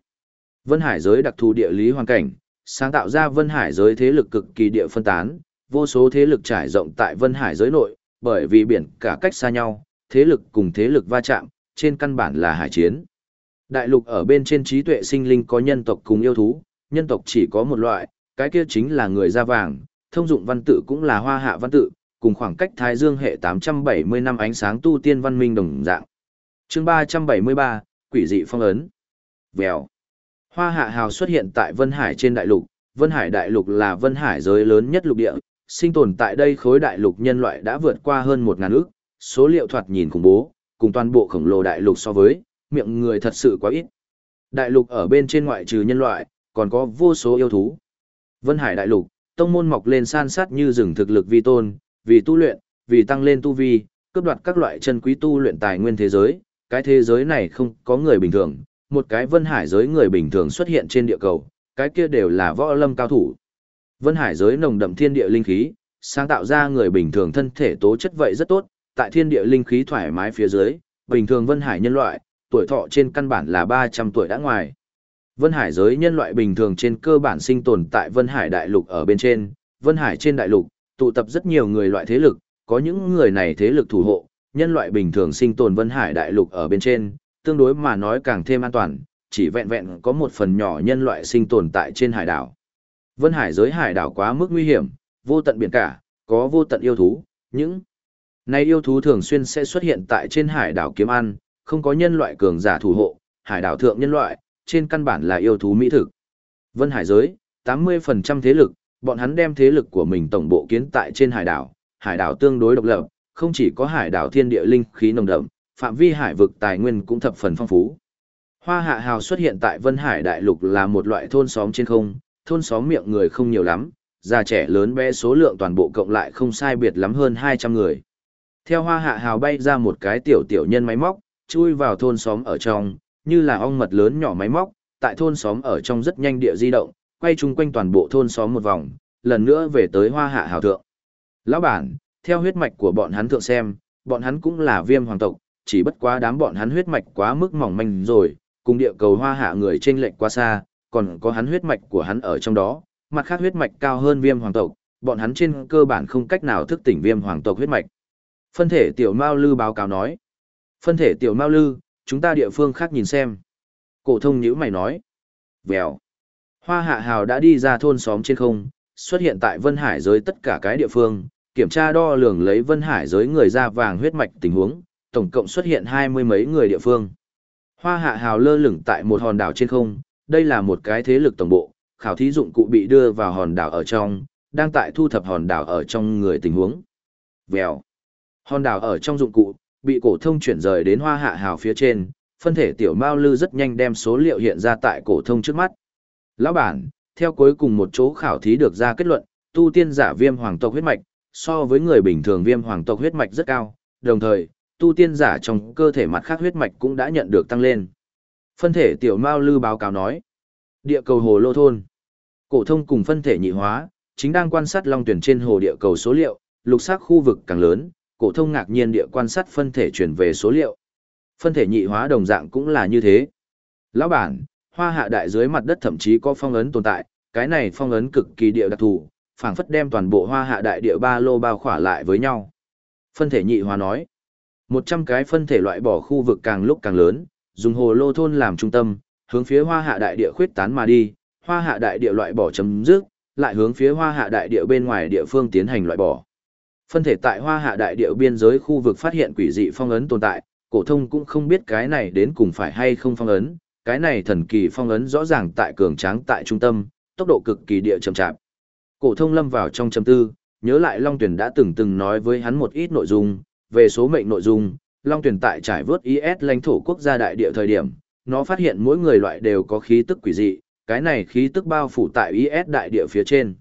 Vân Hải giới đặc thù địa lý hoàn cảnh, sáng tạo ra Vân Hải giới thế lực cực kỳ địa phân tán, vô số thế lực trải rộng tại Vân Hải giới nội, bởi vì biển cả cách xa nhau, thế lực cùng thế lực va chạm, trên căn bản là hải chiến. Đại lục ở bên trên trí tuệ sinh linh có nhân tộc cùng yêu thú, nhân tộc chỉ có một loại, cái kia chính là người da vàng, thông dụng văn tự cũng là hoa hạ văn tự, cùng khoảng cách Thái Dương hệ 870 năm ánh sáng tu tiên văn minh đồng dạng. chương 373, Quỷ dị phong ấn. Vèo. Hoa hạ hào xuất hiện tại Vân Hải trên đại lục, Vân Hải đại lục là Vân Hải giới lớn nhất lục địa, sinh tồn tại đây khối đại lục nhân loại đã vượt qua hơn 1.000 ước, số liệu thoạt nhìn khủng bố, cùng toàn bộ khổng lồ đại lục so với, miệng người thật sự quá ít. Đại lục ở bên trên ngoại trừ nhân loại, còn có vô số yêu thú. Vân Hải đại lục, tông môn mọc lên san sát như rừng thực lực vi tôn, vì tu luyện, vì tăng lên tu vi, cướp đoạt các loại chân quý tu luyện tài nguyên thế giới, cái thế giới này không có người bình thường, một cái Vân Hải giới người bình thường xuất hiện trên địa cầu, cái kia đều là võ lâm cao thủ. Vân Hải giới nồng đậm thiên địa linh khí, sáng tạo ra người bình thường thân thể tố chất vậy rất tốt, tại thiên địa linh khí thoải mái phía dưới, bình thường Vân Hải nhân loại, tuổi thọ trên căn bản là 300 tuổi đã ngoài. Vân Hải giới nhân loại bình thường trên cơ bản sinh tồn tại Vân Hải đại lục ở bên trên, Vân Hải trên đại lục, tụ tập rất nhiều người loại thế lực, có những người này thế lực thủ hộ, nhân loại bình thường sinh tồn Vân Hải đại lục ở bên trên, tương đối mà nói càng thêm an toàn, chỉ vẹn vẹn có một phần nhỏ nhân loại sinh tồn tại trên hải đảo. Vân Hải giới hải đảo quá mức nguy hiểm, vô tận biển cả, có vô tận yêu thú, những này yêu thú thường xuyên sẽ xuất hiện tại trên hải đảo kiếm ăn, không có nhân loại cường giả thủ hộ, hải đảo thượng nhân loại, trên căn bản là yêu thú mỹ thực. Vân Hải giới, 80% thế lực, bọn hắn đem thế lực của mình tổng bộ kiến tại trên hải đảo, hải đảo tương đối độc lập, không chỉ có hải đảo thiên địa linh khí nồng đậm, phạm vi hải vực tài nguyên cũng thập phần phong phú. Hoa hạ hào xuất hiện tại Vân Hải đại lục là một loại thôn xóm trên không, thôn xóm miệng người không nhiều lắm, già trẻ lớn bé số lượng toàn bộ cộng lại không sai biệt lắm hơn 200 người. Theo hoa hạ hào bay ra một cái tiểu tiểu nhân máy móc, chui vào thôn xóm ở trong, như là ong mật lớn nhỏ máy móc, tại thôn xóm ở trong rất nhanh địa di động, quay chung quanh toàn bộ thôn xóm một vòng, lần nữa về tới hoa hạ hào thượng. Lão bản, theo huyết mạch của bọn hắn thượng xem, bọn hắn cũng là viêm hoàng tộc, chỉ bất quá đám bọn hắn huyết mạch quá mức mỏng manh rồi, cùng địa cầu hoa hạ người trên lệnh quá xa, còn có hắn huyết mạch của hắn ở trong đó, mặt khác huyết mạch cao hơn viêm hoàng tộc, bọn hắn trên cơ bản không cách nào thức tỉnh viêm hoàng tộc huyết mạch. Phân thể tiểu Mao Lư báo cáo nói. Phân thể tiểu Mao Lư, chúng ta địa phương khác nhìn xem. Cổ thông nhữ mày nói. Vèo. Hoa hạ hào đã đi ra thôn xóm trên không, xuất hiện tại Vân Hải giới tất cả cái địa phương, kiểm tra đo lường lấy Vân Hải giới người da vàng huyết mạch tình huống, tổng cộng xuất hiện hai mươi mấy người địa phương. Hoa hạ hào lơ lửng tại một hòn đảo trên không, đây là một cái thế lực tổng bộ, khảo thí dụng cụ bị đưa vào hòn đảo ở trong, đang tại thu thập hòn đảo ở trong người tình huống. Vèo. Hòn đảo ở trong dụng cụ, bị cổ thông chuyển rời đến hoa hạ hào phía trên, phân thể tiểu mao lư rất nhanh đem số liệu hiện ra tại cổ thông trước mắt. Lão bản, theo cuối cùng một chỗ khảo thí được ra kết luận, tu tiên giả viêm hoàng tộc huyết mạch, so với người bình thường viêm hoàng tộc huyết mạch rất cao, đồng thời, tu tiên giả trong cơ thể mặt khác huyết mạch cũng đã nhận được tăng lên. Phân thể tiểu mao lư báo cáo nói, địa cầu hồ lô thôn, cổ thông cùng phân thể nhị hóa, chính đang quan sát long tuyển trên hồ địa cầu số liệu, lục sắc khu vực càng lớn, cổ thông ngạc nhiên địa quan sát phân thể truyền về số liệu. Phân thể nhị hóa đồng dạng cũng là như thế. Lão bản, hoa hạ đại dưới mặt đất thậm chí có phong ấn tồn tại, cái này phong ấn cực kỳ địa đặc thù, phảng phất đem toàn bộ hoa hạ đại địa ba lô bao khỏa lại với nhau. Phân thể nhị hóa nói, 100 cái phân thể loại bỏ khu vực càng lúc càng lớn, dùng hồ lô thôn làm trung tâm, hướng phía hoa hạ đại địa khuyết tán mà đi, hoa hạ đại địa loại bỏ chấm dứt, lại hướng phía hoa hạ đại địa bên ngoài địa phương tiến hành loại bỏ. Phân thể tại hoa hạ đại địa biên giới khu vực phát hiện quỷ dị phong ấn tồn tại, cổ thông cũng không biết cái này đến cùng phải hay không phong ấn, cái này thần kỳ phong ấn rõ ràng tại cường tráng tại trung tâm, tốc độ cực kỳ địa chậm chạp. Cổ thông lâm vào trong trầm tư, nhớ lại Long Tuyển đã từng từng nói với hắn một ít nội dung, về số mệnh nội dung, Long Tuyển tại trải vớt IS lãnh thổ quốc gia đại địa thời điểm, nó phát hiện mỗi người loại đều có khí tức quỷ dị, cái này khí tức bao phủ tại IS đại địa phía trên.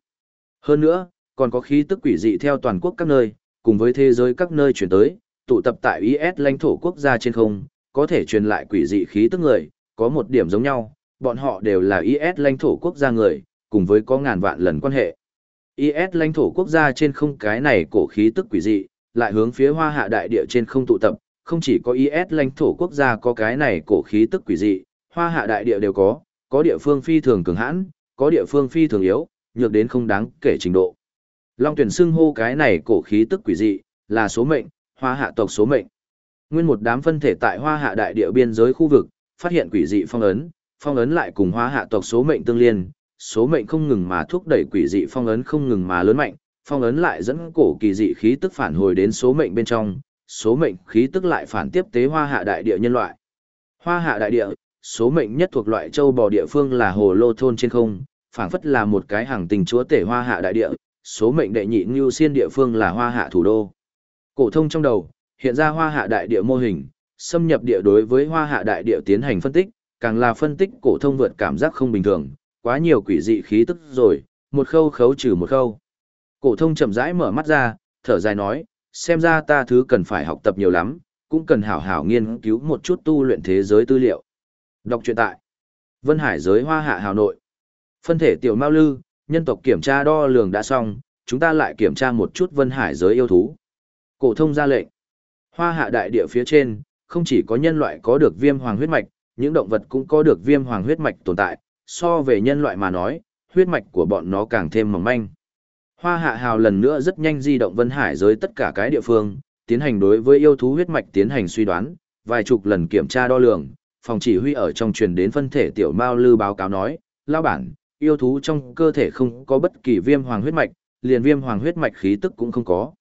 Hơn nữa, còn có khí tức quỷ dị theo toàn quốc các nơi, cùng với thế giới các nơi chuyển tới, tụ tập tại IS lãnh thổ quốc gia trên không, có thể truyền lại quỷ dị khí tức người, có một điểm giống nhau, bọn họ đều là IS lãnh thổ quốc gia người, cùng với có ngàn vạn lần quan hệ. IS lãnh thổ quốc gia trên không cái này cổ khí tức quỷ dị, lại hướng phía hoa hạ đại địa trên không tụ tập, không chỉ có IS lãnh thổ quốc gia có cái này cổ khí tức quỷ dị, hoa hạ đại địa đều có, có địa phương phi thường cường hãn, có địa phương phi thường yếu, nhược đến không đáng kể trình độ. Long tuyển xưng hô cái này cổ khí tức quỷ dị, là số mệnh, hoa hạ tộc số mệnh. Nguyên một đám phân thể tại hoa hạ đại địa biên giới khu vực, phát hiện quỷ dị phong ấn, phong ấn lại cùng hoa hạ tộc số mệnh tương liên, số mệnh không ngừng mà thúc đẩy quỷ dị phong ấn không ngừng mà lớn mạnh, phong ấn lại dẫn cổ kỳ dị khí tức phản hồi đến số mệnh bên trong, số mệnh khí tức lại phản tiếp tế hoa hạ đại địa nhân loại. Hoa hạ đại địa, số mệnh nhất thuộc loại châu bò địa phương là hồ lô thôn trên không, phảng phất là một cái hàng tình chúa tể hoa hạ đại địa, số mệnh đệ nhị ngưu xiên địa phương là hoa hạ thủ đô. Cổ thông trong đầu, hiện ra hoa hạ đại địa mô hình, xâm nhập địa đối với hoa hạ đại địa tiến hành phân tích, càng là phân tích cổ thông vượt cảm giác không bình thường, quá nhiều quỷ dị khí tức rồi, một khâu khấu trừ một khâu. Cổ thông chậm rãi mở mắt ra, thở dài nói, xem ra ta thứ cần phải học tập nhiều lắm, cũng cần hảo hảo nghiên cứu một chút tu luyện thế giới tư liệu. Đọc truyện tại Vân Hải giới Hoa Hạ hà Nội. Phân thể tiểu Mao Lư, nhân tộc kiểm tra đo lường đã xong, chúng ta lại kiểm tra một chút Vân Hải giới yêu thú. Cổ thông ra lệnh. Hoa Hạ đại địa phía trên, không chỉ có nhân loại có được viêm hoàng huyết mạch, những động vật cũng có được viêm hoàng huyết mạch tồn tại, so về nhân loại mà nói, huyết mạch của bọn nó càng thêm mỏng manh. Hoa hạ hào lần nữa rất nhanh di động Vân Hải giới tất cả cái địa phương, tiến hành đối với yêu thú huyết mạch tiến hành suy đoán, vài chục lần kiểm tra đo lường, phòng chỉ huy ở trong truyền đến phân thể tiểu mao lư báo cáo nói, lao bản, yêu thú trong cơ thể không có bất kỳ viêm hoàng huyết mạch, liền viêm hoàng huyết mạch khí tức cũng không có.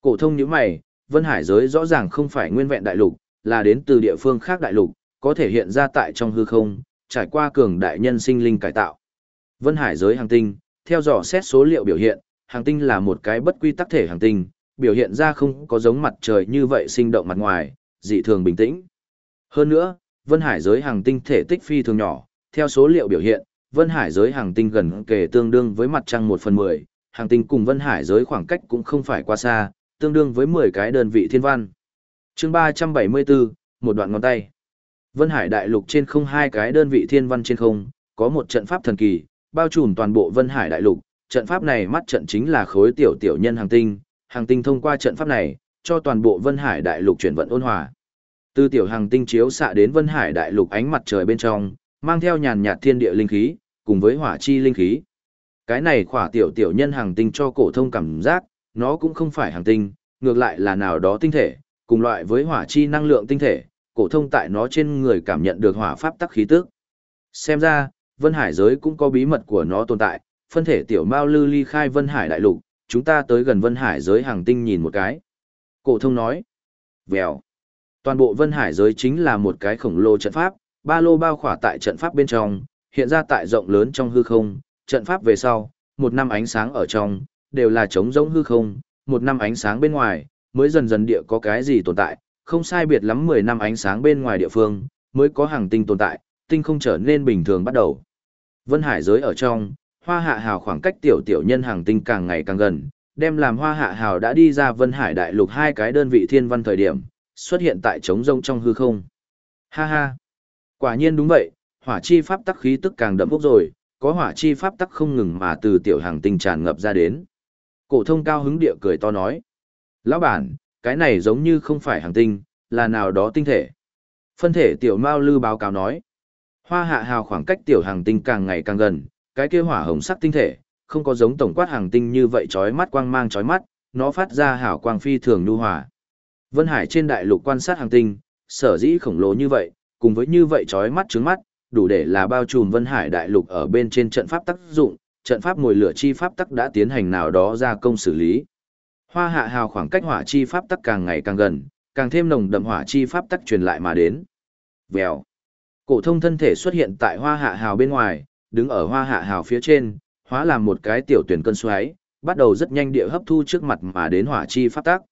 Cổ thông nhíu mày, Vân Hải giới rõ ràng không phải nguyên vẹn đại lục, là đến từ địa phương khác đại lục, có thể hiện ra tại trong hư không, trải qua cường đại nhân sinh linh cải tạo. Vân Hải giới hàng tinh, theo dõi xét số liệu biểu hiện, hàng tinh là một cái bất quy tắc thể hàng tinh, biểu hiện ra không có giống mặt trời như vậy sinh động mặt ngoài, dị thường bình tĩnh. Hơn nữa, Vân Hải giới hàng tinh thể tích phi thường nhỏ, theo số liệu biểu hiện, Vân Hải giới hàng tinh gần kề tương đương với mặt trăng 1 phần 10, hàng tinh cùng Vân Hải giới khoảng cách cũng không phải quá xa, tương đương với 10 cái đơn vị thiên văn. Chương 374, một đoạn ngón tay. Vân Hải đại lục trên không hai cái đơn vị thiên văn trên không, có một trận pháp thần kỳ, bao trùm toàn bộ Vân Hải đại lục, trận pháp này mắt trận chính là khối tiểu tiểu nhân hàng tinh, hàng tinh thông qua trận pháp này, cho toàn bộ Vân Hải đại lục chuyển vận ôn hòa. Từ tiểu hàng tinh chiếu xạ đến Vân Hải đại lục ánh mặt trời bên trong, mang theo nhàn nhạt thiên địa linh khí, cùng với hỏa chi linh khí. Cái này khỏa tiểu tiểu nhân hàng tinh cho cổ thông cảm giác, nó cũng không phải hàng tinh, ngược lại là nào đó tinh thể, cùng loại với hỏa chi năng lượng tinh thể, cổ thông tại nó trên người cảm nhận được hỏa pháp tắc khí tức. Xem ra, Vân Hải giới cũng có bí mật của nó tồn tại, phân thể tiểu Mao Lư ly khai Vân Hải đại lục, chúng ta tới gần Vân Hải giới hàng tinh nhìn một cái. Cổ thông nói. Vèo. Toàn bộ Vân Hải giới chính là một cái khổng lồ trận pháp, ba lô bao khỏa tại trận pháp bên trong, hiện ra tại rộng lớn trong hư không, trận pháp về sau, một năm ánh sáng ở trong, đều là trống rỗng hư không, một năm ánh sáng bên ngoài, mới dần dần địa có cái gì tồn tại, không sai biệt lắm 10 năm ánh sáng bên ngoài địa phương, mới có hàng tinh tồn tại, tinh không trở nên bình thường bắt đầu. Vân Hải giới ở trong, hoa hạ hào khoảng cách tiểu tiểu nhân hàng tinh càng ngày càng gần, đem làm hoa hạ hào đã đi ra Vân Hải đại lục hai cái đơn vị thiên văn thời điểm, xuất hiện tại trống rông trong hư không. Ha ha! Quả nhiên đúng vậy, hỏa chi pháp tắc khí tức càng đậm bốc rồi, có hỏa chi pháp tắc không ngừng mà từ tiểu hàng tinh tràn ngập ra đến. Cổ thông cao hứng địa cười to nói. Lão bản, cái này giống như không phải hàng tinh, là nào đó tinh thể. Phân thể tiểu Mao Lư báo cáo nói. Hoa hạ hào khoảng cách tiểu hàng tinh càng ngày càng gần, cái kia hỏa hồng sắc tinh thể, không có giống tổng quát hàng tinh như vậy chói mắt quang mang chói mắt, nó phát ra hào quang phi thường nhu hòa. Vân Hải trên đại lục quan sát hàng tinh, sở dĩ khổng lồ như vậy, cùng với như vậy chói mắt trứng mắt, đủ để là bao trùm Vân Hải đại lục ở bên trên trận pháp tác dụng, trận pháp ngồi lửa chi pháp tắc đã tiến hành nào đó ra công xử lý. Hoa hạ hào khoảng cách hỏa chi pháp tắc càng ngày càng gần, càng thêm nồng đậm hỏa chi pháp tắc truyền lại mà đến. Vèo. Cổ thông thân thể xuất hiện tại hoa hạ hào bên ngoài, đứng ở hoa hạ hào phía trên, hóa làm một cái tiểu tuyển cơn xoáy, bắt đầu rất nhanh địa hấp thu trước mặt mà đến hỏa chi pháp tắc.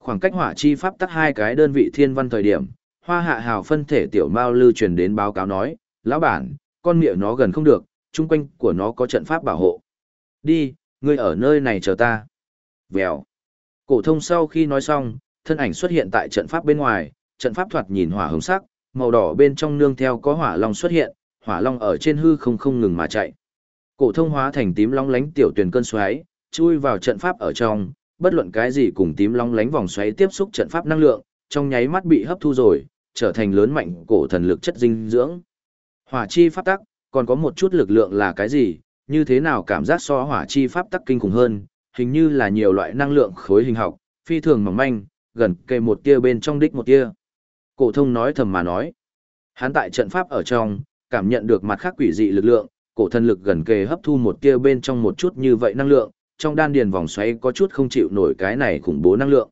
Khoảng cách hỏa chi pháp tắc hai cái đơn vị thiên văn thời điểm, hoa hạ hào phân thể tiểu mao lưu truyền đến báo cáo nói, lão bản, con miệng nó gần không được, chung quanh của nó có trận pháp bảo hộ. Đi, ngươi ở nơi này chờ ta. Vèo. Cổ thông sau khi nói xong, thân ảnh xuất hiện tại trận pháp bên ngoài, trận pháp thoạt nhìn hỏa hồng sắc, màu đỏ bên trong nương theo có hỏa long xuất hiện, hỏa long ở trên hư không không ngừng mà chạy. Cổ thông hóa thành tím long lánh tiểu tuyển cơn xoáy, Chui vào trận pháp ở trong, bất luận cái gì cùng tím long lánh vòng xoáy tiếp xúc trận pháp năng lượng, trong nháy mắt bị hấp thu rồi, trở thành lớn mạnh cổ thần lực chất dinh dưỡng. Hỏa chi pháp tắc, còn có một chút lực lượng là cái gì, như thế nào cảm giác so hỏa chi pháp tắc kinh khủng hơn, hình như là nhiều loại năng lượng khối hình học, phi thường mỏng manh, gần kề một tia bên trong đích một tia. Cổ thông nói thầm mà nói. Hắn tại trận pháp ở trong, cảm nhận được mặt khác quỷ dị lực lượng, cổ thần lực gần kề hấp thu một tia bên trong một chút như vậy năng lượng, trong đan điền vòng xoáy có chút không chịu nổi cái này khủng bố năng lượng.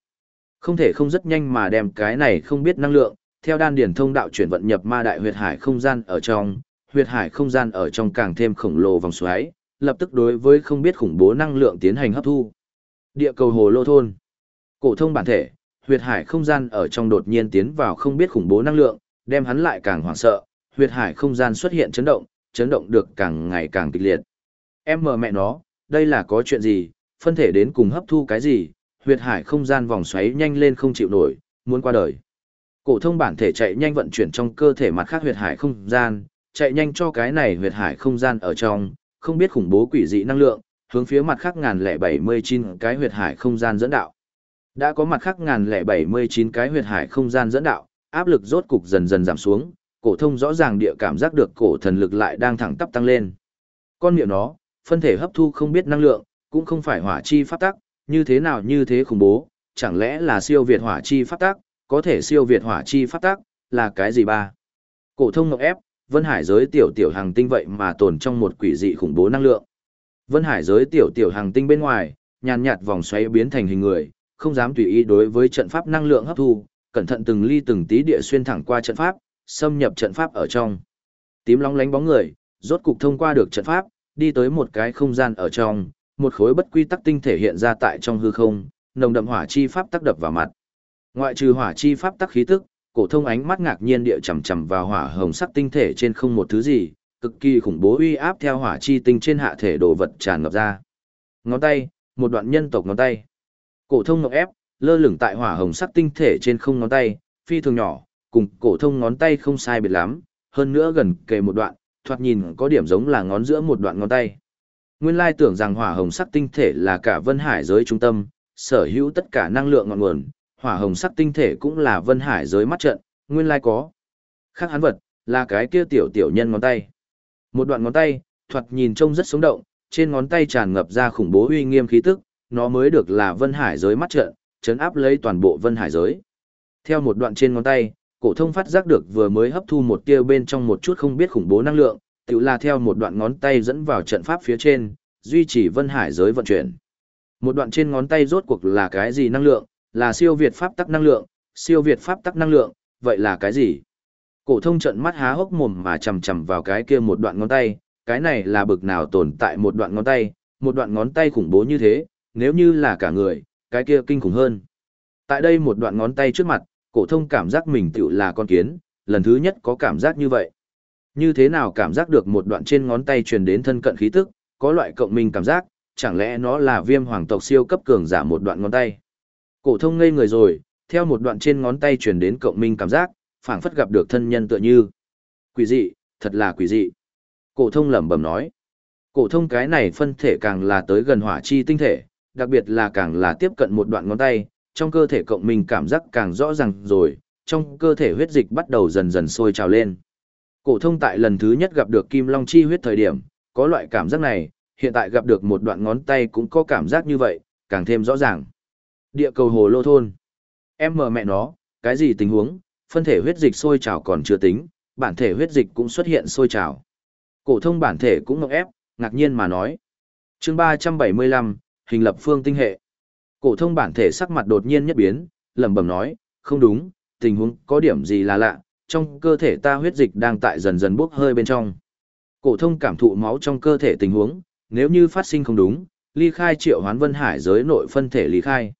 Không thể không rất nhanh mà đem cái này không biết năng lượng, theo đan điền thông đạo chuyển vận nhập ma đại huyệt hải không gian ở trong, huyệt hải không gian ở trong càng thêm khổng lồ vòng xoáy, lập tức đối với không biết khủng bố năng lượng tiến hành hấp thu. Địa cầu hồ lô thôn. Cổ thông bản thể, huyệt hải không gian ở trong đột nhiên tiến vào không biết khủng bố năng lượng, đem hắn lại càng hoảng sợ, huyệt hải không gian xuất hiện chấn động, chấn động được càng ngày càng kịch liệt. Em mờ mẹ nó, đây là có chuyện gì, phân thể đến cùng hấp thu cái gì, huyệt hải không gian vòng xoáy nhanh lên không chịu nổi, muốn qua đời. Cổ thông bản thể chạy nhanh vận chuyển trong cơ thể mặt khác huyệt hải không gian, chạy nhanh cho cái này huyệt hải không gian ở trong, không biết khủng bố quỷ dị năng lượng, hướng phía mặt khác ngàn lẻ bảy mươi chín cái huyệt hải không gian dẫn đạo. Đã có mặt khác ngàn lẻ bảy mươi chín cái huyệt hải không gian dẫn đạo, áp lực rốt cục dần dần giảm xuống, cổ thông rõ ràng địa cảm giác được cổ thần lực lại đang thẳng tắp tăng lên. Con miệng nó, phân thể hấp thu không biết năng lượng, cũng không phải hỏa chi pháp tắc, như thế nào như thế khủng bố, chẳng lẽ là siêu việt hỏa chi pháp tắc, có thể siêu việt hỏa chi pháp tắc, là cái gì ba? Cổ thông ngọc ép, Vân Hải giới tiểu tiểu hàng tinh vậy mà tồn trong một quỷ dị khủng bố năng lượng. Vân Hải giới tiểu tiểu hàng tinh bên ngoài, nhàn nhạt vòng xoáy biến thành hình người, không dám tùy ý đối với trận pháp năng lượng hấp thu, cẩn thận từng ly từng tí địa xuyên thẳng qua trận pháp, xâm nhập trận pháp ở trong. Tím long lánh bóng người, rốt cục thông qua được trận pháp, đi tới một cái không gian ở trong, một khối bất quy tắc tinh thể hiện ra tại trong hư không, nồng đậm hỏa chi pháp tác đập vào mặt. Ngoại trừ hỏa chi pháp tắc khí tức, cổ thông ánh mắt ngạc nhiên địa chầm chầm vào hỏa hồng sắc tinh thể trên không một thứ gì, cực kỳ khủng bố uy áp theo hỏa chi tinh trên hạ thể đồ vật tràn ngập ra. Ngón tay, một đoạn nhân tộc ngón tay. Cổ thông ngọc ép, lơ lửng tại hỏa hồng sắc tinh thể trên không ngón tay, phi thường nhỏ, cùng cổ thông ngón tay không sai biệt lắm, hơn nữa gần kề một đoạn, thoạt nhìn có điểm giống là ngón giữa một đoạn ngón tay. Nguyên lai tưởng rằng hỏa hồng sắc tinh thể là cả Vân Hải giới trung tâm, sở hữu tất cả năng lượng ngọn nguồn, hỏa hồng sắc tinh thể cũng là Vân Hải giới mắt trận, nguyên lai có. Khác hắn vật, là cái kia tiểu tiểu nhân ngón tay. Một đoạn ngón tay, thoạt nhìn trông rất sống động, trên ngón tay tràn ngập ra khủng bố uy nghiêm khí tức, nó mới được là Vân Hải giới mắt trận, chấn áp lấy toàn bộ Vân Hải giới. Theo một đoạn trên ngón tay, cổ thông phát giác được vừa mới hấp thu một tia bên trong một chút không biết khủng bố năng lượng, tự là theo một đoạn ngón tay dẫn vào trận pháp phía trên, duy trì Vân Hải giới vận chuyển. Một đoạn trên ngón tay rốt cuộc là cái gì năng lượng, là siêu việt pháp tắc năng lượng, siêu việt pháp tắc năng lượng, vậy là cái gì? Cổ thông trận mắt há hốc mồm mà chầm chằm vào cái kia một đoạn ngón tay, cái này là bực nào tồn tại một đoạn ngón tay, một đoạn ngón tay khủng bố như thế, nếu như là cả người, cái kia kinh khủng hơn. Tại đây một đoạn ngón tay trước mặt, cổ thông cảm giác mình tựu là con kiến, lần thứ nhất có cảm giác như vậy. Như thế nào cảm giác được một đoạn trên ngón tay truyền đến thân cận khí tức, có loại cộng minh cảm giác, chẳng lẽ nó là viêm hoàng tộc siêu cấp cường giả một đoạn ngón tay. Cổ thông ngây người rồi, theo một đoạn trên ngón tay truyền đến cộng minh cảm giác, phảng phất gặp được thân nhân tựa như. Quỷ dị, thật là quỷ dị. Cổ thông lẩm bẩm nói. Cổ thông cái này phân thể càng là tới gần hỏa chi tinh thể, đặc biệt là càng là tiếp cận một đoạn ngón tay, trong cơ thể cộng minh cảm giác càng rõ ràng rồi, trong cơ thể huyết dịch bắt đầu dần dần sôi trào lên. Cổ thông tại lần thứ nhất gặp được Kim Long chi huyết thời điểm, có loại cảm giác này, hiện tại gặp được một đoạn ngón tay cũng có cảm giác như vậy, càng thêm rõ ràng. Địa cầu hồ lô thôn. Em mờ mẹ nó, cái gì tình huống, phân thể huyết dịch sôi trào còn chưa tính, bản thể huyết dịch cũng xuất hiện sôi trào. Cổ thông bản thể cũng ngọc ép, ngạc nhiên mà nói. Chương 375, hình lập phương tinh hệ. Cổ thông bản thể sắc mặt đột nhiên nhất biến, lẩm bẩm nói, không đúng, tình huống có điểm gì là lạ, trong cơ thể ta huyết dịch đang tại dần dần bốc hơi bên trong. Cổ thông cảm thụ máu trong cơ thể tình huống, nếu như phát sinh không đúng, ly khai triệu hoán vân hải giới nội phân thể ly khai.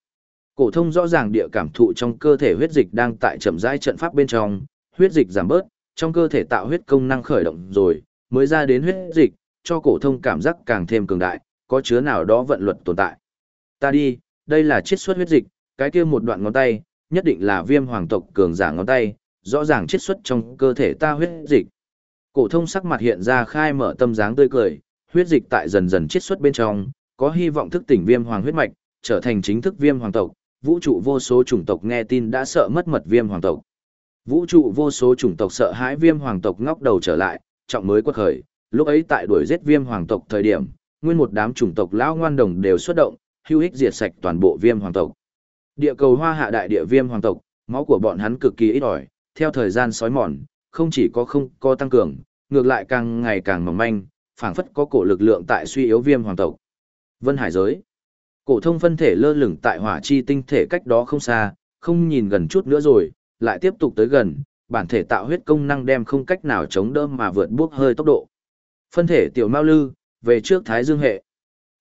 Cổ thông rõ ràng địa cảm thụ trong cơ thể huyết dịch đang tại chậm rãi trận pháp bên trong, huyết dịch giảm bớt, trong cơ thể tạo huyết công năng khởi động rồi, mới ra đến huyết dịch, cho cổ thông cảm giác càng thêm cường đại, có chứa nào đó vận luật tồn tại. Ta đi, đây là chiết xuất huyết dịch, cái kia một đoạn ngón tay, nhất định là viêm hoàng tộc cường giả ngón tay, rõ ràng chiết xuất trong cơ thể ta huyết dịch. Cổ thông sắc mặt hiện ra khai mở tâm dáng tươi cười, huyết dịch tại dần dần chiết xuất bên trong, có hy vọng thức tỉnh viêm hoàng huyết mạch, trở thành chính thức viêm hoàng tộc, vũ trụ vô số chủng tộc nghe tin đã sợ mất mật viêm hoàng tộc. Vũ trụ vô số chủng tộc sợ hãi viêm hoàng tộc ngóc đầu trở lại, trọng mới quật khởi, lúc ấy tại đuổi giết viêm hoàng tộc thời điểm, nguyên một đám chủng tộc lão ngoan đồng đều xuất động, hưu hích diệt sạch toàn bộ viêm hoàng tộc. Địa cầu hoa hạ đại địa viêm hoàng tộc, máu của bọn hắn cực kỳ ít ỏi, theo thời gian sói mòn, không chỉ có không có tăng cường, ngược lại càng ngày càng mỏng manh, phảng phất có cổ lực lượng tại suy yếu viêm hoàng tộc. Vân Hải giới. Cổ thông phân thể lơ lửng tại hỏa chi tinh thể cách đó không xa, không nhìn gần chút nữa rồi, lại tiếp tục tới gần, bản thể tạo huyết công năng đem không cách nào chống đỡ mà vượt bước hơi tốc độ. Phân thể tiểu Mao Lư, về trước Thái Dương hệ,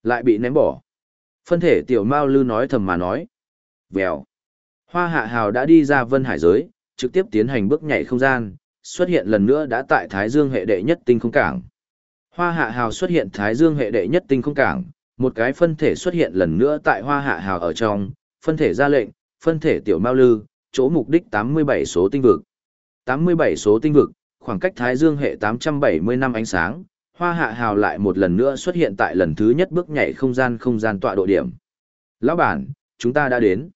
lại bị ném bỏ. Phân thể tiểu Mao Lư nói thầm mà nói. Vèo. Hoa Hạ Hào đã đi ra Vân Hải giới, trực tiếp tiến hành bước nhảy không gian, xuất hiện lần nữa đã tại Thái Dương hệ đệ nhất tinh không cảng. Hoa Hạ Hào xuất hiện Thái Dương hệ đệ nhất tinh không cảng, một cái phân thể xuất hiện lần nữa tại Hoa Hạ Hào ở trong, phân thể ra lệnh, phân thể tiểu Mao Lư, chỗ mục đích 87 số tinh vực. 87 số tinh vực, khoảng cách Thái Dương hệ 870 năm ánh sáng, Hoa Hạ Hào lại một lần nữa xuất hiện tại lần thứ nhất bước nhảy không gian không gian tọa độ điểm. Lão bản, chúng ta đã đến.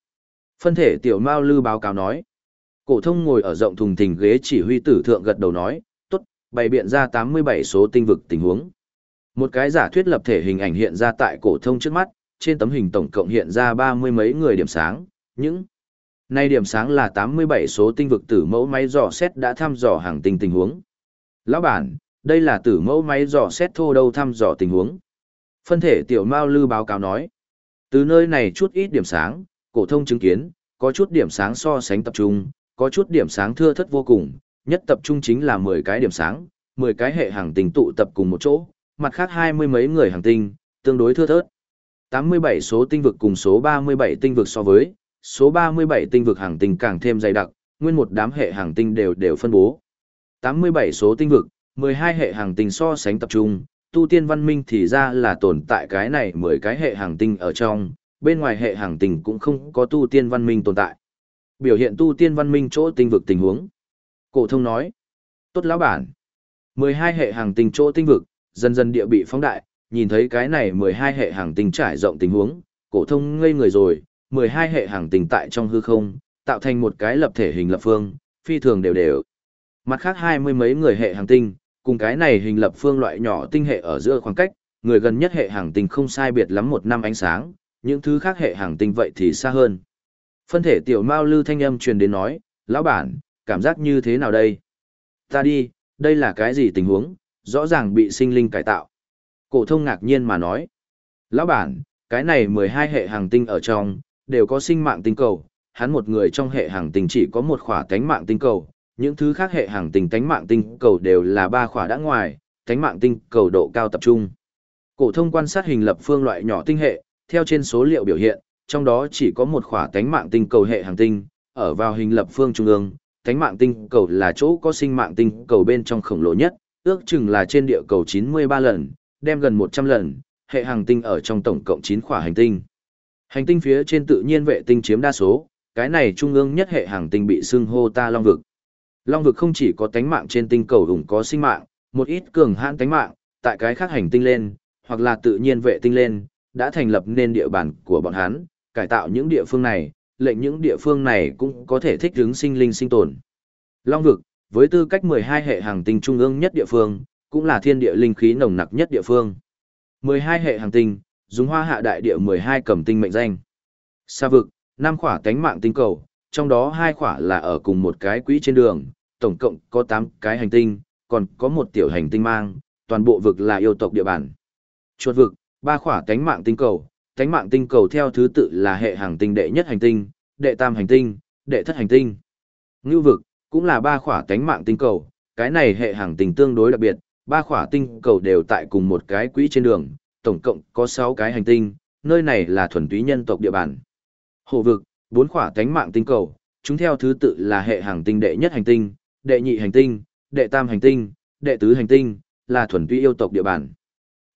Phân thể tiểu Mao Lư báo cáo nói. Cổ thông ngồi ở rộng thùng thình ghế chỉ huy tử thượng gật đầu nói, tốt, bày biện ra 87 số tinh vực tình huống. Một cái giả thuyết lập thể hình ảnh hiện ra tại cổ thông trước mắt, trên tấm hình tổng cộng hiện ra ba mươi mấy người điểm sáng, những Nay điểm sáng là 87 số tinh vực tử mẫu máy dò xét đã thăm dò hàng tinh tình huống. Lão bản, đây là tử mẫu máy dò xét thô đâu thăm dò tình huống. Phân thể tiểu Mao Lư báo cáo nói. Từ nơi này chút ít điểm sáng, cổ thông chứng kiến, có chút điểm sáng so sánh tập trung, có chút điểm sáng thưa thất vô cùng, nhất tập trung chính là 10 cái điểm sáng, 10 cái hệ hàng tinh tụ tập cùng một chỗ, mặt khác hai mươi mấy người hành tinh, tương đối thưa thớt. 87 số tinh vực cùng số 37 tinh vực so với, số 37 tinh vực hành tinh càng thêm dày đặc, nguyên một đám hệ hành tinh đều đều phân bố. 87 số tinh vực, 12 hệ hành tinh so sánh tập trung, tu tiên văn minh thì ra là tồn tại cái này 10 cái hệ hành tinh ở trong, bên ngoài hệ hành tinh cũng không có tu tiên văn minh tồn tại. Biểu hiện tu tiên văn minh chỗ tinh vực tình huống. Cổ thông nói, tốt lão bản. 12 hệ hành tinh chỗ tinh vực, dần dần địa bị phóng đại, nhìn thấy cái này 12 hệ hành tinh trải rộng tình huống, cổ thông ngây người rồi, 12 hệ hành tinh tại trong hư không, tạo thành một cái lập thể hình lập phương, phi thường đều đều. Mặt khác hai mươi mấy người hệ hành tinh, cùng cái này hình lập phương loại nhỏ tinh hệ ở giữa khoảng cách, người gần nhất hệ hành tinh không sai biệt lắm một năm ánh sáng, những thứ khác hệ hành tinh vậy thì xa hơn. Phân thể tiểu Mao Lư thanh âm truyền đến nói, lão bản, cảm giác như thế nào đây? Ta đi, đây là cái gì tình huống, rõ ràng bị sinh linh cải tạo. Cổ thông ngạc nhiên mà nói, lão bản, cái này 12 hệ hành tinh ở trong, đều có sinh mạng tinh cầu, hắn một người trong hệ hành tinh chỉ có một khỏa tánh mạng tinh cầu, những thứ khác hệ hành tinh tánh mạng tinh cầu đều là ba khỏa đã ngoài, tánh mạng tinh cầu độ cao tập trung. Cổ thông quan sát hình lập phương loại nhỏ tinh hệ, theo trên số liệu biểu hiện, trong đó chỉ có một khỏa tánh mạng tinh cầu hệ hành tinh, ở vào hình lập phương trung ương, tánh mạng tinh cầu là chỗ có sinh mạng tinh cầu bên trong khổng lồ nhất, ước chừng là trên địa cầu 93 lần, đem gần 100 lần, hệ hành tinh ở trong tổng cộng 9 khỏa hành tinh. Hành tinh phía trên tự nhiên vệ tinh chiếm đa số, cái này trung ương nhất hệ hành tinh bị xưng hô ta Long vực. Long vực không chỉ có tánh mạng trên tinh cầu hùng có sinh mạng, một ít cường hãn tánh mạng, tại cái khác hành tinh lên, hoặc là tự nhiên vệ tinh lên, đã thành lập nên địa bàn của bọn hắn, cải tạo những địa phương này, lệnh những địa phương này cũng có thể thích ứng sinh linh sinh tồn. Long vực, với tư cách 12 hệ hành tinh trung ương nhất địa phương, cũng là thiên địa linh khí nồng nặc nhất địa phương. 12 hệ hành tinh, dùng hoa hạ đại địa 12 cầm tinh mệnh danh. Sa vực, năm khỏa cánh mạng tinh cầu, trong đó hai khỏa là ở cùng một cái quỹ trên đường, tổng cộng có 8 cái hành tinh, còn có một tiểu hành tinh mang, toàn bộ vực là yêu tộc địa bàn. Chuột vực, ba khỏa cánh mạng tinh cầu, cánh mạng tinh cầu theo thứ tự là hệ hành tinh đệ nhất hành tinh, đệ tam hành tinh, đệ thất hành tinh. Ngưu vực, cũng là ba khỏa cánh mạng tinh cầu, cái này hệ hàng tinh tương đối đặc biệt, ba khỏa tinh cầu đều tại cùng một cái quỹ trên đường, tổng cộng có 6 cái hành tinh, nơi này là thuần túy nhân tộc địa bàn. Hồ vực, bốn khỏa cánh mạng tinh cầu, chúng theo thứ tự là hệ hàng tinh đệ nhất hành tinh, đệ nhị hành tinh, đệ tam hành tinh, đệ tứ hành tinh, là thuần túy yêu tộc địa bàn.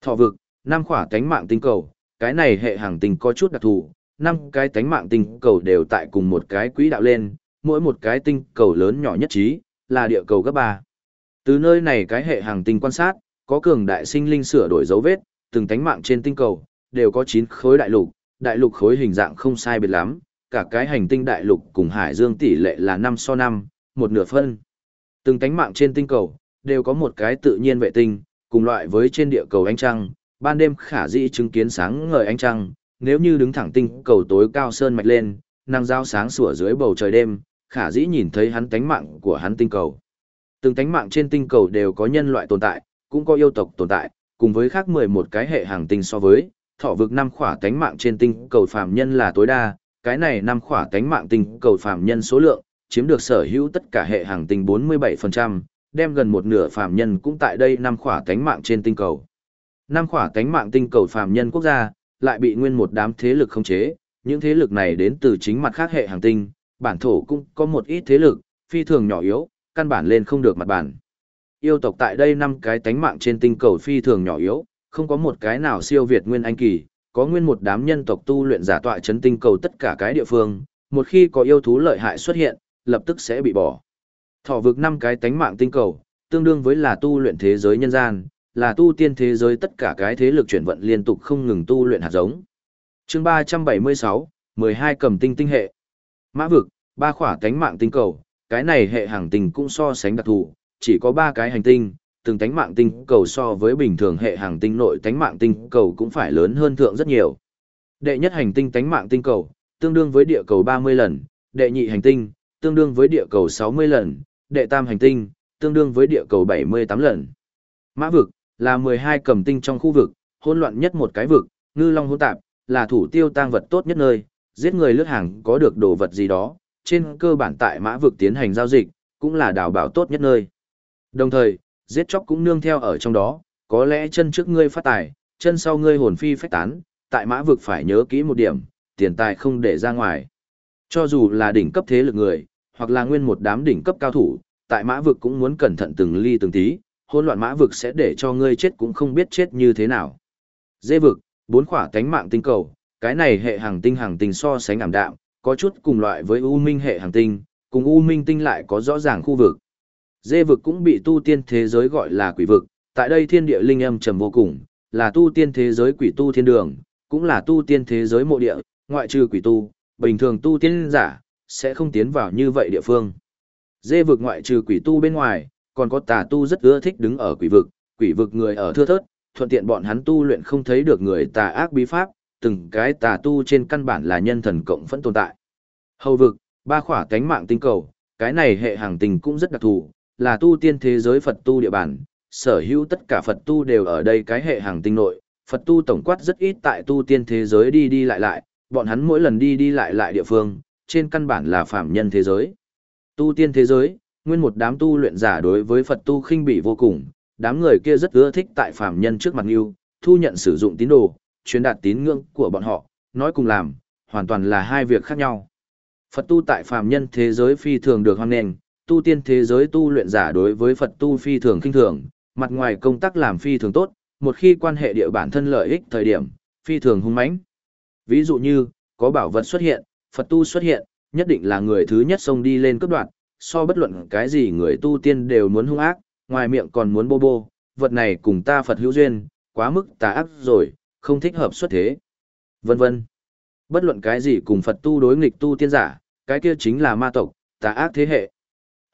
Thọ vực, năm khỏa cánh mạng tinh cầu, cái này hệ hàng tinh có chút đặc thù, năm cái cánh mạng tinh cầu đều tại cùng một cái quỹ đạo lên, mỗi một cái tinh cầu lớn nhỏ nhất trí, là địa cầu gấp 3. Từ nơi này cái hệ hàng tinh quan sát, có cường đại sinh linh sửa đổi dấu vết, từng tánh mạng trên tinh cầu, đều có 9 khối đại lục, đại lục khối hình dạng không sai biệt lắm, cả cái hành tinh đại lục cùng hải dương tỷ lệ là 5 so 5, một nửa phân. Từng tánh mạng trên tinh cầu, đều có một cái tự nhiên vệ tinh, cùng loại với trên địa cầu ánh trăng, ban đêm khả dĩ chứng kiến sáng ngời ánh trăng, nếu như đứng thẳng tinh cầu tối cao sơn mạch lên, năng giao sáng sủa dưới bầu trời đêm, khả dĩ nhìn thấy hắn tánh mạng của hắn tinh cầu. Từng tánh mạng trên tinh cầu đều có nhân loại tồn tại, cũng có yêu tộc tồn tại, cùng với khác 11 cái hệ hàng tinh so với, thọ vực năm khỏa tánh mạng trên tinh cầu phàm nhân là tối đa, cái này năm khỏa tánh mạng tinh cầu phàm nhân số lượng, chiếm được sở hữu tất cả hệ hàng tinh 47%, đem gần một nửa phàm nhân cũng tại đây năm khỏa tánh mạng trên tinh cầu. Năm khỏa tánh mạng tinh cầu phàm nhân quốc gia, lại bị nguyên một đám thế lực khống chế, những thế lực này đến từ chính mặt khác hệ hàng tinh, bản thổ cũng có một ít thế lực, phi thường nhỏ yếu, căn bản lên không được mặt bản. Yêu tộc tại đây năm cái tánh mạng trên tinh cầu phi thường nhỏ yếu, không có một cái nào siêu việt nguyên anh kỳ, có nguyên một đám nhân tộc tu luyện giả tọa chấn tinh cầu tất cả cái địa phương, một khi có yêu thú lợi hại xuất hiện, lập tức sẽ bị bỏ. Thọ vực năm cái tánh mạng tinh cầu, tương đương với là tu luyện thế giới nhân gian, là tu tiên thế giới tất cả cái thế lực chuyển vận liên tục không ngừng tu luyện hạt giống. Chương 376, 12 cầm tinh tinh hệ. Mã vực, ba khỏa tánh mạng tinh cầu, cái này hệ hàng tinh cũng so sánh đặc thù, chỉ có ba cái hành tinh, từng tánh mạng tinh cầu so với bình thường hệ hàng tinh nội tánh mạng tinh cầu cũng phải lớn hơn thượng rất nhiều. Đệ nhất hành tinh tánh mạng tinh cầu, tương đương với địa cầu 30 lần, đệ nhị hành tinh, tương đương với địa cầu 60 lần, đệ tam hành tinh, tương đương với địa cầu 78 lần. Mã vực, là 12 cầm tinh trong khu vực, hỗn loạn nhất một cái vực, ngư long hỗn tạp, là thủ tiêu tang vật tốt nhất nơi, giết người lướt hàng có được đồ vật gì đó, trên cơ bản tại mã vực tiến hành giao dịch, cũng là đào bảo tốt nhất nơi. Đồng thời, giết chóc cũng nương theo ở trong đó, có lẽ chân trước ngươi phát tài, chân sau ngươi hồn phi phách tán, tại mã vực phải nhớ kỹ một điểm, tiền tài không để ra ngoài. Cho dù là đỉnh cấp thế lực người, hoặc là nguyên một đám đỉnh cấp cao thủ, tại mã vực cũng muốn cẩn thận từng ly từng tí, hỗn loạn mã vực sẽ để cho ngươi chết cũng không biết chết như thế nào. Dê vực, bốn khỏa cánh mạng tinh cầu, cái này hệ hàng tinh hàng tinh so sánh ảm đạm, có chút cùng loại với U Minh hệ hàng tinh, cùng U Minh tinh lại có rõ ràng khu vực. Dê vực cũng bị tu tiên thế giới gọi là quỷ vực, tại đây thiên địa linh âm trầm vô cùng, là tu tiên thế giới quỷ tu thiên đường, cũng là tu tiên thế giới mộ địa, ngoại trừ quỷ tu, bình thường tu tiên giả, sẽ không tiến vào như vậy địa phương. Dê vực ngoại trừ quỷ tu bên ngoài, còn có tà tu rất ưa thích đứng ở quỷ vực, quỷ vực người ở thưa thớt, thuận tiện bọn hắn tu luyện không thấy được người tà ác bí pháp, từng cái tà tu trên căn bản là nhân thần cộng phẫn tồn tại. Hầu vực, ba khỏa cánh mạng tinh cầu, cái này hệ hàng tình cũng rất đặc thù, là tu tiên thế giới Phật tu địa bàn, sở hữu tất cả Phật tu đều ở đây cái hệ hàng tinh nội, Phật tu tổng quát rất ít tại tu tiên thế giới đi đi lại lại, bọn hắn mỗi lần đi đi lại lại địa phương, trên căn bản là phạm nhân thế giới. Tu tiên thế giới, nguyên một đám tu luyện giả đối với Phật tu khinh bỉ vô cùng, đám người kia rất ưa thích tại phạm nhân trước mặt yêu, thu nhận sử dụng tín đồ, truyền đạt tín ngưỡng của bọn họ, nói cùng làm, hoàn toàn là hai việc khác nhau. Phật tu tại phàm nhân thế giới phi thường được hoan nghênh, tu tiên thế giới tu luyện giả đối với Phật tu phi thường kinh thường, mặt ngoài công tác làm phi thường tốt, một khi quan hệ địa bản thân lợi ích thời điểm, phi thường hung mãnh. Ví dụ như, có bảo vật xuất hiện, Phật tu xuất hiện, nhất định là người thứ nhất xông đi lên cấp đoạn, so bất luận cái gì người tu tiên đều muốn hung ác, ngoài miệng còn muốn bô bô, vật này cùng ta Phật hữu duyên, quá mức tà ác rồi, không thích hợp xuất thế. Vân vân. Bất luận cái gì cùng Phật tu đối nghịch tu tiên giả, cái kia chính là ma tộc, tà ác thế hệ.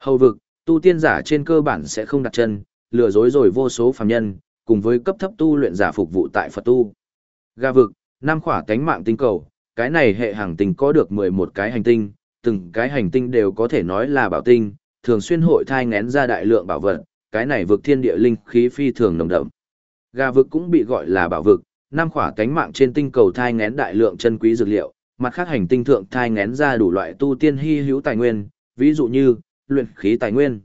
Hầu vực, tu tiên giả trên cơ bản sẽ không đặt chân, lừa dối rồi vô số phàm nhân, cùng với cấp thấp tu luyện giả phục vụ tại Phật tu. Ga vực, năm khỏa cánh mạng tinh cầu, cái này hệ hàng tinh có được 11 cái hành tinh, từng cái hành tinh đều có thể nói là bảo tinh, thường xuyên hội thai ngén ra đại lượng bảo vật, cái này vực thiên địa linh khí phi thường nồng đậm. ga vực cũng bị gọi là bảo vực, năm khỏa cánh mạng trên tinh cầu thai ngén đại lượng chân quý dược liệu, mặt khác hành tinh thượng thai ngén ra đủ loại tu tiên hy hữu tài nguyên, ví dụ như luyện khí tài nguyên.